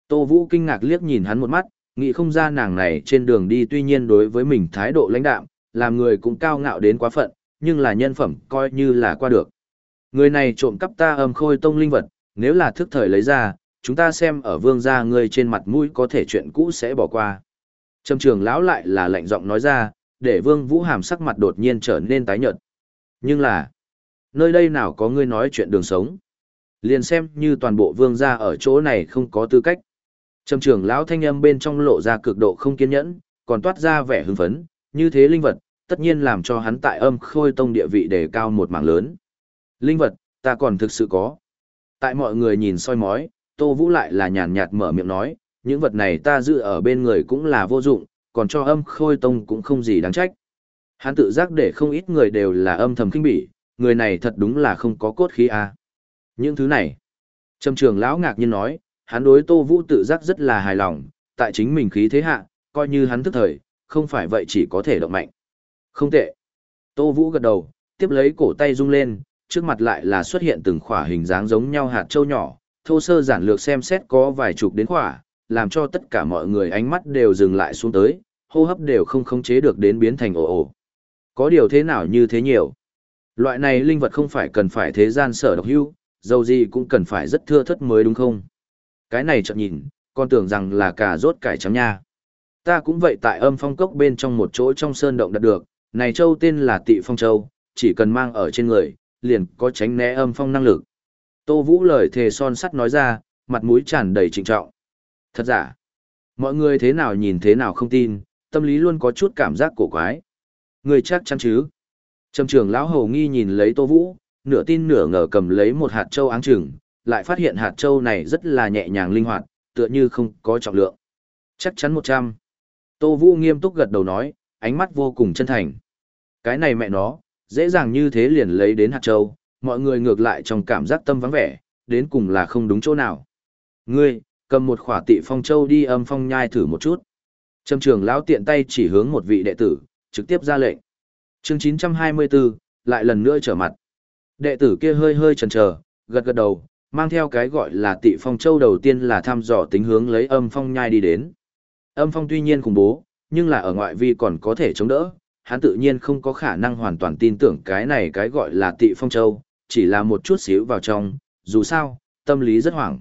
Tô Vũ kinh ngạc liếc nhìn hắn một mắt, nghĩ không ra nàng này trên đường đi tuy nhiên đối với mình thái độ lãnh đạm, làm người cũng cao ngạo đến quá phận, nhưng là nhân phẩm coi như là qua được. Người này trộm cắp ta âm khôi tông linh vật, nếu là thức thời lấy ra, chúng ta xem ở vương gia ngươi trên mặt mũi có thể chuyện cũ sẽ bỏ qua. Trầm trường lão lại là lạnh giọng nói ra, để vương vũ hàm sắc mặt đột nhiên trở nên tái nhợt. Nhưng là, nơi đây nào có ngươi nói chuyện đường sống. Liền xem như toàn bộ vương gia ở chỗ này không có tư cách. Trầm trưởng lão thanh âm bên trong lộ ra cực độ không kiên nhẫn, còn toát ra vẻ hưng phấn, như thế linh vật, tất nhiên làm cho hắn tại âm khôi tông địa vị đề cao một mảng lớn. Linh vật, ta còn thực sự có. Tại mọi người nhìn soi mói, Tô Vũ lại là nhàn nhạt mở miệng nói, những vật này ta giữ ở bên người cũng là vô dụng, còn cho âm khôi tông cũng không gì đáng trách. Hắn tự giác để không ít người đều là âm thầm kinh bỉ, người này thật đúng là không có cốt khí a. À. Những thứ này, Trầm trường lão ngạc nhiên nói, hắn đối Tô Vũ tự giác rất là hài lòng, tại chính mình khí thế hạ, coi như hắn thức thời, không phải vậy chỉ có thể động mạnh. Không tệ. Tô Vũ gật đầu, tiếp lấy cổ tay rung lên, trước mặt lại là xuất hiện từng khỏa hình dáng giống nhau hạt châu nhỏ, thô sơ giản lược xem xét có vài chục đến khỏa, làm cho tất cả mọi người ánh mắt đều dừng lại xuống tới, hô hấp đều không khống chế được đến biến thành ồ ồ. Có điều thế nào như thế nhiều? Loại này linh vật không phải cần phải thế gian sở độc hưu, dầu gì cũng cần phải rất thưa thất mới đúng không? Cái này chợt nhìn, con tưởng rằng là cà rốt cải trắng nha. Ta cũng vậy tại âm phong cốc bên trong một chỗ trong sơn động đặt được, này châu tên là tị phong châu, chỉ cần mang ở trên người, liền có tránh né âm phong năng lực. Tô Vũ lời thề son sắt nói ra, mặt mũi tràn đầy trịnh trọng. Thật giả, mọi người thế nào nhìn thế nào không tin, tâm lý luôn có chút cảm giác cổ quái. Người chắc chắn chứ? Trầm trưởng lão hầu nghi nhìn lấy Tô Vũ, nửa tin nửa ngờ cầm lấy một hạt châu áng chừng, lại phát hiện hạt châu này rất là nhẹ nhàng linh hoạt, tựa như không có trọng lượng. Chắc chắn 100. Tô Vũ nghiêm túc gật đầu nói, ánh mắt vô cùng chân thành. Cái này mẹ nó, dễ dàng như thế liền lấy đến hạt châu, mọi người ngược lại trong cảm giác tâm vắng vẻ, đến cùng là không đúng chỗ nào. Ngươi, cầm một khỏa tị phong châu đi âm phong nhai thử một chút. Trâm trường lão tiện tay chỉ hướng một vị đệ tử, trực tiếp ra lệnh. chương 924, lại lần nữa trở mặt. Đệ tử kia hơi hơi chần chờ, gật gật đầu, mang theo cái gọi là tị phong châu đầu tiên là thăm dò tính hướng lấy âm phong nhai đi đến. Âm phong tuy nhiên khủng bố, nhưng là ở ngoại vi còn có thể chống đỡ, hắn tự nhiên không có khả năng hoàn toàn tin tưởng cái này cái gọi là tị phong châu, chỉ là một chút xíu vào trong, dù sao, tâm lý rất hoảng.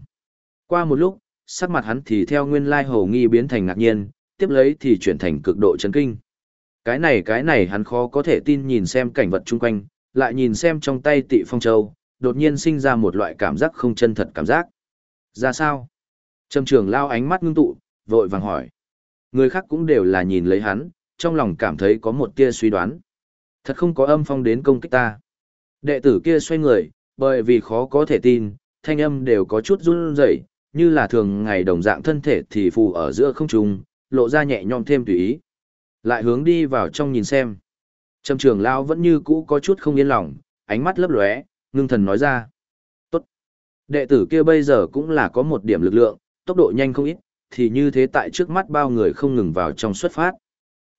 Qua một lúc, sắc mặt hắn thì theo nguyên lai hồ nghi biến thành ngạc nhiên, tiếp lấy thì chuyển thành cực độ chấn kinh. Cái này cái này hắn khó có thể tin nhìn xem cảnh vật chung quanh, lại nhìn xem trong tay tị phong châu, đột nhiên sinh ra một loại cảm giác không chân thật cảm giác. Ra sao? Trầm trường lao ánh mắt ngưng tụ, vội vàng hỏi. Người khác cũng đều là nhìn lấy hắn, trong lòng cảm thấy có một tia suy đoán. Thật không có âm phong đến công kích ta. Đệ tử kia xoay người, bởi vì khó có thể tin, thanh âm đều có chút run rẩy, như là thường ngày đồng dạng thân thể thì phù ở giữa không trung, lộ ra nhẹ nhõm thêm tùy ý. Lại hướng đi vào trong nhìn xem. Trầm trường lao vẫn như cũ có chút không yên lòng, ánh mắt lấp lóe, ngưng thần nói ra. Tốt. Đệ tử kia bây giờ cũng là có một điểm lực lượng, tốc độ nhanh không ít, thì như thế tại trước mắt bao người không ngừng vào trong xuất phát.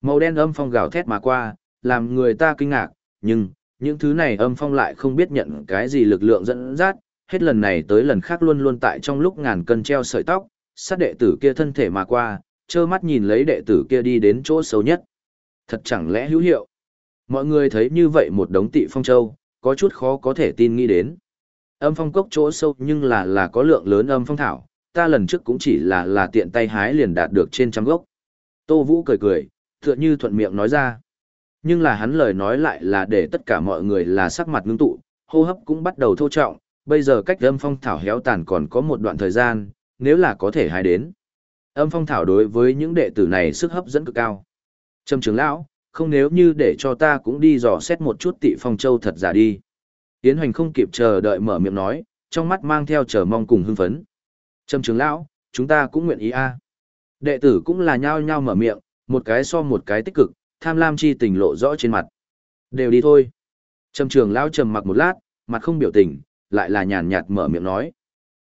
Màu đen âm phong gào thét mà qua, làm người ta kinh ngạc, nhưng, những thứ này âm phong lại không biết nhận cái gì lực lượng dẫn dắt, hết lần này tới lần khác luôn luôn tại trong lúc ngàn cân treo sợi tóc, sát đệ tử kia thân thể mà qua, trơ mắt nhìn lấy đệ tử kia đi đến chỗ xấu nhất. Thật chẳng lẽ hữu hiệu? Mọi người thấy như vậy một đống tị phong châu, có chút khó có thể tin nghĩ đến. Âm phong cốc chỗ sâu nhưng là là có lượng lớn âm phong thảo, ta lần trước cũng chỉ là là tiện tay hái liền đạt được trên trăm gốc. Tô Vũ cười cười, tựa như thuận miệng nói ra. Nhưng là hắn lời nói lại là để tất cả mọi người là sắc mặt ngưng tụ, hô hấp cũng bắt đầu thô trọng, bây giờ cách âm phong thảo héo tàn còn có một đoạn thời gian, nếu là có thể hái đến. Âm phong thảo đối với những đệ tử này sức hấp dẫn cực cao. trâm trưởng lão, không nếu như để cho ta cũng đi dò xét một chút tị phong châu thật giả đi. Yến Hoành không kịp chờ đợi mở miệng nói, trong mắt mang theo chờ mong cùng hưng phấn. Trâm trưởng lão, chúng ta cũng nguyện ý a. Đệ tử cũng là nhao nhao mở miệng, một cái so một cái tích cực, tham lam chi tình lộ rõ trên mặt. Đều đi thôi. Trâm trưởng lão trầm mặc một lát, mặt không biểu tình, lại là nhàn nhạt mở miệng nói.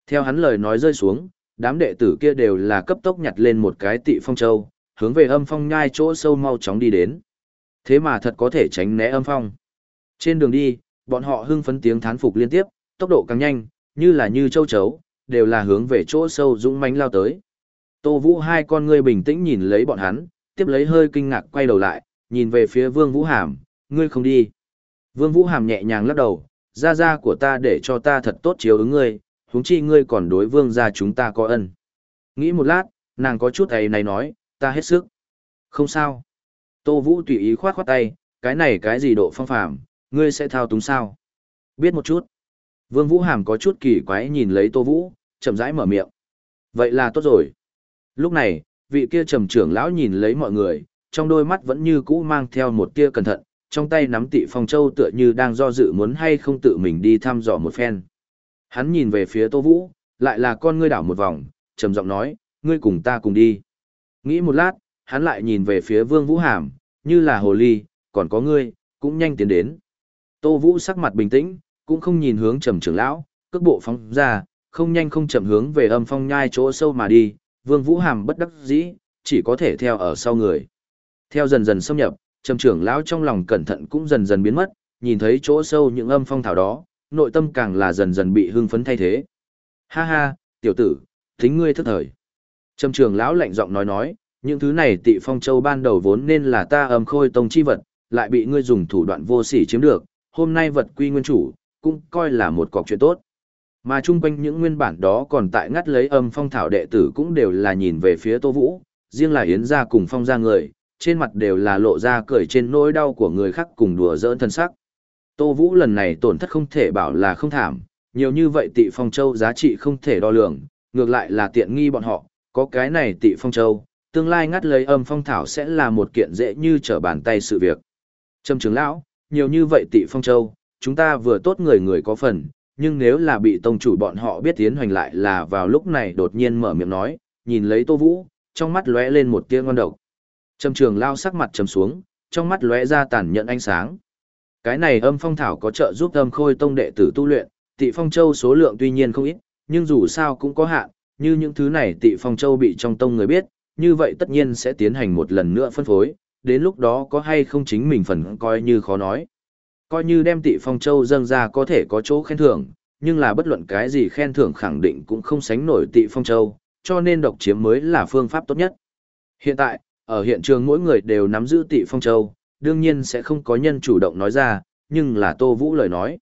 Theo hắn lời nói rơi xuống, đám đệ tử kia đều là cấp tốc nhặt lên một cái tị phong châu, hướng về âm phong nhai chỗ sâu mau chóng đi đến. Thế mà thật có thể tránh né âm phong. Trên đường đi, bọn họ hưng phấn tiếng thán phục liên tiếp, tốc độ càng nhanh, như là như châu chấu, đều là hướng về chỗ sâu dũng mãnh lao tới. Tô Vũ hai con ngươi bình tĩnh nhìn lấy bọn hắn, tiếp lấy hơi kinh ngạc quay đầu lại, nhìn về phía Vương Vũ Hàm, ngươi không đi. Vương Vũ Hàm nhẹ nhàng lắc đầu, gia gia của ta để cho ta thật tốt chiếu ứng ngươi, huống chi ngươi còn đối vương gia chúng ta có ân. Nghĩ một lát, nàng có chút ấy này nói, ta hết sức. Không sao. Tô Vũ tùy ý khoát khoát tay, cái này cái gì độ phong phàm, ngươi sẽ thao túng sao? Biết một chút. Vương Vũ Hàm có chút kỳ quái nhìn lấy Tô Vũ, chậm rãi mở miệng. Vậy là tốt rồi. Lúc này, vị kia trầm trưởng lão nhìn lấy mọi người, trong đôi mắt vẫn như cũ mang theo một tia cẩn thận, trong tay nắm tị phong châu tựa như đang do dự muốn hay không tự mình đi thăm dò một phen. Hắn nhìn về phía Tô Vũ, lại là con ngươi đảo một vòng, trầm giọng nói, ngươi cùng ta cùng đi. Nghĩ một lát, hắn lại nhìn về phía Vương Vũ Hàm, như là hồ ly, còn có ngươi, cũng nhanh tiến đến. Tô Vũ sắc mặt bình tĩnh, cũng không nhìn hướng trầm trưởng lão, cước bộ phóng ra, không nhanh không chậm hướng về âm phong nhai chỗ sâu mà đi, Vương Vũ Hàm bất đắc dĩ, chỉ có thể theo ở sau người. Theo dần dần xâm nhập, trầm trưởng lão trong lòng cẩn thận cũng dần dần biến mất, nhìn thấy chỗ sâu những âm phong thảo đó, nội tâm càng là dần dần bị hưng phấn thay thế. Ha ha, tiểu tử, thính ngươi thức thời. Trầm trưởng lão lạnh giọng nói nói, những thứ này tị phong châu ban đầu vốn nên là ta âm khôi tông chi vật, lại bị ngươi dùng thủ đoạn vô sỉ chiếm được, hôm nay vật quy nguyên chủ, cũng coi là một cọc chuyện tốt. Mà chung quanh những nguyên bản đó còn tại ngắt lấy âm phong thảo đệ tử cũng đều là nhìn về phía Tô Vũ, riêng là Yến gia cùng phong gia người, trên mặt đều là lộ ra cười trên nỗi đau của người khác cùng đùa giỡn thân sắc. Tô Vũ lần này tổn thất không thể bảo là không thảm, nhiều như vậy tị phong châu giá trị không thể đo lường, ngược lại là tiện nghi bọn họ, có cái này tị phong châu, tương lai ngắt lấy âm phong thảo sẽ là một kiện dễ như trở bàn tay sự việc. Trâm trưởng lão, nhiều như vậy tị phong châu, chúng ta vừa tốt người người có phần, nhưng nếu là bị tông chủ bọn họ biết tiến hoành lại là vào lúc này đột nhiên mở miệng nói, nhìn lấy Tô Vũ, trong mắt lóe lên một tia ngon độc. Trâm trường lao sắc mặt trầm xuống, trong mắt lóe ra tàn nhẫn ánh sáng. Cái này âm phong thảo có trợ giúp âm khôi tông đệ tử tu luyện, tị phong châu số lượng tuy nhiên không ít, nhưng dù sao cũng có hạn, như những thứ này tị phong châu bị trong tông người biết, như vậy tất nhiên sẽ tiến hành một lần nữa phân phối, đến lúc đó có hay không chính mình phần coi như khó nói. Coi như đem tị phong châu dâng ra có thể có chỗ khen thưởng, nhưng là bất luận cái gì khen thưởng khẳng định cũng không sánh nổi tị phong châu, cho nên độc chiếm mới là phương pháp tốt nhất. Hiện tại, ở hiện trường mỗi người đều nắm giữ tị phong châu, đương nhiên sẽ không có nhân chủ động nói ra, nhưng là Tô Vũ lời nói.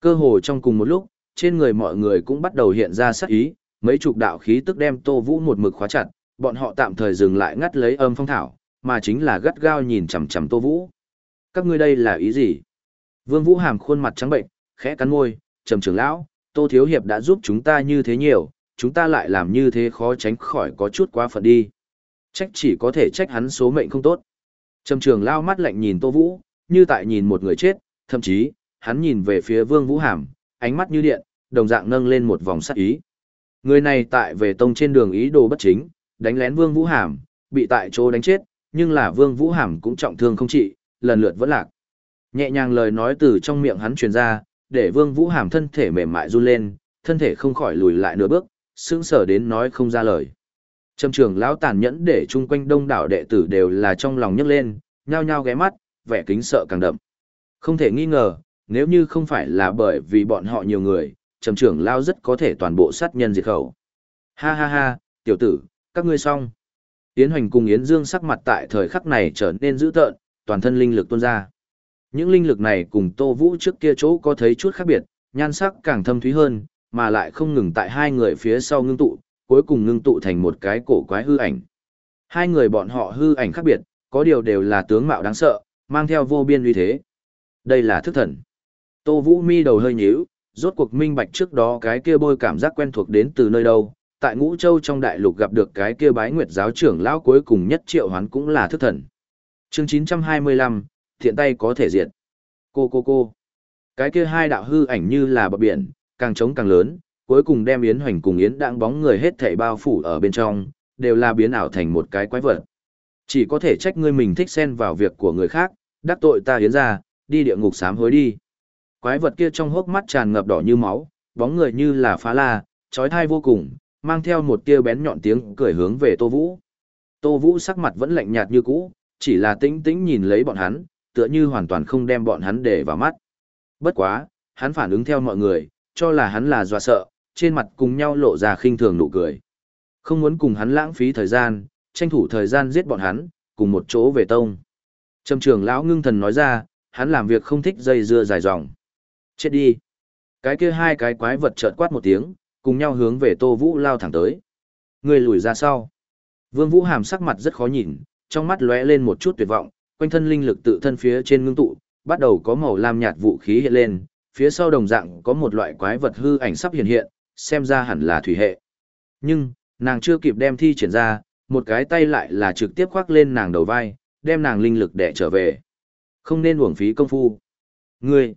Cơ hồ trong cùng một lúc, trên người mọi người cũng bắt đầu hiện ra sắc ý, mấy chục đạo khí tức đem Tô Vũ một mực khóa chặt, bọn họ tạm thời dừng lại ngắt lấy âm phong thảo, mà chính là gắt gao nhìn chằm chằm Tô Vũ. Các ngươi đây là ý gì? Vương Vũ Hàm khuôn mặt trắng bệnh, khẽ cắn môi, trầm trưởng lão, Tô Thiếu Hiệp đã giúp chúng ta như thế nhiều, chúng ta lại làm như thế khó tránh khỏi có chút quá phận đi. Trách chỉ có thể trách hắn số mệnh không tốt. Trầm trường lao mắt lạnh nhìn Tô Vũ, như tại nhìn một người chết, thậm chí, hắn nhìn về phía Vương Vũ Hàm, ánh mắt như điện, đồng dạng nâng lên một vòng sát ý. Người này tại về tông trên đường ý đồ bất chính, đánh lén Vương Vũ Hàm, bị tại chỗ đánh chết, nhưng là Vương Vũ Hàm cũng trọng thương không trị, lần lượt vẫn lạc. Nhẹ nhàng lời nói từ trong miệng hắn truyền ra, để Vương Vũ Hàm thân thể mềm mại run lên, thân thể không khỏi lùi lại nửa bước, sững sờ đến nói không ra lời. Trầm trường lão tàn nhẫn để chung quanh đông đảo đệ tử đều là trong lòng nhấc lên, nhao nhao ghé mắt, vẻ kính sợ càng đậm. Không thể nghi ngờ, nếu như không phải là bởi vì bọn họ nhiều người, trầm trưởng lao rất có thể toàn bộ sát nhân diệt khẩu. Ha ha ha, tiểu tử, các ngươi xong. Yến Hoành cùng Yến Dương sắc mặt tại thời khắc này trở nên dữ tợn, toàn thân linh lực tuôn ra. Những linh lực này cùng Tô Vũ trước kia chỗ có thấy chút khác biệt, nhan sắc càng thâm thúy hơn, mà lại không ngừng tại hai người phía sau ngưng tụ, cuối cùng ngưng tụ thành một cái cổ quái hư ảnh. Hai người bọn họ hư ảnh khác biệt, có điều đều là tướng mạo đáng sợ, mang theo vô biên uy thế. Đây là thức thần. Tô Vũ mi đầu hơi nhíu, rốt cuộc minh bạch trước đó cái kia bôi cảm giác quen thuộc đến từ nơi đâu. Tại Ngũ Châu trong đại lục gặp được cái kia bái nguyệt giáo trưởng lão cuối cùng nhất triệu hoán cũng là thức thần. Chương 925, thiện tay có thể diệt. Cô cô cô. Cái kia hai đạo hư ảnh như là bờ biển, càng trống càng lớn, cuối cùng đem Yến Hoành cùng Yến đang bóng người hết thảy bao phủ ở bên trong, đều là biến ảo thành một cái quái vật. Chỉ có thể trách ngươi mình thích xen vào việc của người khác, đắc tội ta Yến ra, đi địa ngục sám hối đi. Quái vật kia trong hốc mắt tràn ngập đỏ như máu, bóng người như là phá la, trói thai vô cùng, mang theo một tia bén nhọn tiếng cười hướng về Tô Vũ. Tô Vũ sắc mặt vẫn lạnh nhạt như cũ, chỉ là tĩnh tĩnh nhìn lấy bọn hắn, tựa như hoàn toàn không đem bọn hắn để vào mắt. Bất quá, hắn phản ứng theo mọi người, cho là hắn là dọa sợ, trên mặt cùng nhau lộ ra khinh thường nụ cười. Không muốn cùng hắn lãng phí thời gian, tranh thủ thời gian giết bọn hắn, cùng một chỗ về tông. Trầm trường lão ngưng thần nói ra, hắn làm việc không thích dây dưa dài dòng. Chết đi. Cái kia hai cái quái vật chợt quát một tiếng, cùng nhau hướng về Tô Vũ lao thẳng tới. Người lùi ra sau. Vương Vũ Hàm sắc mặt rất khó nhìn, trong mắt lóe lên một chút tuyệt vọng, quanh thân linh lực tự thân phía trên ngưng tụ, bắt đầu có màu lam nhạt vũ khí hiện lên, phía sau đồng dạng có một loại quái vật hư ảnh sắp hiện hiện, xem ra hẳn là thủy hệ. Nhưng, nàng chưa kịp đem thi triển ra, một cái tay lại là trực tiếp khoác lên nàng đầu vai, đem nàng linh lực để trở về. Không nên uổng phí công phu. Ngươi!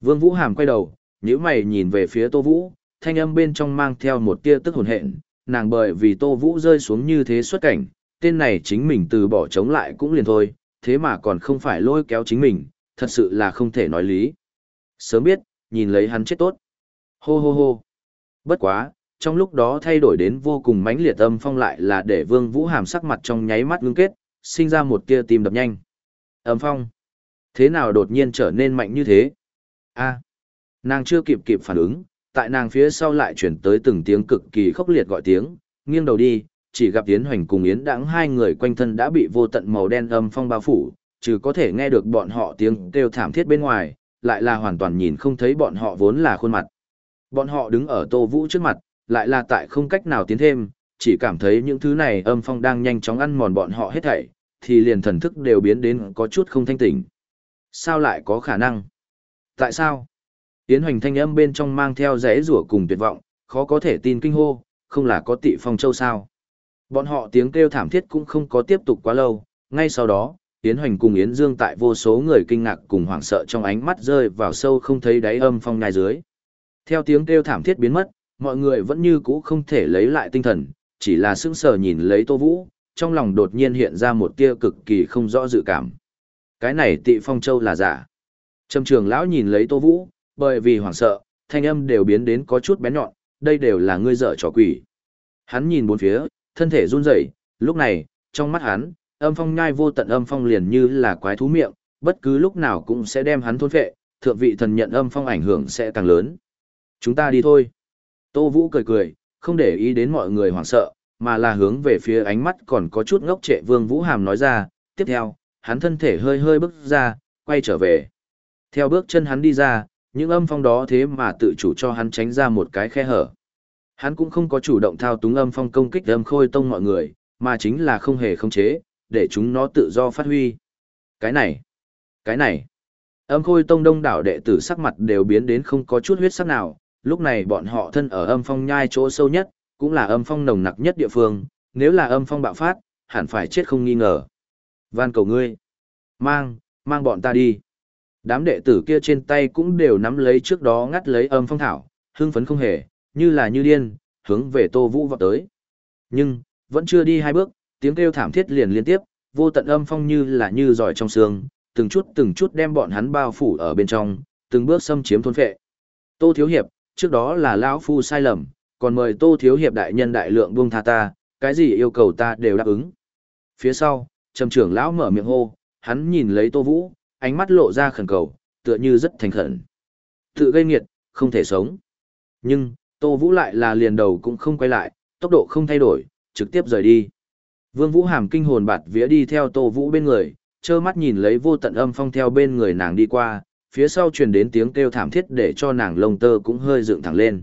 Vương Vũ Hàm quay đầu, nhíu mày nhìn về phía Tô Vũ, thanh âm bên trong mang theo một tia tức hồn hện, nàng bởi vì Tô Vũ rơi xuống như thế xuất cảnh, tên này chính mình từ bỏ chống lại cũng liền thôi, thế mà còn không phải lôi kéo chính mình, thật sự là không thể nói lý. Sớm biết, nhìn lấy hắn chết tốt. Hô hô hô. Bất quá, trong lúc đó thay đổi đến vô cùng mãnh liệt âm phong lại là để Vương Vũ Hàm sắc mặt trong nháy mắt ngưng kết, sinh ra một tia tim đập nhanh. Âm phong. Thế nào đột nhiên trở nên mạnh như thế? A. nàng chưa kịp kịp phản ứng, tại nàng phía sau lại chuyển tới từng tiếng cực kỳ khốc liệt gọi tiếng, nghiêng đầu đi, chỉ gặp Yến Hoành cùng Yến Đãng hai người quanh thân đã bị vô tận màu đen âm phong bao phủ, trừ có thể nghe được bọn họ tiếng kêu thảm thiết bên ngoài, lại là hoàn toàn nhìn không thấy bọn họ vốn là khuôn mặt. Bọn họ đứng ở Tô Vũ trước mặt, lại là tại không cách nào tiến thêm, chỉ cảm thấy những thứ này âm phong đang nhanh chóng ăn mòn bọn họ hết thảy, thì liền thần thức đều biến đến có chút không thanh tỉnh. Sao lại có khả năng? Tại sao? Tiến hoành thanh âm bên trong mang theo rẽ rủa cùng tuyệt vọng, khó có thể tin kinh hô, không là có tị phong châu sao. Bọn họ tiếng kêu thảm thiết cũng không có tiếp tục quá lâu, ngay sau đó, Yến Hoành cùng Yến Dương tại vô số người kinh ngạc cùng hoảng sợ trong ánh mắt rơi vào sâu không thấy đáy âm phong nhai dưới. Theo tiếng kêu thảm thiết biến mất, mọi người vẫn như cũ không thể lấy lại tinh thần, chỉ là sững sờ nhìn lấy Tô Vũ, trong lòng đột nhiên hiện ra một tia cực kỳ không rõ dự cảm. Cái này tị phong châu là giả. Trầm trường lão nhìn lấy Tô Vũ, bởi vì hoảng sợ, thanh âm đều biến đến có chút bé nhọn, đây đều là ngươi dở trò quỷ. Hắn nhìn bốn phía, thân thể run rẩy, lúc này, trong mắt hắn, âm phong nhai vô tận âm phong liền như là quái thú miệng, bất cứ lúc nào cũng sẽ đem hắn thôn phệ, thượng vị thần nhận âm phong ảnh hưởng sẽ càng lớn. Chúng ta đi thôi. Tô Vũ cười cười, không để ý đến mọi người hoảng sợ, mà là hướng về phía ánh mắt còn có chút ngốc trệ Vương Vũ Hàm nói ra, tiếp theo, hắn thân thể hơi hơi bước ra, quay trở về. Theo bước chân hắn đi ra, những âm phong đó thế mà tự chủ cho hắn tránh ra một cái khe hở. Hắn cũng không có chủ động thao túng âm phong công kích âm khôi tông mọi người, mà chính là không hề khống chế, để chúng nó tự do phát huy. Cái này, cái này, âm khôi tông đông đảo đệ tử sắc mặt đều biến đến không có chút huyết sắc nào, lúc này bọn họ thân ở âm phong nhai chỗ sâu nhất, cũng là âm phong nồng nặc nhất địa phương, nếu là âm phong bạo phát, hẳn phải chết không nghi ngờ. Van cầu ngươi, mang, mang bọn ta đi. Đám đệ tử kia trên tay cũng đều nắm lấy trước đó ngắt lấy âm phong thảo, hưng phấn không hề, như là như điên, hướng về Tô Vũ vọt tới. Nhưng, vẫn chưa đi hai bước, tiếng kêu thảm thiết liền liên tiếp, vô tận âm phong như là như giỏi trong xương, từng chút từng chút đem bọn hắn bao phủ ở bên trong, từng bước xâm chiếm thôn phệ. Tô Thiếu Hiệp, trước đó là lão phu sai lầm, còn mời Tô Thiếu Hiệp đại nhân đại lượng buông tha ta, cái gì yêu cầu ta đều đáp ứng. Phía sau, trầm trưởng lão mở miệng hô, hắn nhìn lấy Tô Vũ, ánh mắt lộ ra khẩn cầu, tựa như rất thành khẩn. Tự gây nghiệt, không thể sống. Nhưng, Tô Vũ lại là liền đầu cũng không quay lại, tốc độ không thay đổi, trực tiếp rời đi. Vương Vũ Hàm kinh hồn bạt vía đi theo Tô Vũ bên người, trơ mắt nhìn lấy vô tận âm phong theo bên người nàng đi qua, phía sau truyền đến tiếng kêu thảm thiết để cho nàng lông tơ cũng hơi dựng thẳng lên.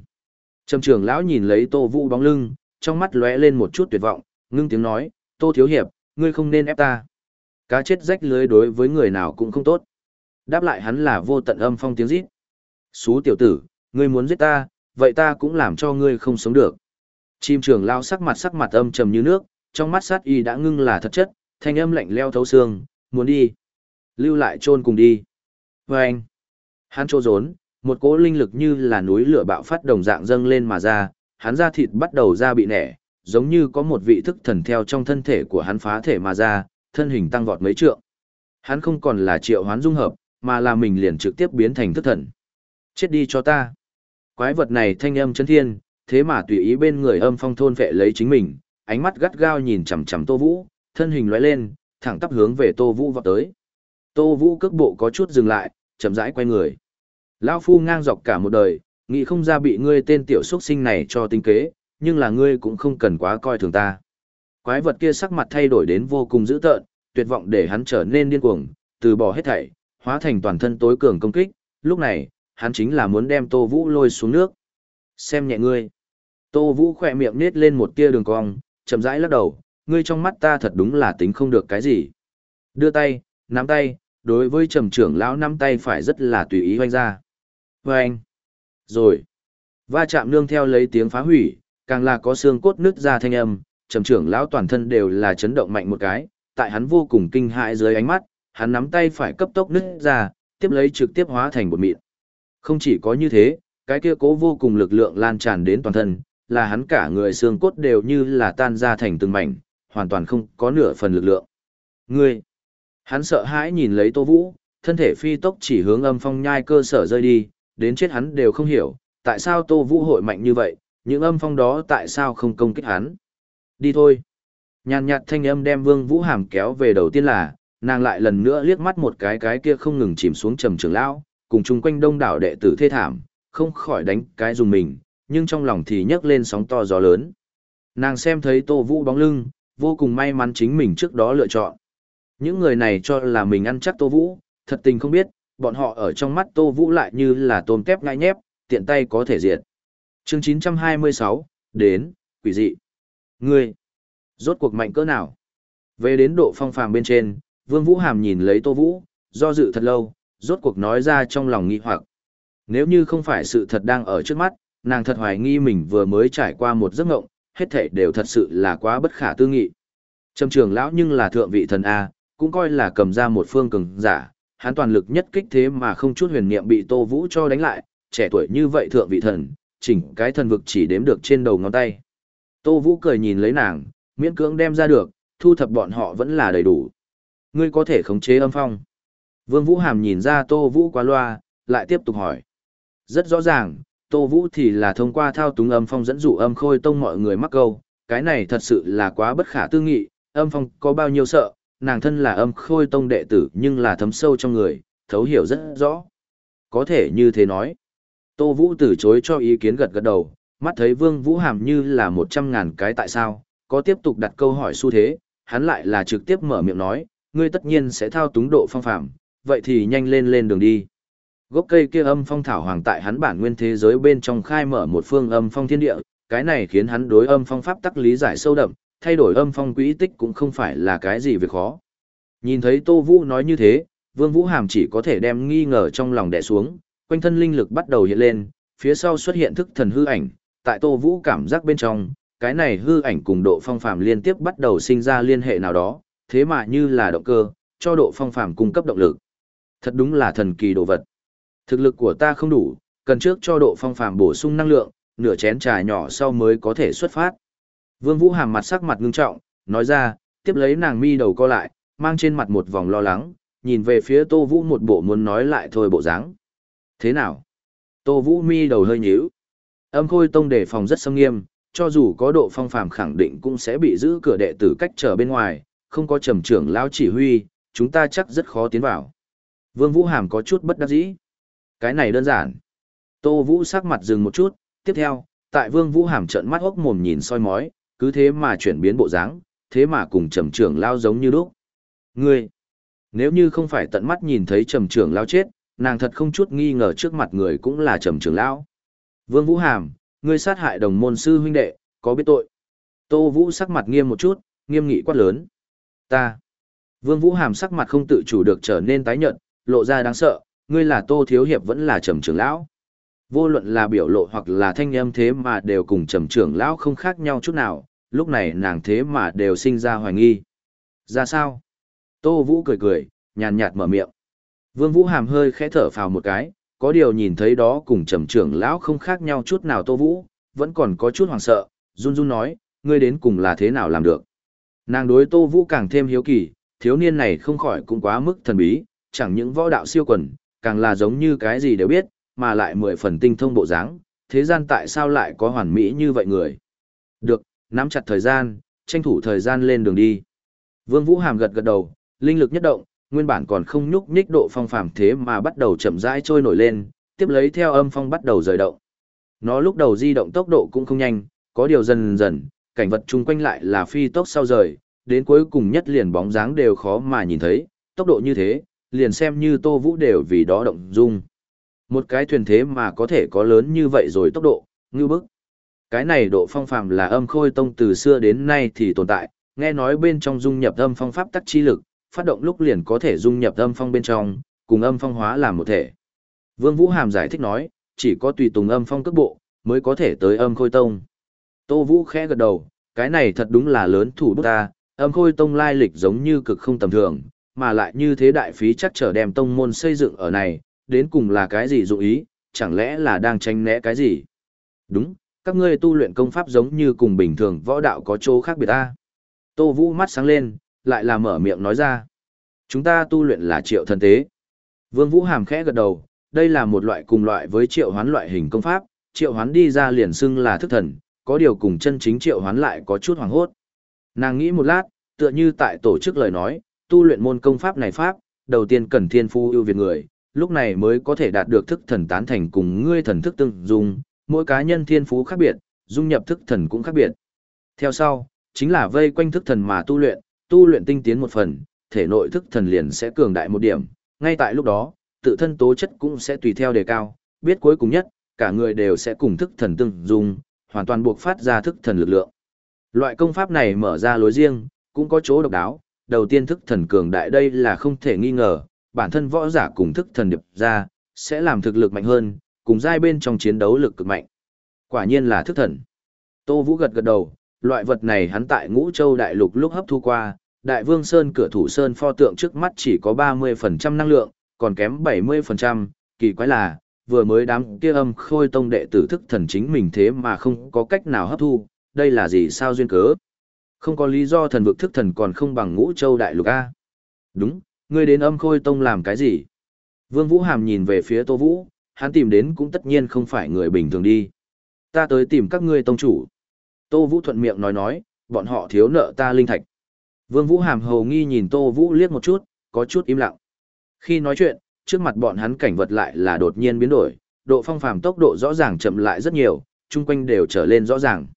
Trầm trưởng lão nhìn lấy Tô Vũ bóng lưng, trong mắt lóe lên một chút tuyệt vọng, ngưng tiếng nói, Tô Thiếu Hiệp, ngươi không nên ép ta. Cá chết rách lưới đối với người nào cũng không tốt. Đáp lại hắn là vô tận âm phong tiếng rít. Xú tiểu tử, ngươi muốn giết ta, vậy ta cũng làm cho ngươi không sống được. Chim trưởng lao sắc mặt sắc mặt âm trầm như nước, trong mắt sát y đã ngưng là thật chất, thanh âm lạnh leo thấu xương, muốn đi. Lưu lại chôn cùng đi. Và anh, hắn trô rốn, một cỗ linh lực như là núi lửa bạo phát đồng dạng dâng lên mà ra, hắn da thịt bắt đầu ra bị nẻ, giống như có một vị thức thần theo trong thân thể của hắn phá thể mà ra, thân hình tăng vọt mấy trượng. Hắn không còn là triệu hoán dung hợp, mà là mình liền trực tiếp biến thành thức thần. Chết đi cho ta. Quái vật này thanh âm chân thiên, thế mà tùy ý bên người âm phong thôn vệ lấy chính mình, ánh mắt gắt gao nhìn chằm chằm Tô Vũ, thân hình lóe lên, thẳng tắp hướng về Tô Vũ vọt tới. Tô Vũ cước bộ có chút dừng lại, chậm rãi quay người. Lão phu ngang dọc cả một đời, nghĩ không ra bị ngươi tên tiểu xuất sinh này cho tinh kế, nhưng là ngươi cũng không cần quá coi thường ta. Quái vật kia sắc mặt thay đổi đến vô cùng dữ tợn, tuyệt vọng để hắn trở nên điên cuồng, từ bỏ hết thảy, hóa thành toàn thân tối cường công kích, lúc này, hắn chính là muốn đem Tô Vũ lôi xuống nước. Xem nhẹ ngươi. Tô Vũ khỏe miệng nết lên một tia đường cong, chậm rãi lắc đầu, ngươi trong mắt ta thật đúng là tính không được cái gì. Đưa tay, nắm tay, đối với trầm trưởng lão nắm tay phải rất là tùy ý hoanh ra. Hoanh. Rồi. Va chạm nương theo lấy tiếng phá hủy, càng là có xương cốt nứt ra thanh âm, trầm trưởng lão toàn thân đều là chấn động mạnh một cái, tại hắn vô cùng kinh hãi dưới ánh mắt, hắn nắm tay phải cấp tốc nứt ra, tiếp lấy trực tiếp hóa thành bột mịn. Không chỉ có như thế, cái kia cố vô cùng lực lượng lan tràn đến toàn thân, là hắn cả người xương cốt đều như là tan ra thành từng mảnh, hoàn toàn không có nửa phần lực lượng. Ngươi! Hắn sợ hãi nhìn lấy Tô Vũ, thân thể phi tốc chỉ hướng âm phong nhai cơ sở rơi đi, đến chết hắn đều không hiểu, tại sao Tô Vũ hội mạnh như vậy, những âm phong đó tại sao không công kích hắn. Đi thôi! Nhàn nhạt thanh âm đem Vương Vũ Hàm kéo về đầu tiên là, nàng lại lần nữa liếc mắt một cái cái kia không ngừng chìm xuống trầm trường lão, cùng chung quanh đông đảo đệ tử thê thảm, không khỏi đánh cái dùng mình, nhưng trong lòng thì nhấc lên sóng to gió lớn. Nàng xem thấy Tô Vũ bóng lưng, vô cùng may mắn chính mình trước đó lựa chọn. Những người này cho là mình ăn chắc Tô Vũ, thật tình không biết, bọn họ ở trong mắt Tô Vũ lại như là tôm tép ngai nhép, tiện tay có thể diệt. chương 926, đến, quỷ dị. Ngươi, rốt cuộc mạnh cỡ nào? Về đến độ phong phàm bên trên, Vương Vũ Hàm nhìn lấy Tô Vũ, do dự thật lâu, rốt cuộc nói ra trong lòng nghi hoặc. Nếu như không phải sự thật đang ở trước mắt, nàng thật hoài nghi mình vừa mới trải qua một giấc ngộng, hết thảy đều thật sự là quá bất khả tư nghị. Trầm trường lão nhưng là thượng vị thần A, cũng coi là cầm ra một phương cường giả, hắn toàn lực nhất kích thế mà không chút huyền niệm bị Tô Vũ cho đánh lại, trẻ tuổi như vậy thượng vị thần, chỉnh cái thần vực chỉ đếm được trên đầu ngón tay. Tô Vũ cười nhìn lấy nàng, miễn cưỡng đem ra được, thu thập bọn họ vẫn là đầy đủ. Ngươi có thể khống chế âm phong. Vương Vũ Hàm nhìn ra Tô Vũ quá loa, lại tiếp tục hỏi. Rất rõ ràng, Tô Vũ thì là thông qua thao túng âm phong dẫn dụ âm khôi tông mọi người mắc câu, cái này thật sự là quá bất khả tư nghị, âm phong có bao nhiêu sợ, nàng thân là âm khôi tông đệ tử nhưng là thấm sâu trong người, thấu hiểu rất rõ. Có thể như thế nói. Tô Vũ từ chối cho ý kiến gật gật đầu, mắt thấy Vương Vũ Hàm như là một trăm ngàn cái tại sao, có tiếp tục đặt câu hỏi xu thế, hắn lại là trực tiếp mở miệng nói, ngươi tất nhiên sẽ thao túng độ phong phạm, vậy thì nhanh lên lên đường đi. Gốc cây kia âm phong thảo hoàng tại hắn bản nguyên thế giới bên trong khai mở một phương âm phong thiên địa, cái này khiến hắn đối âm phong pháp tắc lý giải sâu đậm, thay đổi âm phong quỹ tích cũng không phải là cái gì việc khó. Nhìn thấy Tô Vũ nói như thế, Vương Vũ Hàm chỉ có thể đem nghi ngờ trong lòng đè xuống, quanh thân linh lực bắt đầu hiện lên, phía sau xuất hiện thức thần hư ảnh, tại Tô Vũ cảm giác bên trong, cái này hư ảnh cùng độ phong phàm liên tiếp bắt đầu sinh ra liên hệ nào đó, thế mà như là động cơ, cho độ phong phàm cung cấp động lực. Thật đúng là thần kỳ đồ vật. Thực lực của ta không đủ, cần trước cho độ phong phàm bổ sung năng lượng, nửa chén trà nhỏ sau mới có thể xuất phát. Vương Vũ Hàm mặt sắc mặt ngưng trọng, nói ra, tiếp lấy nàng mi đầu co lại, mang trên mặt một vòng lo lắng, nhìn về phía Tô Vũ một bộ muốn nói lại thôi bộ dáng. Thế nào? Tô Vũ mi đầu hơi nhíu. Âm Khôi Tông đề phòng rất sâm nghiêm, cho dù có độ phong phàm khẳng định cũng sẽ bị giữ cửa đệ tử cách trở bên ngoài, không có trầm trưởng lao chỉ huy, chúng ta chắc rất khó tiến vào. Vương Vũ Hàm có chút bất đắc dĩ. Cái này đơn giản. Tô Vũ sắc mặt dừng một chút, tiếp theo, tại Vương Vũ Hàm trợn mắt hốc mồm nhìn soi mói, cứ thế mà chuyển biến bộ dáng, thế mà cùng trầm trưởng lao giống như lúc. Ngươi, nếu như không phải tận mắt nhìn thấy trầm trưởng lao chết, nàng thật không chút nghi ngờ trước mặt người cũng là trầm trưởng lao. Vương Vũ Hàm, ngươi sát hại đồng môn sư huynh đệ, có biết tội? Tô Vũ sắc mặt nghiêm một chút, nghiêm nghị quát lớn. Ta. Vương Vũ Hàm sắc mặt không tự chủ được trở nên tái nhợt, lộ ra đáng sợ, ngươi là Tô Thiếu Hiệp vẫn là trầm trưởng lão. Vô luận là biểu lộ hoặc là thanh âm thế mà đều cùng trầm trưởng lão không khác nhau chút nào, lúc này nàng thế mà đều sinh ra hoài nghi. Ra sao? Tô Vũ cười cười, nhàn nhạt mở miệng. Vương Vũ Hàm hơi khẽ thở phào một cái, có điều nhìn thấy đó cùng trầm trưởng lão không khác nhau chút nào Tô Vũ, vẫn còn có chút hoảng sợ, run run nói, ngươi đến cùng là thế nào làm được. Nàng đối Tô Vũ càng thêm hiếu kỳ, thiếu niên này không khỏi cũng quá mức thần bí, chẳng những võ đạo siêu quần, càng là giống như cái gì đều biết, mà lại mười phần tinh thông bộ dáng, thế gian tại sao lại có hoàn mỹ như vậy người. Được, nắm chặt thời gian, tranh thủ thời gian lên đường đi. Vương Vũ Hàm gật gật đầu, linh lực nhất động, nguyên bản còn không nhúc nhích độ phong phàm thế mà bắt đầu chậm rãi trôi nổi lên, tiếp lấy theo âm phong bắt đầu rời động. Nó lúc đầu di động tốc độ cũng không nhanh, có điều dần dần, cảnh vật chung quanh lại là phi tốc sau rời, đến cuối cùng nhất liền bóng dáng đều khó mà nhìn thấy, tốc độ như thế, liền xem như Tô Vũ đều vì đó động dung. Một cái thuyền thế mà có thể có lớn như vậy rồi tốc độ, ngưu bức. Cái này độ phong phàm là âm khôi tông từ xưa đến nay thì tồn tại, nghe nói bên trong dung nhập âm phong pháp tắc chi lực, phát động lúc liền có thể dung nhập âm phong bên trong, cùng âm phong hóa làm một thể. Vương Vũ Hàm giải thích nói, chỉ có tùy tùng âm phong cước bộ, mới có thể tới âm khôi tông. Tô Vũ khẽ gật đầu, cái này thật đúng là lớn thủ bút ta, âm khôi tông lai lịch giống như cực không tầm thường, mà lại như thế đại phí chắc trở đem tông môn xây dựng ở này, đến cùng là cái gì dụng ý, chẳng lẽ là đang tranh né cái gì? Đúng, các ngươi tu luyện công pháp giống như cùng bình thường võ đạo có chỗ khác biệt ta. Tô Vũ mắt sáng lên, lại là mở miệng nói ra. Chúng ta tu luyện là triệu thần tế. Vương Vũ Hàm khẽ gật đầu, đây là một loại cùng loại với triệu hoán loại hình công pháp, triệu hoán đi ra liền xưng là thức thần, có điều cùng chân chính triệu hoán lại có chút hoàng hốt. Nàng nghĩ một lát, tựa như tại tổ chức lời nói, tu luyện môn công pháp này pháp, đầu tiên cần thiên phu ưu việt người, lúc này mới có thể đạt được thức thần tán thành cùng ngươi thần thức tương dung, mỗi cá nhân thiên phú khác biệt, dung nhập thức thần cũng khác biệt. Theo sau, chính là vây quanh thức thần mà tu luyện, tu luyện tinh tiến một phần, thể nội thức thần liền sẽ cường đại một điểm, ngay tại lúc đó, tự thân tố chất cũng sẽ tùy theo đề cao, biết cuối cùng nhất, cả người đều sẽ cùng thức thần tương dung, hoàn toàn buộc phát ra thức thần lực lượng. Loại công pháp này mở ra lối riêng, cũng có chỗ độc đáo, đầu tiên thức thần cường đại đây là không thể nghi ngờ, bản thân võ giả cùng thức thần điệp ra, sẽ làm thực lực mạnh hơn, cùng giai bên trong chiến đấu lực cực mạnh. Quả nhiên là thức thần. Tô Vũ gật gật đầu, loại vật này hắn tại Ngũ Châu Đại Lục lúc hấp thu qua, Đại Vương Sơn cửa thủ Sơn pho tượng trước mắt chỉ có 30% năng lượng, còn kém 70%, kỳ quái là, vừa mới đám kia âm khôi tông đệ tử thức thần chính mình thế mà không có cách nào hấp thu, đây là gì sao duyên cớ? Không có lý do thần vực thức thần còn không bằng Ngũ Châu Đại Lục A. Đúng, ngươi đến âm khôi tông làm cái gì? Vương Vũ Hàm nhìn về phía Tô Vũ, hắn tìm đến cũng tất nhiên không phải người bình thường đi. Ta tới tìm các ngươi tông chủ. Tô Vũ thuận miệng nói nói, bọn họ thiếu nợ ta linh thạch. Vương Vũ hàm hầu nghi nhìn Tô Vũ liếc một chút, có chút im lặng. Khi nói chuyện, trước mặt bọn hắn cảnh vật lại là đột nhiên biến đổi, độ phong phàm tốc độ rõ ràng chậm lại rất nhiều, chung quanh đều trở lên rõ ràng.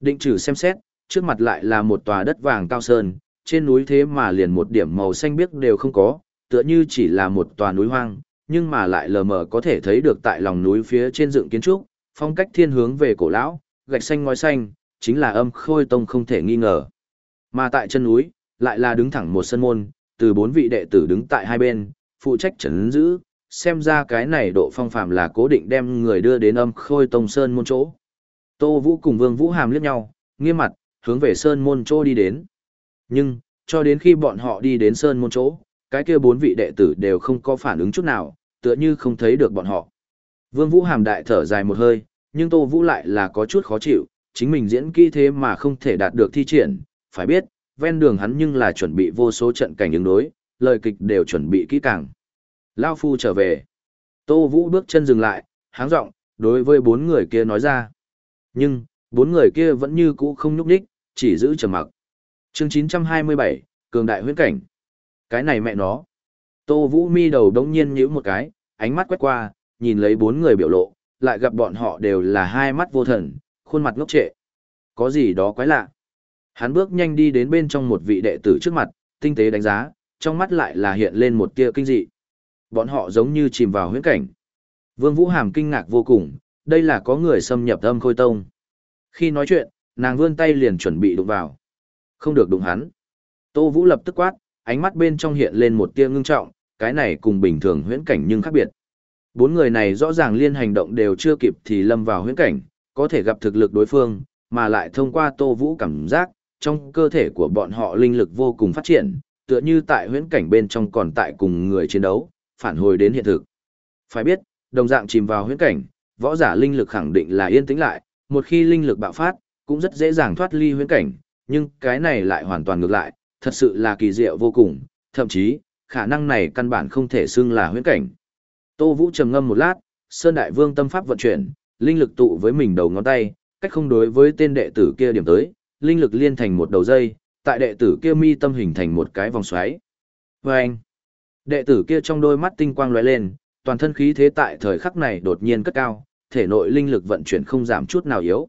Định trừ xem xét, trước mặt lại là một tòa đất vàng cao sơn, trên núi thế mà liền một điểm màu xanh biếc đều không có, tựa như chỉ là một tòa núi hoang, nhưng mà lại lờ mờ có thể thấy được tại lòng núi phía trên dựng kiến trúc, phong cách thiên hướng về cổ lão, gạch xanh ngói xanh, chính là âm khôi tông không thể nghi ngờ. Mà tại chân núi, lại là đứng thẳng một sân môn, từ bốn vị đệ tử đứng tại hai bên, phụ trách trấn giữ, xem ra cái này độ phong phàm là cố định đem người đưa đến âm khôi tông sơn môn chỗ. Tô Vũ cùng Vương Vũ Hàm liếc nhau, nghiêm mặt, hướng về sơn môn chỗ đi đến. Nhưng, cho đến khi bọn họ đi đến sơn môn chỗ, cái kia bốn vị đệ tử đều không có phản ứng chút nào, tựa như không thấy được bọn họ. Vương Vũ Hàm đại thở dài một hơi, nhưng Tô Vũ lại là có chút khó chịu, chính mình diễn kỹ thế mà không thể đạt được thi triển, phải biết, ven đường hắn nhưng là chuẩn bị vô số trận cảnh ứng đối, lời kịch đều chuẩn bị kỹ càng. Lao Phu trở về. Tô Vũ bước chân dừng lại, háng rộng, đối với bốn người kia nói ra. Nhưng, bốn người kia vẫn như cũ không nhúc đích, chỉ giữ trầm mặc. chương 927, Cường Đại huyết cảnh. Cái này mẹ nó. Tô Vũ mi đầu đống nhiên nhíu một cái, ánh mắt quét qua, nhìn lấy bốn người biểu lộ, lại gặp bọn họ đều là hai mắt vô thần, khuôn mặt ngốc trệ. Có gì đó quái lạ. Hắn bước nhanh đi đến bên trong một vị đệ tử trước mặt, tinh tế đánh giá, trong mắt lại là hiện lên một tia kinh dị. Bọn họ giống như chìm vào huyễn cảnh. Vương Vũ Hàm kinh ngạc vô cùng, đây là có người xâm nhập âm khôi tông. Khi nói chuyện, nàng vươn tay liền chuẩn bị đụng vào. Không được đụng hắn. Tô Vũ lập tức quát, ánh mắt bên trong hiện lên một tia ngưng trọng, cái này cùng bình thường huyễn cảnh nhưng khác biệt. Bốn người này rõ ràng liên hành động đều chưa kịp thì lâm vào huyễn cảnh, có thể gặp thực lực đối phương, mà lại thông qua Tô Vũ cảm giác, trong cơ thể của bọn họ linh lực vô cùng phát triển, tựa như tại huyễn cảnh bên trong còn tại cùng người chiến đấu, phản hồi đến hiện thực. Phải biết, đồng dạng chìm vào huyễn cảnh, võ giả linh lực khẳng định là yên tĩnh lại, một khi linh lực bạo phát, cũng rất dễ dàng thoát ly huyễn cảnh, nhưng cái này lại hoàn toàn ngược lại, thật sự là kỳ diệu vô cùng, thậm chí, khả năng này căn bản không thể xưng là huyễn cảnh. Tô Vũ trầm ngâm một lát, Sơn Đại Vương tâm pháp vận chuyển, linh lực tụ với mình đầu ngón tay, cách không đối với tên đệ tử kia điểm tới, linh lực liên thành một đầu dây, tại đệ tử kia mi tâm hình thành một cái vòng xoáy. Và anh, đệ tử kia trong đôi mắt tinh quang lóe lên, toàn thân khí thế tại thời khắc này đột nhiên cất cao, thể nội linh lực vận chuyển không giảm chút nào yếu.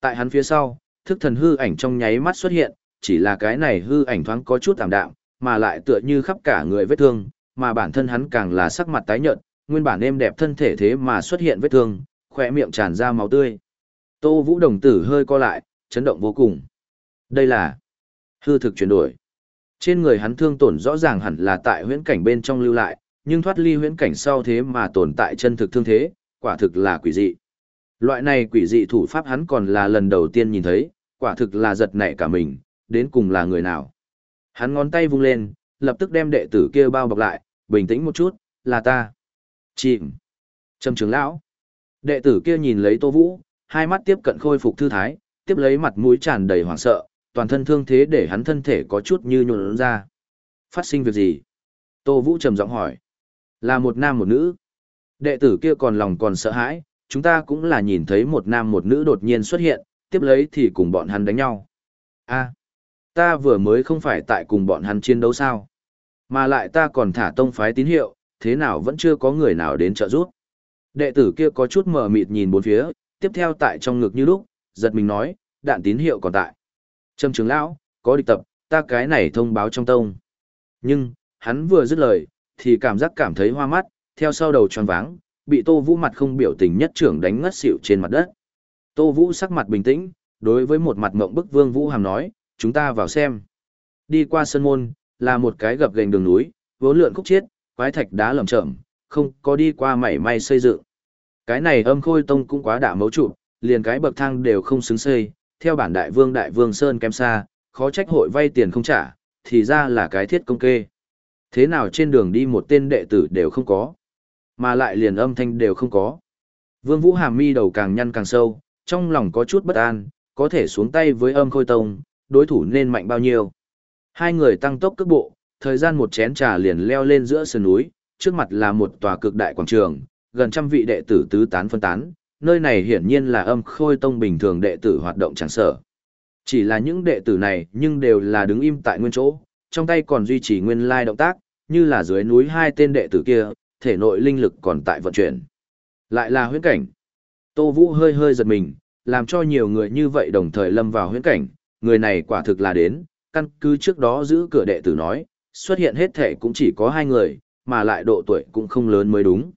Tại hắn phía sau, thức thần hư ảnh trong nháy mắt xuất hiện, chỉ là cái này hư ảnh thoáng có chút tạm đạm, mà lại tựa như khắp cả người vết thương, mà bản thân hắn càng là sắc mặt tái nhợt, nguyên bản êm đẹp thân thể thế mà xuất hiện vết thương, khỏe miệng tràn ra máu tươi. Tô Vũ đồng tử hơi co lại, chấn động vô cùng. Đây là hư thực chuyển đổi. Trên người hắn thương tổn rõ ràng hẳn là tại huyễn cảnh bên trong lưu lại, nhưng thoát ly huyễn cảnh sau thế mà tồn tại chân thực thương thế, quả thực là quỷ dị. Loại này quỷ dị thủ pháp hắn còn là lần đầu tiên nhìn thấy, quả thực là giật nảy cả mình, đến cùng là người nào. Hắn ngón tay vung lên, lập tức đem đệ tử kia bao bọc lại, bình tĩnh một chút, là ta. Chìm. Trầm trưởng lão. Đệ tử kia nhìn lấy Tô Vũ, hai mắt tiếp cận khôi phục thư thái, tiếp lấy mặt mũi tràn đầy hoảng sợ, toàn thân thương thế để hắn thân thể có chút như nhuộn ra. Phát sinh việc gì? Tô Vũ trầm giọng hỏi. Là một nam một nữ. Đệ tử kia còn lòng còn sợ hãi, chúng ta cũng là nhìn thấy một nam một nữ đột nhiên xuất hiện, tiếp lấy thì cùng bọn hắn đánh nhau. a ta vừa mới không phải tại cùng bọn hắn chiến đấu sao? Mà lại ta còn thả tông phái tín hiệu, thế nào vẫn chưa có người nào đến trợ giúp. Đệ tử kia có chút mờ mịt nhìn bốn phía, tiếp theo tại trong ngực như lúc, giật mình nói, đạn tín hiệu còn tại. Trâm trưởng lão, có địch tập, ta cái này thông báo trong tông. Nhưng, hắn vừa dứt lời, thì cảm giác cảm thấy hoa mắt, theo sau đầu tròn váng, bị Tô Vũ mặt không biểu tình nhất trưởng đánh ngất xỉu trên mặt đất. Tô Vũ sắc mặt bình tĩnh, đối với một mặt mộng bức Vương Vũ Hàm nói, chúng ta vào xem. Đi qua sân môn, là một cái gập gành đường núi, vốn lượn khúc chiết, quái thạch đá lầm chậm, không có đi qua mảy may xây dựng. Cái này âm khôi tông cũng quá đả mấu trụ, liền cái bậc thang đều không xứng xây, theo bản đại vương đại vương Sơn kém xa, khó trách hội vay tiền không trả, thì ra là cái thiết công kê. Thế nào trên đường đi một tên đệ tử đều không có, mà lại liền âm thanh đều không có. Vương Vũ Hàm mi đầu càng nhăn càng sâu, trong lòng có chút bất an, có thể xuống tay với âm khôi tông, đối thủ nên mạnh bao nhiêu. Hai người tăng tốc cước bộ, thời gian một chén trà liền leo lên giữa sườn núi, trước mặt là một tòa cực đại quảng trường, gần trăm vị đệ tử tứ tán phân tán, nơi này hiển nhiên là âm khôi tông bình thường đệ tử hoạt động chẳng sở. Chỉ là những đệ tử này nhưng đều là đứng im tại nguyên chỗ, trong tay còn duy trì nguyên lai động tác, như là dưới núi hai tên đệ tử kia, thể nội linh lực còn tại vận chuyển. Lại là huyễn cảnh. Tô Vũ hơi hơi giật mình, làm cho nhiều người như vậy đồng thời lâm vào huyễn cảnh, người này quả thực là đến, căn cứ trước đó giữ cửa đệ tử nói, xuất hiện hết thể cũng chỉ có hai người, mà lại độ tuổi cũng không lớn mới đúng.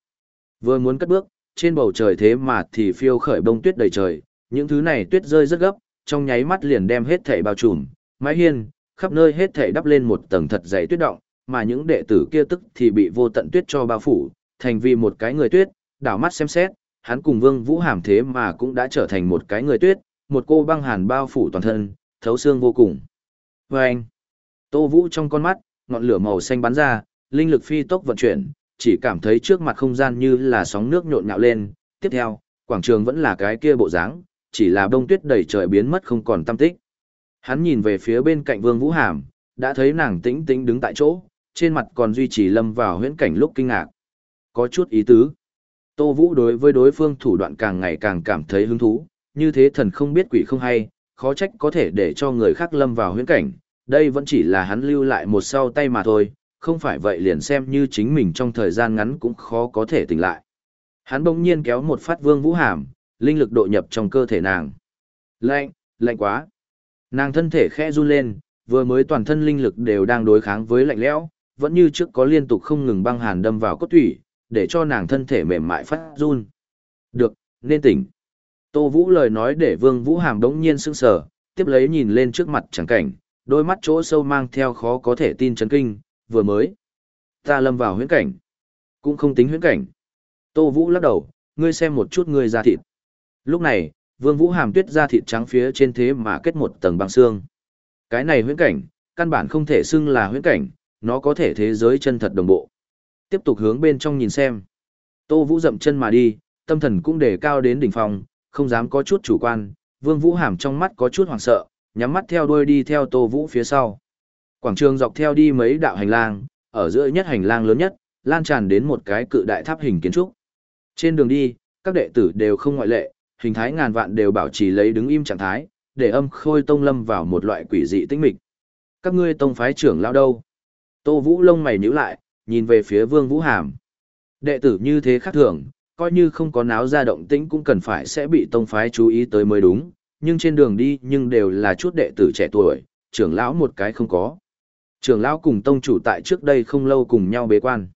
Vừa muốn cất bước, trên bầu trời thế mà thì phiêu khởi bông tuyết đầy trời, những thứ này tuyết rơi rất gấp, trong nháy mắt liền đem hết thể bao trùm, mái hiên, khắp nơi hết thể đắp lên một tầng thật dày tuyết động, mà những đệ tử kia tức thì bị vô tận tuyết cho bao phủ, thành vì một cái người tuyết, đảo mắt xem xét, hắn cùng Vương Vũ Hàm thế mà cũng đã trở thành một cái người tuyết, một cô băng hàn bao phủ toàn thân, thấu xương vô cùng. Và anh, Tô Vũ trong con mắt, ngọn lửa màu xanh bắn ra, linh lực phi tốc vận chuyển, chỉ cảm thấy trước mặt không gian như là sóng nước nhộn nhạo lên. Tiếp theo, quảng trường vẫn là cái kia bộ dáng, chỉ là bông tuyết đầy trời biến mất không còn tâm tích. Hắn nhìn về phía bên cạnh Vương Vũ Hàm, đã thấy nàng tĩnh tĩnh đứng tại chỗ, trên mặt còn duy trì lâm vào huyễn cảnh lúc kinh ngạc. Có chút ý tứ. Tô Vũ đối với đối phương thủ đoạn càng ngày càng cảm thấy hứng thú, như thế thần không biết quỷ không hay, khó trách có thể để cho người khác lâm vào huyễn cảnh, đây vẫn chỉ là hắn lưu lại một sau tay mà thôi, không phải vậy liền xem như chính mình trong thời gian ngắn cũng khó có thể tỉnh lại. Hắn bỗng nhiên kéo một phát vương vũ hàm, linh lực độ nhập trong cơ thể nàng. Lạnh, lạnh quá. Nàng thân thể khẽ run lên, vừa mới toàn thân linh lực đều đang đối kháng với lạnh lẽo, vẫn như trước có liên tục không ngừng băng hàn đâm vào cốt thủy, để cho nàng thân thể mềm mại phát run. Được, nên tỉnh. Tô Vũ lời nói để Vương Vũ Hàm đống nhiên sững sờ, tiếp lấy nhìn lên trước mặt chẳng cảnh, đôi mắt chỗ sâu mang theo khó có thể tin chấn kinh, vừa mới. Ta lâm vào huyễn cảnh. Cũng không tính huyễn cảnh. Tô Vũ lắc đầu, ngươi xem một chút ngươi da thịt. Lúc này, Vương Vũ Hàm tuyết da thịt trắng phía trên thế mà kết một tầng băng xương. Cái này huyễn cảnh, căn bản không thể xưng là huyễn cảnh, nó có thể thế giới chân thật đồng bộ. Tiếp tục hướng bên trong nhìn xem. Tô Vũ dậm chân mà đi, tâm thần cũng đề cao đến đỉnh phòng, không dám có chút chủ quan, Vương Vũ Hàm trong mắt có chút hoảng sợ, nhắm mắt theo đuôi đi theo Tô Vũ phía sau. Quảng trường dọc theo đi mấy đạo hành lang, ở giữa nhất hành lang lớn nhất, lan tràn đến một cái cự đại tháp hình kiến trúc. Trên đường đi, các đệ tử đều không ngoại lệ, hình thái ngàn vạn đều bảo trì lấy đứng im trạng thái, để âm khôi tông lâm vào một loại quỷ dị tĩnh mịch. Các ngươi tông phái trưởng lao đâu? Tô Vũ lông mày nhíu lại, nhìn về phía Vương Vũ Hàm. Đệ tử như thế khác thường, coi như không có náo ra động tĩnh cũng cần phải sẽ bị tông phái chú ý tới mới đúng, nhưng trên đường đi nhưng đều là chút đệ tử trẻ tuổi, trưởng lão một cái không có. Trưởng lão cùng tông chủ tại trước đây không lâu cùng nhau bế quan.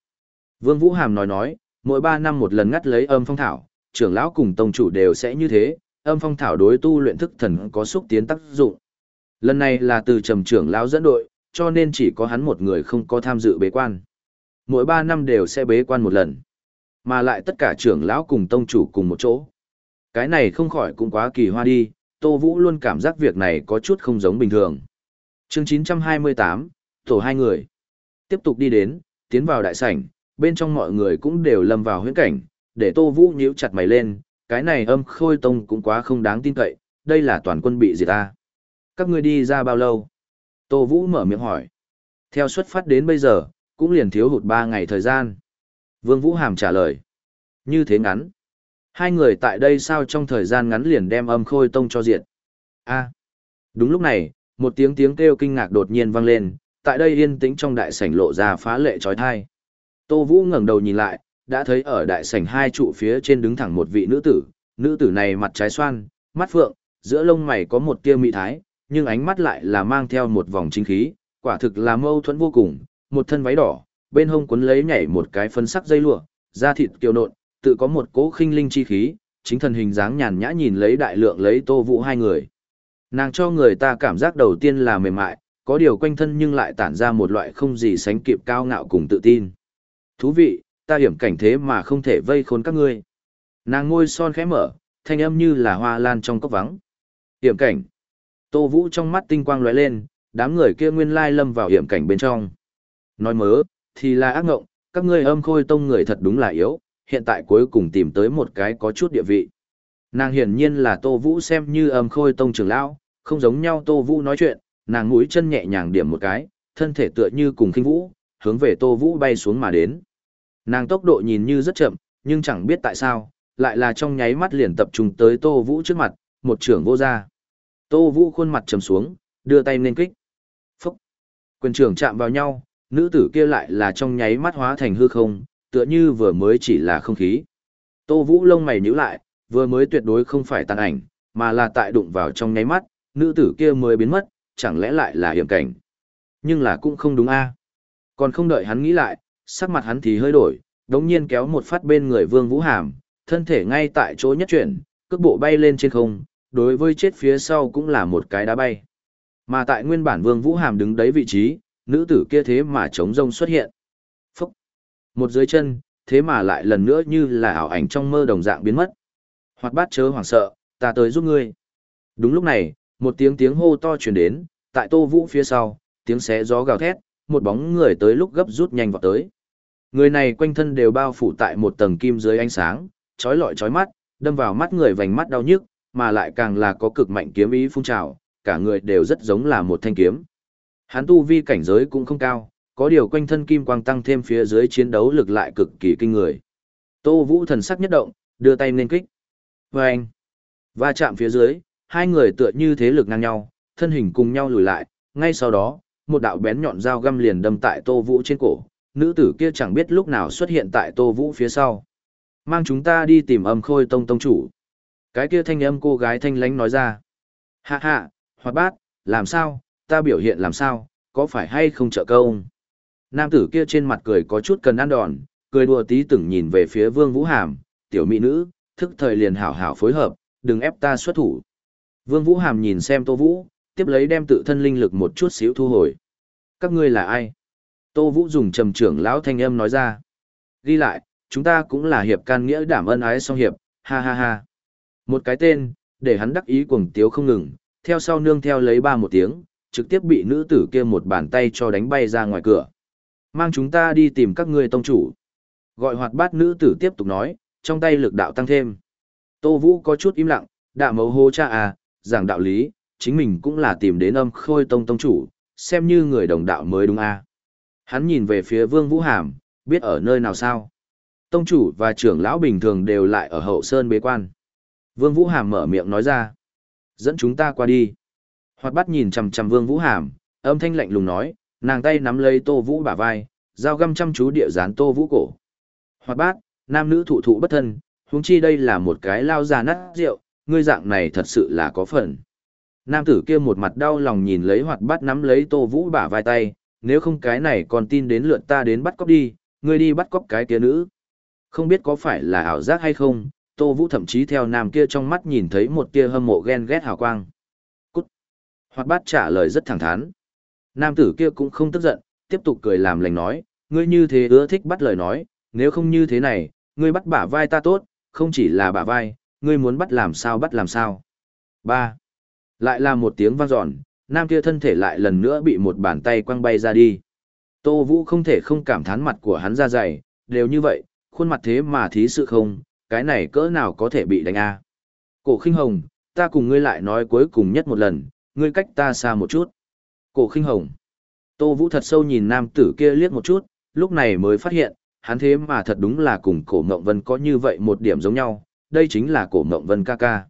Vương Vũ Hàm nói nói, mỗi 3 năm một lần ngắt lấy âm phong thảo, trưởng lão cùng tông chủ đều sẽ như thế, âm phong thảo đối tu luyện thức thần có xúc tiến tác dụng. Lần này là từ trầm trưởng lão dẫn đội, cho nên chỉ có hắn một người không có tham dự bế quan. Mỗi 3 năm đều sẽ bế quan một lần mà lại tất cả trưởng lão cùng tông chủ cùng một chỗ. Cái này không khỏi cũng quá kỳ hoa đi, Tô Vũ luôn cảm giác việc này có chút không giống bình thường. chương 928, tổ hai người. Tiếp tục đi đến, tiến vào đại sảnh, bên trong mọi người cũng đều lâm vào huyễn cảnh, để Tô Vũ nhíu chặt mày lên, cái này âm khôi tông cũng quá không đáng tin cậy, đây là toàn quân bị diệt ta. Các ngươi đi ra bao lâu? Tô Vũ mở miệng hỏi. Theo xuất phát đến bây giờ, cũng liền thiếu hụt 3 ngày thời gian. Vương Vũ Hàm trả lời. Như thế ngắn. Hai người tại đây sao trong thời gian ngắn liền đem âm khôi tông cho diệt. a Đúng lúc này, một tiếng tiếng kêu kinh ngạc đột nhiên vang lên, tại đây yên tĩnh trong đại sảnh lộ ra phá lệ trói thai. Tô Vũ ngẩng đầu nhìn lại, đã thấy ở đại sảnh hai trụ phía trên đứng thẳng một vị nữ tử, nữ tử này mặt trái xoan, mắt phượng, giữa lông mày có một tia mị thái, nhưng ánh mắt lại là mang theo một vòng chính khí, quả thực là mâu thuẫn vô cùng, một thân váy đỏ, bên hông cuốn lấy nhảy một cái phân sắc dây lụa, da thịt kiều nộn, tự có một cỗ khinh linh chi khí, chính thần hình dáng nhàn nhã nhìn lấy đại lượng lấy Tô Vũ hai người. Nàng cho người ta cảm giác đầu tiên là mềm mại, có điều quanh thân nhưng lại tản ra một loại không gì sánh kịp cao ngạo cùng tự tin. Thú vị, ta hiểm cảnh thế mà không thể vây khốn các ngươi. Nàng ngôi son khẽ mở, thanh âm như là hoa lan trong cốc vắng. Hiểm cảnh. Tô Vũ trong mắt tinh quang lóe lên, đám người kia nguyên lai lâm vào hiểm cảnh bên trong. Nói mớ, thì là ác ngộng, các ngươi âm khôi tông người thật đúng là yếu, hiện tại cuối cùng tìm tới một cái có chút địa vị. Nàng hiển nhiên là Tô Vũ xem như âm khôi tông trưởng lão, không giống nhau Tô Vũ nói chuyện, nàng mũi chân nhẹ nhàng điểm một cái, thân thể tựa như cùng khinh vũ, hướng về Tô Vũ bay xuống mà đến. Nàng tốc độ nhìn như rất chậm, nhưng chẳng biết tại sao, lại là trong nháy mắt liền tập trung tới Tô Vũ trước mặt, một trưởng vô ra. Tô Vũ khuôn mặt trầm xuống, đưa tay lên kích. Phúc! Quyền trưởng chạm vào nhau, nữ tử kia lại là trong nháy mắt hóa thành hư không, tựa như vừa mới chỉ là không khí. Tô Vũ lông mày nhíu lại, vừa mới tuyệt đối không phải tàn ảnh, mà là tại đụng vào trong nháy mắt, nữ tử kia mới biến mất, chẳng lẽ lại là hiểm cảnh. Nhưng là cũng không đúng a. Còn không đợi hắn nghĩ lại, sắc mặt hắn thì hơi đổi, đống nhiên kéo một phát bên người Vương Vũ Hàm, thân thể ngay tại chỗ nhất chuyển, cước bộ bay lên trên không, đối với chết phía sau cũng là một cái đá bay. Mà tại nguyên bản Vương Vũ Hàm đứng đấy vị trí, nữ tử kia thế mà chống rông xuất hiện. Phúc! Một dưới chân, thế mà lại lần nữa như là ảo ảnh trong mơ đồng dạng biến mất. Hoặc bát chớ hoảng sợ, ta tới giúp ngươi. Đúng lúc này, một tiếng tiếng hô to truyền đến, tại Tô Vũ phía sau, tiếng xé gió gào thét, một bóng người tới lúc gấp rút nhanh vào tới. Người này quanh thân đều bao phủ tại một tầng kim dưới ánh sáng, chói lọi chói mắt, đâm vào mắt người vành mắt đau nhức, mà lại càng là có cực mạnh kiếm ý phun trào, cả người đều rất giống là một thanh kiếm. Hắn tu vi cảnh giới cũng không cao, có điều quanh thân kim quang tăng thêm phía dưới chiến đấu lực lại cực kỳ kinh người. Tô Vũ thần sắc nhất động, đưa tay lên kích. Và anh, va chạm phía dưới, hai người tựa như thế lực ngang nhau, thân hình cùng nhau lùi lại, ngay sau đó, một đạo bén nhọn dao găm liền đâm tại Tô Vũ trên cổ, nữ tử kia chẳng biết lúc nào xuất hiện tại Tô Vũ phía sau. Mang chúng ta đi tìm âm khôi tông tông chủ. Cái kia thanh âm cô gái thanh lánh nói ra. Hạ hạ, hoạt bát, làm sao, ta biểu hiện làm sao, có phải hay không trợ công? Nam tử kia trên mặt cười có chút cần ăn đòn, cười đùa tí từng nhìn về phía vương vũ hàm, tiểu mỹ nữ, thức thời liền hảo hảo phối hợp, đừng ép ta xuất thủ. Vương vũ hàm nhìn xem tô vũ, tiếp lấy đem tự thân linh lực một chút xíu thu hồi. Các ngươi là ai? Tô vũ dùng trầm trưởng lão thanh âm nói ra. Ghi lại, chúng ta cũng là hiệp can nghĩa đảm ân ái song hiệp, ha ha ha. Một cái tên, để hắn đắc ý cuồng tiếu không ngừng, theo sau nương theo lấy ba một tiếng, trực tiếp bị nữ tử kia một bàn tay cho đánh bay ra ngoài cửa. Mang chúng ta đi tìm các ngươi tông chủ. Gọi hoạt bát nữ tử tiếp tục nói, trong tay lực đạo tăng thêm. Tô Vũ có chút im lặng, đạ mấu hô cha à, giảng đạo lý, chính mình cũng là tìm đến âm khôi tông tông chủ, xem như người đồng đạo mới đúng à. Hắn nhìn về phía Vương Vũ Hàm, biết ở nơi nào sao. Tông chủ và trưởng lão bình thường đều lại ở hậu sơn bế quan. Vương Vũ Hàm mở miệng nói ra. Dẫn chúng ta qua đi. Hoạt bắt nhìn chằm chằm Vương Vũ Hàm, âm thanh lạnh lùng nói, nàng tay nắm lấy Tô Vũ bả vai, dao găm chăm chú địa dán Tô Vũ cổ. Hoạt bát, nam nữ thụ thụ bất thân, huống chi đây là một cái lao già nát rượu, ngươi dạng này thật sự là có phần. Nam tử kia một mặt đau lòng nhìn lấy hoạt bát nắm lấy Tô Vũ bả vai tay, nếu không cái này còn tin đến lượt ta đến bắt cóc đi, ngươi đi bắt cóc cái kia nữ. Không biết có phải là ảo giác hay không, Tô Vũ thậm chí theo nam kia trong mắt nhìn thấy một tia hâm mộ ghen ghét hào quang. Cút! Hoạt bát trả lời rất thẳng thắn. Nam tử kia cũng không tức giận, tiếp tục cười làm lành nói, ngươi như thế ưa thích bắt lời nói, nếu không như thế này, ngươi bắt bả vai ta tốt, không chỉ là bả vai, ngươi muốn bắt làm sao bắt làm sao. 3. Lại là một tiếng vang dọn, nam kia thân thể lại lần nữa bị một bàn tay quăng bay ra đi. Tô Vũ không thể không cảm thán mặt của hắn ra dày, đều như vậy, khuôn mặt thế mà thí sự không, cái này cỡ nào có thể bị đánh a Cổ khinh hồng, ta cùng ngươi lại nói cuối cùng nhất một lần, ngươi cách ta xa một chút. Cổ khinh hồng. Tô Vũ thật sâu nhìn nam tử kia liếc một chút, lúc này mới phát hiện, hắn thế mà thật đúng là cùng cổ Ngộng Vân có như vậy một điểm giống nhau, đây chính là cổ mộng Vân ca ca.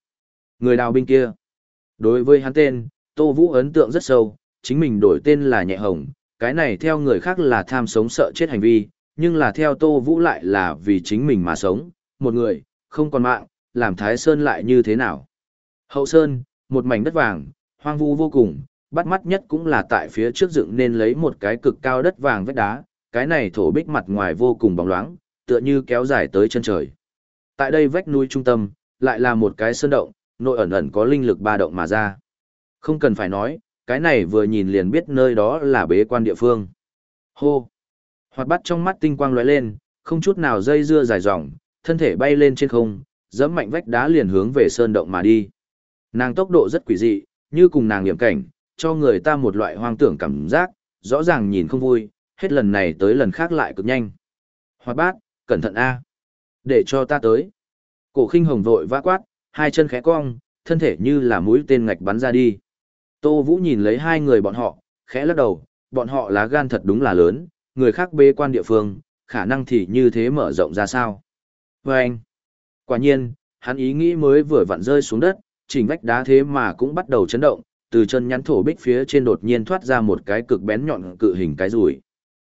Người đào binh kia. Đối với hắn tên, Tô Vũ ấn tượng rất sâu, chính mình đổi tên là Nhẹ Hồng, cái này theo người khác là tham sống sợ chết hành vi, nhưng là theo Tô Vũ lại là vì chính mình mà sống, một người, không còn mạng, làm Thái Sơn lại như thế nào. Hậu Sơn, một mảnh đất vàng, hoang vu vô cùng, bắt mắt nhất cũng là tại phía trước dựng nên lấy một cái cực cao đất vàng vách đá, cái này thổ bích mặt ngoài vô cùng bóng loáng, tựa như kéo dài tới chân trời. Tại đây vách núi trung tâm, lại là một cái sơn động, nội ẩn ẩn có linh lực ba động mà ra. Không cần phải nói, cái này vừa nhìn liền biết nơi đó là bế quan địa phương. Hô! Hoạt bắt trong mắt tinh quang lóe lên, không chút nào dây dưa dài dòng, thân thể bay lên trên không, dẫm mạnh vách đá liền hướng về sơn động mà đi. Nàng tốc độ rất quỷ dị, như cùng nàng nghiệm cảnh, cho người ta một loại hoang tưởng cảm giác, rõ ràng nhìn không vui, hết lần này tới lần khác lại cực nhanh. Hoạt bát, cẩn thận a, để cho ta tới. Cổ khinh hồng vội vã quát, hai chân khẽ cong, thân thể như là mũi tên ngạch bắn ra đi. Tô Vũ nhìn lấy hai người bọn họ, khẽ lắc đầu, bọn họ lá gan thật đúng là lớn, người khác bê quan địa phương, khả năng thì như thế mở rộng ra sao. Và anh, quả nhiên, hắn ý nghĩ mới vừa vặn rơi xuống đất, chỉnh vách đá thế mà cũng bắt đầu chấn động, từ chân nhắn thổ bích phía trên đột nhiên thoát ra một cái cực bén nhọn cự hình cái rùi.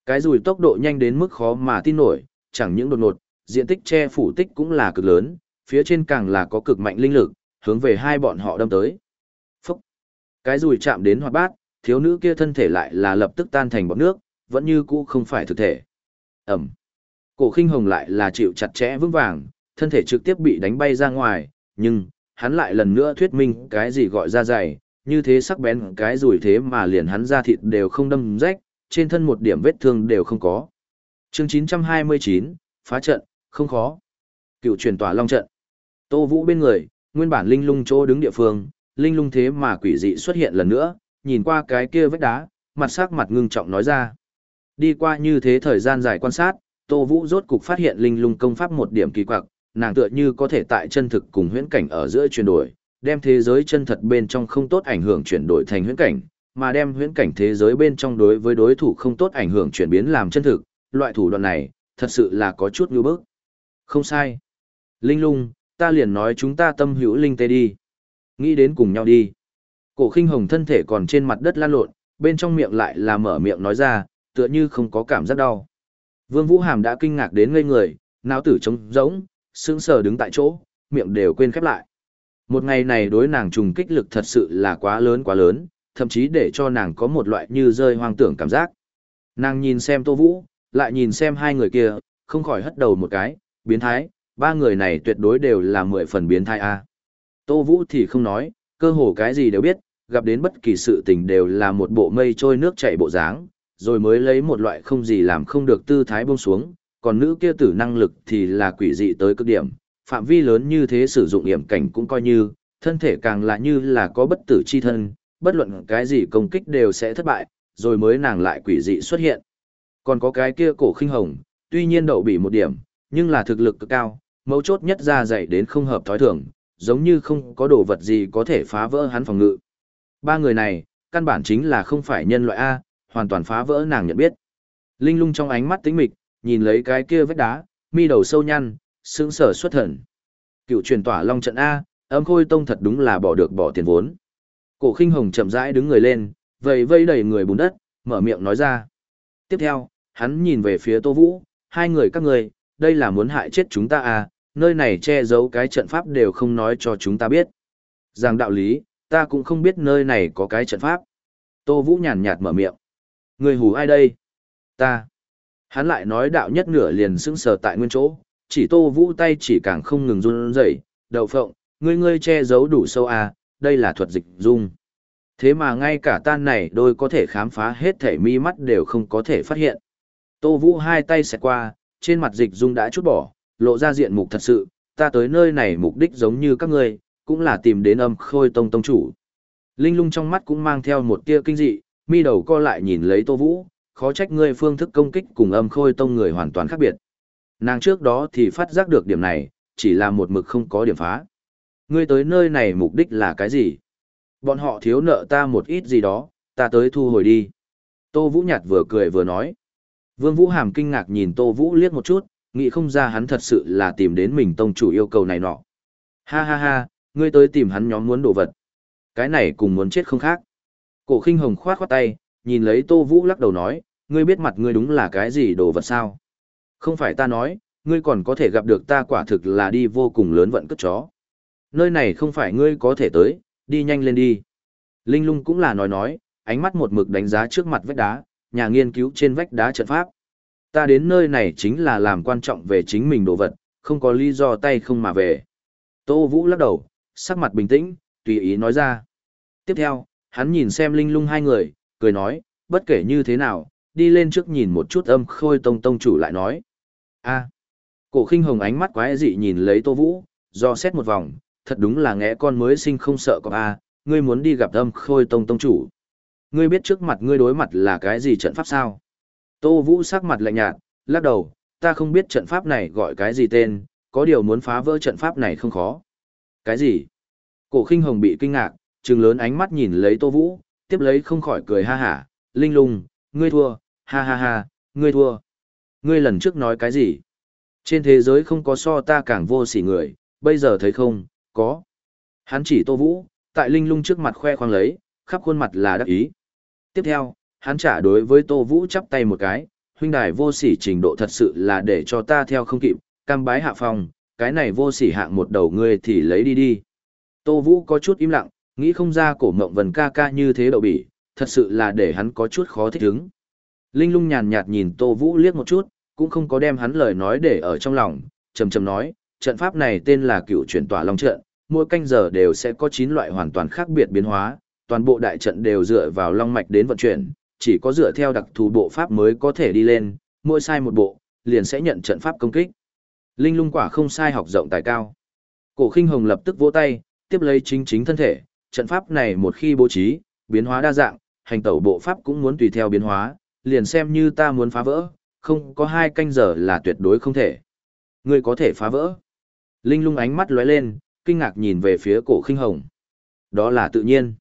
Cái rùi tốc độ nhanh đến mức khó mà tin nổi, chẳng những đột ngột, diện tích che phủ tích cũng là cực lớn, phía trên càng là có cực mạnh linh lực, hướng về hai bọn họ đâm tới. Phúc! Cái rùi chạm đến hoạt bát, thiếu nữ kia thân thể lại là lập tức tan thành bọt nước, vẫn như cũ không phải thực thể. Ẩm. Cổ khinh hồng lại là chịu chặt chẽ vững vàng, thân thể trực tiếp bị đánh bay ra ngoài, nhưng, hắn lại lần nữa thuyết minh cái gì gọi ra dày, như thế sắc bén cái rùi thế mà liền hắn ra thịt đều không đâm rách, trên thân một điểm vết thương đều không có. Chương 929, phá trận, không khó. Cựu truyền tỏa long trận. Tô Vũ bên người, nguyên bản linh lung chỗ đứng địa phương, linh lung thế mà quỷ dị xuất hiện lần nữa, nhìn qua cái kia vết đá, mặt sắc mặt ngưng trọng nói ra. Đi qua như thế thời gian dài quan sát, Tô Vũ rốt cục phát hiện linh lung công pháp một điểm kỳ quặc, nàng tựa như có thể tại chân thực cùng huyễn cảnh ở giữa chuyển đổi, đem thế giới chân thật bên trong không tốt ảnh hưởng chuyển đổi thành huyễn cảnh, mà đem huyễn cảnh thế giới bên trong đối với đối thủ không tốt ảnh hưởng chuyển biến làm chân thực, loại thủ đoạn này, thật sự là có chút như bức. Không sai. Linh lung, ta liền nói chúng ta tâm hữu linh tê đi. Nghĩ đến cùng nhau đi. Cổ khinh hồng thân thể còn trên mặt đất lan lộn, bên trong miệng lại là mở miệng nói ra, tựa như không có cảm giác đau. Vương Vũ Hàm đã kinh ngạc đến ngây người, não tử trống rỗng, sững sờ đứng tại chỗ, miệng đều quên khép lại. Một ngày này đối nàng trùng kích lực thật sự là quá lớn quá lớn, thậm chí để cho nàng có một loại như rơi hoang tưởng cảm giác. Nàng nhìn xem Tô Vũ, lại nhìn xem hai người kia, không khỏi hất đầu một cái, biến thái, ba người này tuyệt đối đều là mười phần biến thái a. Tô Vũ thì không nói, cơ hồ cái gì đều biết, gặp đến bất kỳ sự tình đều là một bộ mây trôi nước chảy bộ dáng, rồi mới lấy một loại không gì làm không được tư thái buông xuống, còn nữ kia tử năng lực thì là quỷ dị tới cực điểm, phạm vi lớn như thế sử dụng hiểm cảnh cũng coi như, thân thể càng là như là có bất tử chi thân, bất luận cái gì công kích đều sẽ thất bại, rồi mới nàng lại quỷ dị xuất hiện. Còn có cái kia cổ khinh hồng, tuy nhiên đậu bị một điểm, nhưng là thực lực cực cao, mấu chốt nhất ra dạy đến không hợp thói thường, giống như không có đồ vật gì có thể phá vỡ hắn phòng ngự. Ba người này, căn bản chính là không phải nhân loại A, hoàn toàn phá vỡ nàng nhận biết. Linh lung trong ánh mắt tĩnh mịch, nhìn lấy cái kia vết đá, mi đầu sâu nhăn, sững sở xuất thần. Cựu truyền tỏa long trận A, âm khôi tông thật đúng là bỏ được bỏ tiền vốn. Cổ khinh hồng chậm rãi đứng người lên, vầy vây đầy người bùn đất, mở miệng nói ra. Tiếp theo, hắn nhìn về phía Tô Vũ, hai người các người, đây là muốn hại chết chúng ta à, nơi này che giấu cái trận pháp đều không nói cho chúng ta biết. Rằng đạo lý, ta cũng không biết nơi này có cái trận pháp. Tô Vũ nhàn nhạt mở miệng. Người hù ai đây? Ta. Hắn lại nói đạo nhất nửa liền sững sờ tại nguyên chỗ, chỉ Tô Vũ tay chỉ càng không ngừng run rẩy, đậu phộng, ngươi ngươi che giấu đủ sâu à, đây là thuật dịch dung. Thế mà ngay cả tan này đôi có thể khám phá hết thể mi mắt đều không có thể phát hiện. Tô Vũ hai tay xẹt qua, trên mặt dịch dung đã chút bỏ, lộ ra diện mục thật sự, ta tới nơi này mục đích giống như các ngươi, cũng là tìm đến âm khôi tông tông chủ. Linh lung trong mắt cũng mang theo một tia kinh dị, mi đầu co lại nhìn lấy Tô Vũ, khó trách ngươi phương thức công kích cùng âm khôi tông người hoàn toàn khác biệt. Nàng trước đó thì phát giác được điểm này, chỉ là một mực không có điểm phá. Ngươi tới nơi này mục đích là cái gì? Bọn họ thiếu nợ ta một ít gì đó, ta tới thu hồi đi. Tô Vũ nhạt vừa cười vừa nói. Vương Vũ Hàm kinh ngạc nhìn Tô Vũ liếc một chút, nghĩ không ra hắn thật sự là tìm đến mình tông chủ yêu cầu này nọ. Ha ha ha, ngươi tới tìm hắn nhóm muốn đồ vật. Cái này cùng muốn chết không khác. Cổ khinh hồng khoát khoát tay, nhìn lấy Tô Vũ lắc đầu nói, ngươi biết mặt ngươi đúng là cái gì đồ vật sao? Không phải ta nói, ngươi còn có thể gặp được ta quả thực là đi vô cùng lớn vận cất chó. Nơi này không phải ngươi có thể tới, đi nhanh lên đi. Linh lung cũng là nói nói, ánh mắt một mực đánh giá trước mặt vách đá, nhà nghiên cứu trên vách đá trận pháp. Ta đến nơi này chính là làm quan trọng về chính mình đồ vật, không có lý do tay không mà về. Tô Vũ lắc đầu, sắc mặt bình tĩnh, tùy ý nói ra. Tiếp theo, hắn nhìn xem linh lung hai người, cười nói, bất kể như thế nào, đi lên trước nhìn một chút âm khôi tông tông chủ lại nói. a cổ khinh hồng ánh mắt quái dị nhìn lấy Tô Vũ, do xét một vòng, thật đúng là ngẽ con mới sinh không sợ có a ngươi muốn đi gặp âm khôi tông tông chủ. Ngươi biết trước mặt ngươi đối mặt là cái gì trận pháp sao? Tô Vũ sắc mặt lạnh nhạt, lắc đầu, ta không biết trận pháp này gọi cái gì tên, có điều muốn phá vỡ trận pháp này không khó. Cái gì? Cổ khinh hồng bị kinh ngạc, trừng lớn ánh mắt nhìn lấy Tô Vũ, tiếp lấy không khỏi cười ha hả, linh lung, ngươi thua, ha ha ha, ngươi thua. Ngươi lần trước nói cái gì? Trên thế giới không có so ta càng vô sỉ người, bây giờ thấy không, có. Hắn chỉ Tô Vũ, tại linh lung trước mặt khoe khoang lấy, khắp khuôn mặt là đắc ý. Tiếp theo, hắn trả đối với Tô Vũ chắp tay một cái, huynh đài vô sỉ trình độ thật sự là để cho ta theo không kịp, cam bái hạ phòng, cái này vô sỉ hạng một đầu ngươi thì lấy đi đi. Tô Vũ có chút im lặng, Nghĩ không ra cổ mộng vần ca ca như thế đậu bỉ, thật sự là để hắn có chút khó thích ứng. Linh lung nhàn nhạt nhìn Tô Vũ liếc một chút, cũng không có đem hắn lời nói để ở trong lòng, trầm trầm nói, trận pháp này tên là cựu chuyển tỏa long trận, mỗi canh giờ đều sẽ có 9 loại hoàn toàn khác biệt biến hóa, toàn bộ đại trận đều dựa vào long mạch đến vận chuyển, chỉ có dựa theo đặc thù bộ pháp mới có thể đi lên, mỗi sai một bộ, liền sẽ nhận trận pháp công kích. Linh lung quả không sai học rộng tài cao. Cổ khinh hồng lập tức vỗ tay, tiếp lấy chính chính thân thể, trận pháp này một khi bố trí, biến hóa đa dạng, hành tẩu bộ pháp cũng muốn tùy theo biến hóa, liền xem như ta muốn phá vỡ, không có hai canh giờ là tuyệt đối không thể. Ngươi có thể phá vỡ. Linh lung ánh mắt lóe lên, kinh ngạc nhìn về phía cổ khinh hồng. Đó là tự nhiên.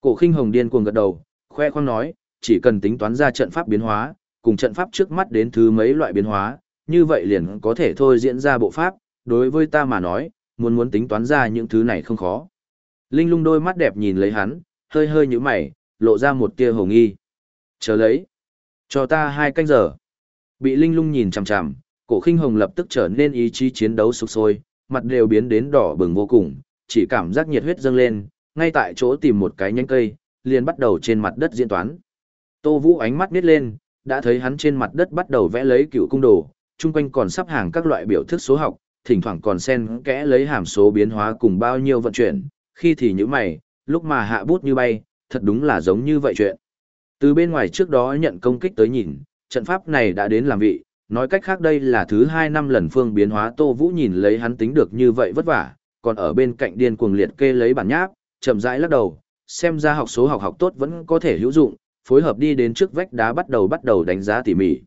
Cổ khinh hồng điên cuồng gật đầu, khoe khoang nói, chỉ cần tính toán ra trận pháp biến hóa, cùng trận pháp trước mắt đến thứ mấy loại biến hóa, như vậy liền có thể thôi diễn ra bộ pháp, đối với ta mà nói, muốn muốn tính toán ra những thứ này không khó. Linh lung đôi mắt đẹp nhìn lấy hắn, hơi hơi như mày, lộ ra một tia hồng nghi. Chờ lấy. Cho ta hai canh giờ. Bị Linh lung nhìn chằm chằm, cổ khinh hồng lập tức trở nên ý chí chiến đấu sục sôi, mặt đều biến đến đỏ bừng vô cùng, chỉ cảm giác nhiệt huyết dâng lên, ngay tại chỗ tìm một cái nhánh cây, liền bắt đầu trên mặt đất diễn toán. Tô Vũ ánh mắt nít lên, đã thấy hắn trên mặt đất bắt đầu vẽ lấy cựu cung đồ, chung quanh còn sắp hàng các loại biểu thức số học, thỉnh thoảng còn xen kẽ lấy hàm số biến hóa cùng bao nhiêu vận chuyển, khi thì như mày, lúc mà hạ bút như bay, thật đúng là giống như vậy chuyện. Từ bên ngoài trước đó nhận công kích tới nhìn, trận pháp này đã đến làm vị, nói cách khác đây là thứ hai năm lần phương biến hóa Tô Vũ nhìn lấy hắn tính được như vậy vất vả, còn ở bên cạnh điên cuồng liệt kê lấy bản nháp, chậm rãi lắc đầu, xem ra học số học học tốt vẫn có thể hữu dụng, phối hợp đi đến trước vách đá bắt đầu bắt đầu đánh giá tỉ mỉ.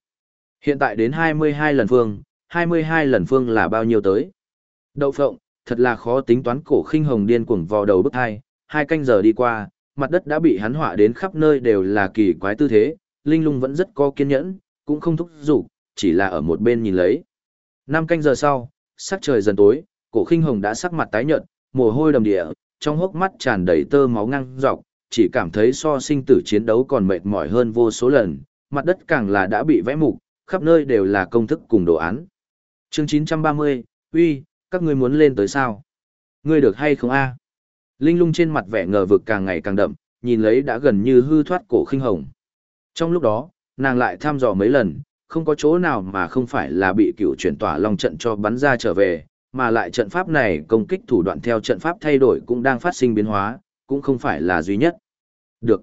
Hiện tại đến 22 lần phương, 22 lần phương là bao nhiêu tới? Đậu phộng, thật là khó tính toán cổ khinh hồng điên cuồng vò đầu bức hai, hai canh giờ đi qua, mặt đất đã bị hắn họa đến khắp nơi đều là kỳ quái tư thế, Linh Lung vẫn rất có kiên nhẫn, cũng không thúc giục, chỉ là ở một bên nhìn lấy. Năm canh giờ sau, sắc trời dần tối, cổ khinh hồng đã sắc mặt tái nhợt, mồ hôi đầm địa, trong hốc mắt tràn đầy tơ máu ngang dọc, chỉ cảm thấy so sinh tử chiến đấu còn mệt mỏi hơn vô số lần, mặt đất càng là đã bị vẽ mục, khắp nơi đều là công thức cùng đồ án. Chương 930, uy, các ngươi muốn lên tới sao? Ngươi được hay không a? Linh lung trên mặt vẻ ngờ vực càng ngày càng đậm, nhìn lấy đã gần như hư thoát cổ khinh hồng. Trong lúc đó, nàng lại thăm dò mấy lần, không có chỗ nào mà không phải là bị cựu chuyển tỏa long trận cho bắn ra trở về, mà lại trận pháp này công kích thủ đoạn theo trận pháp thay đổi cũng đang phát sinh biến hóa, cũng không phải là duy nhất. Được.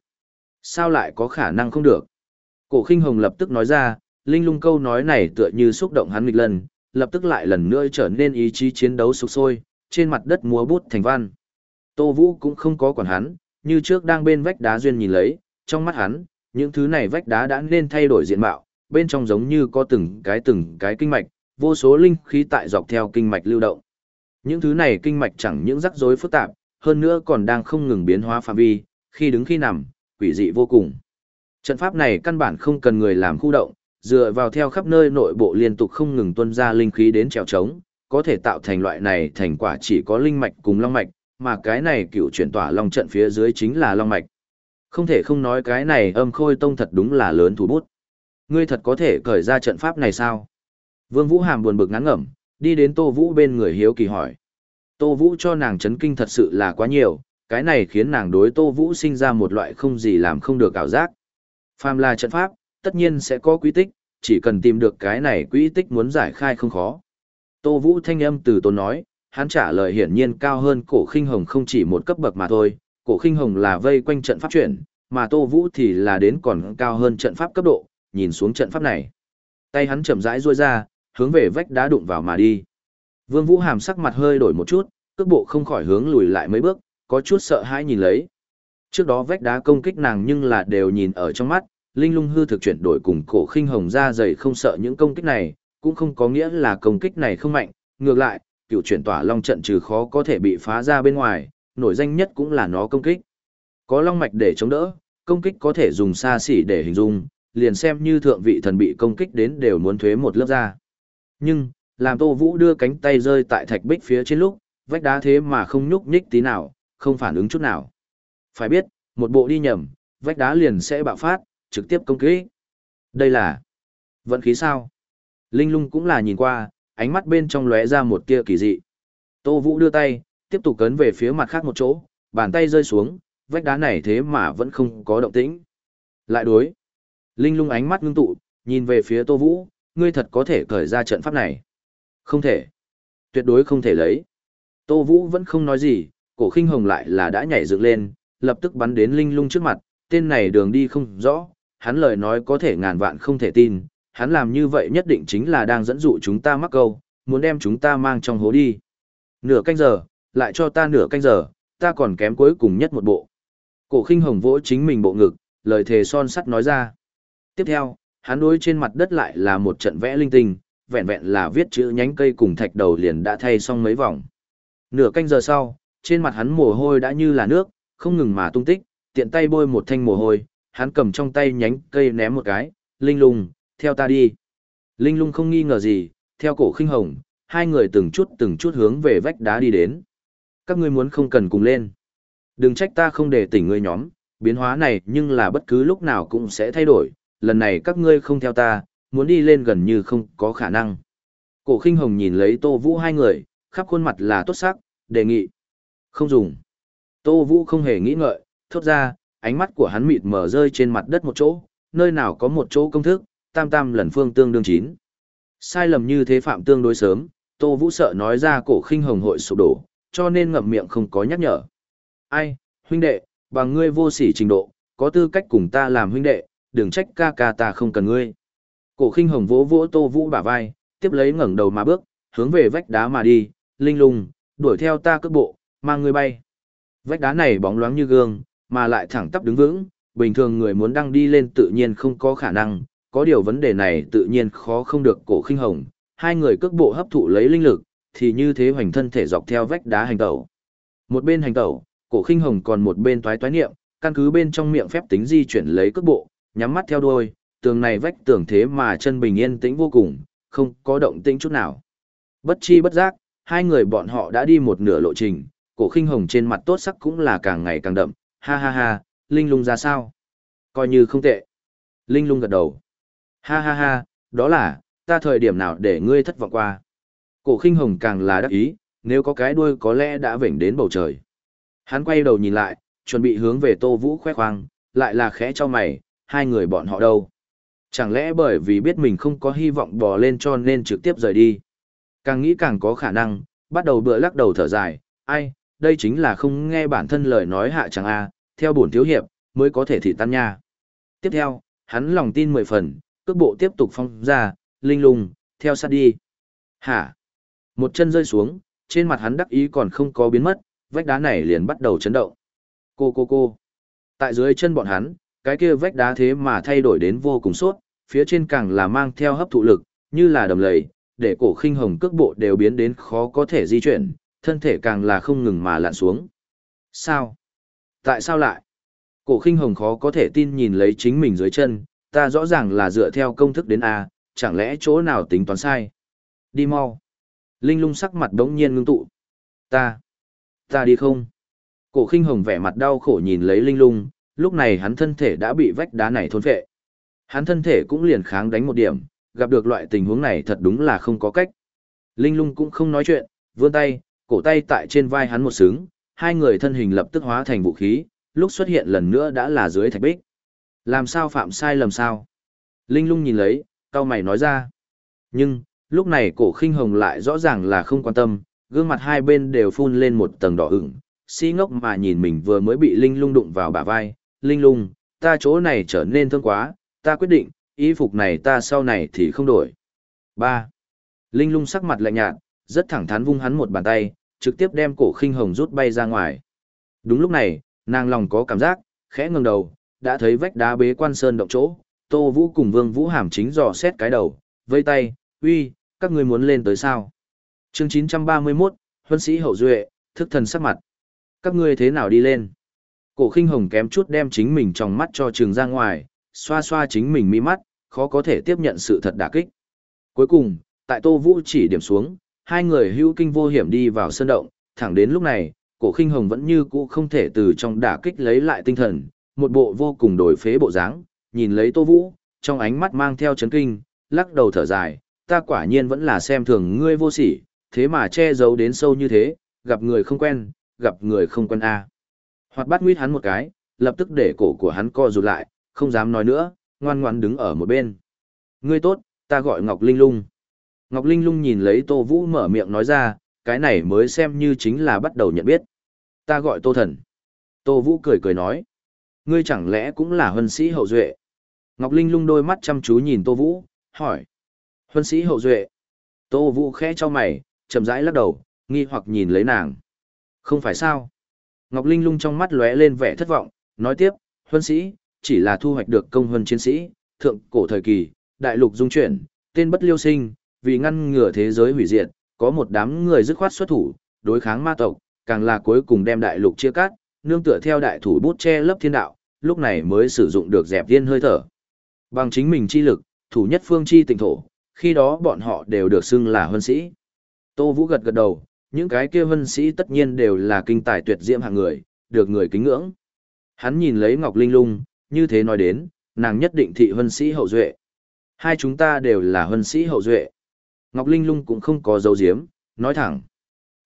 Sao lại có khả năng không được? Cổ khinh hồng lập tức nói ra, linh lung câu nói này tựa như xúc động hắn nghịch lần, lập tức lại lần nữa trở nên ý chí chiến đấu sục sôi, trên mặt đất múa bút thành văn. Tô Vũ cũng không có quản hắn, như trước đang bên vách đá duyên nhìn lấy, trong mắt hắn, những thứ này vách đá đã nên thay đổi diện mạo, bên trong giống như có từng cái từng cái kinh mạch, vô số linh khí tại dọc theo kinh mạch lưu động. Những thứ này kinh mạch chẳng những rắc rối phức tạp, hơn nữa còn đang không ngừng biến hóa phạm vi, khi đứng khi nằm, quỷ dị vô cùng. Trận pháp này căn bản không cần người làm khu động, dựa vào theo khắp nơi nội bộ liên tục không ngừng tuân ra linh khí đến trèo trống, có thể tạo thành loại này thành quả chỉ có linh mạch cùng long mạch, mà cái này cựu chuyển tỏa long trận phía dưới chính là long mạch. Không thể không nói cái này âm khôi tông thật đúng là lớn thủ bút. Ngươi thật có thể cởi ra trận pháp này sao? Vương Vũ Hàm buồn bực ngắn ngẩm, đi đến Tô Vũ bên người hiếu kỳ hỏi. Tô Vũ cho nàng chấn kinh thật sự là quá nhiều, cái này khiến nàng đối Tô Vũ sinh ra một loại không gì làm không được ảo giác. Phàm là trận pháp, tất nhiên sẽ có quý tích, chỉ cần tìm được cái này quý tích muốn giải khai không khó. Tô Vũ thanh âm từ tôn nói, hắn trả lời hiển nhiên cao hơn cổ khinh hồng không chỉ một cấp bậc mà thôi, cổ khinh hồng là vây quanh trận pháp chuyển, mà Tô Vũ thì là đến còn cao hơn trận pháp cấp độ, nhìn xuống trận pháp này. Tay hắn chậm rãi duỗi ra, hướng về vách đá đụng vào mà đi. Vương Vũ Hàm sắc mặt hơi đổi một chút, cước bộ không khỏi hướng lùi lại mấy bước, có chút sợ hãi nhìn lấy. Trước đó vách đá công kích nàng nhưng là đều nhìn ở trong mắt, linh lung hư thực chuyển đổi cùng cổ khinh hồng ra dày không sợ những công kích này, cũng không có nghĩa là công kích này không mạnh, ngược lại, cựu chuyển tỏa long trận trừ khó có thể bị phá ra bên ngoài, nổi danh nhất cũng là nó công kích. Có long mạch để chống đỡ, công kích có thể dùng xa xỉ để hình dung, liền xem như thượng vị thần bị công kích đến đều muốn thuế một lớp ra. Nhưng, làm Tô Vũ đưa cánh tay rơi tại thạch bích phía trên lúc, vách đá thế mà không nhúc nhích tí nào, không phản ứng chút nào. Phải biết, một bộ đi nhầm, vách đá liền sẽ bạo phát, trực tiếp công kích. Đây là vận khí sao? Linh lung cũng là nhìn qua, ánh mắt bên trong lóe ra một tia kỳ dị. Tô Vũ đưa tay, tiếp tục cấn về phía mặt khác một chỗ, bàn tay rơi xuống, vách đá này thế mà vẫn không có động tĩnh. Lại đối. Linh lung ánh mắt ngưng tụ, nhìn về phía Tô Vũ, ngươi thật có thể cởi ra trận pháp này. Không thể. Tuyệt đối không thể lấy. Tô Vũ vẫn không nói gì, cổ khinh hồng lại là đã nhảy dựng lên, lập tức bắn đến Linh lung trước mặt, tên này đường đi không rõ, hắn lời nói có thể ngàn vạn không thể tin, hắn làm như vậy nhất định chính là đang dẫn dụ chúng ta mắc câu, muốn đem chúng ta mang trong hố đi. Nửa canh giờ, lại cho ta nửa canh giờ, ta còn kém cuối cùng nhất một bộ. Cổ khinh hồng vỗ chính mình bộ ngực, lời thề son sắt nói ra. Tiếp theo, hắn đối trên mặt đất lại là một trận vẽ linh tinh, vẹn vẹn là viết chữ nhánh cây cùng thạch đầu liền đã thay xong mấy vòng. Nửa canh giờ sau, trên mặt hắn mồ hôi đã như là nước, không ngừng mà tung tích, tiện tay bôi một thanh mồ hôi, hắn cầm trong tay nhánh cây ném một cái, linh lung, theo ta đi. Linh lung không nghi ngờ gì, theo cổ khinh hồng, hai người từng chút từng chút hướng về vách đá đi đến. Các ngươi muốn không cần cùng lên. Đừng trách ta không để tỉnh ngươi nhóm, biến hóa này nhưng là bất cứ lúc nào cũng sẽ thay đổi, lần này các ngươi không theo ta, muốn đi lên gần như không có khả năng. Cổ khinh hồng nhìn lấy Tô Vũ hai người, khắp khuôn mặt là tốt sắc, đề nghị. Không dùng. Tô Vũ không hề nghĩ ngợi, thốt ra, ánh mắt của hắn mịt mở rơi trên mặt đất một chỗ, nơi nào có một chỗ công thức, tam tam lần phương tương đương chín. Sai lầm như thế phạm tương đối sớm, Tô Vũ sợ nói ra cổ khinh hồng hội sụp đổ, cho nên ngậm miệng không có nhắc nhở. Ai, huynh đệ, bằng ngươi vô sỉ trình độ, có tư cách cùng ta làm huynh đệ, đừng trách ca ca ta không cần ngươi. Cổ khinh hồng vỗ vỗ Tô Vũ bả vai, tiếp lấy ngẩng đầu mà bước, hướng về vách đá mà đi, linh lung, đuổi theo ta cước bộ, mang ngươi bay. Vách đá này bóng loáng như gương, mà lại thẳng tắp đứng vững, bình thường người muốn đăng đi lên tự nhiên không có khả năng, có điều vấn đề này tự nhiên khó không được cổ khinh hồng, hai người cước bộ hấp thụ lấy linh lực, thì như thế hoành thân thể dọc theo vách đá hành tẩu. Một bên hành tẩu, cổ khinh hồng còn một bên toái toái niệm, căn cứ bên trong miệng phép tính di chuyển lấy cước bộ, nhắm mắt theo đuôi, tường này vách tường thế mà chân bình yên tĩnh vô cùng, không có động tĩnh chút nào. Bất chi bất giác, hai người bọn họ đã đi một nửa lộ trình, cổ khinh hồng trên mặt tốt sắc cũng là càng ngày càng đậm, ha ha ha, linh lung ra sao? Coi như không tệ. Linh lung gật đầu. Ha ha ha, đó là, ta thời điểm nào để ngươi thất vọng qua. Cổ khinh hồng càng là đắc ý, nếu có cái đuôi có lẽ đã vểnh đến bầu trời. Hắn quay đầu nhìn lại, chuẩn bị hướng về Tô Vũ khoe khoang, lại là khẽ cho mày, hai người bọn họ đâu. Chẳng lẽ bởi vì biết mình không có hy vọng bò lên cho nên trực tiếp rời đi. Càng nghĩ càng có khả năng, bắt đầu bựa lắc đầu thở dài, ai, đây chính là không nghe bản thân lời nói hạ chẳng a theo bổn thiếu hiệp, mới có thể thị tan nha. Tiếp theo, hắn lòng tin mười phần, cước bộ tiếp tục phong ra, linh lung, theo sát đi. Hả? Một chân rơi xuống, trên mặt hắn đắc ý còn không có biến mất, vách đá này liền bắt đầu chấn động. Cô cô cô. Tại dưới chân bọn hắn, cái kia vách đá thế mà thay đổi đến vô cùng sốt, phía trên càng là mang theo hấp thụ lực, như là đầm lầy, để cổ khinh hồng cước bộ đều biến đến khó có thể di chuyển, thân thể càng là không ngừng mà lặn xuống. Sao? Tại sao lại? Cổ khinh hồng khó có thể tin nhìn lấy chính mình dưới chân, ta rõ ràng là dựa theo công thức đến A, chẳng lẽ chỗ nào tính toán sai? Đi mau. Linh lung sắc mặt đống nhiên ngưng tụ. Ta. Ta đi không? Cổ khinh hồng vẻ mặt đau khổ nhìn lấy linh lung, lúc này hắn thân thể đã bị vách đá này thôn phệ. Hắn thân thể cũng liền kháng đánh một điểm, gặp được loại tình huống này thật đúng là không có cách. Linh lung cũng không nói chuyện, vươn tay, cổ tay tại trên vai hắn một sướng, hai người thân hình lập tức hóa thành vũ khí, lúc xuất hiện lần nữa đã là dưới thạch bích. Làm sao phạm sai lầm sao? Linh lung nhìn lấy, cao mày nói ra. Nhưng, lúc này cổ khinh hồng lại rõ ràng là không quan tâm, gương mặt hai bên đều phun lên một tầng đỏ ửng, si ngốc mà nhìn mình vừa mới bị Linh lung đụng vào bả vai. Linh lung, ta chỗ này trở nên thương quá, ta quyết định, y phục này ta sau này thì không đổi. 3. Linh lung sắc mặt lạnh nhạt, rất thẳng thắn vung hắn một bàn tay, trực tiếp đem cổ khinh hồng rút bay ra ngoài. Đúng lúc này, nàng lòng có cảm giác, khẽ ngẩng đầu, đã thấy vách đá bế quan sơn động chỗ, Tô Vũ cùng Vương Vũ Hàm chính dò xét cái đầu, vây tay, uy, các ngươi muốn lên tới sao? chương 931, Huân sĩ hậu duệ, thức thần sắc mặt. Các ngươi thế nào đi lên? Cổ khinh hồng kém chút đem chính mình trong mắt cho trường ra ngoài, xoa xoa chính mình mi mắt, khó có thể tiếp nhận sự thật đả kích. Cuối cùng, tại Tô Vũ chỉ điểm xuống, hai người hữu kinh vô hiểm đi vào sân động, thẳng đến lúc này, cổ khinh hồng vẫn như cũ không thể từ trong đả kích lấy lại tinh thần, một bộ vô cùng đổi phế bộ dáng, nhìn lấy Tô Vũ, trong ánh mắt mang theo chấn kinh, lắc đầu thở dài, ta quả nhiên vẫn là xem thường ngươi vô sỉ, thế mà che giấu đến sâu như thế, gặp người không quen, gặp người không quen a. Hoặc bắt nguyết hắn một cái, lập tức để cổ của hắn co rụt lại, không dám nói nữa, ngoan ngoan đứng ở một bên. Ngươi tốt, ta gọi Ngọc Linh Lung. Ngọc Linh Lung nhìn lấy Tô Vũ mở miệng nói ra, cái này mới xem như chính là bắt đầu nhận biết. Ta gọi Tô Thần. Tô Vũ cười cười nói. Ngươi chẳng lẽ cũng là huân sĩ hậu duệ? Ngọc Linh Lung đôi mắt chăm chú nhìn Tô Vũ, hỏi. Huân sĩ hậu duệ. Tô Vũ khẽ cho mày, chậm rãi lắc đầu, nghi hoặc nhìn lấy nàng. Không phải sao? Ngọc Linh Lung trong mắt lóe lên vẻ thất vọng, nói tiếp, huân sĩ, chỉ là thu hoạch được công huân chiến sĩ, thượng cổ thời kỳ, đại lục dung chuyển, tên bất liêu sinh, vì ngăn ngừa thế giới hủy diệt, có một đám người dứt khoát xuất thủ, đối kháng ma tộc, càng là cuối cùng đem đại lục chia cắt, nương tựa theo đại thủ bút che lấp thiên đạo, lúc này mới sử dụng được dẹp tiên hơi thở. Bằng chính mình chi lực, thủ nhất phương chi tỉnh thổ, khi đó bọn họ đều được xưng là huân sĩ. Tô Vũ gật gật đầu, những cái kia vân sĩ tất nhiên đều là kinh tài tuyệt diễm hạng người, được người kính ngưỡng. Hắn nhìn lấy Ngọc Linh Lung, như thế nói đến, nàng nhất định thị vân sĩ hậu duệ. Hai chúng ta đều là vân sĩ hậu duệ. Ngọc Linh Lung cũng không có dấu diếm, nói thẳng.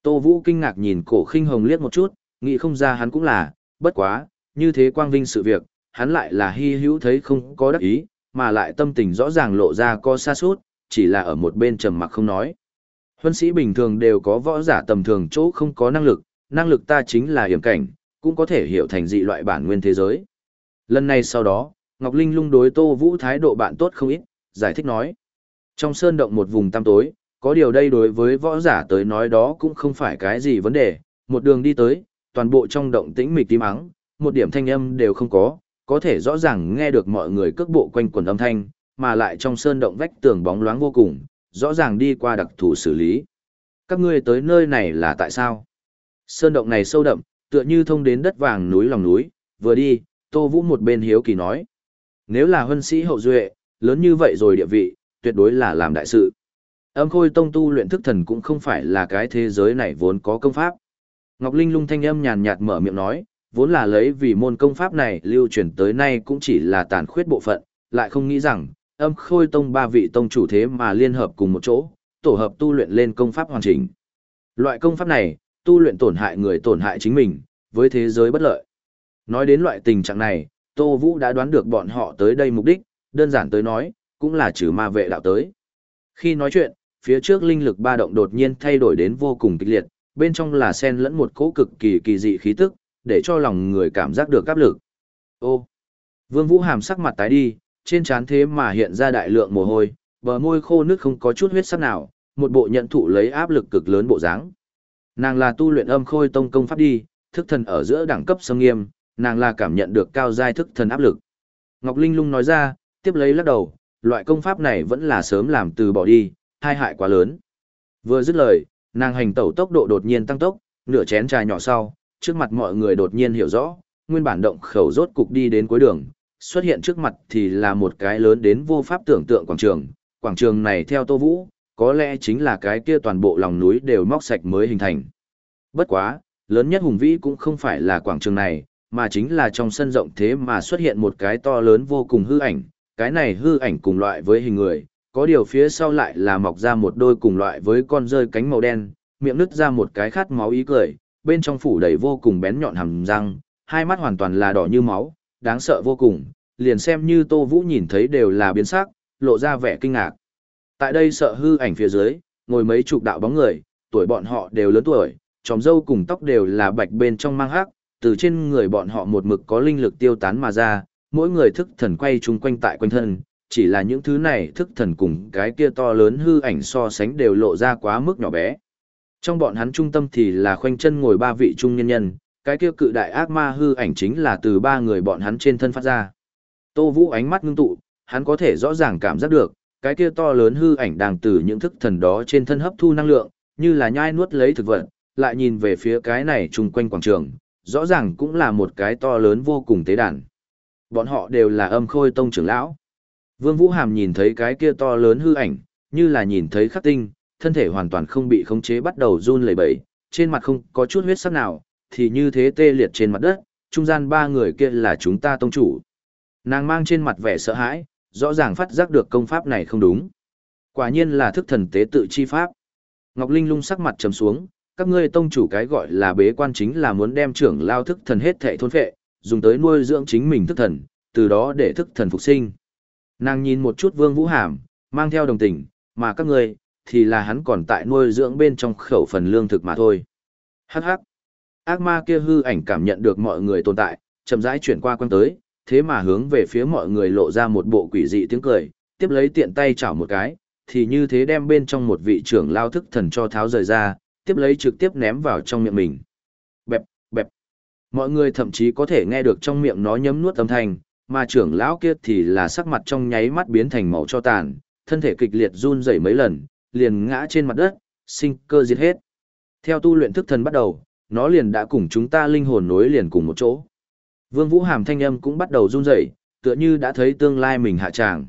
Tô Vũ kinh ngạc nhìn cổ khinh hồng liếc một chút, nghĩ không ra hắn cũng là, bất quá, như thế quang vinh sự việc, hắn lại là hy hữu thấy không có đắc ý, mà lại tâm tình rõ ràng lộ ra co xa suốt, chỉ là ở một bên trầm mặc không nói. Huân sĩ bình thường đều có võ giả tầm thường chỗ không có năng lực, năng lực ta chính là hiểm cảnh, cũng có thể hiểu thành dị loại bản nguyên thế giới. Lần này sau đó, Ngọc Linh lung đối Tô Vũ thái độ bạn tốt không ít, giải thích nói. Trong sơn động một vùng tăm tối, có điều đây đối với võ giả tới nói đó cũng không phải cái gì vấn đề, một đường đi tới, toàn bộ trong động tĩnh mịch tím ắng, một điểm thanh âm đều không có, có thể rõ ràng nghe được mọi người cước bộ quanh quần âm thanh, mà lại trong sơn động vách tường bóng loáng vô cùng, rõ ràng đi qua đặc thù xử lý. Các ngươi tới nơi này là tại sao? Sơn động này sâu đậm, tựa như thông đến đất vàng núi lòng núi, vừa đi, Tô Vũ một bên hiếu kỳ nói. Nếu là huân sĩ hậu duệ, lớn như vậy rồi địa vị, tuyệt đối là làm đại sự. Âm khôi tông tu luyện thức thần cũng không phải là cái thế giới này vốn có công pháp. Ngọc Linh lung thanh âm nhàn nhạt mở miệng nói, vốn là lấy vì môn công pháp này lưu truyền tới nay cũng chỉ là tàn khuyết bộ phận, lại không nghĩ rằng, âm khôi tông ba vị tông chủ thế mà liên hợp cùng một chỗ, tổ hợp tu luyện lên công pháp hoàn chỉnh. Loại công pháp này, tu luyện tổn hại người tổn hại chính mình, với thế giới bất lợi. Nói đến loại tình trạng này, Tô Vũ đã đoán được bọn họ tới đây mục đích, đơn giản tới nói, cũng là trừ ma vệ đạo tới. Khi nói chuyện, phía trước linh lực ba động đột nhiên thay đổi đến vô cùng kịch liệt, bên trong là sen lẫn một cỗ cực kỳ kỳ dị khí tức, để cho lòng người cảm giác được áp lực. Ô! Vương Vũ Hàm sắc mặt tái đi, trên trán thế mà hiện ra đại lượng mồ hôi, bờ môi khô nước không có chút huyết sắc nào, một bộ nhận thụ lấy áp lực cực lớn bộ dáng. Nàng là tu luyện âm khôi tông công pháp đi, thức thần ở giữa đẳng cấp sâm nghiêm, nàng là cảm nhận được cao giai thức thần áp lực. Ngọc Linh lung nói ra, tiếp lấy lắc đầu, loại công pháp này vẫn là sớm làm từ bỏ đi, hai hại quá lớn. Vừa dứt lời, nàng hành tẩu tốc độ đột nhiên tăng tốc, nửa chén trà nhỏ sau, trước mặt mọi người đột nhiên hiểu rõ, nguyên bản động khẩu rốt cục đi đến cuối đường, xuất hiện trước mặt thì là một cái lớn đến vô pháp tưởng tượng quảng trường. Quảng trường này theo Tô Vũ, có lẽ chính là cái kia toàn bộ lòng núi đều móc sạch mới hình thành. Bất quá, lớn nhất hùng vĩ cũng không phải là quảng trường này, mà chính là trong sân rộng thế mà xuất hiện một cái to lớn vô cùng hư ảnh, cái này hư ảnh cùng loại với hình người, có điều phía sau lại là mọc ra một đôi cùng loại với con rơi cánh màu đen, miệng nứt ra một cái khát máu ý cười, bên trong phủ đầy vô cùng bén nhọn hàm răng, hai mắt hoàn toàn là đỏ như máu, đáng sợ vô cùng, liền xem như Tô Vũ nhìn thấy đều là biến sắc, lộ ra vẻ kinh ngạc. Tại đây sợ hư ảnh phía dưới, ngồi mấy chục đạo bóng người, tuổi bọn họ đều lớn tuổi, tròm dâu cùng tóc đều là bạch bên trong mang hắc, từ trên người bọn họ một mực có linh lực tiêu tán mà ra, mỗi người thức thần quay chung quanh tại quanh thân, chỉ là những thứ này thức thần cùng cái kia to lớn hư ảnh so sánh đều lộ ra quá mức nhỏ bé. Trong bọn hắn trung tâm thì là khoanh chân ngồi ba vị trung nhân nhân, cái kia cự đại ác ma hư ảnh chính là từ ba người bọn hắn trên thân phát ra. Tô Vũ ánh mắt ngưng tụ, hắn có thể rõ ràng cảm giác được, cái kia to lớn hư ảnh đang từ những thức thần đó trên thân hấp thu năng lượng, như là nhai nuốt lấy thực vật, lại nhìn về phía cái này chung quanh quảng trường, rõ ràng cũng là một cái to lớn vô cùng tế đàn. Bọn họ đều là âm khôi tông trưởng lão. Vương Vũ Hàm nhìn thấy cái kia to lớn hư ảnh, như là nhìn thấy khắc tinh, thân thể hoàn toàn không bị khống chế bắt đầu run lẩy bẩy, trên mặt không có chút huyết sắc nào, thì như thế tê liệt trên mặt đất, trung gian ba người kia là chúng ta tông chủ. Nàng mang trên mặt vẻ sợ hãi, rõ ràng phát giác được công pháp này không đúng. Quả nhiên là thức thần tế tự chi pháp. Ngọc Linh lung sắc mặt trầm xuống, các ngươi tông chủ cái gọi là bế quan chính là muốn đem trưởng lao thức thần hết thệ thôn phệ, dùng tới nuôi dưỡng chính mình thức thần, từ đó để thức thần phục sinh. Nàng nhìn một chút Vương Vũ Hàm, mang theo đồng tình, mà các ngươi thì là hắn còn tại nuôi dưỡng bên trong khẩu phần lương thực mà thôi. Hắc hắc. Ác ma kia hư ảnh cảm nhận được mọi người tồn tại, chậm rãi chuyển qua quan tới, thế mà hướng về phía mọi người lộ ra một bộ quỷ dị tiếng cười, tiếp lấy tiện tay chảo một cái, thì như thế đem bên trong một vị trưởng lao thức thần cho tháo rời ra, tiếp lấy trực tiếp ném vào trong miệng mình. Bẹp, bẹp. Mọi người thậm chí có thể nghe được trong miệng nó nhấm nuốt âm thanh, mà trưởng lão kia thì là sắc mặt trong nháy mắt biến thành màu cho tàn, thân thể kịch liệt run rẩy mấy lần, liền ngã trên mặt đất, sinh cơ diệt hết. Theo tu luyện thức thần bắt đầu, nó liền đã cùng chúng ta linh hồn nối liền cùng một chỗ. Vương Vũ Hàm thanh âm cũng bắt đầu run rẩy, tựa như đã thấy tương lai mình hạ tràng.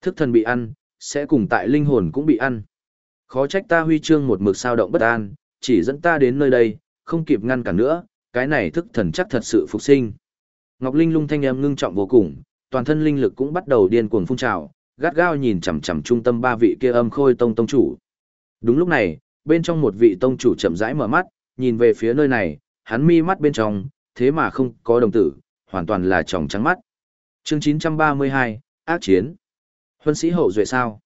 Thức thần bị ăn, sẽ cùng tại linh hồn cũng bị ăn. Khó trách ta huy chương một mực sao động bất an, chỉ dẫn ta đến nơi đây, không kịp ngăn cản nữa, cái này thức thần chắc thật sự phục sinh. Ngọc Linh lung thanh âm ngưng trọng vô cùng, toàn thân linh lực cũng bắt đầu điên cuồng phun trào, gắt gao nhìn chằm chằm trung tâm ba vị kia âm khôi tông tông chủ. Đúng lúc này, bên trong một vị tông chủ chậm rãi mở mắt, nhìn về phía nơi này, hắn mi mắt bên trong, thế mà không có đồng tử, hoàn toàn là tròng trắng mắt. Chương 932, ác chiến. Huân sĩ hậu duệ sao?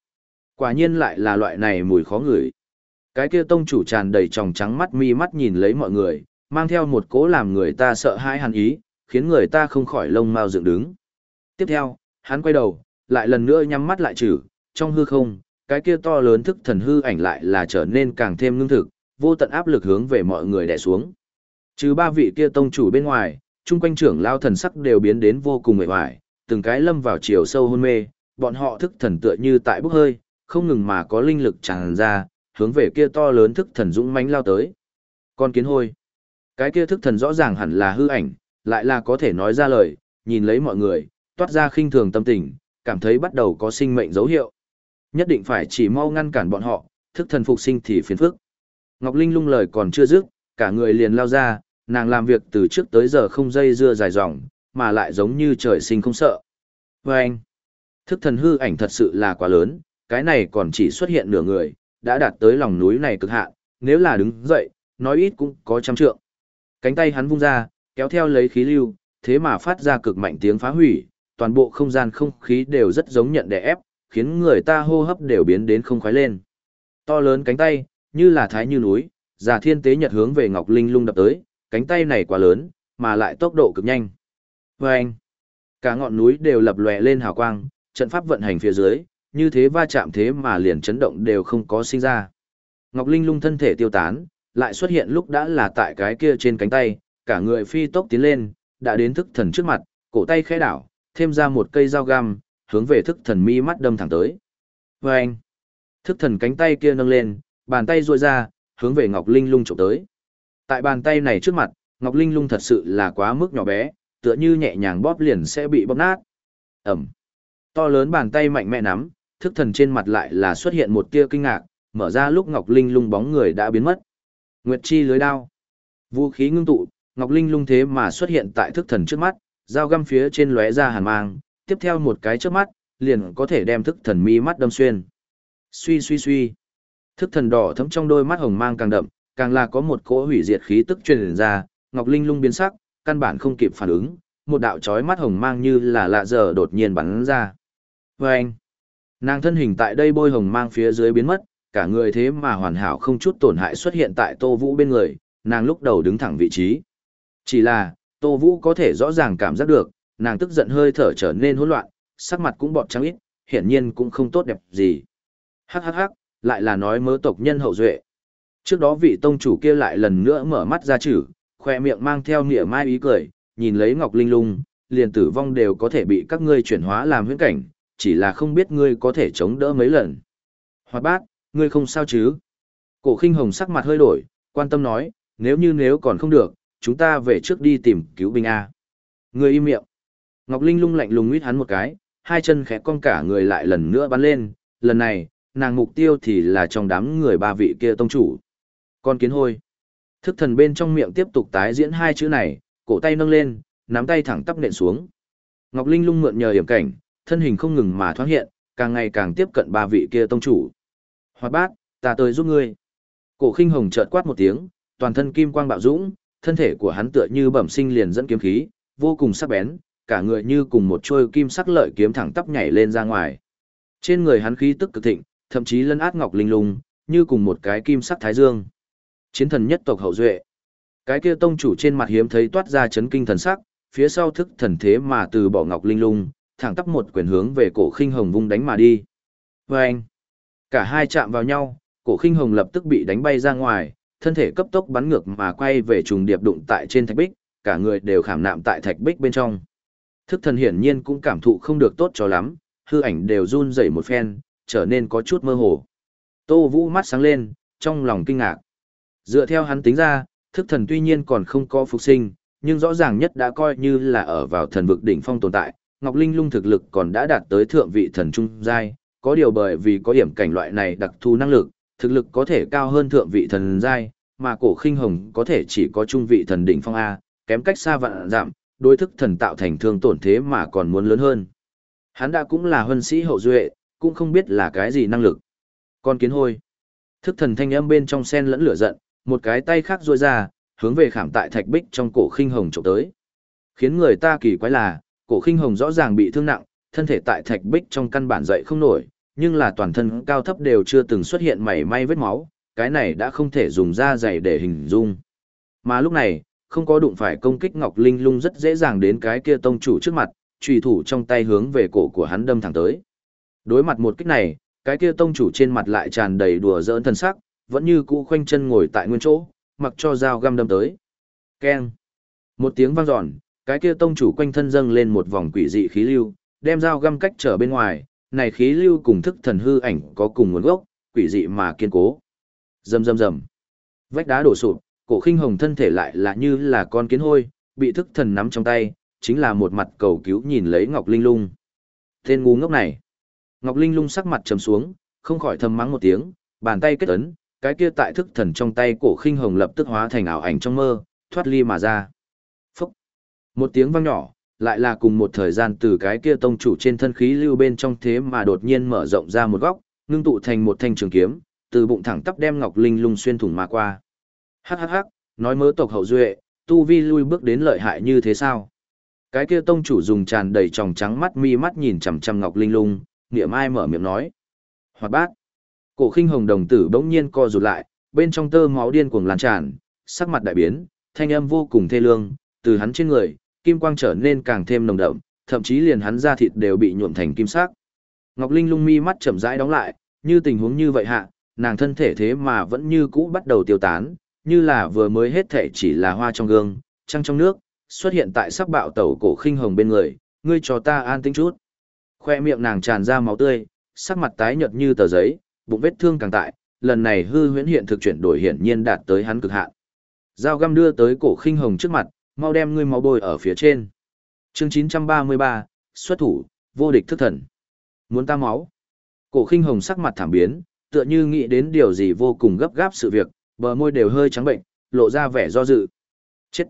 Quả nhiên lại là loại này mùi khó ngửi. Cái kia tông chủ tràn đầy tròng trắng mắt mi mắt nhìn lấy mọi người, mang theo một cố làm người ta sợ hãi hàn ý, khiến người ta không khỏi lông mau dựng đứng. Tiếp theo, hắn quay đầu, lại lần nữa nhắm mắt lại trừ, trong hư không, cái kia to lớn thức thần hư ảnh lại là trở nên càng thêm ngưng thực, vô tận áp lực hướng về mọi người đè xuống. Trừ ba vị kia tông chủ bên ngoài, chung quanh trưởng lao thần sắc đều biến đến vô cùng mệt mỏi, từng cái lâm vào chiều sâu hôn mê, bọn họ thức thần tựa như tại bốc hơi, không ngừng mà có linh lực tràn ra, hướng về kia to lớn thức thần dũng mãnh lao tới. Con kiến hôi. Cái kia thức thần rõ ràng hẳn là hư ảnh, lại là có thể nói ra lời, nhìn lấy mọi người, toát ra khinh thường tâm tình, cảm thấy bắt đầu có sinh mệnh dấu hiệu. Nhất định phải chỉ mau ngăn cản bọn họ, thức thần phục sinh thì phiền phức. Ngọc Linh lung lời còn chưa dứt, cả người liền lao ra, nàng làm việc từ trước tới giờ không dây dưa dài dòng, mà lại giống như trời sinh không sợ. Và anh, thức thần hư ảnh thật sự là quá lớn, cái này còn chỉ xuất hiện nửa người, đã đạt tới lòng núi này cực hạn, nếu là đứng dậy, nói ít cũng có trăm trượng. Cánh tay hắn vung ra, kéo theo lấy khí lưu, thế mà phát ra cực mạnh tiếng phá hủy, toàn bộ không gian không khí đều rất giống nhận đè ép, khiến người ta hô hấp đều biến đến không khoái lên. To lớn cánh tay, như là thái như núi, giả thiên tế nhật hướng về Ngọc Linh lung đập tới, cánh tay này quá lớn, mà lại tốc độ cực nhanh. Và anh, cả ngọn núi đều lập lòe lên hào quang, trận pháp vận hành phía dưới, như thế va chạm thế mà liền chấn động đều không có sinh ra. Ngọc Linh lung thân thể tiêu tán, lại xuất hiện lúc đã là tại cái kia trên cánh tay, cả người phi tốc tiến lên, đã đến thức thần trước mặt, cổ tay khẽ đảo, thêm ra một cây dao găm, hướng về thức thần mi mắt đâm thẳng tới. Và anh, thức thần cánh tay kia nâng lên, bàn tay ruôi ra, hướng về Ngọc Linh lung chụp tới. Tại bàn tay này trước mặt, Ngọc Linh lung thật sự là quá mức nhỏ bé, tựa như nhẹ nhàng bóp liền sẽ bị bóp nát. Ẩm. To lớn bàn tay mạnh mẽ nắm, thức thần trên mặt lại là xuất hiện một tia kinh ngạc, mở ra lúc Ngọc Linh lung bóng người đã biến mất. Nguyệt chi lưới đao. Vũ khí ngưng tụ, Ngọc Linh lung thế mà xuất hiện tại thức thần trước mắt, dao găm phía trên lóe ra hàn mang, tiếp theo một cái trước mắt, liền có thể đem thức thần mi mắt đâm xuyên. Suy suy suy. Thức thần đỏ thấm trong đôi mắt hồng mang càng đậm, càng là có một cỗ hủy diệt khí tức truyền ra, Ngọc Linh lung biến sắc, căn bản không kịp phản ứng, một đạo chói mắt hồng mang như là lạ giờ đột nhiên bắn ra. Và anh, nàng thân hình tại đây bôi hồng mang phía dưới biến mất, cả người thế mà hoàn hảo không chút tổn hại xuất hiện tại Tô Vũ bên người, nàng lúc đầu đứng thẳng vị trí. Chỉ là, Tô Vũ có thể rõ ràng cảm giác được, nàng tức giận hơi thở trở nên hỗn loạn, sắc mặt cũng bọt trắng ít, hiển nhiên cũng không tốt đẹp gì. Hắc hắc hắc, lại là nói mớ tộc nhân hậu duệ. Trước đó vị tông chủ kia lại lần nữa mở mắt ra chữ, khoe miệng mang theo nghĩa mai ý cười, nhìn lấy Ngọc Linh Lung, liền tử vong đều có thể bị các ngươi chuyển hóa làm huyễn cảnh, chỉ là không biết ngươi có thể chống đỡ mấy lần. Hoạt bát, ngươi không sao chứ? Cổ khinh hồng sắc mặt hơi đổi, quan tâm nói, nếu như nếu còn không được, chúng ta về trước đi tìm cứu binh A. Ngươi im miệng. Ngọc Linh lung lạnh lùng nguyết hắn một cái, hai chân khẽ cong cả người lại lần nữa bắn lên, lần này, nàng mục tiêu thì là trong đám người ba vị kia tông chủ. Con kiến hôi. Thức thần bên trong miệng tiếp tục tái diễn hai chữ này, cổ tay nâng lên, nắm tay thẳng tắp nện xuống. Ngọc Linh lung mượn nhờ hiểm cảnh, thân hình không ngừng mà thoát hiện, càng ngày càng tiếp cận ba vị kia tông chủ. Hoạt bát, ta tới giúp ngươi. Cổ khinh hồng chợt quát một tiếng, toàn thân kim quang bạo dũng, thân thể của hắn tựa như bẩm sinh liền dẫn kiếm khí, vô cùng sắc bén, cả người như cùng một trôi kim sắc lợi kiếm thẳng tắp nhảy lên ra ngoài. Trên người hắn khí tức cực thịnh, thậm chí lân át ngọc linh lung, như cùng một cái kim sắc thái dương. Chiến thần nhất tộc hậu duệ. Cái kia tông chủ trên mặt hiếm thấy toát ra chấn kinh thần sắc, phía sau thức thần thế mà từ bỏ ngọc linh lung, thẳng tắp một quyền hướng về cổ khinh hồng vung đánh mà đi. Và anh, cả hai chạm vào nhau, cổ khinh hồng lập tức bị đánh bay ra ngoài, thân thể cấp tốc bắn ngược mà quay về trùng điệp đụng tại trên thạch bích, cả người đều khảm nạm tại thạch bích bên trong. Thức thần hiển nhiên cũng cảm thụ không được tốt cho lắm, hư ảnh đều run rẩy một phen, trở nên có chút mơ hồ. Tô Vũ mắt sáng lên, trong lòng kinh ngạc. Dựa theo hắn tính ra, thức thần tuy nhiên còn không có phục sinh, nhưng rõ ràng nhất đã coi như là ở vào thần vực đỉnh phong tồn tại, Ngọc Linh Lung thực lực còn đã đạt tới thượng vị thần trung giai, có điều bởi vì có hiểm cảnh loại này đặc thù năng lực, thực lực có thể cao hơn thượng vị thần giai, mà cổ khinh hồng có thể chỉ có trung vị thần đỉnh phong A, kém cách xa vạn giảm, đối thức thần tạo thành thương tổn thế mà còn muốn lớn hơn. Hắn đã cũng là huân sĩ hậu duệ, cũng không biết là cái gì năng lực. Con kiến hôi. Thức thần thanh âm bên trong sen lẫn lửa giận, một cái tay khác duỗi ra, hướng về khảm tại thạch bích trong cổ khinh hồng trộm tới. Khiến người ta kỳ quái là, cổ khinh hồng rõ ràng bị thương nặng, thân thể tại thạch bích trong căn bản dậy không nổi, nhưng là toàn thân cao thấp đều chưa từng xuất hiện mảy may vết máu, cái này đã không thể dùng da dày để hình dung. Mà lúc này, không có đụng phải công kích Ngọc Linh Lung rất dễ dàng đến cái kia tông chủ trước mặt, trùy thủ trong tay hướng về cổ của hắn đâm thẳng tới. Đối mặt một kích này, cái kia tông chủ trên mặt lại tràn đầy đùa giỡn thần sắc, vẫn như cũ khoanh chân ngồi tại nguyên chỗ, mặc cho dao găm đâm tới. Keng. Một tiếng vang dọn, cái kia tông chủ quanh thân dâng lên một vòng quỷ dị khí lưu, đem dao găm cách trở bên ngoài, này khí lưu cùng thức thần hư ảnh có cùng nguồn gốc, quỷ dị mà kiên cố. Rầm rầm rầm. Vách đá đổ sụp, cổ khinh hồng thân thể lại là như là con kiến hôi, bị thức thần nắm trong tay, chính là một mặt cầu cứu nhìn lấy Ngọc Linh Lung. Tên ngu ngốc này. Ngọc Linh Lung sắc mặt trầm xuống, không khỏi thầm mắng một tiếng, bàn tay kết ấn, cái kia tại thức thần trong tay cổ khinh hồng lập tức hóa thành ảo ảnh trong mơ, thoát ly mà ra. Phúc! Một tiếng vang nhỏ, lại là cùng một thời gian từ cái kia tông chủ trên thân khí lưu bên trong thế mà đột nhiên mở rộng ra một góc, ngưng tụ thành một thanh trường kiếm, từ bụng thẳng tắp đem Ngọc Linh Lung xuyên thủng mà qua. Hắc hắc hắc, nói mớ tộc hậu duệ, tu vi lui bước đến lợi hại như thế sao? Cái kia tông chủ dùng tràn đầy tròng trắng mắt mi mắt nhìn chằm chằm Ngọc Linh Lung, niệm ai mở miệng nói. Hoạt bát. Cổ khinh hồng đồng tử bỗng nhiên co rụt lại, bên trong tơ máu điên cuồng lan tràn, sắc mặt đại biến, thanh âm vô cùng thê lương, từ hắn trên người, kim quang trở nên càng thêm nồng đậm, thậm chí liền hắn da thịt đều bị nhuộm thành kim sắc. Ngọc Linh lung mi mắt chậm rãi đóng lại, như tình huống như vậy hạ, nàng thân thể thế mà vẫn như cũ bắt đầu tiêu tán, như là vừa mới hết thể chỉ là hoa trong gương, trăng trong nước, xuất hiện tại sắc bạo tẩu cổ khinh hồng bên người, ngươi cho ta an tĩnh chút. Khoe miệng nàng tràn ra máu tươi, sắc mặt tái nhợt như tờ giấy, bụng vết thương càng tại, lần này hư huyễn hiện thực chuyển đổi hiển nhiên đạt tới hắn cực hạn. Dao găm đưa tới cổ khinh hồng trước mặt, mau đem ngươi máu bôi ở phía trên. Chương 933, xuất thủ, vô địch thức thần. Muốn ta máu. Cổ khinh hồng sắc mặt thảm biến, tựa như nghĩ đến điều gì vô cùng gấp gáp sự việc, bờ môi đều hơi trắng bệnh, lộ ra vẻ do dự. Chết.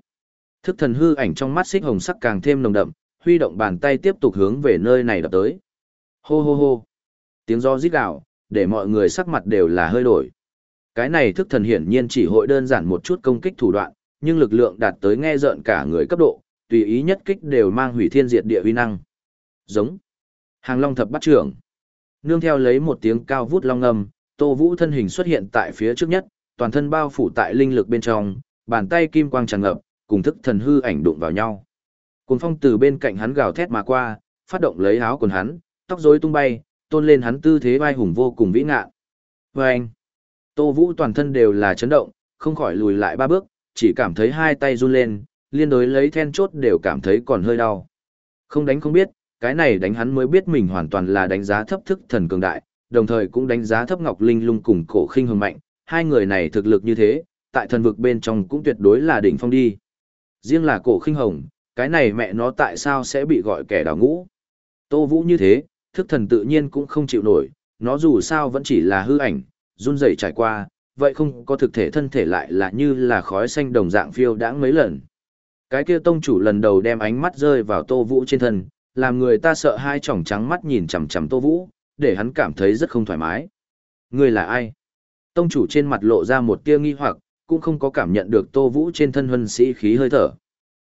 Thức thần hư ảnh trong mắt xích hồng sắc càng thêm nồng đậm, huy động bàn tay tiếp tục hướng về nơi này đập tới. Hô hô hô. Tiếng gió rít gào, để mọi người sắc mặt đều là hơi đổi. Cái này thức thần hiển nhiên chỉ hội đơn giản một chút công kích thủ đoạn, nhưng lực lượng đạt tới nghe rợn cả người cấp độ, tùy ý nhất kích đều mang hủy thiên diệt địa uy năng. Giống. Hàng Long thập bắt trưởng. Nương theo lấy một tiếng cao vút long ngâm, Tô Vũ thân hình xuất hiện tại phía trước nhất, toàn thân bao phủ tại linh lực bên trong, bàn tay kim quang tràn ngập, cùng thức thần hư ảnh đụng vào nhau. Cuồng phong từ bên cạnh hắn gào thét mà qua, phát động lấy áo quần hắn, tóc rối tung bay, tôn lên hắn tư thế vai hùng vô cùng vĩ ngạn. Và anh, Tô Vũ toàn thân đều là chấn động, không khỏi lùi lại ba bước, chỉ cảm thấy hai tay run lên, liên đối lấy then chốt đều cảm thấy còn hơi đau. Không đánh không biết, cái này đánh hắn mới biết mình hoàn toàn là đánh giá thấp thức thần cường đại, đồng thời cũng đánh giá thấp Ngọc Linh lung cùng cổ khinh hồng mạnh, hai người này thực lực như thế, tại thần vực bên trong cũng tuyệt đối là đỉnh phong đi. Riêng là cổ khinh hồng, cái này mẹ nó tại sao sẽ bị gọi kẻ đào ngũ. Tô Vũ như thế, thức thần tự nhiên cũng không chịu nổi, nó dù sao vẫn chỉ là hư ảnh, run rẩy trải qua, vậy không có thực thể thân thể lại là như là khói xanh đồng dạng phiêu đãng mấy lần. Cái kia tông chủ lần đầu đem ánh mắt rơi vào Tô Vũ trên thân, làm người ta sợ hai tròng trắng mắt nhìn chằm chằm Tô Vũ, để hắn cảm thấy rất không thoải mái. Người là ai? Tông chủ trên mặt lộ ra một tia nghi hoặc, cũng không có cảm nhận được Tô Vũ trên thân huân sĩ khí hơi thở.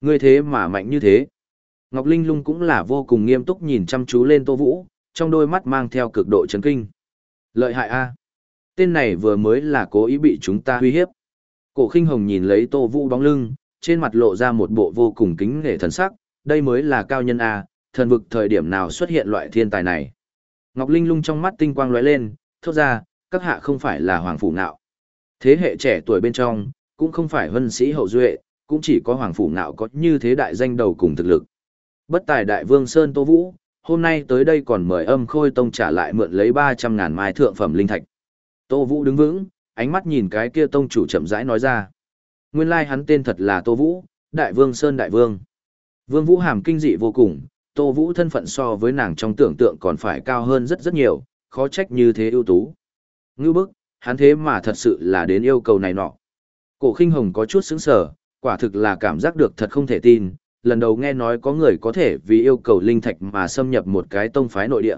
Ngươi thế mà mạnh như thế. Ngọc Linh lung cũng là vô cùng nghiêm túc nhìn chăm chú lên Tô Vũ, trong đôi mắt mang theo cực độ chấn kinh. Lợi hại a Tên này vừa mới là cố ý bị chúng ta uy hiếp. Cổ khinh hồng nhìn lấy Tô Vũ bóng lưng, trên mặt lộ ra một bộ vô cùng kính nể thần sắc, đây mới là cao nhân a thần vực thời điểm nào xuất hiện loại thiên tài này. Ngọc Linh lung trong mắt tinh quang lóe lên, thốt ra, các hạ không phải là hoàng phủ nạo. Thế hệ trẻ tuổi bên trong, cũng không phải hân sĩ hậu duệ, cũng chỉ có hoàng phủ Ngạo có như thế đại danh đầu cùng thực lực. Bất tài đại vương Sơn Tô Vũ, hôm nay tới đây còn mời âm khôi tông trả lại mượn lấy 300 ngàn mai thượng phẩm linh thạch. Tô Vũ đứng vững, ánh mắt nhìn cái kia tông chủ chậm rãi nói ra. Nguyên lai hắn tên thật là Tô Vũ, Đại Vương Sơn Đại Vương. Vương Vũ hàm kinh dị vô cùng, Tô Vũ thân phận so với nàng trong tưởng tượng còn phải cao hơn rất rất nhiều, khó trách như thế ưu tú. Ngư bức, hắn thế mà thật sự là đến yêu cầu này nọ. Cổ khinh hồng có chút sững sờ, quả thực là cảm giác được thật không thể tin, lần đầu nghe nói có người có thể vì yêu cầu linh thạch mà xâm nhập một cái tông phái nội địa.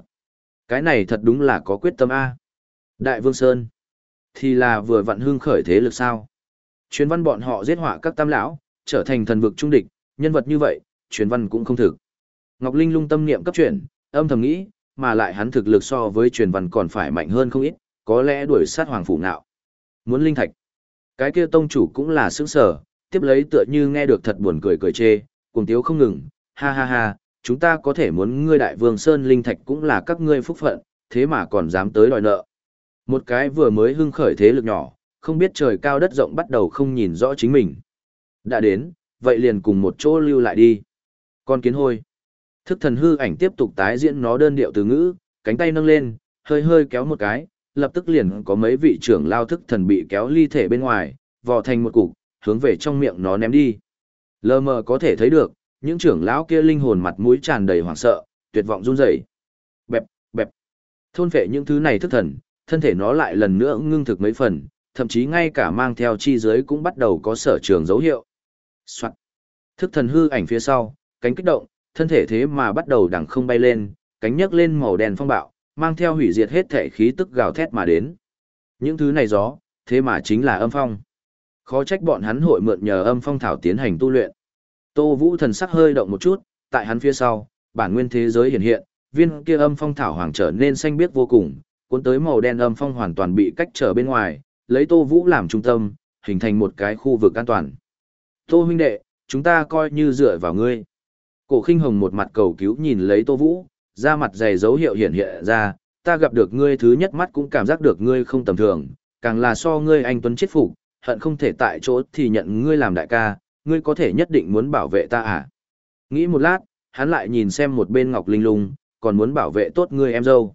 Cái này thật đúng là có quyết tâm A. Đại Vương Sơn, thì là vừa vặn hưng khởi thế lực sao. Truyền văn bọn họ giết họa các tam lão, trở thành thần vực trung địch, nhân vật như vậy, truyền văn cũng không thực. Ngọc Linh lung tâm niệm cấp chuyển, âm thầm nghĩ, mà lại hắn thực lực so với truyền văn còn phải mạnh hơn không ít, có lẽ đuổi sát hoàng phủ nạo. Muốn linh thạch. Cái kia tông chủ cũng là sướng sở, tiếp lấy tựa như nghe được thật buồn cười cười chê, cùng tiếu không ngừng, ha ha ha, chúng ta có thể muốn ngươi đại vương Sơn linh thạch cũng là các ngươi phúc phận, thế mà còn dám tới đòi nợ. Một cái vừa mới hưng khởi thế lực nhỏ, không biết trời cao đất rộng bắt đầu không nhìn rõ chính mình. Đã đến, vậy liền cùng một chỗ lưu lại đi. Con kiến hôi. Thức thần hư ảnh tiếp tục tái diễn nó đơn điệu từ ngữ, cánh tay nâng lên, hơi hơi kéo một cái, lập tức liền có mấy vị trưởng lao thức thần bị kéo ly thể bên ngoài, vò thành một cục, hướng về trong miệng nó ném đi. Lờ mờ có thể thấy được, những trưởng lão kia linh hồn mặt mũi tràn đầy hoảng sợ, tuyệt vọng run rẩy. Bẹp, bẹp. Thôn phệ những thứ này thức thần, thân thể nó lại lần nữa ngưng thực mấy phần, thậm chí ngay cả mang theo chi giới cũng bắt đầu có sở trường dấu hiệu. Soạn. Thức thần hư ảnh phía sau, cánh kích động, thân thể thế mà bắt đầu đằng không bay lên, cánh nhấc lên màu đen phong bạo, mang theo hủy diệt hết thể khí tức gào thét mà đến. Những thứ này gió, thế mà chính là âm phong. Khó trách bọn hắn hội mượn nhờ âm phong thảo tiến hành tu luyện. Tô Vũ thần sắc hơi động một chút, tại hắn phía sau, bản nguyên thế giới hiện hiện, viên kia âm phong thảo hoàng trở nên xanh biếc vô cùng, cuốn tới màu đen âm phong hoàn toàn bị cách trở bên ngoài, lấy Tô Vũ làm trung tâm, hình thành một cái khu vực an toàn. Tô huynh đệ, chúng ta coi như dựa vào ngươi. Cổ khinh hồng một mặt cầu cứu nhìn lấy Tô Vũ, ra mặt dày dấu hiệu hiện hiện ra, ta gặp được ngươi thứ nhất mắt cũng cảm giác được ngươi không tầm thường, càng là so ngươi anh Tuấn chết phục, hận không thể tại chỗ thì nhận ngươi làm đại ca, ngươi có thể nhất định muốn bảo vệ ta à? Nghĩ một lát, hắn lại nhìn xem một bên Ngọc Linh Lung, còn muốn bảo vệ tốt ngươi em dâu.